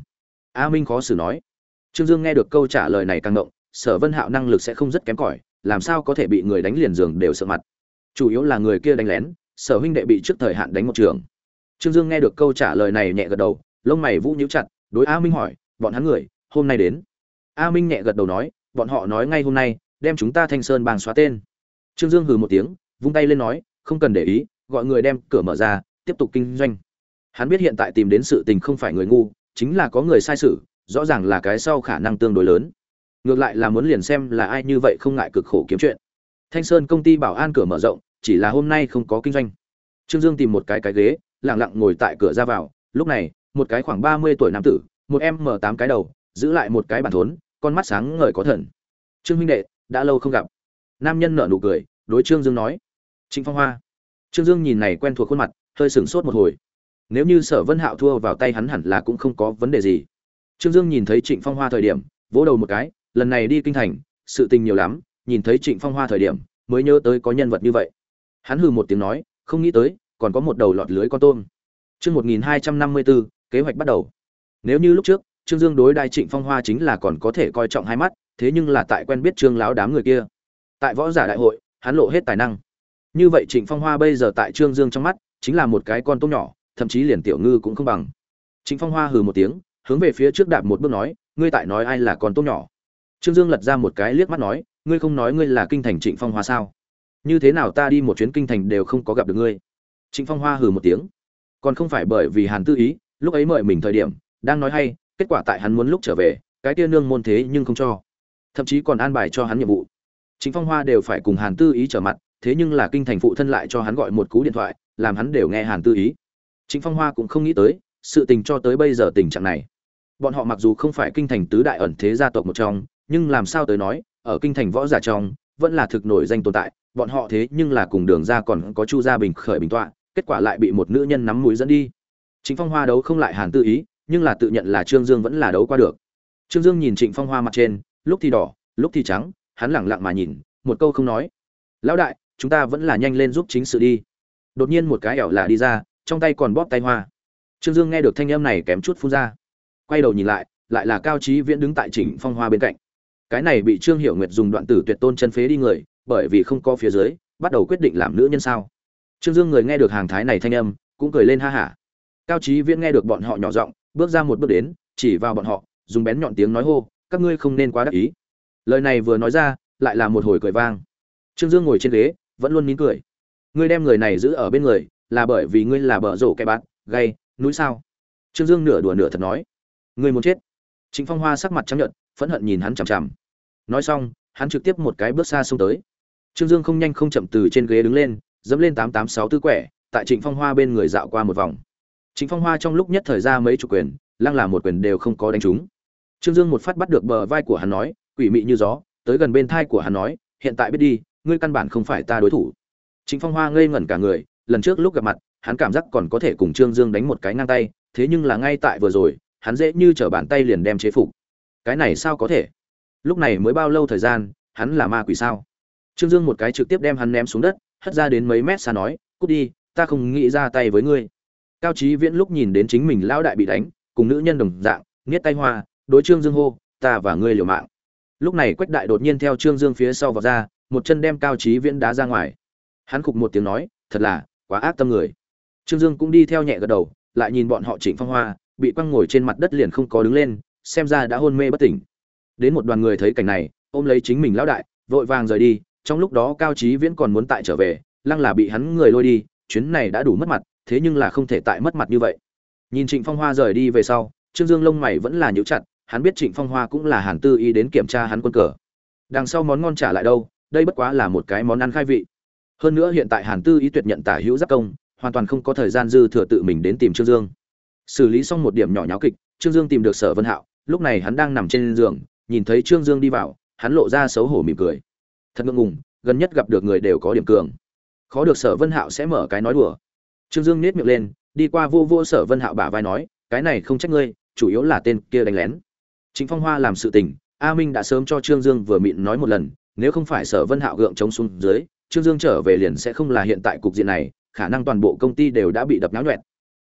A minh khó xử nói, trương dương nghe được câu trả lời này càng động sở vân hạo năng lực sẽ không rất kém cỏi, làm sao có thể bị người đánh liền giường đều sợ mặt. Chủ yếu là người kia đánh lén, sở huynh đệ bị trước thời hạn đánh một trường. Trương dương nghe được câu trả lời này nhẹ gật đầu lông mày vũ nhíu chặt, đối a minh hỏi, bọn hắn người, hôm nay đến? A minh nhẹ gật đầu nói, bọn họ nói ngay hôm nay, đem chúng ta thanh sơn bang xóa tên. Trương dương hừ một tiếng, vung tay lên nói, không cần để ý, gọi người đem cửa mở ra, tiếp tục kinh doanh. Hắn biết hiện tại tìm đến sự tình không phải người ngu, chính là có người sai sự, rõ ràng là cái sau khả năng tương đối lớn. Ngược lại là muốn liền xem là ai như vậy không ngại cực khổ kiếm chuyện. Thanh sơn công ty bảo an cửa mở rộng, chỉ là hôm nay không có kinh doanh. Trương dương tìm một cái cái ghế, lặng lặng ngồi tại cửa ra vào, lúc này một cái khoảng ba mươi tuổi nam tử, một em mở tám cái đầu, giữ lại một cái bản thốn, con mắt sáng ngời có thần. Trương huynh đệ, đã lâu không gặp. Nam nhân nở nụ cười, đối trương dương nói. Trịnh phong hoa. Trương dương nhìn này quen thuộc khuôn mặt, hơi sửng sốt một hồi. Nếu như sở vân hạo thua vào tay hắn hẳn là cũng không có vấn đề gì. Trương dương nhìn thấy trịnh phong hoa thời điểm, vỗ đầu một cái, lần này đi kinh thành, sự tình nhiều lắm, nhìn thấy trịnh phong hoa thời điểm, mới nhớ tới có nhân vật như vậy. Hắn hừ một tiếng nói, không nghĩ tới, còn có một đầu lọt lưới con tôm. Chương một nghìn hai trăm năm mươi bốn kế hoạch bắt đầu. Nếu như lúc trước, trương dương đối đại trịnh phong hoa chính là còn có thể coi trọng hai mắt, thế nhưng là tại quen biết trương lão đám người kia, tại võ giả đại hội, hắn lộ hết tài năng. Như vậy trịnh phong hoa bây giờ tại trương dương trong mắt, chính là một cái con tôm nhỏ, thậm chí liền tiểu ngư cũng không bằng. Trịnh phong hoa hừ một tiếng, hướng về phía trước đạp một bước nói, ngươi tại nói ai là con tôm nhỏ? Trương dương lật ra một cái liếc mắt nói, ngươi không nói ngươi là kinh thành trịnh phong hoa sao? Như thế nào ta đi một chuyến kinh thành đều không có gặp được ngươi? Trịnh phong hoa hừ một tiếng, còn không phải bởi vì hàn tư ý lúc ấy mời mình thời điểm, đang nói hay, kết quả tại hắn muốn lúc trở về, cái tia nương môn thế nhưng không cho. Thậm chí còn an bài cho hắn nhiệm vụ. Chính phong hoa đều phải cùng hàn tư ý trở mặt, thế nhưng là kinh thành phụ thân lại cho hắn gọi một cú điện thoại, làm hắn đều nghe hàn tư ý. Chính phong hoa cũng không nghĩ tới, sự tình cho tới bây giờ tình trạng này. Bọn họ mặc dù không phải kinh thành tứ đại ẩn thế gia tộc một trong, nhưng làm sao tới nói, ở kinh thành võ giả trong, vẫn là thực nổi danh tồn tại. Bọn họ thế nhưng là cùng đường ra còn có chu gia bình khởi bình tọa, kết quả lại bị một nữ nhân nắm mũi dẫn đi. Trịnh phong hoa đấu không lại hàn tư ý, nhưng là tự nhận là trương dương vẫn là đấu qua được. Trương dương nhìn trịnh phong hoa mặt trên, lúc thì đỏ, lúc thì trắng, hắn lẳng lặng mà nhìn, một câu không nói. Lão đại, chúng ta vẫn là nhanh lên giúp chính sự đi. Đột nhiên một cái ẻo lạ đi ra, trong tay còn bóp tay hoa. Trương dương nghe được thanh âm này kém chút phun ra. Quay đầu nhìn lại lại là cao Chí viễn đứng tại trịnh phong hoa bên cạnh. Cái này bị trương Hiểu nguyệt dùng đoạn tử tuyệt tôn chân phế đi người, bởi vì không có phía dưới, bắt đầu quyết định làm nữ nhân sao. Trương dương người nghe được hàng thái này thanh âm, cũng cười lên ha hả cao trí viễn nghe được bọn họ nhỏ giọng, bước ra một bước đến, chỉ vào bọn họ, dùng bén nhọn tiếng nói hô, các ngươi không nên quá đắc ý. Lời này vừa nói ra, lại là một hồi cười vang. Trương dương ngồi trên ghế, vẫn luôn nín cười. Ngươi đem người này giữ ở bên người, là bởi vì ngươi là bợ rổ cái bạn. gay, núi sao? Trương dương nửa đùa nửa thật nói. Ngươi muốn chết. Trịnh phong hoa sắc mặt trắng nhợt, phẫn hận nhìn hắn chằm chằm. Nói xong, hắn trực tiếp một cái bước xa xông tới. Trương dương không nhanh không chậm từ trên ghế đứng lên, dẫm lên tám tám sáu tư quẻ, tại trịnh phong hoa bên người dạo qua một vòng trịnh phong hoa trong lúc nhất thời ra mấy chủ quyền, lăng là một quyền đều không có đánh trúng. Trương dương một phát bắt được bờ vai của hắn nói, quỷ mị như gió, tới gần bên thai của hắn nói, hiện tại biết đi, ngươi căn bản không phải ta đối thủ. Trịnh phong hoa ngây ngẩn cả người, lần trước lúc gặp mặt, hắn cảm giác còn có thể cùng trương dương đánh một cái ngang tay, thế nhưng là ngay tại vừa rồi, hắn dễ như trở bàn tay liền đem chế phục. Cái này sao có thể? Lúc này mới bao lâu thời gian, hắn là ma quỷ sao? Trương dương một cái trực tiếp đem hắn ném xuống đất, hất ra đến mấy mét xa nói, cút đi, ta không nghĩ ra tay với ngươi cao trí viễn lúc nhìn đến chính mình lão đại bị đánh, cùng nữ nhân đồng dạng, nghiết tay hoa, đối trương dương hô, ta và ngươi liều mạng. Lúc này quách đại đột nhiên theo trương dương phía sau vào ra, một chân đem cao trí viễn đá ra ngoài. Hắn khục một tiếng nói, thật là quá ác tâm người. Trương dương cũng đi theo nhẹ gật đầu, lại nhìn bọn họ trịnh phong hoa, bị quăng ngồi trên mặt đất liền không có đứng lên, xem ra đã hôn mê bất tỉnh. Đến một đoàn người thấy cảnh này, ôm lấy chính mình lão đại, vội vàng rời đi, trong lúc đó cao trí viễn còn muốn tại trở về, lăng là bị hắn người lôi đi, chuyến này đã đủ mất mặt thế nhưng là không thể tại mất mặt như vậy. Nhìn trịnh phong hoa rời đi về sau, trương dương lông mày vẫn là nhíu chặt, hắn biết trịnh phong hoa cũng là hàn tư y đến kiểm tra hắn quân cờ. Đằng sau món ngon trả lại đâu, đây bất quá là một cái món ăn khai vị. Hơn nữa hiện tại hàn tư Y tuyệt nhận tả hữu giáp công, hoàn toàn không có thời gian dư thừa tự mình đến tìm trương dương. Xử lý xong một điểm nhỏ nháo kịch, trương dương tìm được sở vân hạo, lúc này hắn đang nằm trên giường, nhìn thấy trương dương đi vào, hắn lộ ra xấu hổ mỉm cười. Thật ngượng ngùng, gần nhất gặp được người đều có điểm cường. Khó được sở vân hạo sẽ mở cái nói đùa trương dương nết miệng lên, đi qua vô vô sở vân hạo bả vai nói, cái này không trách ngươi, chủ yếu là tên kia đánh lén. Chính phong hoa làm sự tình, a minh đã sớm cho trương dương vừa mịn nói một lần, nếu không phải sở vân hạo gượng chống xuống dưới, trương dương trở về liền sẽ không là hiện tại cục diện này, khả năng toàn bộ công ty đều đã bị đập náo nhuẹn.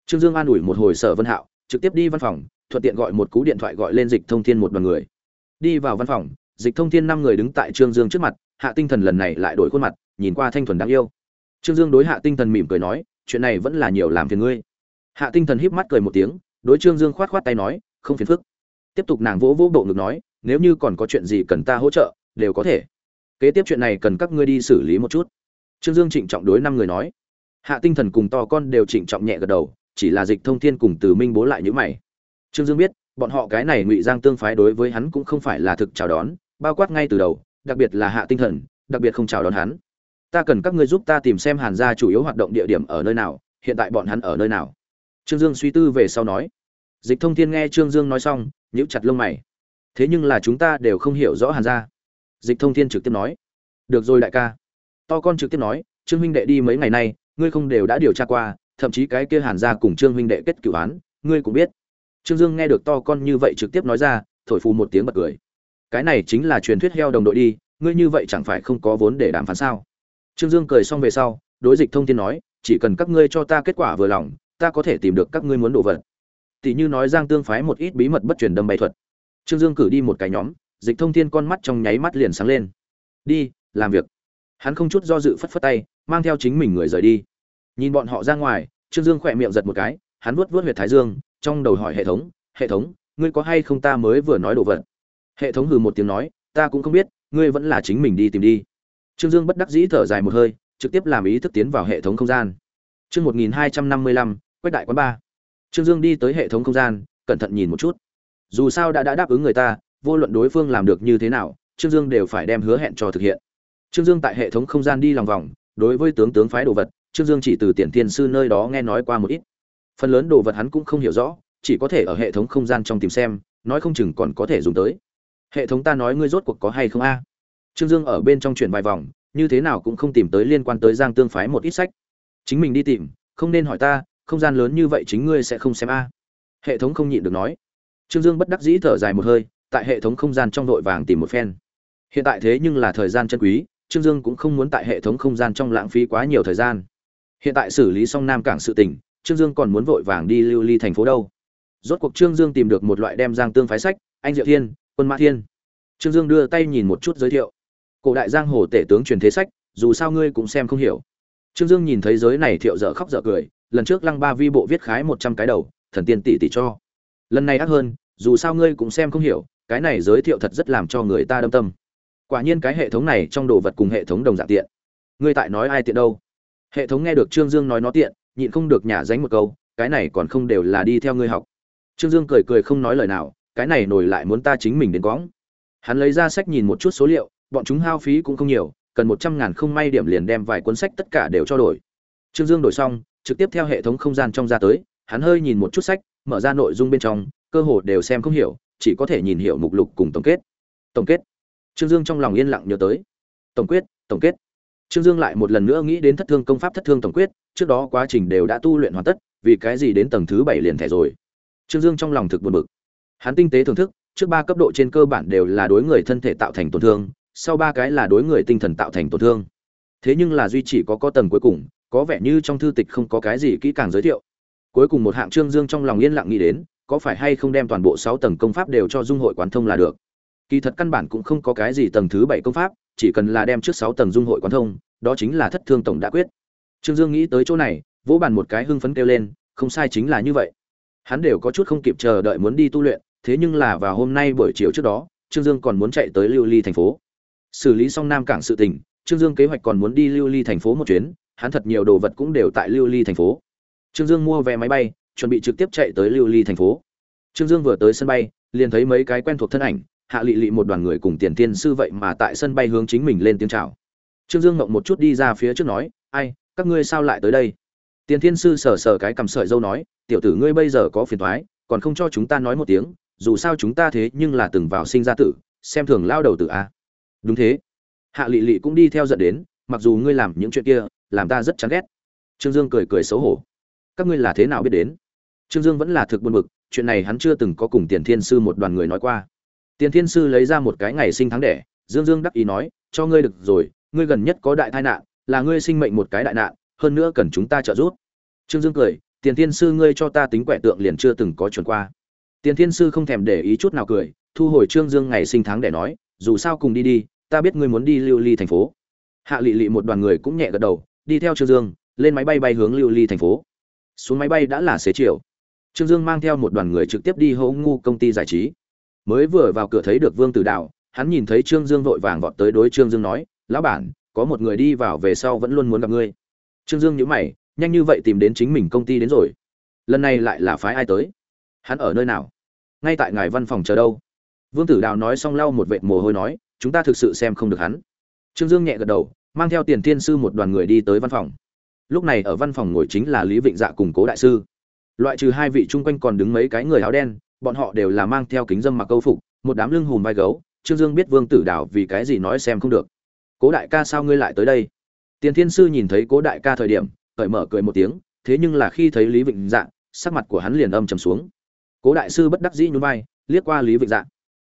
Trương dương an ủi một hồi sở vân hạo, trực tiếp đi văn phòng, thuận tiện gọi một cú điện thoại gọi lên dịch thông thiên một đoàn người. Đi vào văn phòng, dịch thông thiên năm người đứng tại trương dương trước mặt, hạ tinh thần lần này lại đổi khuôn mặt, nhìn qua thanh thuần đáng yêu. Trương dương đối hạ tinh thần mỉm cười nói chuyện này vẫn là nhiều làm phiền ngươi. Hạ tinh thần híp mắt cười một tiếng, đối trương dương khoát khoát tay nói, không phiền phức. Tiếp tục nàng vỗ vỗ bộ ngực nói, nếu như còn có chuyện gì cần ta hỗ trợ, đều có thể. Kế tiếp chuyện này cần các ngươi đi xử lý một chút. Trương dương trịnh trọng đối năm người nói. Hạ tinh thần cùng to con đều trịnh trọng nhẹ gật đầu, chỉ là dịch thông thiên cùng từ minh bố lại những mày. Trương dương biết, bọn họ cái này ngụy giang tương phái đối với hắn cũng không phải là thực chào đón, bao quát ngay từ đầu, đặc biệt là hạ tinh thần, đặc biệt không chào đón hắn ta cần các ngươi giúp ta tìm xem hàn gia chủ yếu hoạt động địa điểm ở nơi nào, hiện tại bọn hắn ở nơi nào. Trương dương suy tư về sau nói. Dịch thông thiên nghe trương dương nói xong, nhíu chặt lông mày. Thế nhưng là chúng ta đều không hiểu rõ hàn gia. Dịch thông thiên trực tiếp nói. Được rồi đại ca. To con trực tiếp nói, trương huynh đệ đi mấy ngày nay, ngươi không đều đã điều tra qua, thậm chí cái kia hàn gia cùng trương huynh đệ kết cựu án, ngươi cũng biết. Trương dương nghe được to con như vậy trực tiếp nói ra, thổi phù một tiếng bật cười. Cái này chính là truyền thuyết heo đồng đội đi, ngươi như vậy chẳng phải không có vốn để đàm phán sao? Trương dương cười xong về sau, đối dịch thông thiên nói, chỉ cần các ngươi cho ta kết quả vừa lòng, ta có thể tìm được các ngươi muốn đồ vật. Tỷ như nói giang tương phái một ít bí mật bất truyền đâm bay thuật. Trương dương cử đi một cái nhóm, dịch thông thiên con mắt trong nháy mắt liền sáng lên. Đi, làm việc. Hắn không chút do dự phất phất tay, mang theo chính mình người rời đi. Nhìn bọn họ ra ngoài, trương dương khỏe miệng giật một cái, hắn vuốt vuốt huyệt thái dương, trong đầu hỏi hệ thống hệ thống, ngươi có hay không ta mới vừa nói đồ vật? Hệ thống hừ một tiếng nói, ta cũng không biết, ngươi vẫn là chính mình đi tìm đi trương dương bất đắc dĩ thở dài một hơi, trực tiếp làm ý thức tiến vào hệ thống không gian. Chương một nghìn hai trăm năm mươi lăm, quách đại quán ba. Trương dương đi tới hệ thống không gian, cẩn thận nhìn một chút. Dù sao đã đã đáp ứng người ta, vô luận đối phương làm được như thế nào, trương dương đều phải đem hứa hẹn cho thực hiện. Trương dương tại hệ thống không gian đi lòng vòng, đối với tướng tướng phái đồ vật, trương dương chỉ từ tiền thiên sư nơi đó nghe nói qua một ít. Phần lớn đồ vật hắn cũng không hiểu rõ, chỉ có thể ở hệ thống không gian trong tìm xem, nói không chừng còn có thể dùng tới. Hệ thống ta nói ngươi rốt cuộc có hay không a? Trương dương ở bên trong chuyển vài vòng như thế nào cũng không tìm tới liên quan tới giang tương phái một ít sách. Chính mình đi tìm không nên hỏi ta không gian lớn như vậy chính ngươi sẽ không xem a. Hệ thống không nhịn được nói. Trương dương bất đắc dĩ thở dài một hơi tại hệ thống không gian trong đội vàng tìm một phen. Hiện tại thế nhưng là thời gian chân quý trương dương cũng không muốn tại hệ thống không gian trong lãng phí quá nhiều thời gian. Hiện tại xử lý xong nam cảng sự tình, trương dương còn muốn vội vàng đi lưu ly thành phố đâu. Rốt cuộc trương dương tìm được một loại đem giang tương phái sách anh diệu thiên quân mã thiên. Trương dương đưa tay nhìn một chút giới thiệu cổ đại giang hồ tể tướng truyền thế sách, dù sao ngươi cũng xem không hiểu. Trương dương nhìn thấy giới này thiệu dở khóc dở cười, lần trước lăng ba vi bộ viết khái một trăm cái đầu, thần tiên tỷ tỷ cho. Lần này ác hơn, dù sao ngươi cũng xem không hiểu, cái này giới thiệu thật rất làm cho người ta đâm tâm. Quả nhiên cái hệ thống này trong đồ vật cùng hệ thống đồng dạng tiện. Ngươi tại nói ai tiện đâu? Hệ thống nghe được trương dương nói nó tiện, nhịn không được nhả dánh một câu, cái này còn không đều là đi theo ngươi học. Trương dương cười cười không nói lời nào, cái này nổi lại muốn ta chính mình đến quõng. Hắn lấy ra sách nhìn một chút số liệu bọn chúng hao phí cũng không nhiều, cần một trăm ngàn không may điểm liền đem vài cuốn sách tất cả đều cho đổi. Trương dương đổi xong, trực tiếp theo hệ thống không gian trong ra tới, hắn hơi nhìn một chút sách, mở ra nội dung bên trong, cơ hồ đều xem không hiểu, chỉ có thể nhìn hiểu mục lục cùng tổng kết. Tổng kết. Trương dương trong lòng yên lặng nhớ tới. Tổng quyết, tổng kết. Trương dương lại một lần nữa nghĩ đến thất thương công pháp thất thương tổng quyết, trước đó quá trình đều đã tu luyện hoàn tất, vì cái gì đến tầng thứ bảy liền thẻ rồi? Trương dương trong lòng thực buồn bực. Hắn tinh tế thưởng thức, trước ba cấp độ trên cơ bản đều là đối người thân thể tạo thành tổn thương sau ba cái là đối người tinh thần tạo thành tổn thương. Thế nhưng là duy chỉ có có tầng cuối cùng, có vẻ như trong thư tịch không có cái gì kỹ càng giới thiệu. Cuối cùng một hạng trương dương trong lòng yên lặng nghĩ đến, có phải hay không đem toàn bộ sáu tầng công pháp đều cho dung hội quán thông là được. Kỳ thật căn bản cũng không có cái gì tầng thứ bảy công pháp, chỉ cần là đem trước sáu tầng dung hội quán thông, đó chính là thất thương tổng đã quyết. Trương dương nghĩ tới chỗ này, vỗ bàn một cái hưng phấn kêu lên, không sai chính là như vậy. Hắn đều có chút không kịp chờ đợi muốn đi tu luyện, thế nhưng là vào hôm nay buổi chiều trước đó, trương dương còn muốn chạy tới lưu ly thành phố xử lý xong nam cảng sự tình, trương dương kế hoạch còn muốn đi lưu ly thành phố một chuyến, hắn thật nhiều đồ vật cũng đều tại lưu ly thành phố. Trương dương mua vé máy bay, chuẩn bị trực tiếp chạy tới lưu ly thành phố. Trương dương vừa tới sân bay, liền thấy mấy cái quen thuộc thân ảnh, hạ lị lị một đoàn người cùng tiền tiên sư vậy mà tại sân bay hướng chính mình lên tiếng chào. Trương dương ngộng một chút đi ra phía trước nói, ai, các ngươi sao lại tới đây? Tiền thiên sư sờ sờ cái cầm sợi dâu nói, tiểu tử ngươi bây giờ có phiền thoái còn không cho chúng ta nói một tiếng, dù sao chúng ta thế nhưng là từng vào sinh ra tử, xem thường lao đầu tử a đúng thế. Hạ lị lị cũng đi theo dẫn đến, mặc dù ngươi làm những chuyện kia, làm ta rất chán ghét. Trương dương cười cười xấu hổ. Các ngươi là thế nào biết đến? Trương dương vẫn là thực buồn bực, chuyện này hắn chưa từng có cùng tiền thiên sư một đoàn người nói qua. Tiền thiên sư lấy ra một cái ngày sinh tháng đẻ, dương dương đắc ý nói, cho ngươi được rồi, ngươi gần nhất có đại tai nạn, là ngươi sinh mệnh một cái đại nạn, hơn nữa cần chúng ta trợ giúp. Trương dương cười, tiền thiên sư ngươi cho ta tính quẻ tượng liền chưa từng có chuẩn qua. Tiền thiên sư không thèm để ý chút nào cười, thu hồi trương dương ngày sinh tháng để nói, dù sao cùng đi đi ta biết ngươi muốn đi lưu ly thành phố. Hạ lị lị một đoàn người cũng nhẹ gật đầu, đi theo trương dương, lên máy bay bay hướng lưu ly thành phố. Xuống máy bay đã là xế chiều. Trương dương mang theo một đoàn người trực tiếp đi hỗ ngu công ty giải trí. Mới vừa vào cửa thấy được vương tử đạo, hắn nhìn thấy trương dương vội vàng vọt tới đối trương dương nói, lão bản, có một người đi vào về sau vẫn luôn muốn gặp ngươi. Trương dương nhíu mày, nhanh như vậy tìm đến chính mình công ty đến rồi. Lần này lại là phái ai tới? Hắn ở nơi nào? Ngay tại ngài văn phòng chờ đâu. Vương tử đào nói xong lau một vệt mồ hôi nói chúng ta thực sự xem không được hắn. Trương dương nhẹ gật đầu, mang theo tiền thiên sư một đoàn người đi tới văn phòng. Lúc này ở văn phòng ngồi chính là lý vịnh dạ cùng cố đại sư. Loại trừ hai vị chung quanh còn đứng mấy cái người áo đen, bọn họ đều là mang theo kính dâm mặc câu phục, một đám lưng hùm vai gấu, trương dương biết vương tử Đảo vì cái gì nói xem không được. Cố đại ca sao ngươi lại tới đây? Tiền thiên sư nhìn thấy cố đại ca thời điểm, cởi mở cười một tiếng, thế nhưng là khi thấy lý vịnh dạ sắc mặt của hắn liền âm trầm xuống. Cố đại sư bất đắc dĩ nhún vai, liếc qua lý vịnh dạ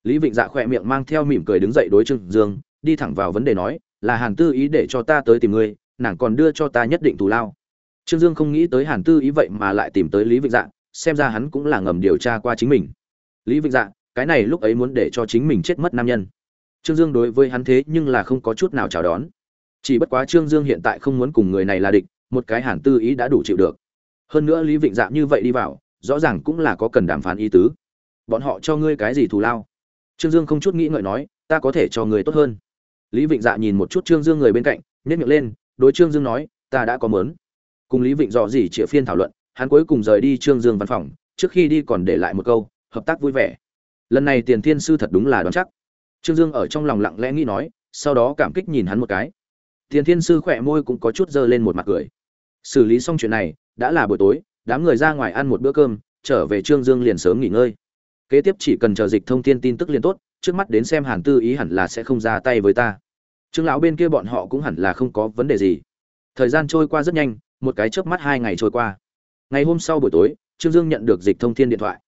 lý vịnh dạ khỏe miệng mang theo mỉm cười đứng dậy đối trương dương, đi thẳng vào vấn đề nói, là hàn tư ý để cho ta tới tìm ngươi, nàng còn đưa cho ta nhất định thù lao. Trương dương không nghĩ tới hàn tư ý vậy mà lại tìm tới lý vịnh dạ xem ra hắn cũng là ngầm điều tra qua chính mình. Lý vịnh dạ cái này lúc ấy muốn để cho chính mình chết mất nam nhân. Trương dương đối với hắn thế nhưng là không có chút nào chào đón. Chỉ bất quá trương dương hiện tại không muốn cùng người này là địch, một cái hàn tư ý đã đủ chịu được. Hơn nữa lý vịnh dạ như vậy đi vào, rõ ràng cũng là có cần đàm phán ý tứ. Bọn họ cho ngươi cái gì thù lao? Trương dương không chút nghĩ ngợi nói, ta có thể cho người tốt hơn. Lý vịnh dạ nhìn một chút trương dương người bên cạnh nhét miệng lên, đối trương dương nói, ta đã có mớn. Cùng lý vịnh dò gì chĩa phiên thảo luận, hắn cuối cùng rời đi trương dương văn phòng, trước khi đi còn để lại một câu, hợp tác vui vẻ. Lần này tiền thiên sư thật đúng là đoán chắc. Trương dương ở trong lòng lặng lẽ nghĩ nói, sau đó cảm kích nhìn hắn một cái. Tiền thiên sư khỏe môi cũng có chút dơ lên một mặt cười. Xử lý xong chuyện này, đã là buổi tối, đám người ra ngoài ăn một bữa cơm, trở về trương dương liền sớm nghỉ ngơi kế tiếp chỉ cần chờ dịch thông tin tin tức liền tốt, trước mắt đến xem hàn tư ý hẳn là sẽ không ra tay với ta. Trương lão bên kia bọn họ cũng hẳn là không có vấn đề gì. Thời gian trôi qua rất nhanh, một cái chớp mắt hai ngày trôi qua. Ngày hôm sau buổi tối, trương dương nhận được dịch thông thiên điện thoại.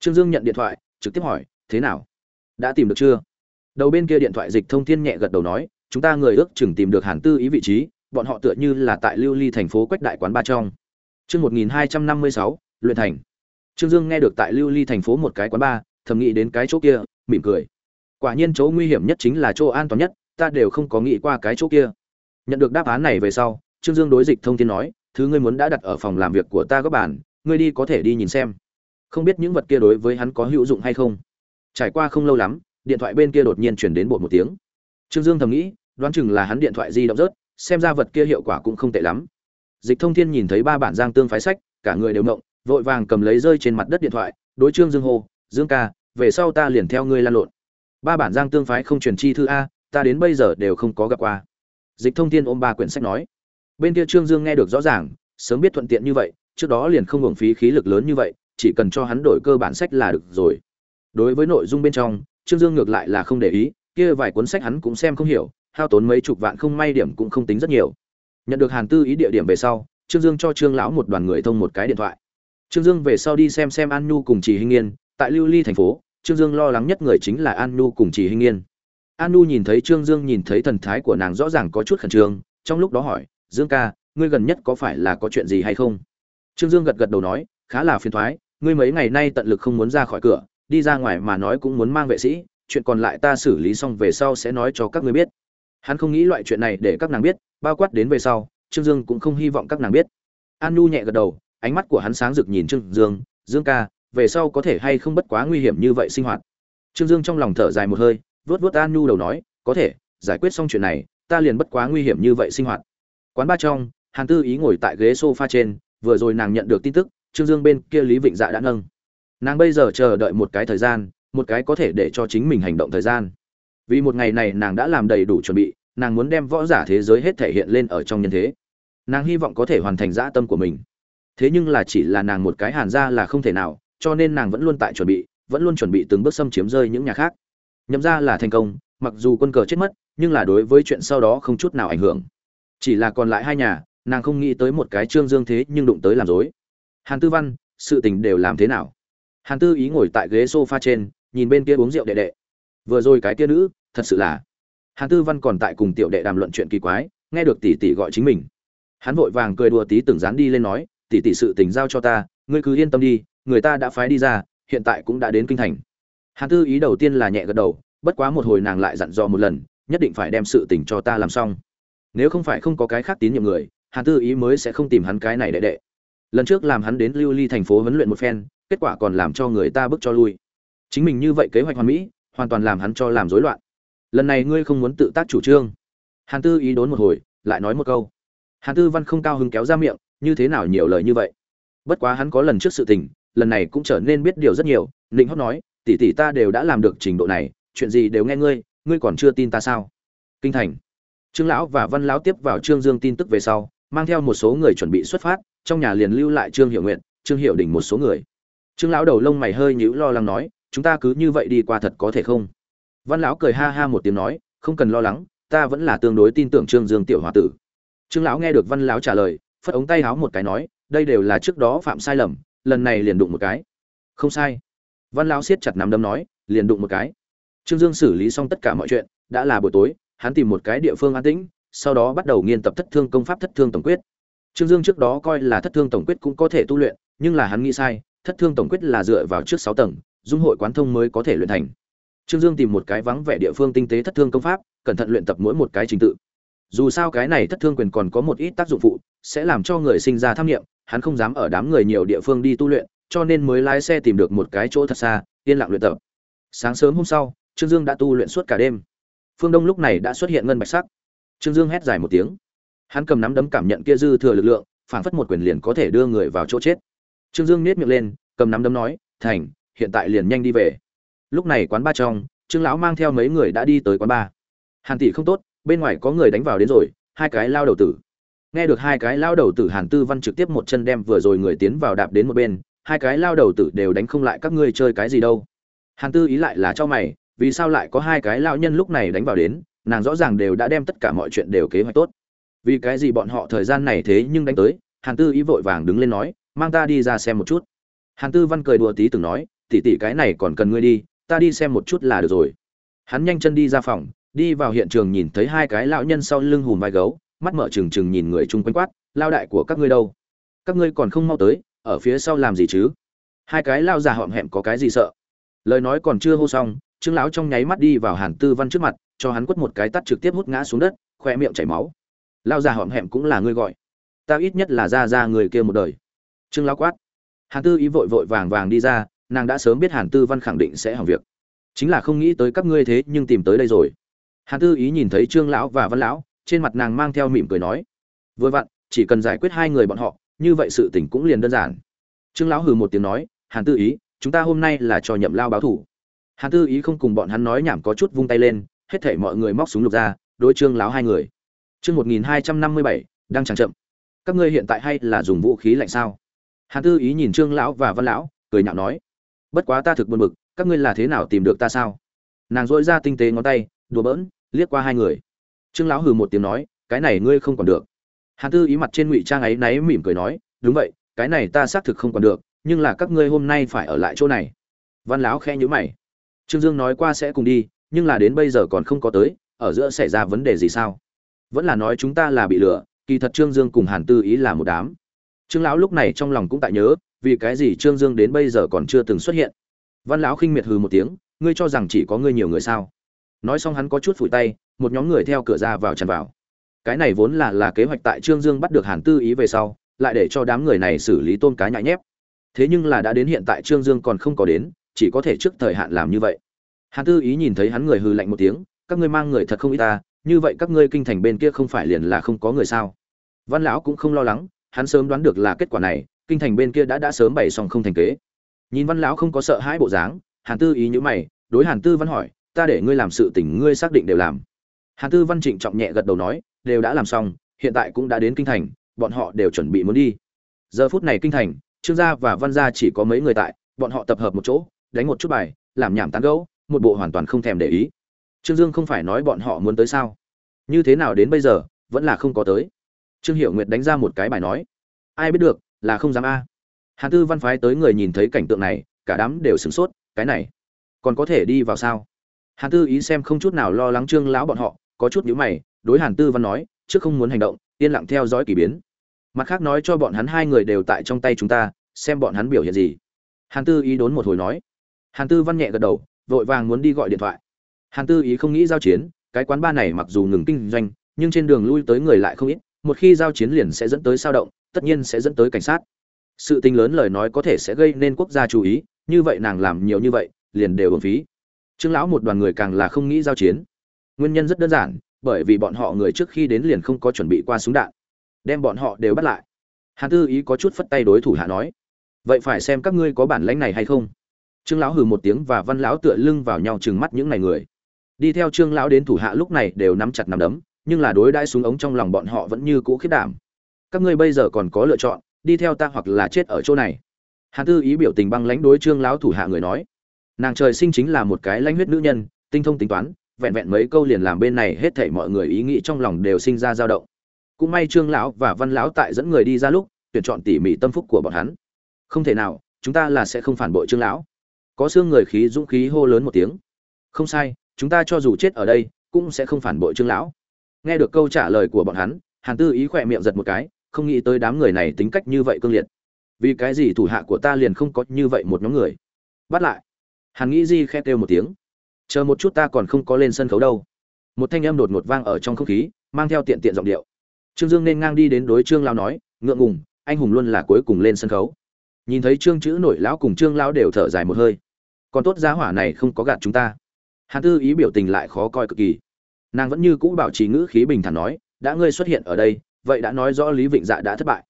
Trương dương nhận điện thoại, trực tiếp hỏi, thế nào? Đã tìm được chưa? Đầu bên kia điện thoại dịch thông thiên nhẹ gật đầu nói, chúng ta người ước chừng tìm được hàn tư ý vị trí, bọn họ tựa như là tại lưu ly thành phố quách đại quán ba trong. Chương một nghìn hai trăm năm mươi sáu, luyện thành trương dương nghe được tại lưu ly thành phố một cái quán bar, thầm nghĩ đến cái chỗ kia mỉm cười. Quả nhiên chỗ nguy hiểm nhất chính là chỗ an toàn nhất ta đều không có nghĩ qua cái chỗ kia. Nhận được đáp án này về sau trương dương đối dịch thông tin nói thứ ngươi muốn đã đặt ở phòng làm việc của ta các bạn ngươi đi có thể đi nhìn xem. Không biết những vật kia đối với hắn có hữu dụng hay không. Trải qua không lâu lắm điện thoại bên kia đột nhiên chuyển đến bộ một tiếng. Trương dương thầm nghĩ đoán chừng là hắn điện thoại di động rớt xem ra vật kia hiệu quả cũng không tệ lắm. Dịch thông thiên nhìn thấy ba bản giang tương phái sách cả người đều ngộng vội vàng cầm lấy rơi trên mặt đất điện thoại, đối trương dương hô, dương ca, về sau ta liền theo ngươi lan lộn. Ba bản giang tương phái không truyền chi thư a, ta đến bây giờ đều không có gặp qua. Dịch thông tin ôm ba quyển sách nói. Bên kia trương dương nghe được rõ ràng, sớm biết thuận tiện như vậy, trước đó liền không hưởng phí khí lực lớn như vậy, chỉ cần cho hắn đổi cơ bản sách là được rồi. Đối với nội dung bên trong, trương dương ngược lại là không để ý, kia vài cuốn sách hắn cũng xem không hiểu, hao tốn mấy chục vạn không may điểm cũng không tính rất nhiều. Nhận được hàn tư ý địa điểm về sau, trương dương cho trương lão một đoàn người thông một cái điện thoại trương dương về sau đi xem xem an nhu cùng trì hinh nghiên tại lưu ly thành phố, trương dương lo lắng nhất người chính là an nhu cùng trì hinh nghiên an nhu nhìn thấy trương dương nhìn thấy thần thái của nàng rõ ràng có chút khẩn trương, trong lúc đó hỏi, dương ca, ngươi gần nhất có phải là có chuyện gì hay không? Trương dương gật gật đầu nói, khá là phiền thoái, ngươi mấy ngày nay tận lực không muốn ra khỏi cửa, đi ra ngoài mà nói cũng muốn mang vệ sĩ, chuyện còn lại ta xử lý xong về sau sẽ nói cho các ngươi biết. Hắn không nghĩ loại chuyện này để các nàng biết, bao quát đến về sau, trương dương cũng không hy vọng các nàng biết. An nhu nhẹ gật đầu ánh mắt của hắn sáng rực nhìn trương dương dương ca, về sau có thể hay không bất quá nguy hiểm như vậy sinh hoạt? Trương dương trong lòng thở dài một hơi, vuốt vuốt an nhu đầu nói, có thể, giải quyết xong chuyện này, ta liền bất quá nguy hiểm như vậy sinh hoạt. Quán ba trong, hàn tư ý ngồi tại ghế sofa trên, vừa rồi nàng nhận được tin tức, trương dương bên kia lý vịnh dạ đã nâng. Nàng bây giờ chờ đợi một cái thời gian, một cái có thể để cho chính mình hành động thời gian. Vì một ngày này nàng đã làm đầy đủ chuẩn bị, nàng muốn đem võ giả thế giới hết thể hiện lên ở trong nhân thế. Nàng hy vọng có thể hoàn thành dã tâm của mình thế nhưng là chỉ là nàng một cái hàn ra là không thể nào, cho nên nàng vẫn luôn tại chuẩn bị, vẫn luôn chuẩn bị từng bước xâm chiếm rơi những nhà khác. Nhậm ra là thành công, mặc dù quân cờ chết mất, nhưng là đối với chuyện sau đó không chút nào ảnh hưởng. Chỉ là còn lại hai nhà, nàng không nghĩ tới một cái trương dương thế nhưng đụng tới làm dối hàn tư văn, sự tình đều làm thế nào? Hàn tư ý ngồi tại ghế sofa trên, nhìn bên kia uống rượu đệ đệ. Vừa rồi cái kia nữ, thật sự là. Hàn tư văn còn tại cùng tiểu đệ đàm luận chuyện kỳ quái, nghe được tỷ tỷ gọi chính mình. Hắn vội vàng cười đùa tí từng dán đi lên nói tỷ tỷ sự tình giao cho ta, ngươi cứ yên tâm đi, người ta đã phái đi ra, hiện tại cũng đã đến kinh thành. Hàn tư ý đầu tiên là nhẹ gật đầu, bất quá một hồi nàng lại dặn dò một lần, nhất định phải đem sự tình cho ta làm xong. Nếu không phải không có cái khác tín nhiệm người, hàn tư ý mới sẽ không tìm hắn cái này đệ đệ. Lần trước làm hắn đến lưu ly thành phố huấn luyện một phen, kết quả còn làm cho người ta bước cho lui. Chính mình như vậy kế hoạch hoàn mỹ, hoàn toàn làm hắn cho làm rối loạn. Lần này ngươi không muốn tự tác chủ trương. Hàn tư ý đốn một hồi, lại nói một câu. Hàn tư văn không cao hứng kéo ra miệng như thế nào nhiều lời như vậy? Bất quá hắn có lần trước sự tình, lần này cũng trở nên biết điều rất nhiều, ninh hót nói, tỷ tỷ ta đều đã làm được trình độ này, chuyện gì đều nghe ngươi ngươi còn chưa tin ta sao? Kinh thành. Trương lão và văn lão tiếp vào trương dương tin tức về sau, mang theo một số người chuẩn bị xuất phát, trong nhà liền lưu lại trương hiệu nguyện trương hiệu đỉnh một số người. Trương lão đầu lông mày hơi nhíu lo lắng nói, chúng ta cứ như vậy đi qua thật có thể không? Văn lão cười ha ha một tiếng nói, không cần lo lắng, ta vẫn là tương đối tin tưởng trương dương tiểu h tử. Trương lão nghe được văn lão trả lời phất ống tay háo một cái nói, đây đều là trước đó phạm sai lầm, lần này liền đụng một cái. Không sai. Văn lão siết chặt nắm đấm nói, liền đụng một cái. Trương dương xử lý xong tất cả mọi chuyện, đã là buổi tối, hắn tìm một cái địa phương an tĩnh, sau đó bắt đầu nghiên tập thất thương công pháp thất thương tổng quyết. Trương dương trước đó coi là thất thương tổng quyết cũng có thể tu luyện, nhưng là hắn nghĩ sai, thất thương tổng quyết là dựa vào trước sáu tầng, dung hội quán thông mới có thể luyện thành. Trương dương tìm một cái vắng vẻ địa phương tinh tế thất thương công pháp, cẩn thận luyện tập mỗi một cái trình tự dù sao cái này thất thương quyền còn có một ít tác dụng phụ, sẽ làm cho người sinh ra tham nghiệm hắn không dám ở đám người nhiều địa phương đi tu luyện, cho nên mới lái xe tìm được một cái chỗ thật xa, yên lặng luyện tập. Sáng sớm hôm sau, trương dương đã tu luyện suốt cả đêm. Phương đông lúc này đã xuất hiện ngân bạch sắc. Trương dương hét dài một tiếng. Hắn cầm nắm đấm cảm nhận kia dư thừa lực lượng, phảng phất một quyền liền có thể đưa người vào chỗ chết. Trương dương nết miệng lên, cầm nắm đấm nói, thành, hiện tại liền nhanh đi về. Lúc này quán ba trong, trương lão mang theo mấy người đã đi tới quán ba. Hàn tỷ không tốt bên ngoài có người đánh vào đến rồi, hai cái lao đầu tử. Nghe được hai cái lao đầu tử hàn tư văn trực tiếp một chân đem vừa rồi người tiến vào đạp đến một bên, hai cái lao đầu tử đều đánh không lại các ngươi chơi cái gì đâu. Hàn tư ý lại là cho mày, vì sao lại có hai cái lao nhân lúc này đánh vào đến, nàng rõ ràng đều đã đem tất cả mọi chuyện đều kế hoạch tốt. Vì cái gì bọn họ thời gian này thế nhưng đánh tới, hàn tư ý vội vàng đứng lên nói, mang ta đi ra xem một chút. Hàn tư văn cười đùa tí từng nói tỉ tỉ cái này còn cần ngươi đi, ta đi xem một chút là được rồi. Hắn nhanh chân đi ra phòng đi vào hiện trường nhìn thấy hai cái lão nhân sau lưng hùm vai gấu, mắt mở trừng trừng nhìn người chung quanh quát lao đại của các ngươi đâu? Các ngươi còn không mau tới, ở phía sau làm gì chứ? Hai cái lao già họm hẹm có cái gì sợ? Lời nói còn chưa hô xong, trương lão trong nháy mắt đi vào hàn tư văn trước mặt, cho hắn quất một cái tắt trực tiếp hút ngã xuống đất khoe miệng chảy máu. Lao già họm hẹm cũng là ngươi gọi. Ta ít nhất là ra ra người kia một đời. Trương lão quát. Hàn tư ý vội vội vàng vàng đi ra, nàng đã sớm biết hàn tư văn khẳng định sẽ hỏng việc. Chính là không nghĩ tới các ngươi thế nhưng tìm tới đây rồi hàn tư ý nhìn thấy trương lão và văn lão, trên mặt nàng mang theo mỉm cười nói, vừa vặn, chỉ cần giải quyết hai người bọn họ, như vậy sự tình cũng liền đơn giản. Trương lão hừ một tiếng nói, hàn tư ý, chúng ta hôm nay là cho nhậm lao báo thủ. Hàn tư ý không cùng bọn hắn nói nhảm có chút vung tay lên, hết thảy mọi người móc súng lục ra, đối trương lão hai người. Chương một nghìn hai trăm năm mươi bảy, đang chẳng chậm. Các ngươi hiện tại hay là dùng vũ khí lạnh sao? Hàn tư ý nhìn trương lão và văn lão, cười nhạo nói, bất quá ta thực buồn bực, các ngươi là thế nào tìm được ta sao? Nàng dội ra tinh tế ngón tay, đùa bỡn liếc qua hai người. Trương lão hừ một tiếng nói, cái này ngươi không còn được. Hàn tư ý mặt trên ngụy trang ấy náy mỉm cười nói, đúng vậy, cái này ta xác thực không còn được, nhưng là các ngươi hôm nay phải ở lại chỗ này. Văn lão khẽ nhữ mày. Trương dương nói qua sẽ cùng đi, nhưng là đến bây giờ còn không có tới, ở giữa xảy ra vấn đề gì sao? Vẫn là nói chúng ta là bị lừa, kỳ thật trương dương cùng hàn tư ý là một đám. Trương lão lúc này trong lòng cũng tại nhớ, vì cái gì trương dương đến bây giờ còn chưa từng xuất hiện. Văn lão khinh miệt hừ một tiếng, ngươi cho rằng chỉ có ngươi nhiều người sao? Nói xong hắn có chút phủi tay, một nhóm người theo cửa ra vào tràn vào. Cái này vốn là là kế hoạch tại trương dương bắt được hàn tư ý về sau, lại để cho đám người này xử lý tôn cá nhại nhép. Thế nhưng là đã đến hiện tại trương dương còn không có đến, chỉ có thể trước thời hạn làm như vậy. Hàn tư ý nhìn thấy hắn người hừ lạnh một tiếng, các ngươi mang người thật không ít ta, như vậy các ngươi kinh thành bên kia không phải liền là không có người sao? Văn lão cũng không lo lắng, hắn sớm đoán được là kết quả này, kinh thành bên kia đã đã sớm bày xong không thành kế. Nhìn văn lão không có sợ hãi bộ dáng, hàn tư ý nhữ mày, đối hàn tư văn hỏi ta để ngươi làm sự tình ngươi xác định đều làm. Hàn tư văn trịnh trọng nhẹ gật đầu nói, đều đã làm xong, hiện tại cũng đã đến kinh thành, bọn họ đều chuẩn bị muốn đi. Giờ phút này kinh thành, trương gia và văn gia chỉ có mấy người tại, bọn họ tập hợp một chỗ, đánh một chút bài, làm nhảm tán gẫu, một bộ hoàn toàn không thèm để ý. Trương dương không phải nói bọn họ muốn tới sao? Như thế nào đến bây giờ, vẫn là không có tới. Trương hiểu nguyệt đánh ra một cái bài nói, ai biết được, là không dám a. Hàn tư văn phái tới người nhìn thấy cảnh tượng này, cả đám đều sửng sốt, cái này, còn có thể đi vào sao? Hàn tư ý xem không chút nào lo lắng trương lão bọn họ, có chút nhíu mày, đối hàn tư văn nói, trước không muốn hành động, yên lặng theo dõi kỳ biến. Mặt khác nói cho bọn hắn hai người đều tại trong tay chúng ta, xem bọn hắn biểu hiện gì. Hàn tư ý đốn một hồi nói. Hàn tư văn nhẹ gật đầu, vội vàng muốn đi gọi điện thoại. Hàn tư ý không nghĩ giao chiến, cái quán ba này mặc dù ngừng kinh doanh, nhưng trên đường lui tới người lại không ít, một khi giao chiến liền sẽ dẫn tới sao động, tất nhiên sẽ dẫn tới cảnh sát. Sự tình lớn lời nói có thể sẽ gây nên quốc gia chú ý, như vậy nàng làm nhiều như vậy, liền đều hưởng phí trương lão một đoàn người càng là không nghĩ giao chiến. Nguyên nhân rất đơn giản, bởi vì bọn họ người trước khi đến liền không có chuẩn bị qua súng đạn. Đem bọn họ đều bắt lại. Hàn tư ý có chút phất tay đối thủ hạ nói, vậy phải xem các ngươi có bản lãnh này hay không. Trương lão hừ một tiếng và văn lão tựa lưng vào nhau chừng mắt những này người. Đi theo trương lão đến thủ hạ lúc này đều nắm chặt nắm đấm, nhưng là đối đãi súng ống trong lòng bọn họ vẫn như cũ khiết đảm. Các ngươi bây giờ còn có lựa chọn, đi theo ta hoặc là chết ở chỗ này. Hàn tư ý biểu tình băng lãnh đối trương lão thủ hạ người nói nàng trời sinh chính là một cái lãnh huyết nữ nhân, tinh thông tính toán, vẹn vẹn mấy câu liền làm bên này hết thảy mọi người ý nghĩ trong lòng đều sinh ra dao động. Cũng may trương lão và văn lão tại dẫn người đi ra lúc, tuyển chọn tỉ mỉ tâm phúc của bọn hắn. Không thể nào, chúng ta là sẽ không phản bội trương lão. Có xương người khí dũng khí hô lớn một tiếng. Không sai, chúng ta cho dù chết ở đây, cũng sẽ không phản bội trương lão. Nghe được câu trả lời của bọn hắn, hàn tư ý khỏe miệng giật một cái, không nghĩ tới đám người này tính cách như vậy cương liệt. Vì cái gì thủ hạ của ta liền không có như vậy một nhóm người? Bắt lại hàn nghĩ di khe kêu một tiếng. Chờ một chút ta còn không có lên sân khấu đâu. Một thanh âm đột ngột vang ở trong không khí, mang theo tiện tiện giọng điệu. Trương dương nên ngang đi đến đối trương lão nói, ngượng ngùng, anh hùng luôn là cuối cùng lên sân khấu. Nhìn thấy trương chữ nổi lão cùng trương lão đều thở dài một hơi. Còn tốt giá hỏa này không có gạt chúng ta. Hàn tư ý biểu tình lại khó coi cực kỳ. Nàng vẫn như cũ bảo trì ngữ khí bình thản nói, đã ngươi xuất hiện ở đây, vậy đã nói rõ lý vịnh dạ đã thất bại.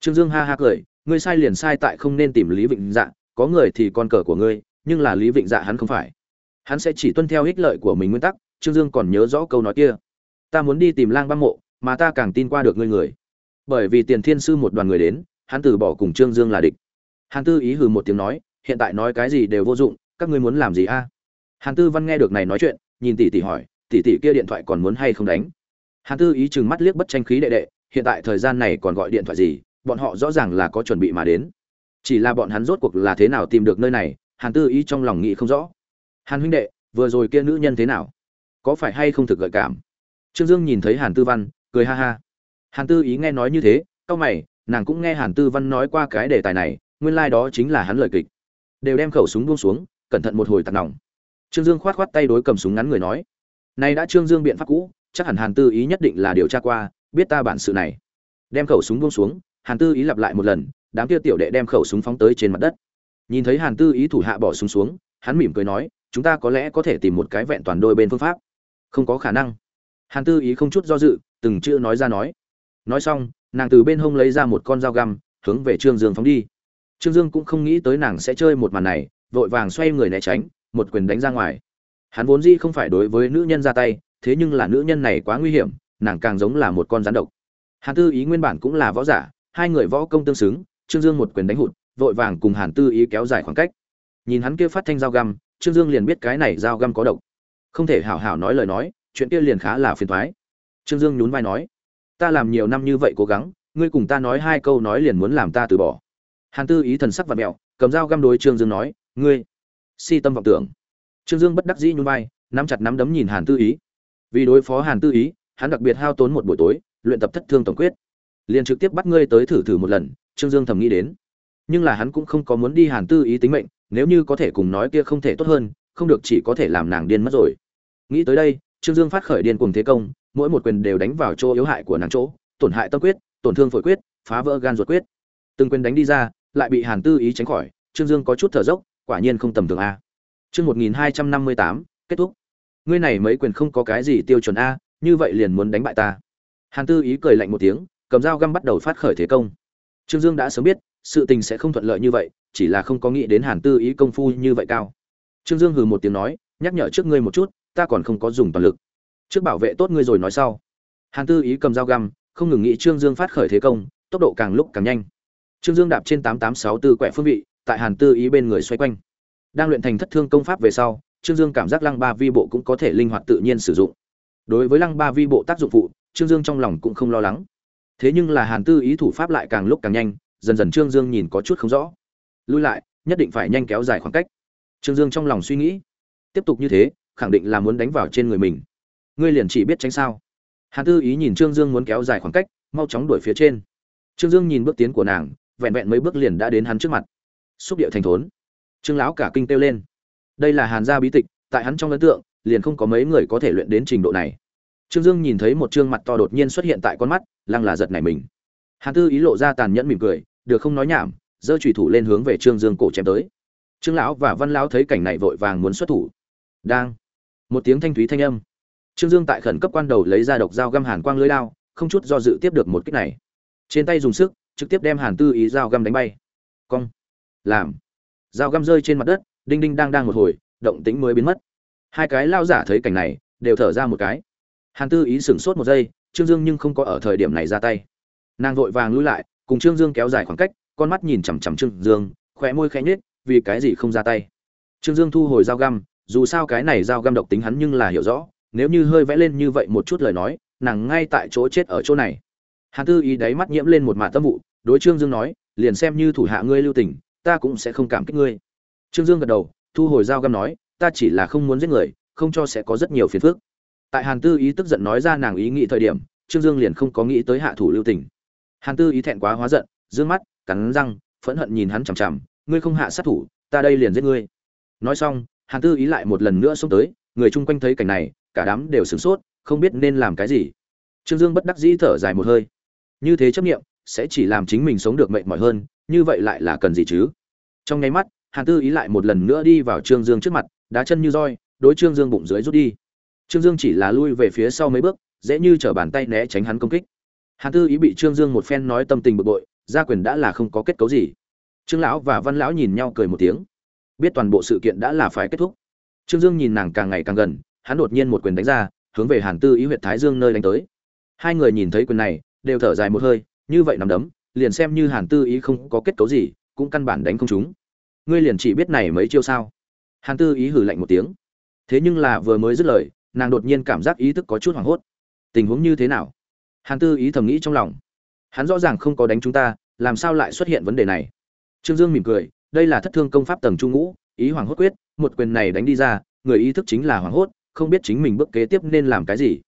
Trương dương ha ha cười, ngươi sai liền sai tại không nên tìm lý vịnh dạ có người thì con cờ của ngươi nhưng là lý vịnh dạ hắn không phải. Hắn sẽ chỉ tuân theo ích lợi của mình nguyên tắc, trương dương còn nhớ rõ câu nói kia. Ta muốn đi tìm lang băng mộ, mà ta càng tin qua được ngươi người. Bởi vì tiền thiên sư một đoàn người đến, hắn từ bỏ cùng trương dương là địch. Hàn tư ý hừ một tiếng nói, hiện tại nói cái gì đều vô dụng, các ngươi muốn làm gì a? Hàn tư văn nghe được này nói chuyện, nhìn tỷ tỷ hỏi, tỷ tỷ kia điện thoại còn muốn hay không đánh? Hàn tư ý chừng mắt liếc bất tranh khí đệ đệ, hiện tại thời gian này còn gọi điện thoại gì, bọn họ rõ ràng là có chuẩn bị mà đến. Chỉ là bọn hắn rốt cuộc là thế nào tìm được nơi này hàn tư ý trong lòng nghĩ không rõ. Hàn huynh đệ, vừa rồi kia nữ nhân thế nào? Có phải hay không thực gợi cảm? Trương dương nhìn thấy hàn tư văn, cười ha ha. Hàn tư ý nghe nói như thế, cau mày, nàng cũng nghe hàn tư văn nói qua cái đề tài này, nguyên lai、like、đó chính là hắn lời kịch. Đều đem khẩu súng buông xuống, cẩn thận một hồi tạt nòng. Trương dương khoát khoát tay đối cầm súng ngắn người nói nay đã trương dương biện pháp cũ, chắc hẳn hàn tư ý nhất định là điều tra qua, biết ta bản sự này. Đem khẩu súng buông xuống, hàn tư ý lặp lại một lần, đám kia tiểu đệ đem khẩu súng phóng tới trên mặt đất nhìn thấy hàn tư ý thủ hạ bỏ súng xuống, hắn mỉm cười nói, chúng ta có lẽ có thể tìm một cái vẹn toàn đôi bên phương pháp. Không có khả năng. Hàn tư ý không chút do dự, từng chữ nói ra nói. Nói xong, nàng từ bên hông lấy ra một con dao găm, hướng về trương dương phóng đi. Trương dương cũng không nghĩ tới nàng sẽ chơi một màn này, vội vàng xoay người né tránh, một quyền đánh ra ngoài. Hắn vốn dĩ không phải đối với nữ nhân ra tay, thế nhưng là nữ nhân này quá nguy hiểm, nàng càng giống là một con rắn độc. Hàn tư ý nguyên bản cũng là võ giả, hai người võ công tương xứng, trương dương một quyền đánh hụt vội vàng cùng hàn tư ý kéo dài khoảng cách. Nhìn hắn kia phát thanh dao găm, trương dương liền biết cái này dao găm có độc. Không thể hảo hảo nói lời nói, chuyện kia liền khá là phiền toái. trương dương nhún vai nói, ta làm nhiều năm như vậy cố gắng, ngươi cùng ta nói hai câu nói liền muốn làm ta từ bỏ. Hàn tư ý thần sắc vặn mẹo cầm dao găm đối trương dương nói, ngươi, si tâm vọng tưởng. Trương dương bất đắc dĩ nhún vai, nắm chặt nắm đấm nhìn hàn tư ý. Vì đối phó hàn tư ý, hắn đặc biệt hao tốn một buổi tối, luyện tập thất thương tổng quyết. Liền trực tiếp bắt ngươi tới thử thử một lần, trương dương thầm nghĩ đến nhưng là hắn cũng không có muốn đi hàn tư ý tính mệnh, nếu như có thể cùng nói kia không thể tốt hơn, không được chỉ có thể làm nàng điên mất rồi. Nghĩ tới đây, trương dương phát khởi điên cùng thế công, mỗi một quyền đều đánh vào chỗ yếu hại của nàng chỗ, tổn hại tâm quyết, tổn thương phổi quyết, phá vỡ gan ruột quyết. Từng quyền đánh đi ra, lại bị hàn tư ý tránh khỏi, trương dương có chút thở dốc, quả nhiên không tầm thường a. Chương một nghìn hai trăm năm mươi tám, kết thúc. Ngươi này mấy quyền không có cái gì tiêu chuẩn a, như vậy liền muốn đánh bại ta. Hàn tư ý cười lạnh một tiếng, cầm dao găm bắt đầu phát khởi thế công. Trương dương đã sớm biết sự tình sẽ không thuận lợi như vậy, chỉ là không có nghĩ đến hàn tư ý công phu như vậy cao. Trương dương hừ một tiếng nói, nhắc nhở trước ngươi một chút, ta còn không có dùng toàn lực. Trước bảo vệ tốt ngươi rồi nói sau. Hàn tư ý cầm dao găm, không ngừng nghĩ trương dương phát khởi thế công, tốc độ càng lúc càng nhanh. Trương dương đạp trên tám tám sáu tư quẹ phương vị, tại hàn tư ý bên người xoay quanh. Đang luyện thành thất thương công pháp về sau, trương dương cảm giác lăng ba vi bộ cũng có thể linh hoạt tự nhiên sử dụng. Đối với lăng ba vi bộ tác dụng phụ, trương dương trong lòng cũng không lo lắng. Thế nhưng là hàn tư ý thủ pháp lại càng lúc càng nhanh dần dần trương dương nhìn có chút không rõ. Lui lại, nhất định phải nhanh kéo dài khoảng cách. Trương dương trong lòng suy nghĩ. Tiếp tục như thế, khẳng định là muốn đánh vào trên người mình. Ngươi liền chỉ biết tránh sao? Hàn tư ý nhìn trương dương muốn kéo dài khoảng cách, mau chóng đuổi phía trên. Trương dương nhìn bước tiến của nàng, vẹn vẹn mấy bước liền đã đến hắn trước mặt. Xúc điệu thành thốn. Trương lão cả kinh kêu lên. Đây là hàn gia bí tịch, tại hắn trong ấn tượng, liền không có mấy người có thể luyện đến trình độ này. Trương dương nhìn thấy một trương mặt to đột nhiên xuất hiện tại con mắt, lăng là giật nảy mình. Hàn tư ý lộ ra tàn nhẫn mỉm cười được không nói nhảm giơ trùy thủ lên hướng về trương dương cổ chém tới. Trương lão và văn lão thấy cảnh này vội vàng muốn xuất thủ. Đang, một tiếng thanh thúy thanh âm. Trương dương tại khẩn cấp quan đầu lấy ra độc dao găm hàn quang lưới lao không chút do dự tiếp được một kích này. Trên tay dùng sức, trực tiếp đem hàn tư ý dao găm đánh bay. Cong, làm. Dao găm rơi trên mặt đất, đinh đinh đang đang một hồi, động tĩnh mới biến mất. Hai cái lao giả thấy cảnh này, đều thở ra một cái. Hàn tư ý sửng sốt một giây, trương dương nhưng không có ở thời điểm này ra tay. Nàng vội vàng lui lại cùng trương dương kéo dài khoảng cách, con mắt nhìn chằm chằm trương dương, khóe môi khẽ nhếch, vì cái gì không ra tay? Trương dương thu hồi dao găm, dù sao cái này dao găm độc tính hắn nhưng là hiểu rõ, nếu như hơi vẽ lên như vậy một chút lời nói, nàng ngay tại chỗ chết ở chỗ này. Hàn tư ý đáy mắt nhiễm lên một mạ tâm vụ, đối trương dương nói, liền xem như thủ hạ ngươi lưu tình, ta cũng sẽ không cảm kích ngươi. Trương dương gật đầu, thu hồi dao găm nói, ta chỉ là không muốn giết người, không cho sẽ có rất nhiều phiền phức. Tại hàn tư ý tức giận nói ra nàng ý nghĩ thời điểm, trương dương liền không có nghĩ tới hạ thủ lưu tình hàn tư ý thẹn quá hóa giận d mắt, cắn răng, phẫn hận nhìn hắn chằm chằm, ngươi không hạ sát thủ, ta đây liền giết ngươi. Nói xong, hàn tư ý lại một lần nữa xông tới, người chung quanh thấy cảnh này, cả đám đều sửng sốt, không biết nên làm cái gì. Trương dương bất đắc dĩ thở dài một hơi. Như thế chấp nghiệm sẽ chỉ làm chính mình sống được mệt mỏi hơn, như vậy lại là cần gì chứ? Trong nháy mắt, hàn tư ý lại một lần nữa đi vào trương dương trước mặt, đá chân như roi, đối trương dương bụng dưới rút đi. Trương dương chỉ là lui về phía sau mấy bước, dễ như t bàn tay né tránh hắn công kích hàn tư ý bị trương dương một phen nói tâm tình bực bội, gia quyền đã là không có kết cấu gì. Trương lão và văn lão nhìn nhau cười một tiếng. Biết toàn bộ sự kiện đã là phải kết thúc. Trương dương nhìn nàng càng ngày càng gần, hắn đột nhiên một quyền đánh ra, hướng về hàn tư ý huyện thái dương nơi đánh tới. Hai người nhìn thấy quyền này, đều thở dài một hơi, như vậy nằm đấm, liền xem như hàn tư ý không có kết cấu gì, cũng căn bản đánh không chúng ngươi liền chỉ biết này mấy chiêu sao? Hàn tư ý hử lạnh một tiếng. Thế nhưng là vừa mới dứt lời, nàng đột nhiên cảm giác ý thức có chút hoảng hốt. Tình huống như thế nào? Hàn tư ý thầm nghĩ trong lòng. Hắn rõ ràng không có đánh chúng ta, làm sao lại xuất hiện vấn đề này? Trương dương mỉm cười, đây là thất thương công pháp tầng trung ngũ, ý hoàng hốt quyết, một quyền này đánh đi ra, người ý thức chính là hoàng hốt, không biết chính mình bước kế tiếp nên làm cái gì.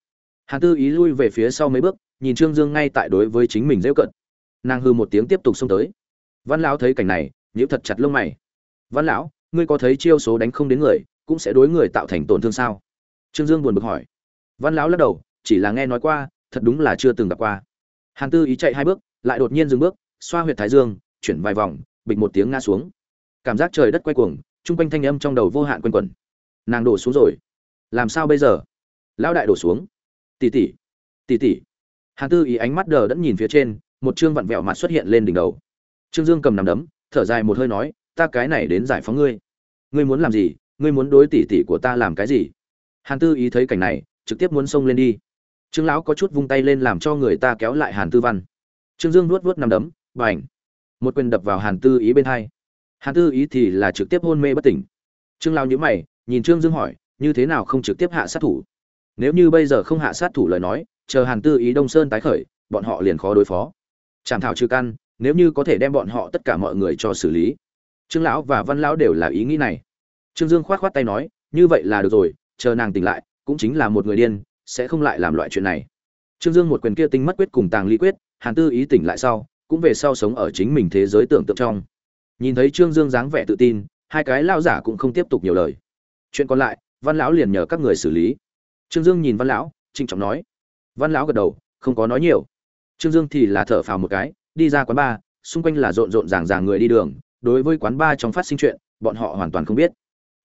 Hàn tư ý lui về phía sau mấy bước, nhìn trương dương ngay tại đối với chính mình rêu cận nàng hư một tiếng tiếp tục xông tới. Văn lão thấy cảnh này, nhíu thật chặt lông mày. Văn lão, ngươi có thấy chiêu số đánh không đến người, cũng sẽ đối người tạo thành tổn thương sao? Trương dương buồn bực hỏi. Văn lão lắc đầu, chỉ là nghe nói qua thật đúng là chưa từng gặp qua. Hàn tư ý chạy hai bước, lại đột nhiên dừng bước, xoa huyệt thái dương, chuyển vài vòng, bịch một tiếng ngã xuống. Cảm giác trời đất quay cuồng, chung quanh thanh âm trong đầu vô hạn quanh quẩn. Nàng đổ xuống rồi. Làm sao bây giờ? Lão đại đổ xuống. Tỉ tỉ. Tỉ tỉ. Hàn tư ý ánh mắt đờ đẫn nhìn phía trên, một chương vặn vẹo mặt xuất hiện lên đỉnh đầu. Trương dương cầm nằm đấm, thở dài một hơi nói, ta cái này đến giải phóng ngươi. Ngươi muốn làm gì? Ngươi muốn đối tỷ tỷ của ta làm cái gì? Hàn tư ý thấy cảnh này, trực tiếp muốn xông lên đi trương lão có chút vung tay lên làm cho người ta kéo lại hàn tư văn. Trương dương nuốt vuốt nằm đấm và ảnh một quyền đập vào hàn tư ý bên hai. Hàn tư ý thì là trực tiếp hôn mê bất tỉnh. Trương lão nhíu mày, nhìn trương dương hỏi, như thế nào không trực tiếp hạ sát thủ? Nếu như bây giờ không hạ sát thủ lời nói, chờ hàn tư ý đông sơn tái khởi, bọn họ liền khó đối phó. Chảm thảo trừ căn, nếu như có thể đem bọn họ tất cả mọi người cho xử lý. Trương lão và văn lão đều là ý nghĩ này. Trương dương khoát khoát tay nói, như vậy là được rồi, chờ nàng tỉnh lại, cũng chính là một người điên sẽ không lại làm loại chuyện này. Trương dương một quyền kia tinh mất quyết cùng tàng ly quyết, hàn tư ý tỉnh lại sau, cũng về sau sống ở chính mình thế giới tưởng tượng trong. Nhìn thấy trương dương dáng vẻ tự tin, hai cái lao giả cũng không tiếp tục nhiều lời. Chuyện còn lại, văn lão liền nhờ các người xử lý. Trương dương nhìn văn lão, trịnh trọng nói. Văn lão gật đầu, không có nói nhiều. Trương dương thì là thở phào một cái, đi ra quán bar xung quanh là rộn rộn ràng ràng người đi đường, đối với quán bar trong phát sinh chuyện, bọn họ hoàn toàn không biết.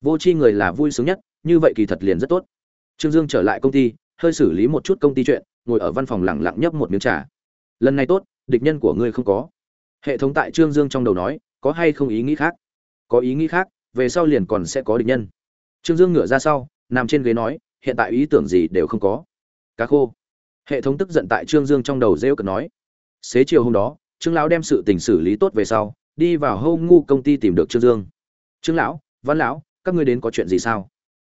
Vô c người là vui sướng nhất, như vậy kỳ thật liền rất tốt. Trương dương trở lại công ty hơi xử lý một chút công ty chuyện, ngồi ở văn phòng lẳng lặng nhấp một miếng trà. Lần này tốt, địch nhân của ngươi không có. Hệ thống tại trương dương trong đầu nói, có hay không ý nghĩ khác? Có ý nghĩ khác, về sau liền còn sẽ có địch nhân. Trương dương ngửa ra sau, nằm trên ghế nói, hiện tại ý tưởng gì đều không có. Cá khô. Hệ thống tức giận tại trương dương trong đầu rêu cực nói. Xế chiều hôm đó, trương lão đem sự tình xử lý tốt về sau, đi vào hâu ngu công ty tìm được trương dương. Trương lão, văn lão, các ngươi đến có chuyện gì sao?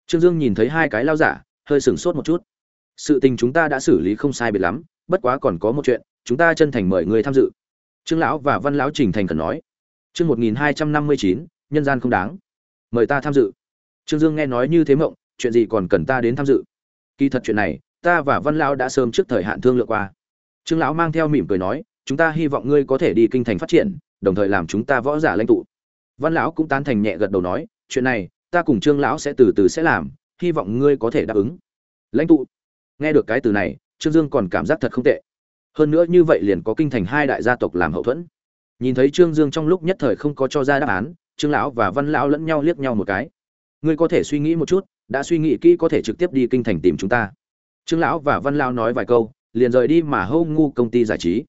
Trương dương nhìn thấy hai cái lao giả, hơi sửng sốt một chút sự tình chúng ta đã xử lý không sai biệt lắm, bất quá còn có một chuyện, chúng ta chân thành mời người tham dự. Trương lão và văn lão trình thành cần nói. Chương một nghìn hai trăm năm mươi chín, nhân gian không đáng. Mời ta tham dự. Trương dương nghe nói như thế mộng, chuyện gì còn cần ta đến tham dự? Kỳ thật chuyện này, ta và văn lão đã sớm trước thời hạn thương lượng qua. Trương lão mang theo mỉm cười nói, chúng ta hy vọng ngươi có thể đi kinh thành phát triển, đồng thời làm chúng ta võ giả lãnh tụ. Văn lão cũng tán thành nhẹ gật đầu nói, chuyện này, ta cùng trương lão sẽ từ từ sẽ làm, hy vọng ngươi có thể đáp ứng. Lãnh tụ nghe được cái từ này, trương dương còn cảm giác thật không tệ. Hơn nữa như vậy liền có kinh thành hai đại gia tộc làm hậu thuẫn. Nhìn thấy trương dương trong lúc nhất thời không có cho ra đáp án, trương lão và văn lão lẫn nhau liếc nhau một cái. Ngươi có thể suy nghĩ một chút, đã suy nghĩ kỹ có thể trực tiếp đi kinh thành tìm chúng ta. Trương lão và văn lão nói vài câu, liền rời đi mà hâu ngu công ty giải trí.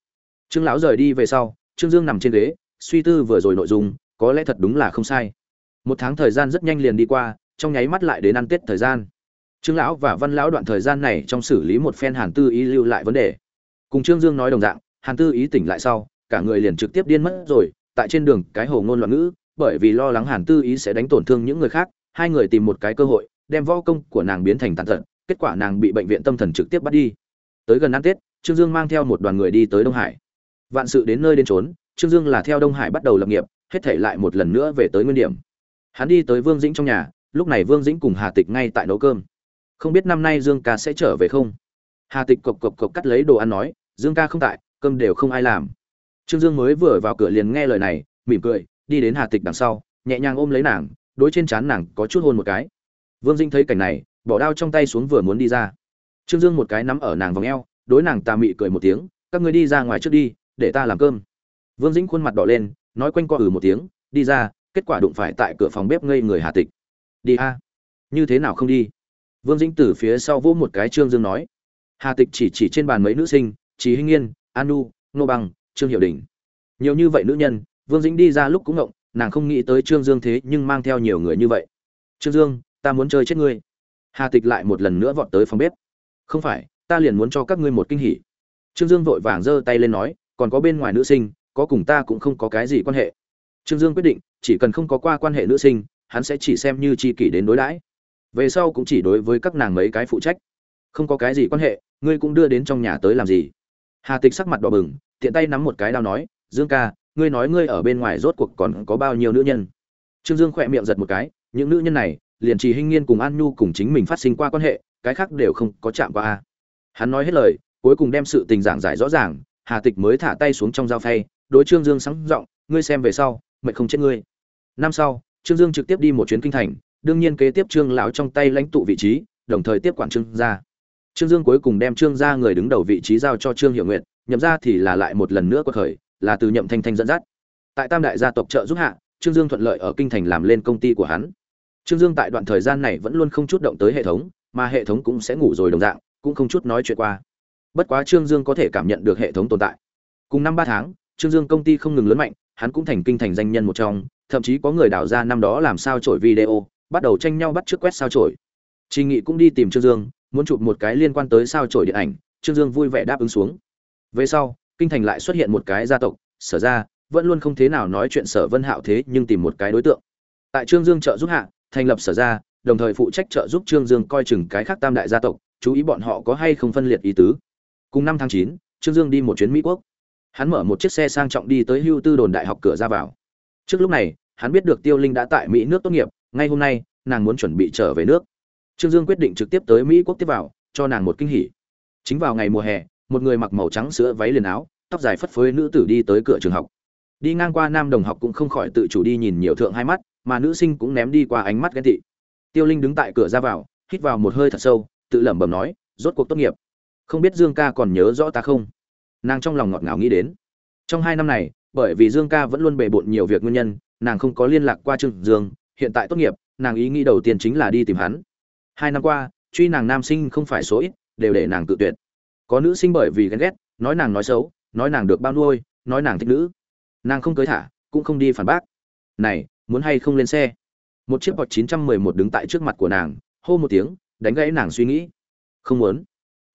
Trương lão rời đi về sau, trương dương nằm trên ghế, suy tư vừa rồi nội dung, có lẽ thật đúng là không sai. Một tháng thời gian rất nhanh liền đi qua, trong nháy mắt lại đến ăn tết thời gian trương lão và văn lão đoạn thời gian này trong xử lý một phen hàn tư ý lưu lại vấn đề. Cùng trương dương nói đồng dạng, hàn tư ý tỉnh lại sau, cả người liền trực tiếp điên mất rồi, tại trên đường cái hồ ngôn loạn ngữ, bởi vì lo lắng hàn tư ý sẽ đánh tổn thương những người khác, hai người tìm một cái cơ hội, đem võ công của nàng biến thành tàn tật, kết quả nàng bị bệnh viện tâm thần trực tiếp bắt đi. Tới gần ăn tết, trương dương mang theo một đoàn người đi tới đông hải. Vạn sự đến nơi đến trốn trương dương là theo đông hải bắt đầu lập nghiệp, hết thể lại một lần nữa về tới nguyên điểm. Hắn đi tới vương dĩnh trong nhà, lúc này vương dĩnh cùng hà tịch ngay tại nấu cơm không biết năm nay dương ca sẽ trở về không? Hà tịch cộc cộc cộc cắt lấy đồ ăn nói, dương ca không tại, cơm đều không ai làm. Trương dương mới vừa vào cửa liền nghe lời này, mỉm cười, đi đến hà tịch đằng sau, nhẹ nhàng ôm lấy nàng, đối trên trán nàng có chút hôn một cái. Vương dĩnh thấy cảnh này, bỏ đao trong tay xuống vừa muốn đi ra. Trương dương một cái nắm ở nàng vòng eo, đối nàng tà mị cười một tiếng, các người đi ra ngoài trước đi, để ta làm cơm. Vương dĩnh khuôn mặt đỏ lên, nói quanh co ừ một tiếng, đi ra, kết quả đụng phải tại cửa phòng bếp ngây người hà tịch. Đi a. Như thế nào không đi? Vương dĩnh từ phía sau vỗ một cái trương dương nói hà tịch chỉ chỉ trên bàn mấy nữ sinh trí hinh Nghiên, Anu, nô bằng trương Hiểu đình. Nhiều như vậy nữ nhân vương dĩnh đi ra lúc cũng ngộng nàng không nghĩ tới trương dương thế nhưng mang theo nhiều người như vậy. Trương dương ta muốn chơi chết ngươi. Hà tịch lại một lần nữa vọt tới phòng bếp. Không phải ta liền muốn cho các ngươi một kinh hỉ. Trương dương vội vàng giơ tay lên nói còn có bên ngoài nữ sinh có cùng ta cũng không có cái gì quan hệ. Trương dương quyết định chỉ cần không có qua quan hệ nữ sinh hắn sẽ chỉ xem như chi kỷ đến đối đãi về sau cũng chỉ đối với các nàng mấy cái phụ trách. Không có cái gì quan hệ, ngươi cũng đưa đến trong nhà tới làm gì? Hà tịch sắc mặt đỏ bừng, tiện tay nắm một cái đao nói, dương ca, ngươi nói ngươi ở bên ngoài rốt cuộc còn có bao nhiêu nữ nhân? Trương dương khỏe miệng giật một cái, những nữ nhân này, liền trì hinh nghiên cùng an nhu cùng chính mình phát sinh qua quan hệ, cái khác đều không có chạm qua a. Hắn nói hết lời, cuối cùng đem sự tình giảng giải rõ ràng, hà tịch mới thả tay xuống trong dao phay, đối trương dương sáng giọng, ngươi xem về sau mệnh không chết ngươi? Năm sau, trương dương trực tiếp đi một chuyến kinh thành đương nhiên kế tiếp trương lão trong tay lãnh tụ vị trí, đồng thời tiếp quản trương gia. Trương dương cuối cùng đem trương gia người đứng đầu vị trí giao cho trương hiệu nguyện nhậm ra thì là lại một lần nữa quật khởi, là từ nhậm thanh thanh dẫn dắt. Tại tam đại gia tộc trợ giúp hạ, trương dương thuận lợi ở kinh thành làm lên công ty của hắn. Trương dương tại đoạn thời gian này vẫn luôn không chút động tới hệ thống, mà hệ thống cũng sẽ ngủ rồi đồng dạng, cũng không chút nói chuyện qua. Bất quá trương dương có thể cảm nhận được hệ thống tồn tại. Cùng năm ba tháng, trương dương công ty không ngừng lớn mạnh, hắn cũng thành kinh thành danh nhân một trong, thậm chí có người đào ra năm đó làm sao trổi video bắt đầu tranh nhau bắt trước quét sao trổi trình nghị cũng đi tìm trương dương, muốn chụp một cái liên quan tới sao trổi điện ảnh, trương dương vui vẻ đáp ứng xuống. Về sau, kinh thành lại xuất hiện một cái gia tộc, sở ra vẫn luôn không thế nào nói chuyện sở vân hạo thế nhưng tìm một cái đối tượng. Tại trương dương trợ giúp hạ, thành lập sở ra đồng thời phụ trách trợ giúp trương dương coi chừng cái khác tam đại gia tộc, chú ý bọn họ có hay không phân liệt ý tứ. Cùng năm tháng chín, trương dương đi một chuyến mỹ quốc. Hắn mở một chiếc xe sang trọng đi tới hưu tư đồn đại học cửa ra vào. Trước lúc này, hắn biết được tiêu linh đã tại mỹ nước tốt nghiệp ngay hôm nay, nàng muốn chuẩn bị trở về nước. Trương dương quyết định trực tiếp tới mỹ quốc tiếp vào, cho nàng một kinh hỉ. Chính vào ngày mùa hè, một người mặc màu trắng sữa váy liền áo, tóc dài phất phới nữ tử đi tới cửa trường học. Đi ngang qua nam đồng học cũng không khỏi tự chủ đi nhìn nhiều thượng hai mắt, mà nữ sinh cũng ném đi qua ánh mắt ghen tị. Tiêu linh đứng tại cửa ra vào, hít vào một hơi thật sâu, tự lẩm bẩm nói, rốt cuộc tốt nghiệp. Không biết dương ca còn nhớ rõ ta không? Nàng trong lòng ngọt ngào nghĩ đến. Trong hai năm này, bởi vì dương ca vẫn luôn bề bộn nhiều việc nguyên nhân, nàng không có liên lạc qua trương dương hiện tại tốt nghiệp, nàng ý nghĩ đầu tiên chính là đi tìm hắn. Hai năm qua, truy nàng nam sinh không phải số ít, đều để nàng tự tuyệt. Có nữ sinh bởi vì ghen ghét, nói nàng nói xấu, nói nàng được bao nuôi, nói nàng thích nữ. Nàng không cưới thả, cũng không đi phản bác. Này, muốn hay không lên xe? Một chiếc bọt 911 đứng tại trước mặt của nàng, hô một tiếng, đánh gãy nàng suy nghĩ. Không muốn.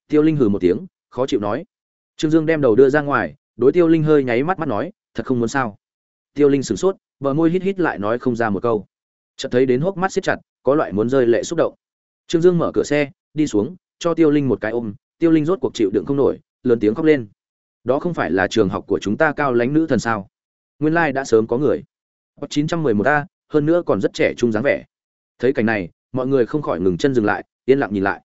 Tiêu linh hừ một tiếng, khó chịu nói. Trương dương đem đầu đưa ra ngoài, đối tiêu linh hơi nháy mắt mắt nói, thật không muốn sao? Tiêu linh sửng sốt, bờ môi hít hít lại nói không ra một câu chợt thấy đến hốc mắt siết chặt, có loại muốn rơi lệ xúc động. Trương dương mở cửa xe, đi xuống, cho tiêu linh một cái ôm, tiêu linh rốt cuộc chịu đựng không nổi, lớn tiếng khóc lên. Đó không phải là trường học của chúng ta cao lãnh nữ thần sao? Nguyên lai đã sớm có người. Có chín trăm mười một a, hơn nữa còn rất trẻ trung dáng vẻ. Thấy cảnh này, mọi người không khỏi ngừng chân dừng lại, yên lặng nhìn lại.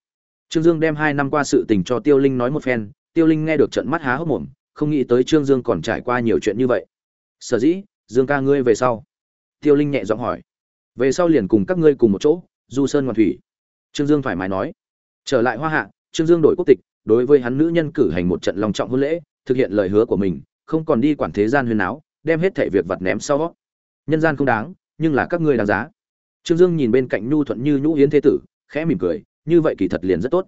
Trương dương đem hai năm qua sự tình cho tiêu linh nói một phen, tiêu linh nghe được trận mắt há hốc mồm, không nghĩ tới trương dương còn trải qua nhiều chuyện như vậy. Sở dĩ, dương ca ngươi về sau? Tiêu linh nhẹ giọng hỏi về sau liền cùng các ngươi cùng một chỗ, du sơn ngoan thủy. Trương dương thoải mái nói. Trở lại hoa hạ, trương dương đổi quốc tịch, đối với hắn nữ nhân cử hành một trận lòng trọng hôn lễ, thực hiện lời hứa của mình, không còn đi quản thế gian huyền áo đem hết thảy việc vật ném sau nhân gian không đáng, nhưng là các ngươi đáng giá. Trương dương nhìn bên cạnh nhu thuận như nhũ yến thế tử, khẽ mỉm cười, như vậy kỳ thật liền rất tốt.